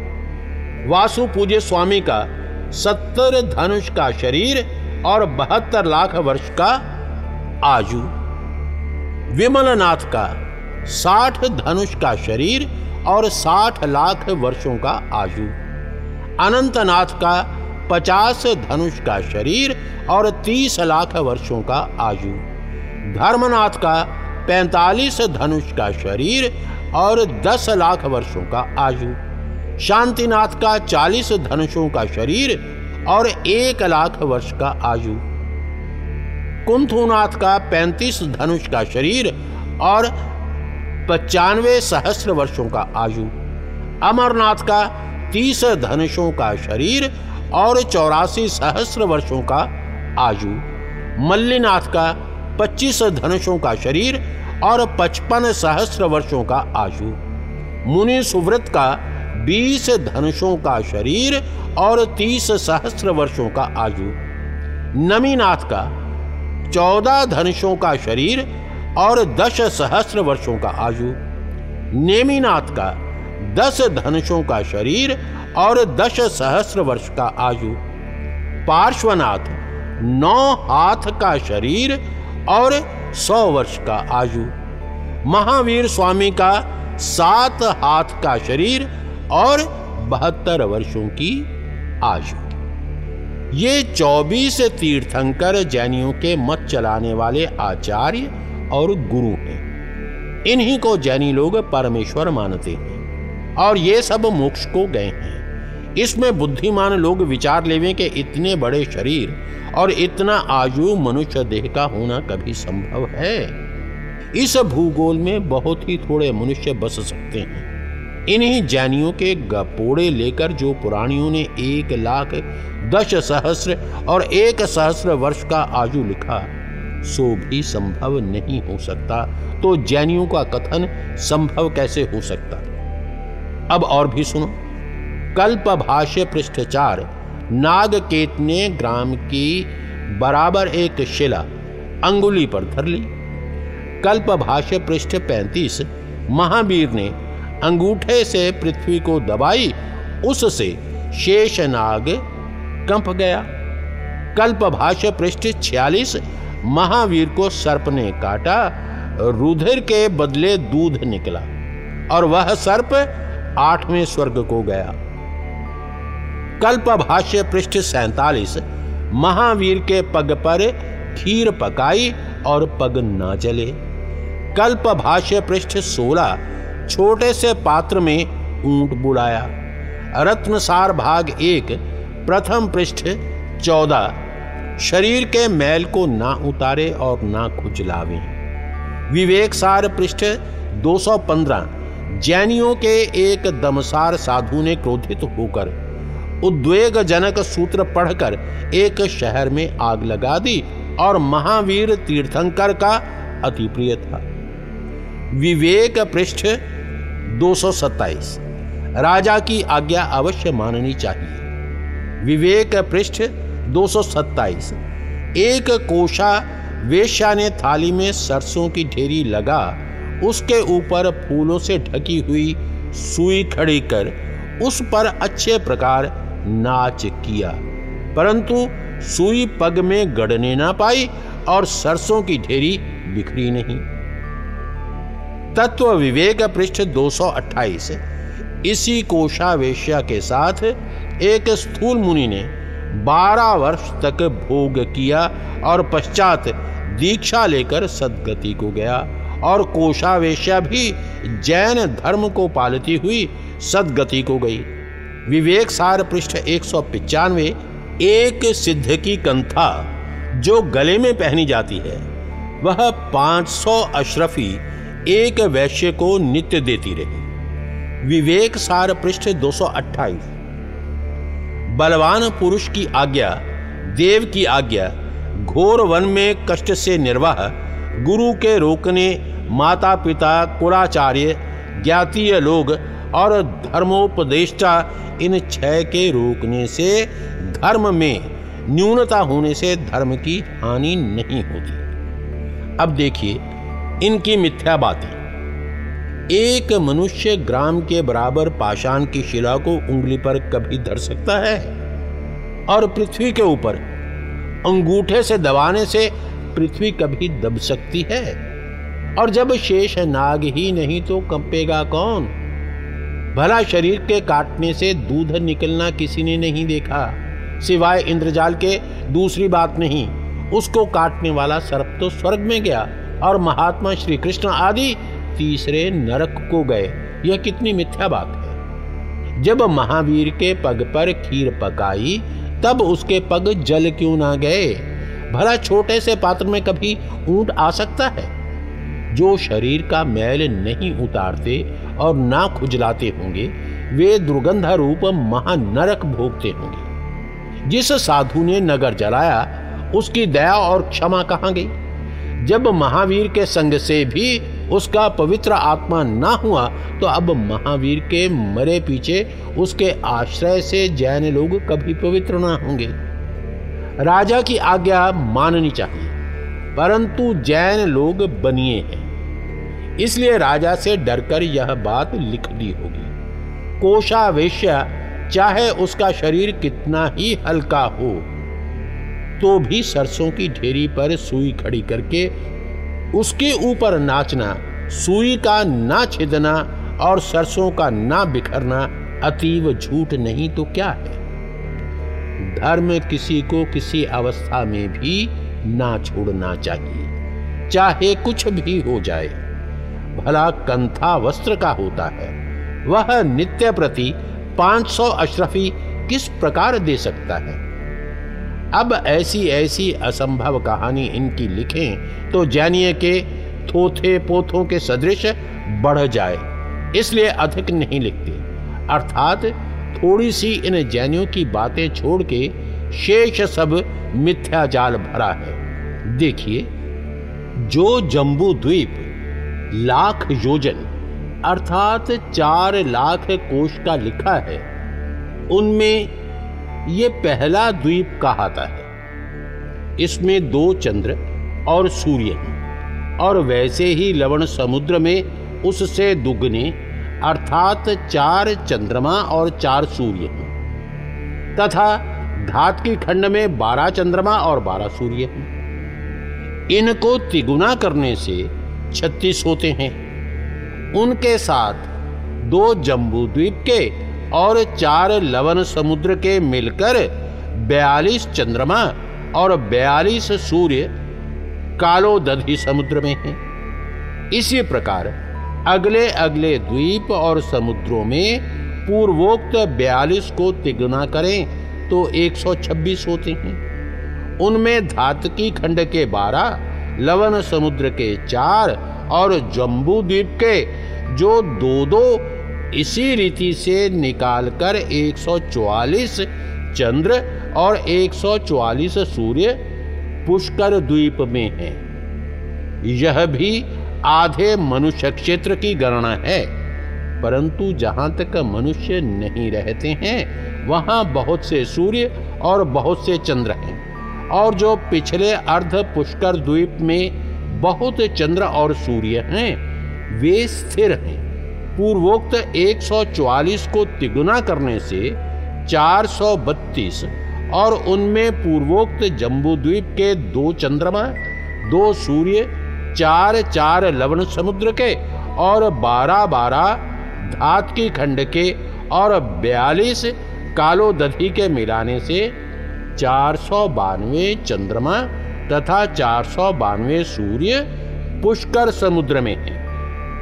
वासु पूज्य स्वामी का सत्तर धनुष का शरीर और बहत्तर लाख वर्ष का आयु। विमलनाथ का साठ धनुष का शरीर और साठ लाख वर्षों का आयु। अनंतनाथ का पचास धनुष का शरीर और तीस लाख वर्षों का आयु। धर्मनाथ का पैंतालीस धनुष का शरीर और दस लाख वर्षों का आयु। शांतिनाथ का चालीस धनुषों का शरीर और एक लाख वर्ष का आयु। कुंथुनाथ का पैंतीस धनुष का शरीर और पचानवे सहस्र वर्षों का आयु, अमरनाथ का तीस धनुषों का शरीर और चौरासी सहस्र वर्षों का आयु, मल्लीनाथ का पच्चीस धनुषों का शरीर और पचपन सहस्र वर्षों का आयु, मुनि सुव्रत का बीस धनुषों का शरीर और तीस सहस्र वर्षों का आयु, नमीनाथ का चौदह धनुषों का शरीर और दस सहस्र वर्षों का आयु, नेमीनाथ का दस धनुषों का शरीर और दस सहस्र वर्ष का आयु, पार्श्वनाथ नौ हाथ का शरीर और सौ वर्ष का आयु, महावीर स्वामी का सात हाथ का शरीर और बहत्तर वर्षों की आयु। ये चौबीस तीर्थंकर जैनियों के मत चलाने वाले आचार्य और गुरु हैं। इन्हीं को जैनी लोग परमेश्वर मानते हैं। और ये सब मोक्ष को गए हैं। इसमें बुद्धिमान लोग विचार लेवे के इतने बड़े शरीर और इतना आयु मनुष्य देह का होना कभी संभव है। इस भूगोल में बहुत ही थोड़े मनुष्य बस सकते हैं। इन्हीं जैनियों के गपोड़े लेकर जो पुराणियों ने एक लाख दस सहस्र और एक सहस्र वर्ष का आयु लिखा सो भी संभव नहीं हो सकता। तो जैनियों का कथन संभव कैसे हो सकता? अब और भी सुनो। कल्प भाष्य पृष्ठ चार। नागकेतने ग्राम की बराबर एक शिला अंगुली पर धर ली। कल्प भाष्य पृष्ठ पैंतीस। महावीर ने अंगूठे से पृथ्वी को दबाई, उससे शेष नाग कंप गया। कल्प भाष्य पृष्ठ छियालीस। महावीर को सर्प ने काटा, रुधिर के बदले दूध निकला, और वह सर्प आठवें स्वर्ग को गया। कल्प भाष्य पृष्ठ सैतालीस, महावीर के पग पर खीर पकाई और पग न जले। कल्प भाष्य पृष्ठ सोलह, छोटे से पात्र में ऊँट बुलाया रत्नसार भाग एक, प्रथम पृष्ठ चौदह शरीर के मैल को ना उतारे और ना खुजलावे विवेक सार पृष्ठ 215 जैनियों के एक दमसार साधु ने क्रोधित होकर उद्वेग जनक सूत्र पढ़कर एक शहर में आग लगा दी और महावीर तीर्थंकर का अति प्रिय था। विवेक पृष्ठ 227 राजा की आज्ञा अवश्य माननी चाहिए। विवेक पृष्ठ 227 एक कोशा वेश्या ने थाली में सरसों की ढेरी लगा, उसके ऊपर फूलों से ढकी हुई सुई खड़ी कर उस पर अच्छे प्रकार नाच किया। परंतु सुई पग में गड़ने ना पाई और सरसों की ढेरी बिखरी नहीं। तत्व विवेक पृष्ठ 228 इसी कोशावेश्या के साथ एक स्थूल मुनि ने बारह वर्ष तक भोग किया और पश्चात दीक्षा लेकर सदगति को गया और कोशावेश्या भी जैन धर्म को पालती हुई सदगति को गई। विवेक सार पृष्ठ एक सौ पिचानवे, एक सिद्ध की कंथा जो गले में पहनी जाती है, वह 500 अशरफी एक वैश्य को नित्य देती रही। विवेक सार पृष्ठ 228 बलवान पुरुष की आज्ञा, देव की आज्ञा, घोर वन में कष्ट से निर्वाह, गुरु के रोकने माता पिता कुलाचार्य ज्ञातीय लोग और धर्मोपदेष्टा, इन छह के रोकने से धर्म में न्यूनता होने से धर्म की हानि नहीं होती। अब देखिए इनकी मिथ्या बातें। एक मनुष्य ग्राम के बराबर पाषाण की शिला को उंगली पर कभी धर सकता है? और पृथ्वी के ऊपर, अंगूठे से दबाने से पृथ्वी कभी दब सकती है? और जब शेष नाग ही नहीं तो कंपेगा कौन? भला शरीर के काटने से दूध निकलना किसी ने नहीं देखा? सिवाय इंद्रजाल के, दूसरी बात नहीं। उसको काटने वाला सर्प तो स्वर्ग में गया, और महात्मा श्री कृष्ण आदि तीसरे नरक को गए। यह कितनी मिथ्या बात है। जब महावीर के पग पर खीर पकाई, तब उसके पग जल क्यों ना गए? भला छोटे से पात्र में कभी ऊँट आ सकता है? जो शरीर का मैल नहीं उतारते और ना खुजलाते होंगे, वे दुर्गंध रूप महानरक भोगते होंगे। जिस साधु ने नगर जलाया, उसकी दया और क्षमा कहाँ गई? जब महावीर के संग से भी उसका पवित्र आत्मा ना हुआ तो अब महावीर के मरे पीछे उसके आश्रय से जैन लोग कभी पवित्र ना होंगे। राजा की आज्ञा माननी चाहिए, परंतु जैन लोग बनिए हैं। इसलिए राजा से डरकर यह बात लिख दी होगी। कोशावेश्य चाहे उसका शरीर कितना ही हल्का हो तो भी सरसों की ढेरी पर सुई खड़ी करके उसके ऊपर नाचना, सुई का ना छिदना और सरसों का ना बिखरना अतीव झूठ नहीं तो क्या है? धर्म किसी को किसी अवस्था में भी ना छोड़ना चाहिए। चाहे कुछ भी हो जाए, भला कंथा वस्त्र का होता है। वह नित्य प्रति 500 अशरफी किस प्रकार दे सकता है? अब ऐसी ऐसी असंभव कहानी इनकी लिखें तो जानिए के थोथे पोथों के सदृश बढ़ जाए, इसलिए अधिक नहीं लिखते। अर्थात थोड़ी सी इन जैनियों की बातें छोड़ के शेष सब मिथ्या जाल भरा है। देखिए, जो जम्बू द्वीप, लाख योजन, अर्थात चार लाख कोष का लिखा है, उनमें ये पहला द्वीप कहाता है। इसमें दो चंद्र और सूर्य हैं, और वैसे ही लवण समुद्र में उससे दुगने, अर्थात चार चंद्रमा और चार सूर्य हैं, तथा घात की खंड में बारह चंद्रमा और बारह सूर्य हैं। इनको तिगुना करने से छत्तीस होते हैं। उनके साथ दो जम्बू द्वीप के और चार लवन समुद्र के मिलकर बयालीस चंद्रमा और बयालीस सूर्य कालो दधी समुद्र में हैं। इसी प्रकार अगले अगले द्वीप और समुद्रों में पूर्वोक्त बयालीस को तिगुना करें तो 126 होते हैं। उनमें धातकी खंड के बारह, लवन समुद्र के चार और जम्बू द्वीप के, जो दो दो इसी रीति से निकालकर 144 चंद्र और 144 सूर्य पुष्कर द्वीप में है। यह भी आधे मनुष्य क्षेत्र की गणना है, परंतु जहाँ तक मनुष्य नहीं रहते हैं, वहाँ बहुत से सूर्य और बहुत से चंद्र हैं। और जो पिछले अर्ध पुष्कर द्वीप में बहुत चंद्र और सूर्य हैं, वे स्थिर हैं। पूर्वोक्त 144 को तिगुना करने से 432 और उनमें पूर्वोक्त जम्बूद्वीप के दो चंद्रमा, दो सूर्य, चार चार लवण समुद्र के और बारह बारह धात की खंड के और बयालीस कालो दधी के मिलाने से चार सौ बानवे चंद्रमा तथा चार सौ बानवे सूर्य पुष्कर समुद्र में है।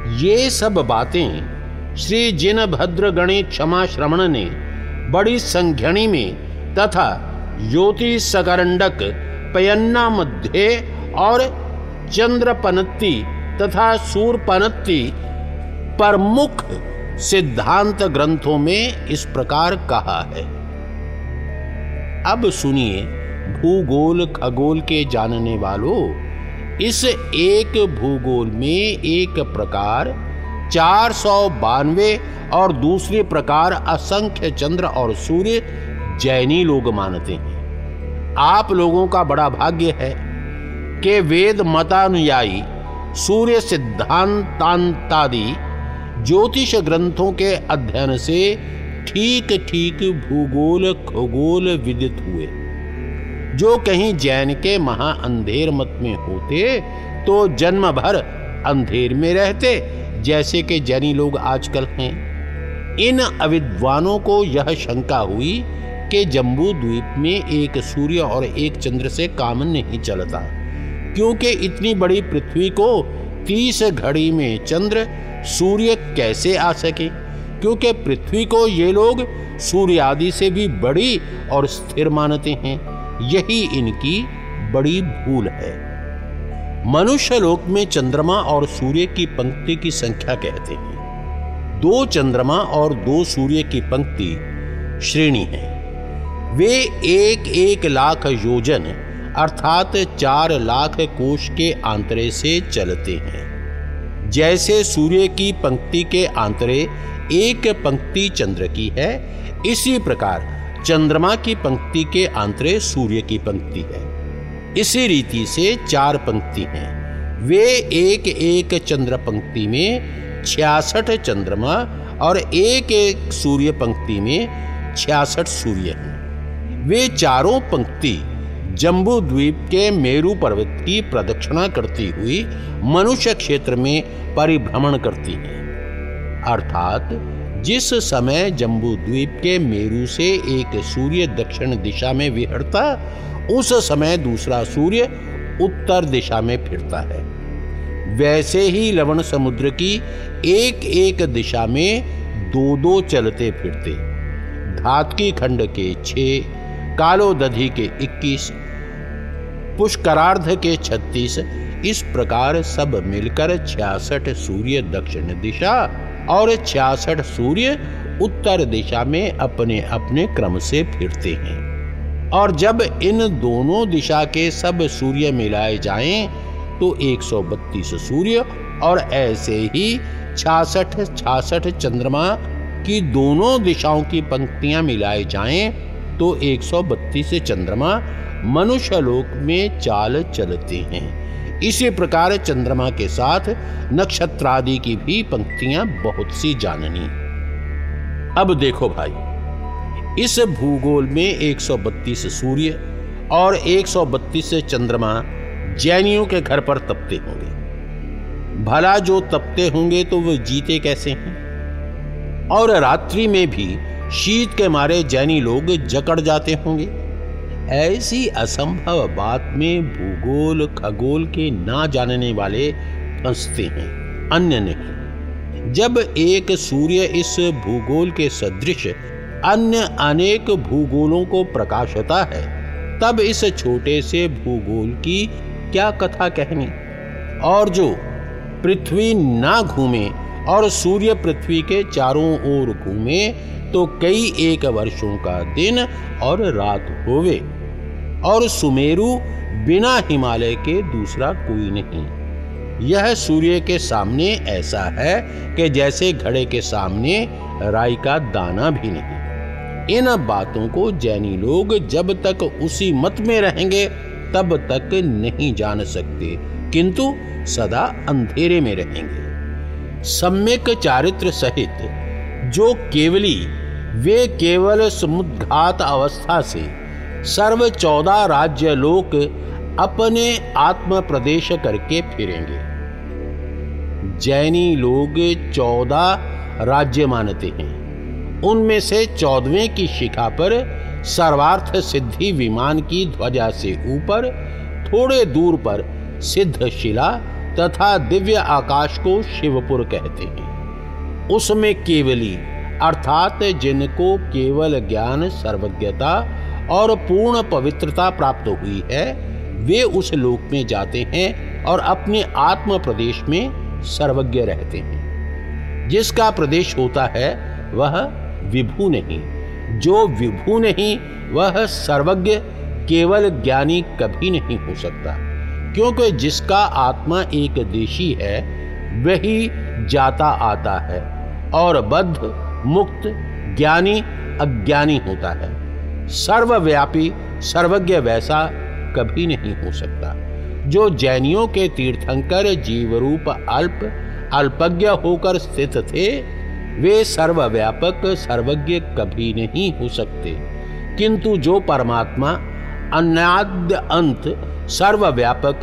ये सब बातें श्री जिन भद्र गणी क्षमा श्रवण ने बड़ी संघनी में तथा ज्योति सकरंडक पयन्ना मध्य और चंद्रपनत्ति तथा सूरपनत्ति प्रमुख सिद्धांत ग्रंथों में इस प्रकार कहा है। अब सुनिए भूगोल खगोल के जानने वालों इस एक भूगोल में एक प्रकार चार सौ बानवे और दूसरे प्रकार असंख्य चंद्र और सूर्य जैनी लोग मानते हैं। आप लोगों का बड़ा भाग्य है कि वेद मतानुयायी, सूर्य सिद्धांतांतादि ज्योतिष ग्रंथों के अध्ययन से ठीक ठीक भूगोल खगोल विदित हुए। जो कहीं जैन के महा अंधेर मत में होते तो जन्म भर अंधेर में रहते, जैसे कि जैनी लोग आजकल हैं। इन अविद्वानों को यह शंका हुई कि जम्बू द्वीप में एक सूर्य और एक चंद्र से काम नहीं चलता, क्योंकि इतनी बड़ी पृथ्वी को तीस घड़ी में चंद्र, सूर्य कैसे आ सके? क्योंकि पृथ्वी को ये लोग सूर्य आदि से भी बड़ी और स्थिर मानते हैं। यही इनकी बड़ी भूल है। मनुष्य लोक में चंद्रमा और सूर्य की पंक्ति की संख्या कहते हैं। दो चंद्रमा और दो सूर्य की पंक्ति श्रेणी है। वे एक एक लाख योजन अर्थात चार लाख कोष के आंतरे से चलते हैं। जैसे सूर्य की पंक्ति के आंतरे एक पंक्ति चंद्र की है, इसी प्रकार चंद्रमा की पंक्ति के आंतरे सूर्य की पंक्ति है। इसी रीति से चार पंक्ति हैं। वे एक एक चंद्र पंक्ति में, छियासठ चंद्रमा और एक एक सूर्य पंक्ति में छियासठ सूर्य हैं। वे चारों पंक्ति जम्बू द्वीप के मेरु पर्वत की प्रदक्षिणा करती हुई मनुष्य क्षेत्र में परिभ्रमण करती हैं। अर्थात जिस समय जम्बू द्वीप के मेरु से एक सूर्य दक्षिण दिशा में विहरता, उस समय दूसरा सूर्य उत्तर दिशा में फिरता है। वैसे ही लवण समुद्र की एक एक दिशा में दो दो चलते फिरते। धातकी खंड के छह, कालो दधी के इक्कीस, पुष्करार्ध के छत्तीस, इस प्रकार सब मिलकर छियासठ सूर्य दक्षिण दिशा और छियासठ सूर्य उत्तर दिशा में अपने अपने क्रम से फिरते हैं। और जब इन दोनों दिशा के सब सूर्य मिलाए जाएँ तो 132 सूर्य और ऐसे ही छियासठ छियासठ चंद्रमा की दोनों दिशाओं की पंक्तियाँ मिलाए जाएँ तो 132 चंद्रमा मनुष्य लोक में चाल चलते हैं। इसी प्रकार चंद्रमा के साथ नक्षत्र आदि की भी पंक्तियाँ बहुत सी जाननी। अब देखो भाई, इस भूगोल में 132 सूर्य और 132 चंद्रमा जैनियों के घर पर तपते होंगे। भला जो तपते होंगे तो वो जीते कैसे हैं? और रात्रि में भी शीत के मारे जैनी लोग जकड़ जाते होंगे। ऐसी असंभव बात में भूगोल, खगोल के ना जानने वाले फंसते हैं। अन्य नहीं। जब एक सूर्य इस भूगोल के सदृश अन्य अनेक भूगोलों को प्रकाशता है, तब इस छोटे से भूगोल की क्या कथा कहनी? और जो पृथ्वी ना घूमे और सूर्य पृथ्वी के चारों ओर घूमे तो कई एक वर्षों का दिन और रात होवे। और सुमेरु बिना हिमालय के दूसरा कोई नहीं। यह सूर्य के सामने ऐसा है कि जैसे घड़े के सामने राई का दाना भी नहीं। इन बातों को जैनी लोग जब तक उसी मत में रहेंगे, तब तक नहीं जान सकते, किंतु सदा अंधेरे में रहेंगे। सम्यक चारित्र सहित, जो केवली, वे केवल समुद्घात अवस्था से सर्व चौदह राज्य लोक अपने आत्म प्रदेश करके फिरेंगे। जैनी लोग चौदह राज्य मानते हैं। उनमें से चौदहवें की शिखा पर सर्वार्थ सिद्धि विमान की ध्वजा से ऊपर, थोड़े दूर पर सिद्ध शिला तथा दिव्य आकाश को शिवपुर कहते हैं। उसमें केवली, अर्थात जिनको केवल ज्ञान, सर्वज्ञता और पूर्ण पवित्रता प्राप्त हुई है। वे उस लोक में जाते हैं और अपने आत्म प्रदेश में सर्वज्ञ रहते हैं। जिसका प्रदेश होता है, वह विभू नहीं। जो विभू नहीं, वह सर्वज्ञ, केवल ज्ञानी कभी नहीं हो सकता। क्योंकि जिसका आत्मा एक देशी है, वही जाता आता है और बद्ध, मुक्त, ज्ञानी, अज्ञानी होता है। सर्वव्यापी, सर्वज्ञ वैसा कभी नहीं हो सकता। जो जैनियों के तीर्थंकर जीवरूप अल्प, अल्पज्ञ होकर स्थित थे, वे सर्वव्यापक, सर्वज्ञ कभी नहीं हो सकते। किंतु जो परमात्मा अन्याद्य अंत, सर्वव्यापक,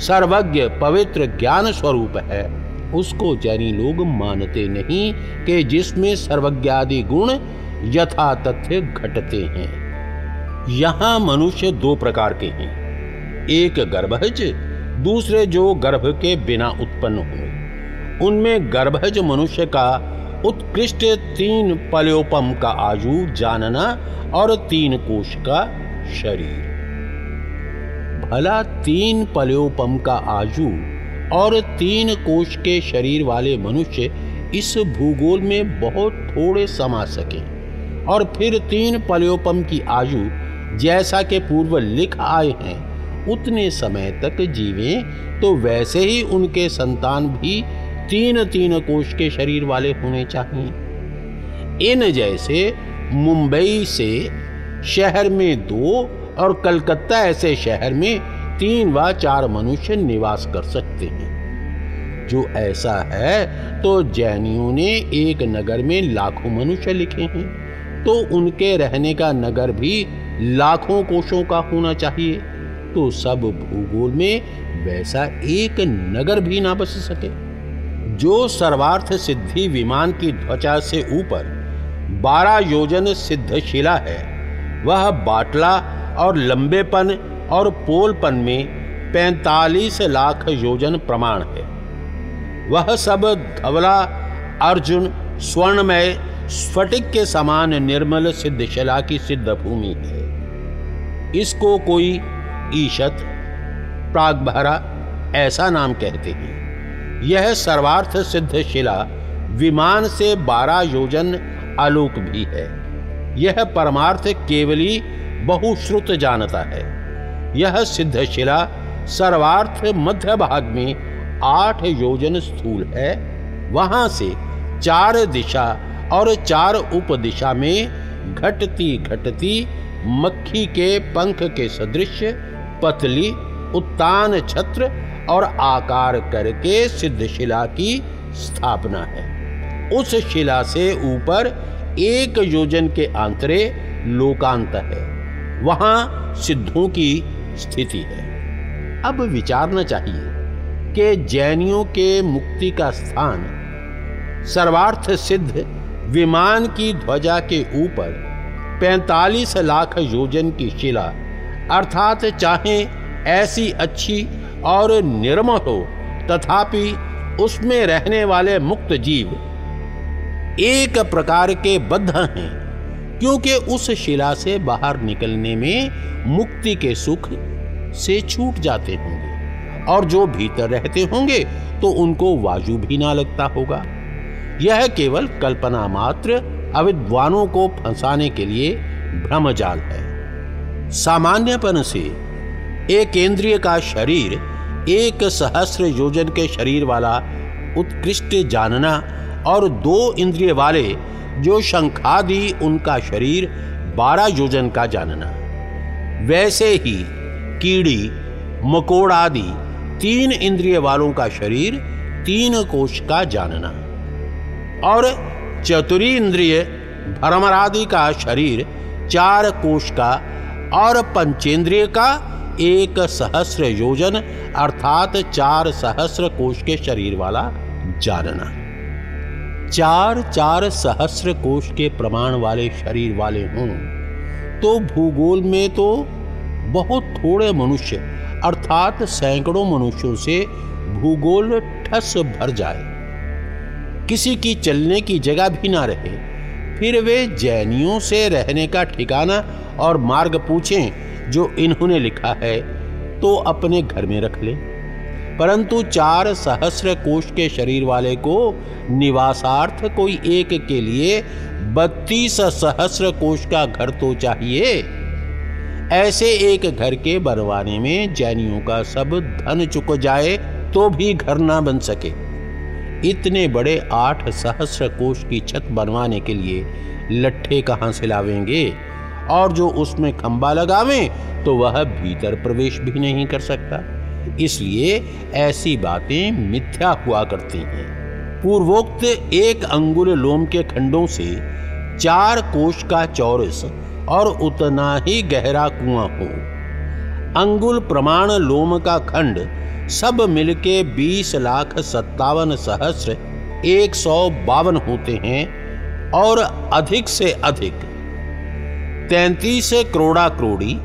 सर्वज्ञ पवित्र ज्ञान स्वरूप है, उसको जैनी लोग मानते नहीं कि जिसमें सर्वज्ञादि गुण यथा तथ्य घटते हैं। यहाँ मनुष्य दो प्रकार के हैं। एक गर्भज, दूसरे जो गर्भ के बिना उत्पन्न हुए उनमें गर्भज मनुष्य का उत्कृष्ट तीन पलोपम का आयु, जानना और तीन कोश का शरीर। भला तीन पलोपम का आयु और तीन कोश के शरीर वाले मनुष्य इस भूगोल में बहुत थोड़े समा सके। और फिर तीन पलोपम की आयु जैसा के पूर्व लिख आए हैं, उतने समय तक जीवे तो वैसे ही उनके संतान भी तीन तीन कोश के शरीर वाले होने चाहिए। इन जैसे मुंबई से शहर में दो और कलकत्ता ऐसे शहर में तीन व चार मनुष्य निवास कर सकते हैं। जो ऐसा है तो जैनियों ने एक नगर में लाखों मनुष्य लिखे हैं। तो उनके रहने का नगर भी लाखों कोशों का होना चाहिए। तो सब भूगोल में वैसा एक नगर भी ना बस सके। जो सर्वार्थ सिद्धि विमान की ध्वजा से ऊपर बारह योजन सिद्ध शिला है, वह बाटला और लंबेपन और पोलपन में पैंतालीस लाख योजन प्रमाण है। वह सब धवला, अर्जुन, स्वर्णमय स्फटिक के समान निर्मल सिद्ध शिला की सिद्ध भूमि है। इसको कोई ईशत प्रागभरा ऐसा नाम कहते हैं। यह सर्वार्थ सिद्ध शिला विमान से बारह योजन आलोक भी है। यह परमार्थ केवली बहुश्रुत जानता है। यह सिद्ध शिला सर्वार्थ मध्य भाग में आठ योजन स्थूल है। वहाँ से चार दिशा और चार उप दिशा में घटती घटती मक्खी के पंख के सदृश, पतली, उत्तान छत्र और आकार करके सिद्ध शिला की स्थापना है। उस शिला से ऊपर एक योजन के आंतरे लोकांत है। वहाँ सिद्धों की स्थिति है। अब विचारना चाहिए कि जैनियों के मुक्ति का स्थान सर्वार्थ सिद्ध विमान की ध्वजा के ऊपर 45 लाख योजन की शिला। अर्थात चाहे ऐसी अच्छी और निर्मल हो, तथापि उसमें रहने वाले मुक्त जीव एक प्रकार के बद्ध हैं, क्योंकि उस शिला से बाहर निकलने में मुक्ति के सुख से छूट जाते होंगे, और जो भीतर रहते होंगे तो उनको वायु भी ना लगता होगा। यह केवल कल्पना मात्र, अविद्वानों को फंसाने के लिए भ्रमजाल है। सामान्यपन से एक केंद्रीय का शरीर, एक सहस्र योजन के शरीर वाला उत्कृष्ट जानना और दो इंद्रिय वाले, जो शंखादि उनका शरीर, बारह योजन का जानना। वैसे ही, कीड़ी मकोड़ आदि तीन इंद्रिय वालों का शरीर, तीन कोश का जानना। और चतुरी इंद्रिय, भ्रमरादि का शरीर, चार कोश का और पंचेंद्रिय का एक सहस्र योजन, अर्थात चार सहस्र कोश के शरीर वाला जानना। चार चार सहस्र कोश के प्रमाण वाले शरीर वाले हों तो भूगोल में तो बहुत थोड़े मनुष्य, अर्थात सैकड़ों मनुष्यों से भूगोल ठस भर जाए। किसी की चलने की जगह भी ना रहे। फिर वे जैनियों से रहने का ठिकाना और मार्ग पूछें, जो इन्होंने लिखा है तो अपने घर में रख लें। परंतु चार सहस्र कोष के शरीर वाले को निवासार्थ कोई एक के लिए बत्तीस सहस्र कोष का घर तो चाहिए। ऐसे एक घर के बनवाने में जैनियों का सब धन चुक जाए तो भी घर ना बन सके। इतने बड़े आठ सहस्र कोष की छत बनवाने के लिए लट्ठे कहाँ से लावेंगे? और जो उसमें खंबा लगावें तो वह भीतर प्रवेश भी नहीं कर सकता। इसलिए ऐसी बातें मिथ्या हुआ करती हैं। पूर्वोक्त एक अंगुल लोम के खंडों से चार कोश का चौरस और उतना ही गहरा कुआँ हो। अंगुल प्रमाण लोम का खंड सब मिलके बीस लाख सत्तावन सहस्र एक सौ बावन होते हैं और अधिक से अधिक। तैतीस करोड़ा करोड़ी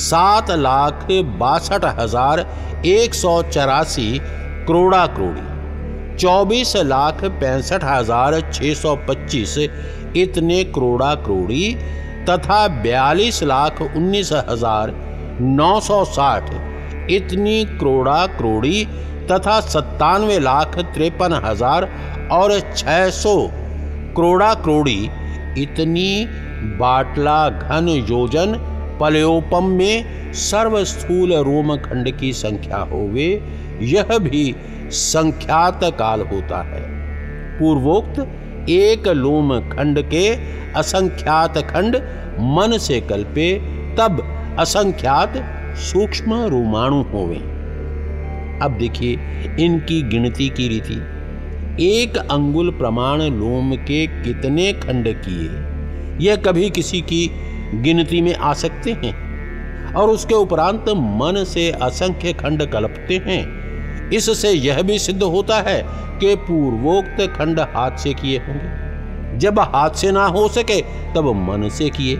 सात लाख बासठ हज़ार एक सौ चौरासी करोड़ा करोड़ी चौबीस लाख पैंसठ हज़ार छः सौ पच्चीस इतने करोड़ा करोड़ी तथा बयालीस लाख उन्नीस हज़ार नौ सौ साठ इतनी करोड़ा करोड़ी तथा सत्तानवे लाख तिरपन हज़ार और छह सौ करोड़ा करोड़ी इतनी बाटला घन योजन पलयोपम में सर्वस्थूल रोम खंड की संख्या होवे, यह भी संख्यात काल होता है। पूर्वोक्त एक लोम खंड के असंख्यात खंड मन से कल्पे, तब असंख्यात सूक्ष्म रोमाणु होवे। अब देखिए, इनकी गिनती की रीति। एक अंगुल प्रमाण लोम के कितने खंड किए? यह कभी किसी की गिनती में आ सकते हैं? और उसके उपरांत मन से असंख्य खंड कल्पते हैं। इससे यह भी सिद्ध होता है कि पूर्वोक्त खंड हाथ से किए होंगे। जब हाथ से ना हो सके, तब मन से किए।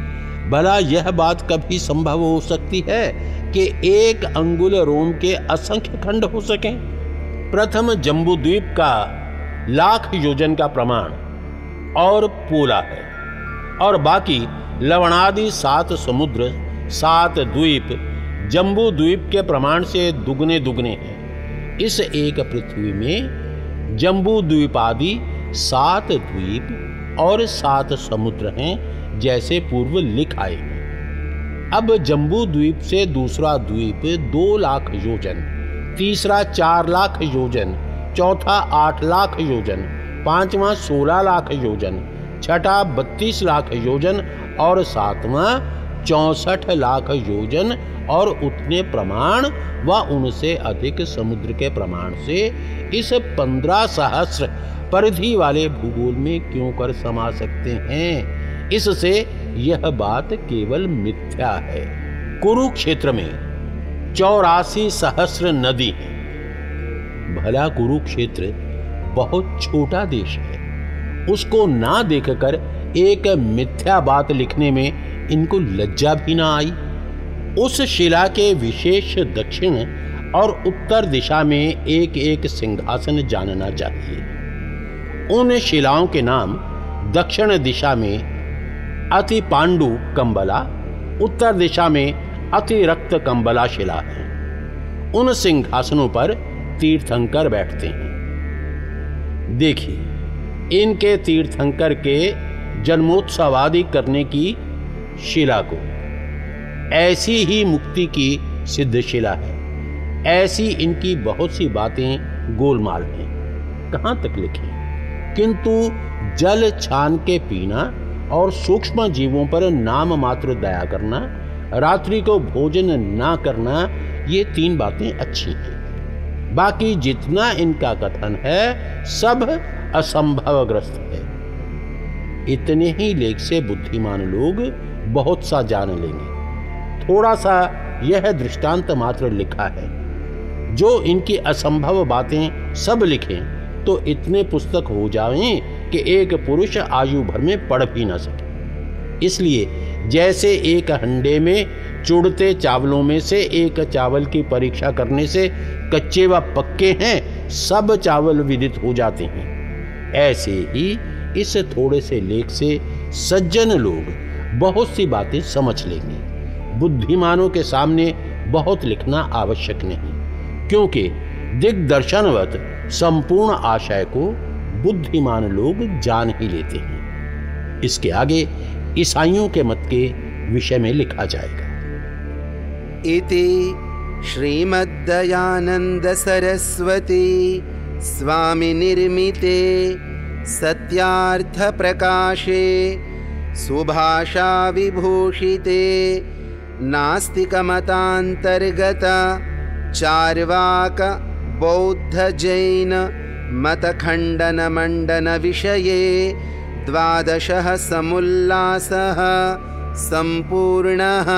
भला यह बात कभी संभव हो सकती है कि एक अंगुल रोम के असंख्य खंड हो सकें? प्रथम जम्बू द्वीप का लाख योजन का प्रमाण और पोला है। और बाकी लवणादि सात समुद्र, सात द्वीप जम्बू द्वीप के प्रमाण से दुगने दुगने हैं। इस एक पृथ्वी में जम्बू द्वीप आदि सात द्वीप और सात समुद्र हैं जैसे पूर्व लिख आए अब जम्बू द्वीप से दूसरा द्वीप दो लाख योजन, तीसरा चार लाख योजन, चौथा आठ लाख योजन, पांचवा सोलह लाख योजन, छठा बत्तीस लाख योजन और सातवां चौसठ लाख योजन और उतने प्रमाण व उनसे अधिक समुद्र के प्रमाण से इस पंद्रह सहस्र परिधि वाले भूगोल में क्यों कर समा सकते हैं? इससे यह बात केवल मिथ्या है। कुरुक्षेत्र में चौरासी सहस्र नदी है। भला कुरुक्षेत्र बहुत छोटा देश है। उसको ना देखकर एक मिथ्या बात लिखने में इनको लज्जा भी ना आई। उस शिला के विशेष दक्षिण और उत्तर दिशा में एक एक सिंहासन जानना चाहिए। उन शिलाओं के नाम दक्षिण दिशा में अति पांडु कंबला, उत्तर दिशा में अति रक्त कंबला शिला है। उन सिंहासनों पर तीर्थंकर बैठते हैं। देखिए, इनके तीर्थंकर के जन्मोत्सव आदि करने की शिला को। ऐसी ही मुक्ति की सिद्ध शिला है। ऐसी इनकी बहुत सी बातें गोलमाल हैं। कहाँ तक लिखें? किंतु जल छान के पीना और सूक्ष्म जीवों पर नाम मात्र दया करना, रात्रि को भोजन ना करना, ये तीन बातें अच्छी हैं। बाकी जितना इनका कथन है, सब असंभवग्रस्त है। इतने ही लेख से बुद्धिमान लोग बहुत सा जान लेंगे। थोड़ा सा यह दृष्टांत मात्र लिखा है। जो इनकी असंभव बातें सब लिखें तो इतने पुस्तक हो जाएँ कि एक पुरुष आयु भर में पढ़ भी ना सके। इसलिए जैसे एक हंडे में चुड़ते चावलों में से एक चावल की परीक्षा करने से कच्चे व पक्के हैं, सब चावल विदित हो जाते हैं। ऐसे ही इस थोड़े से लेख से सज्जन लोग बहुत सी बातें समझ लेंगे। बुद्धिमानों के सामने बहुत लिखना आवश्यक नहीं, क्योंकि दिग्दर्शनवत संपूर्ण आशय को बुद्धिमान लोग जान ही लेते हैं। इसके आगे ईसाइयों के मत के विषय में लिखा जाएगा। इति श्रीमद्दयानंद सरस्वती स्वामी निर्मिते सत्यार्थ प्रकाशे सुभाषा विभूषिते नास्तिकमतान्तर्गत चार्वाक बौद्ध जैन मतखण्डनमण्डनविषये द्वादशः समुल्लासः सम्पूर्णः।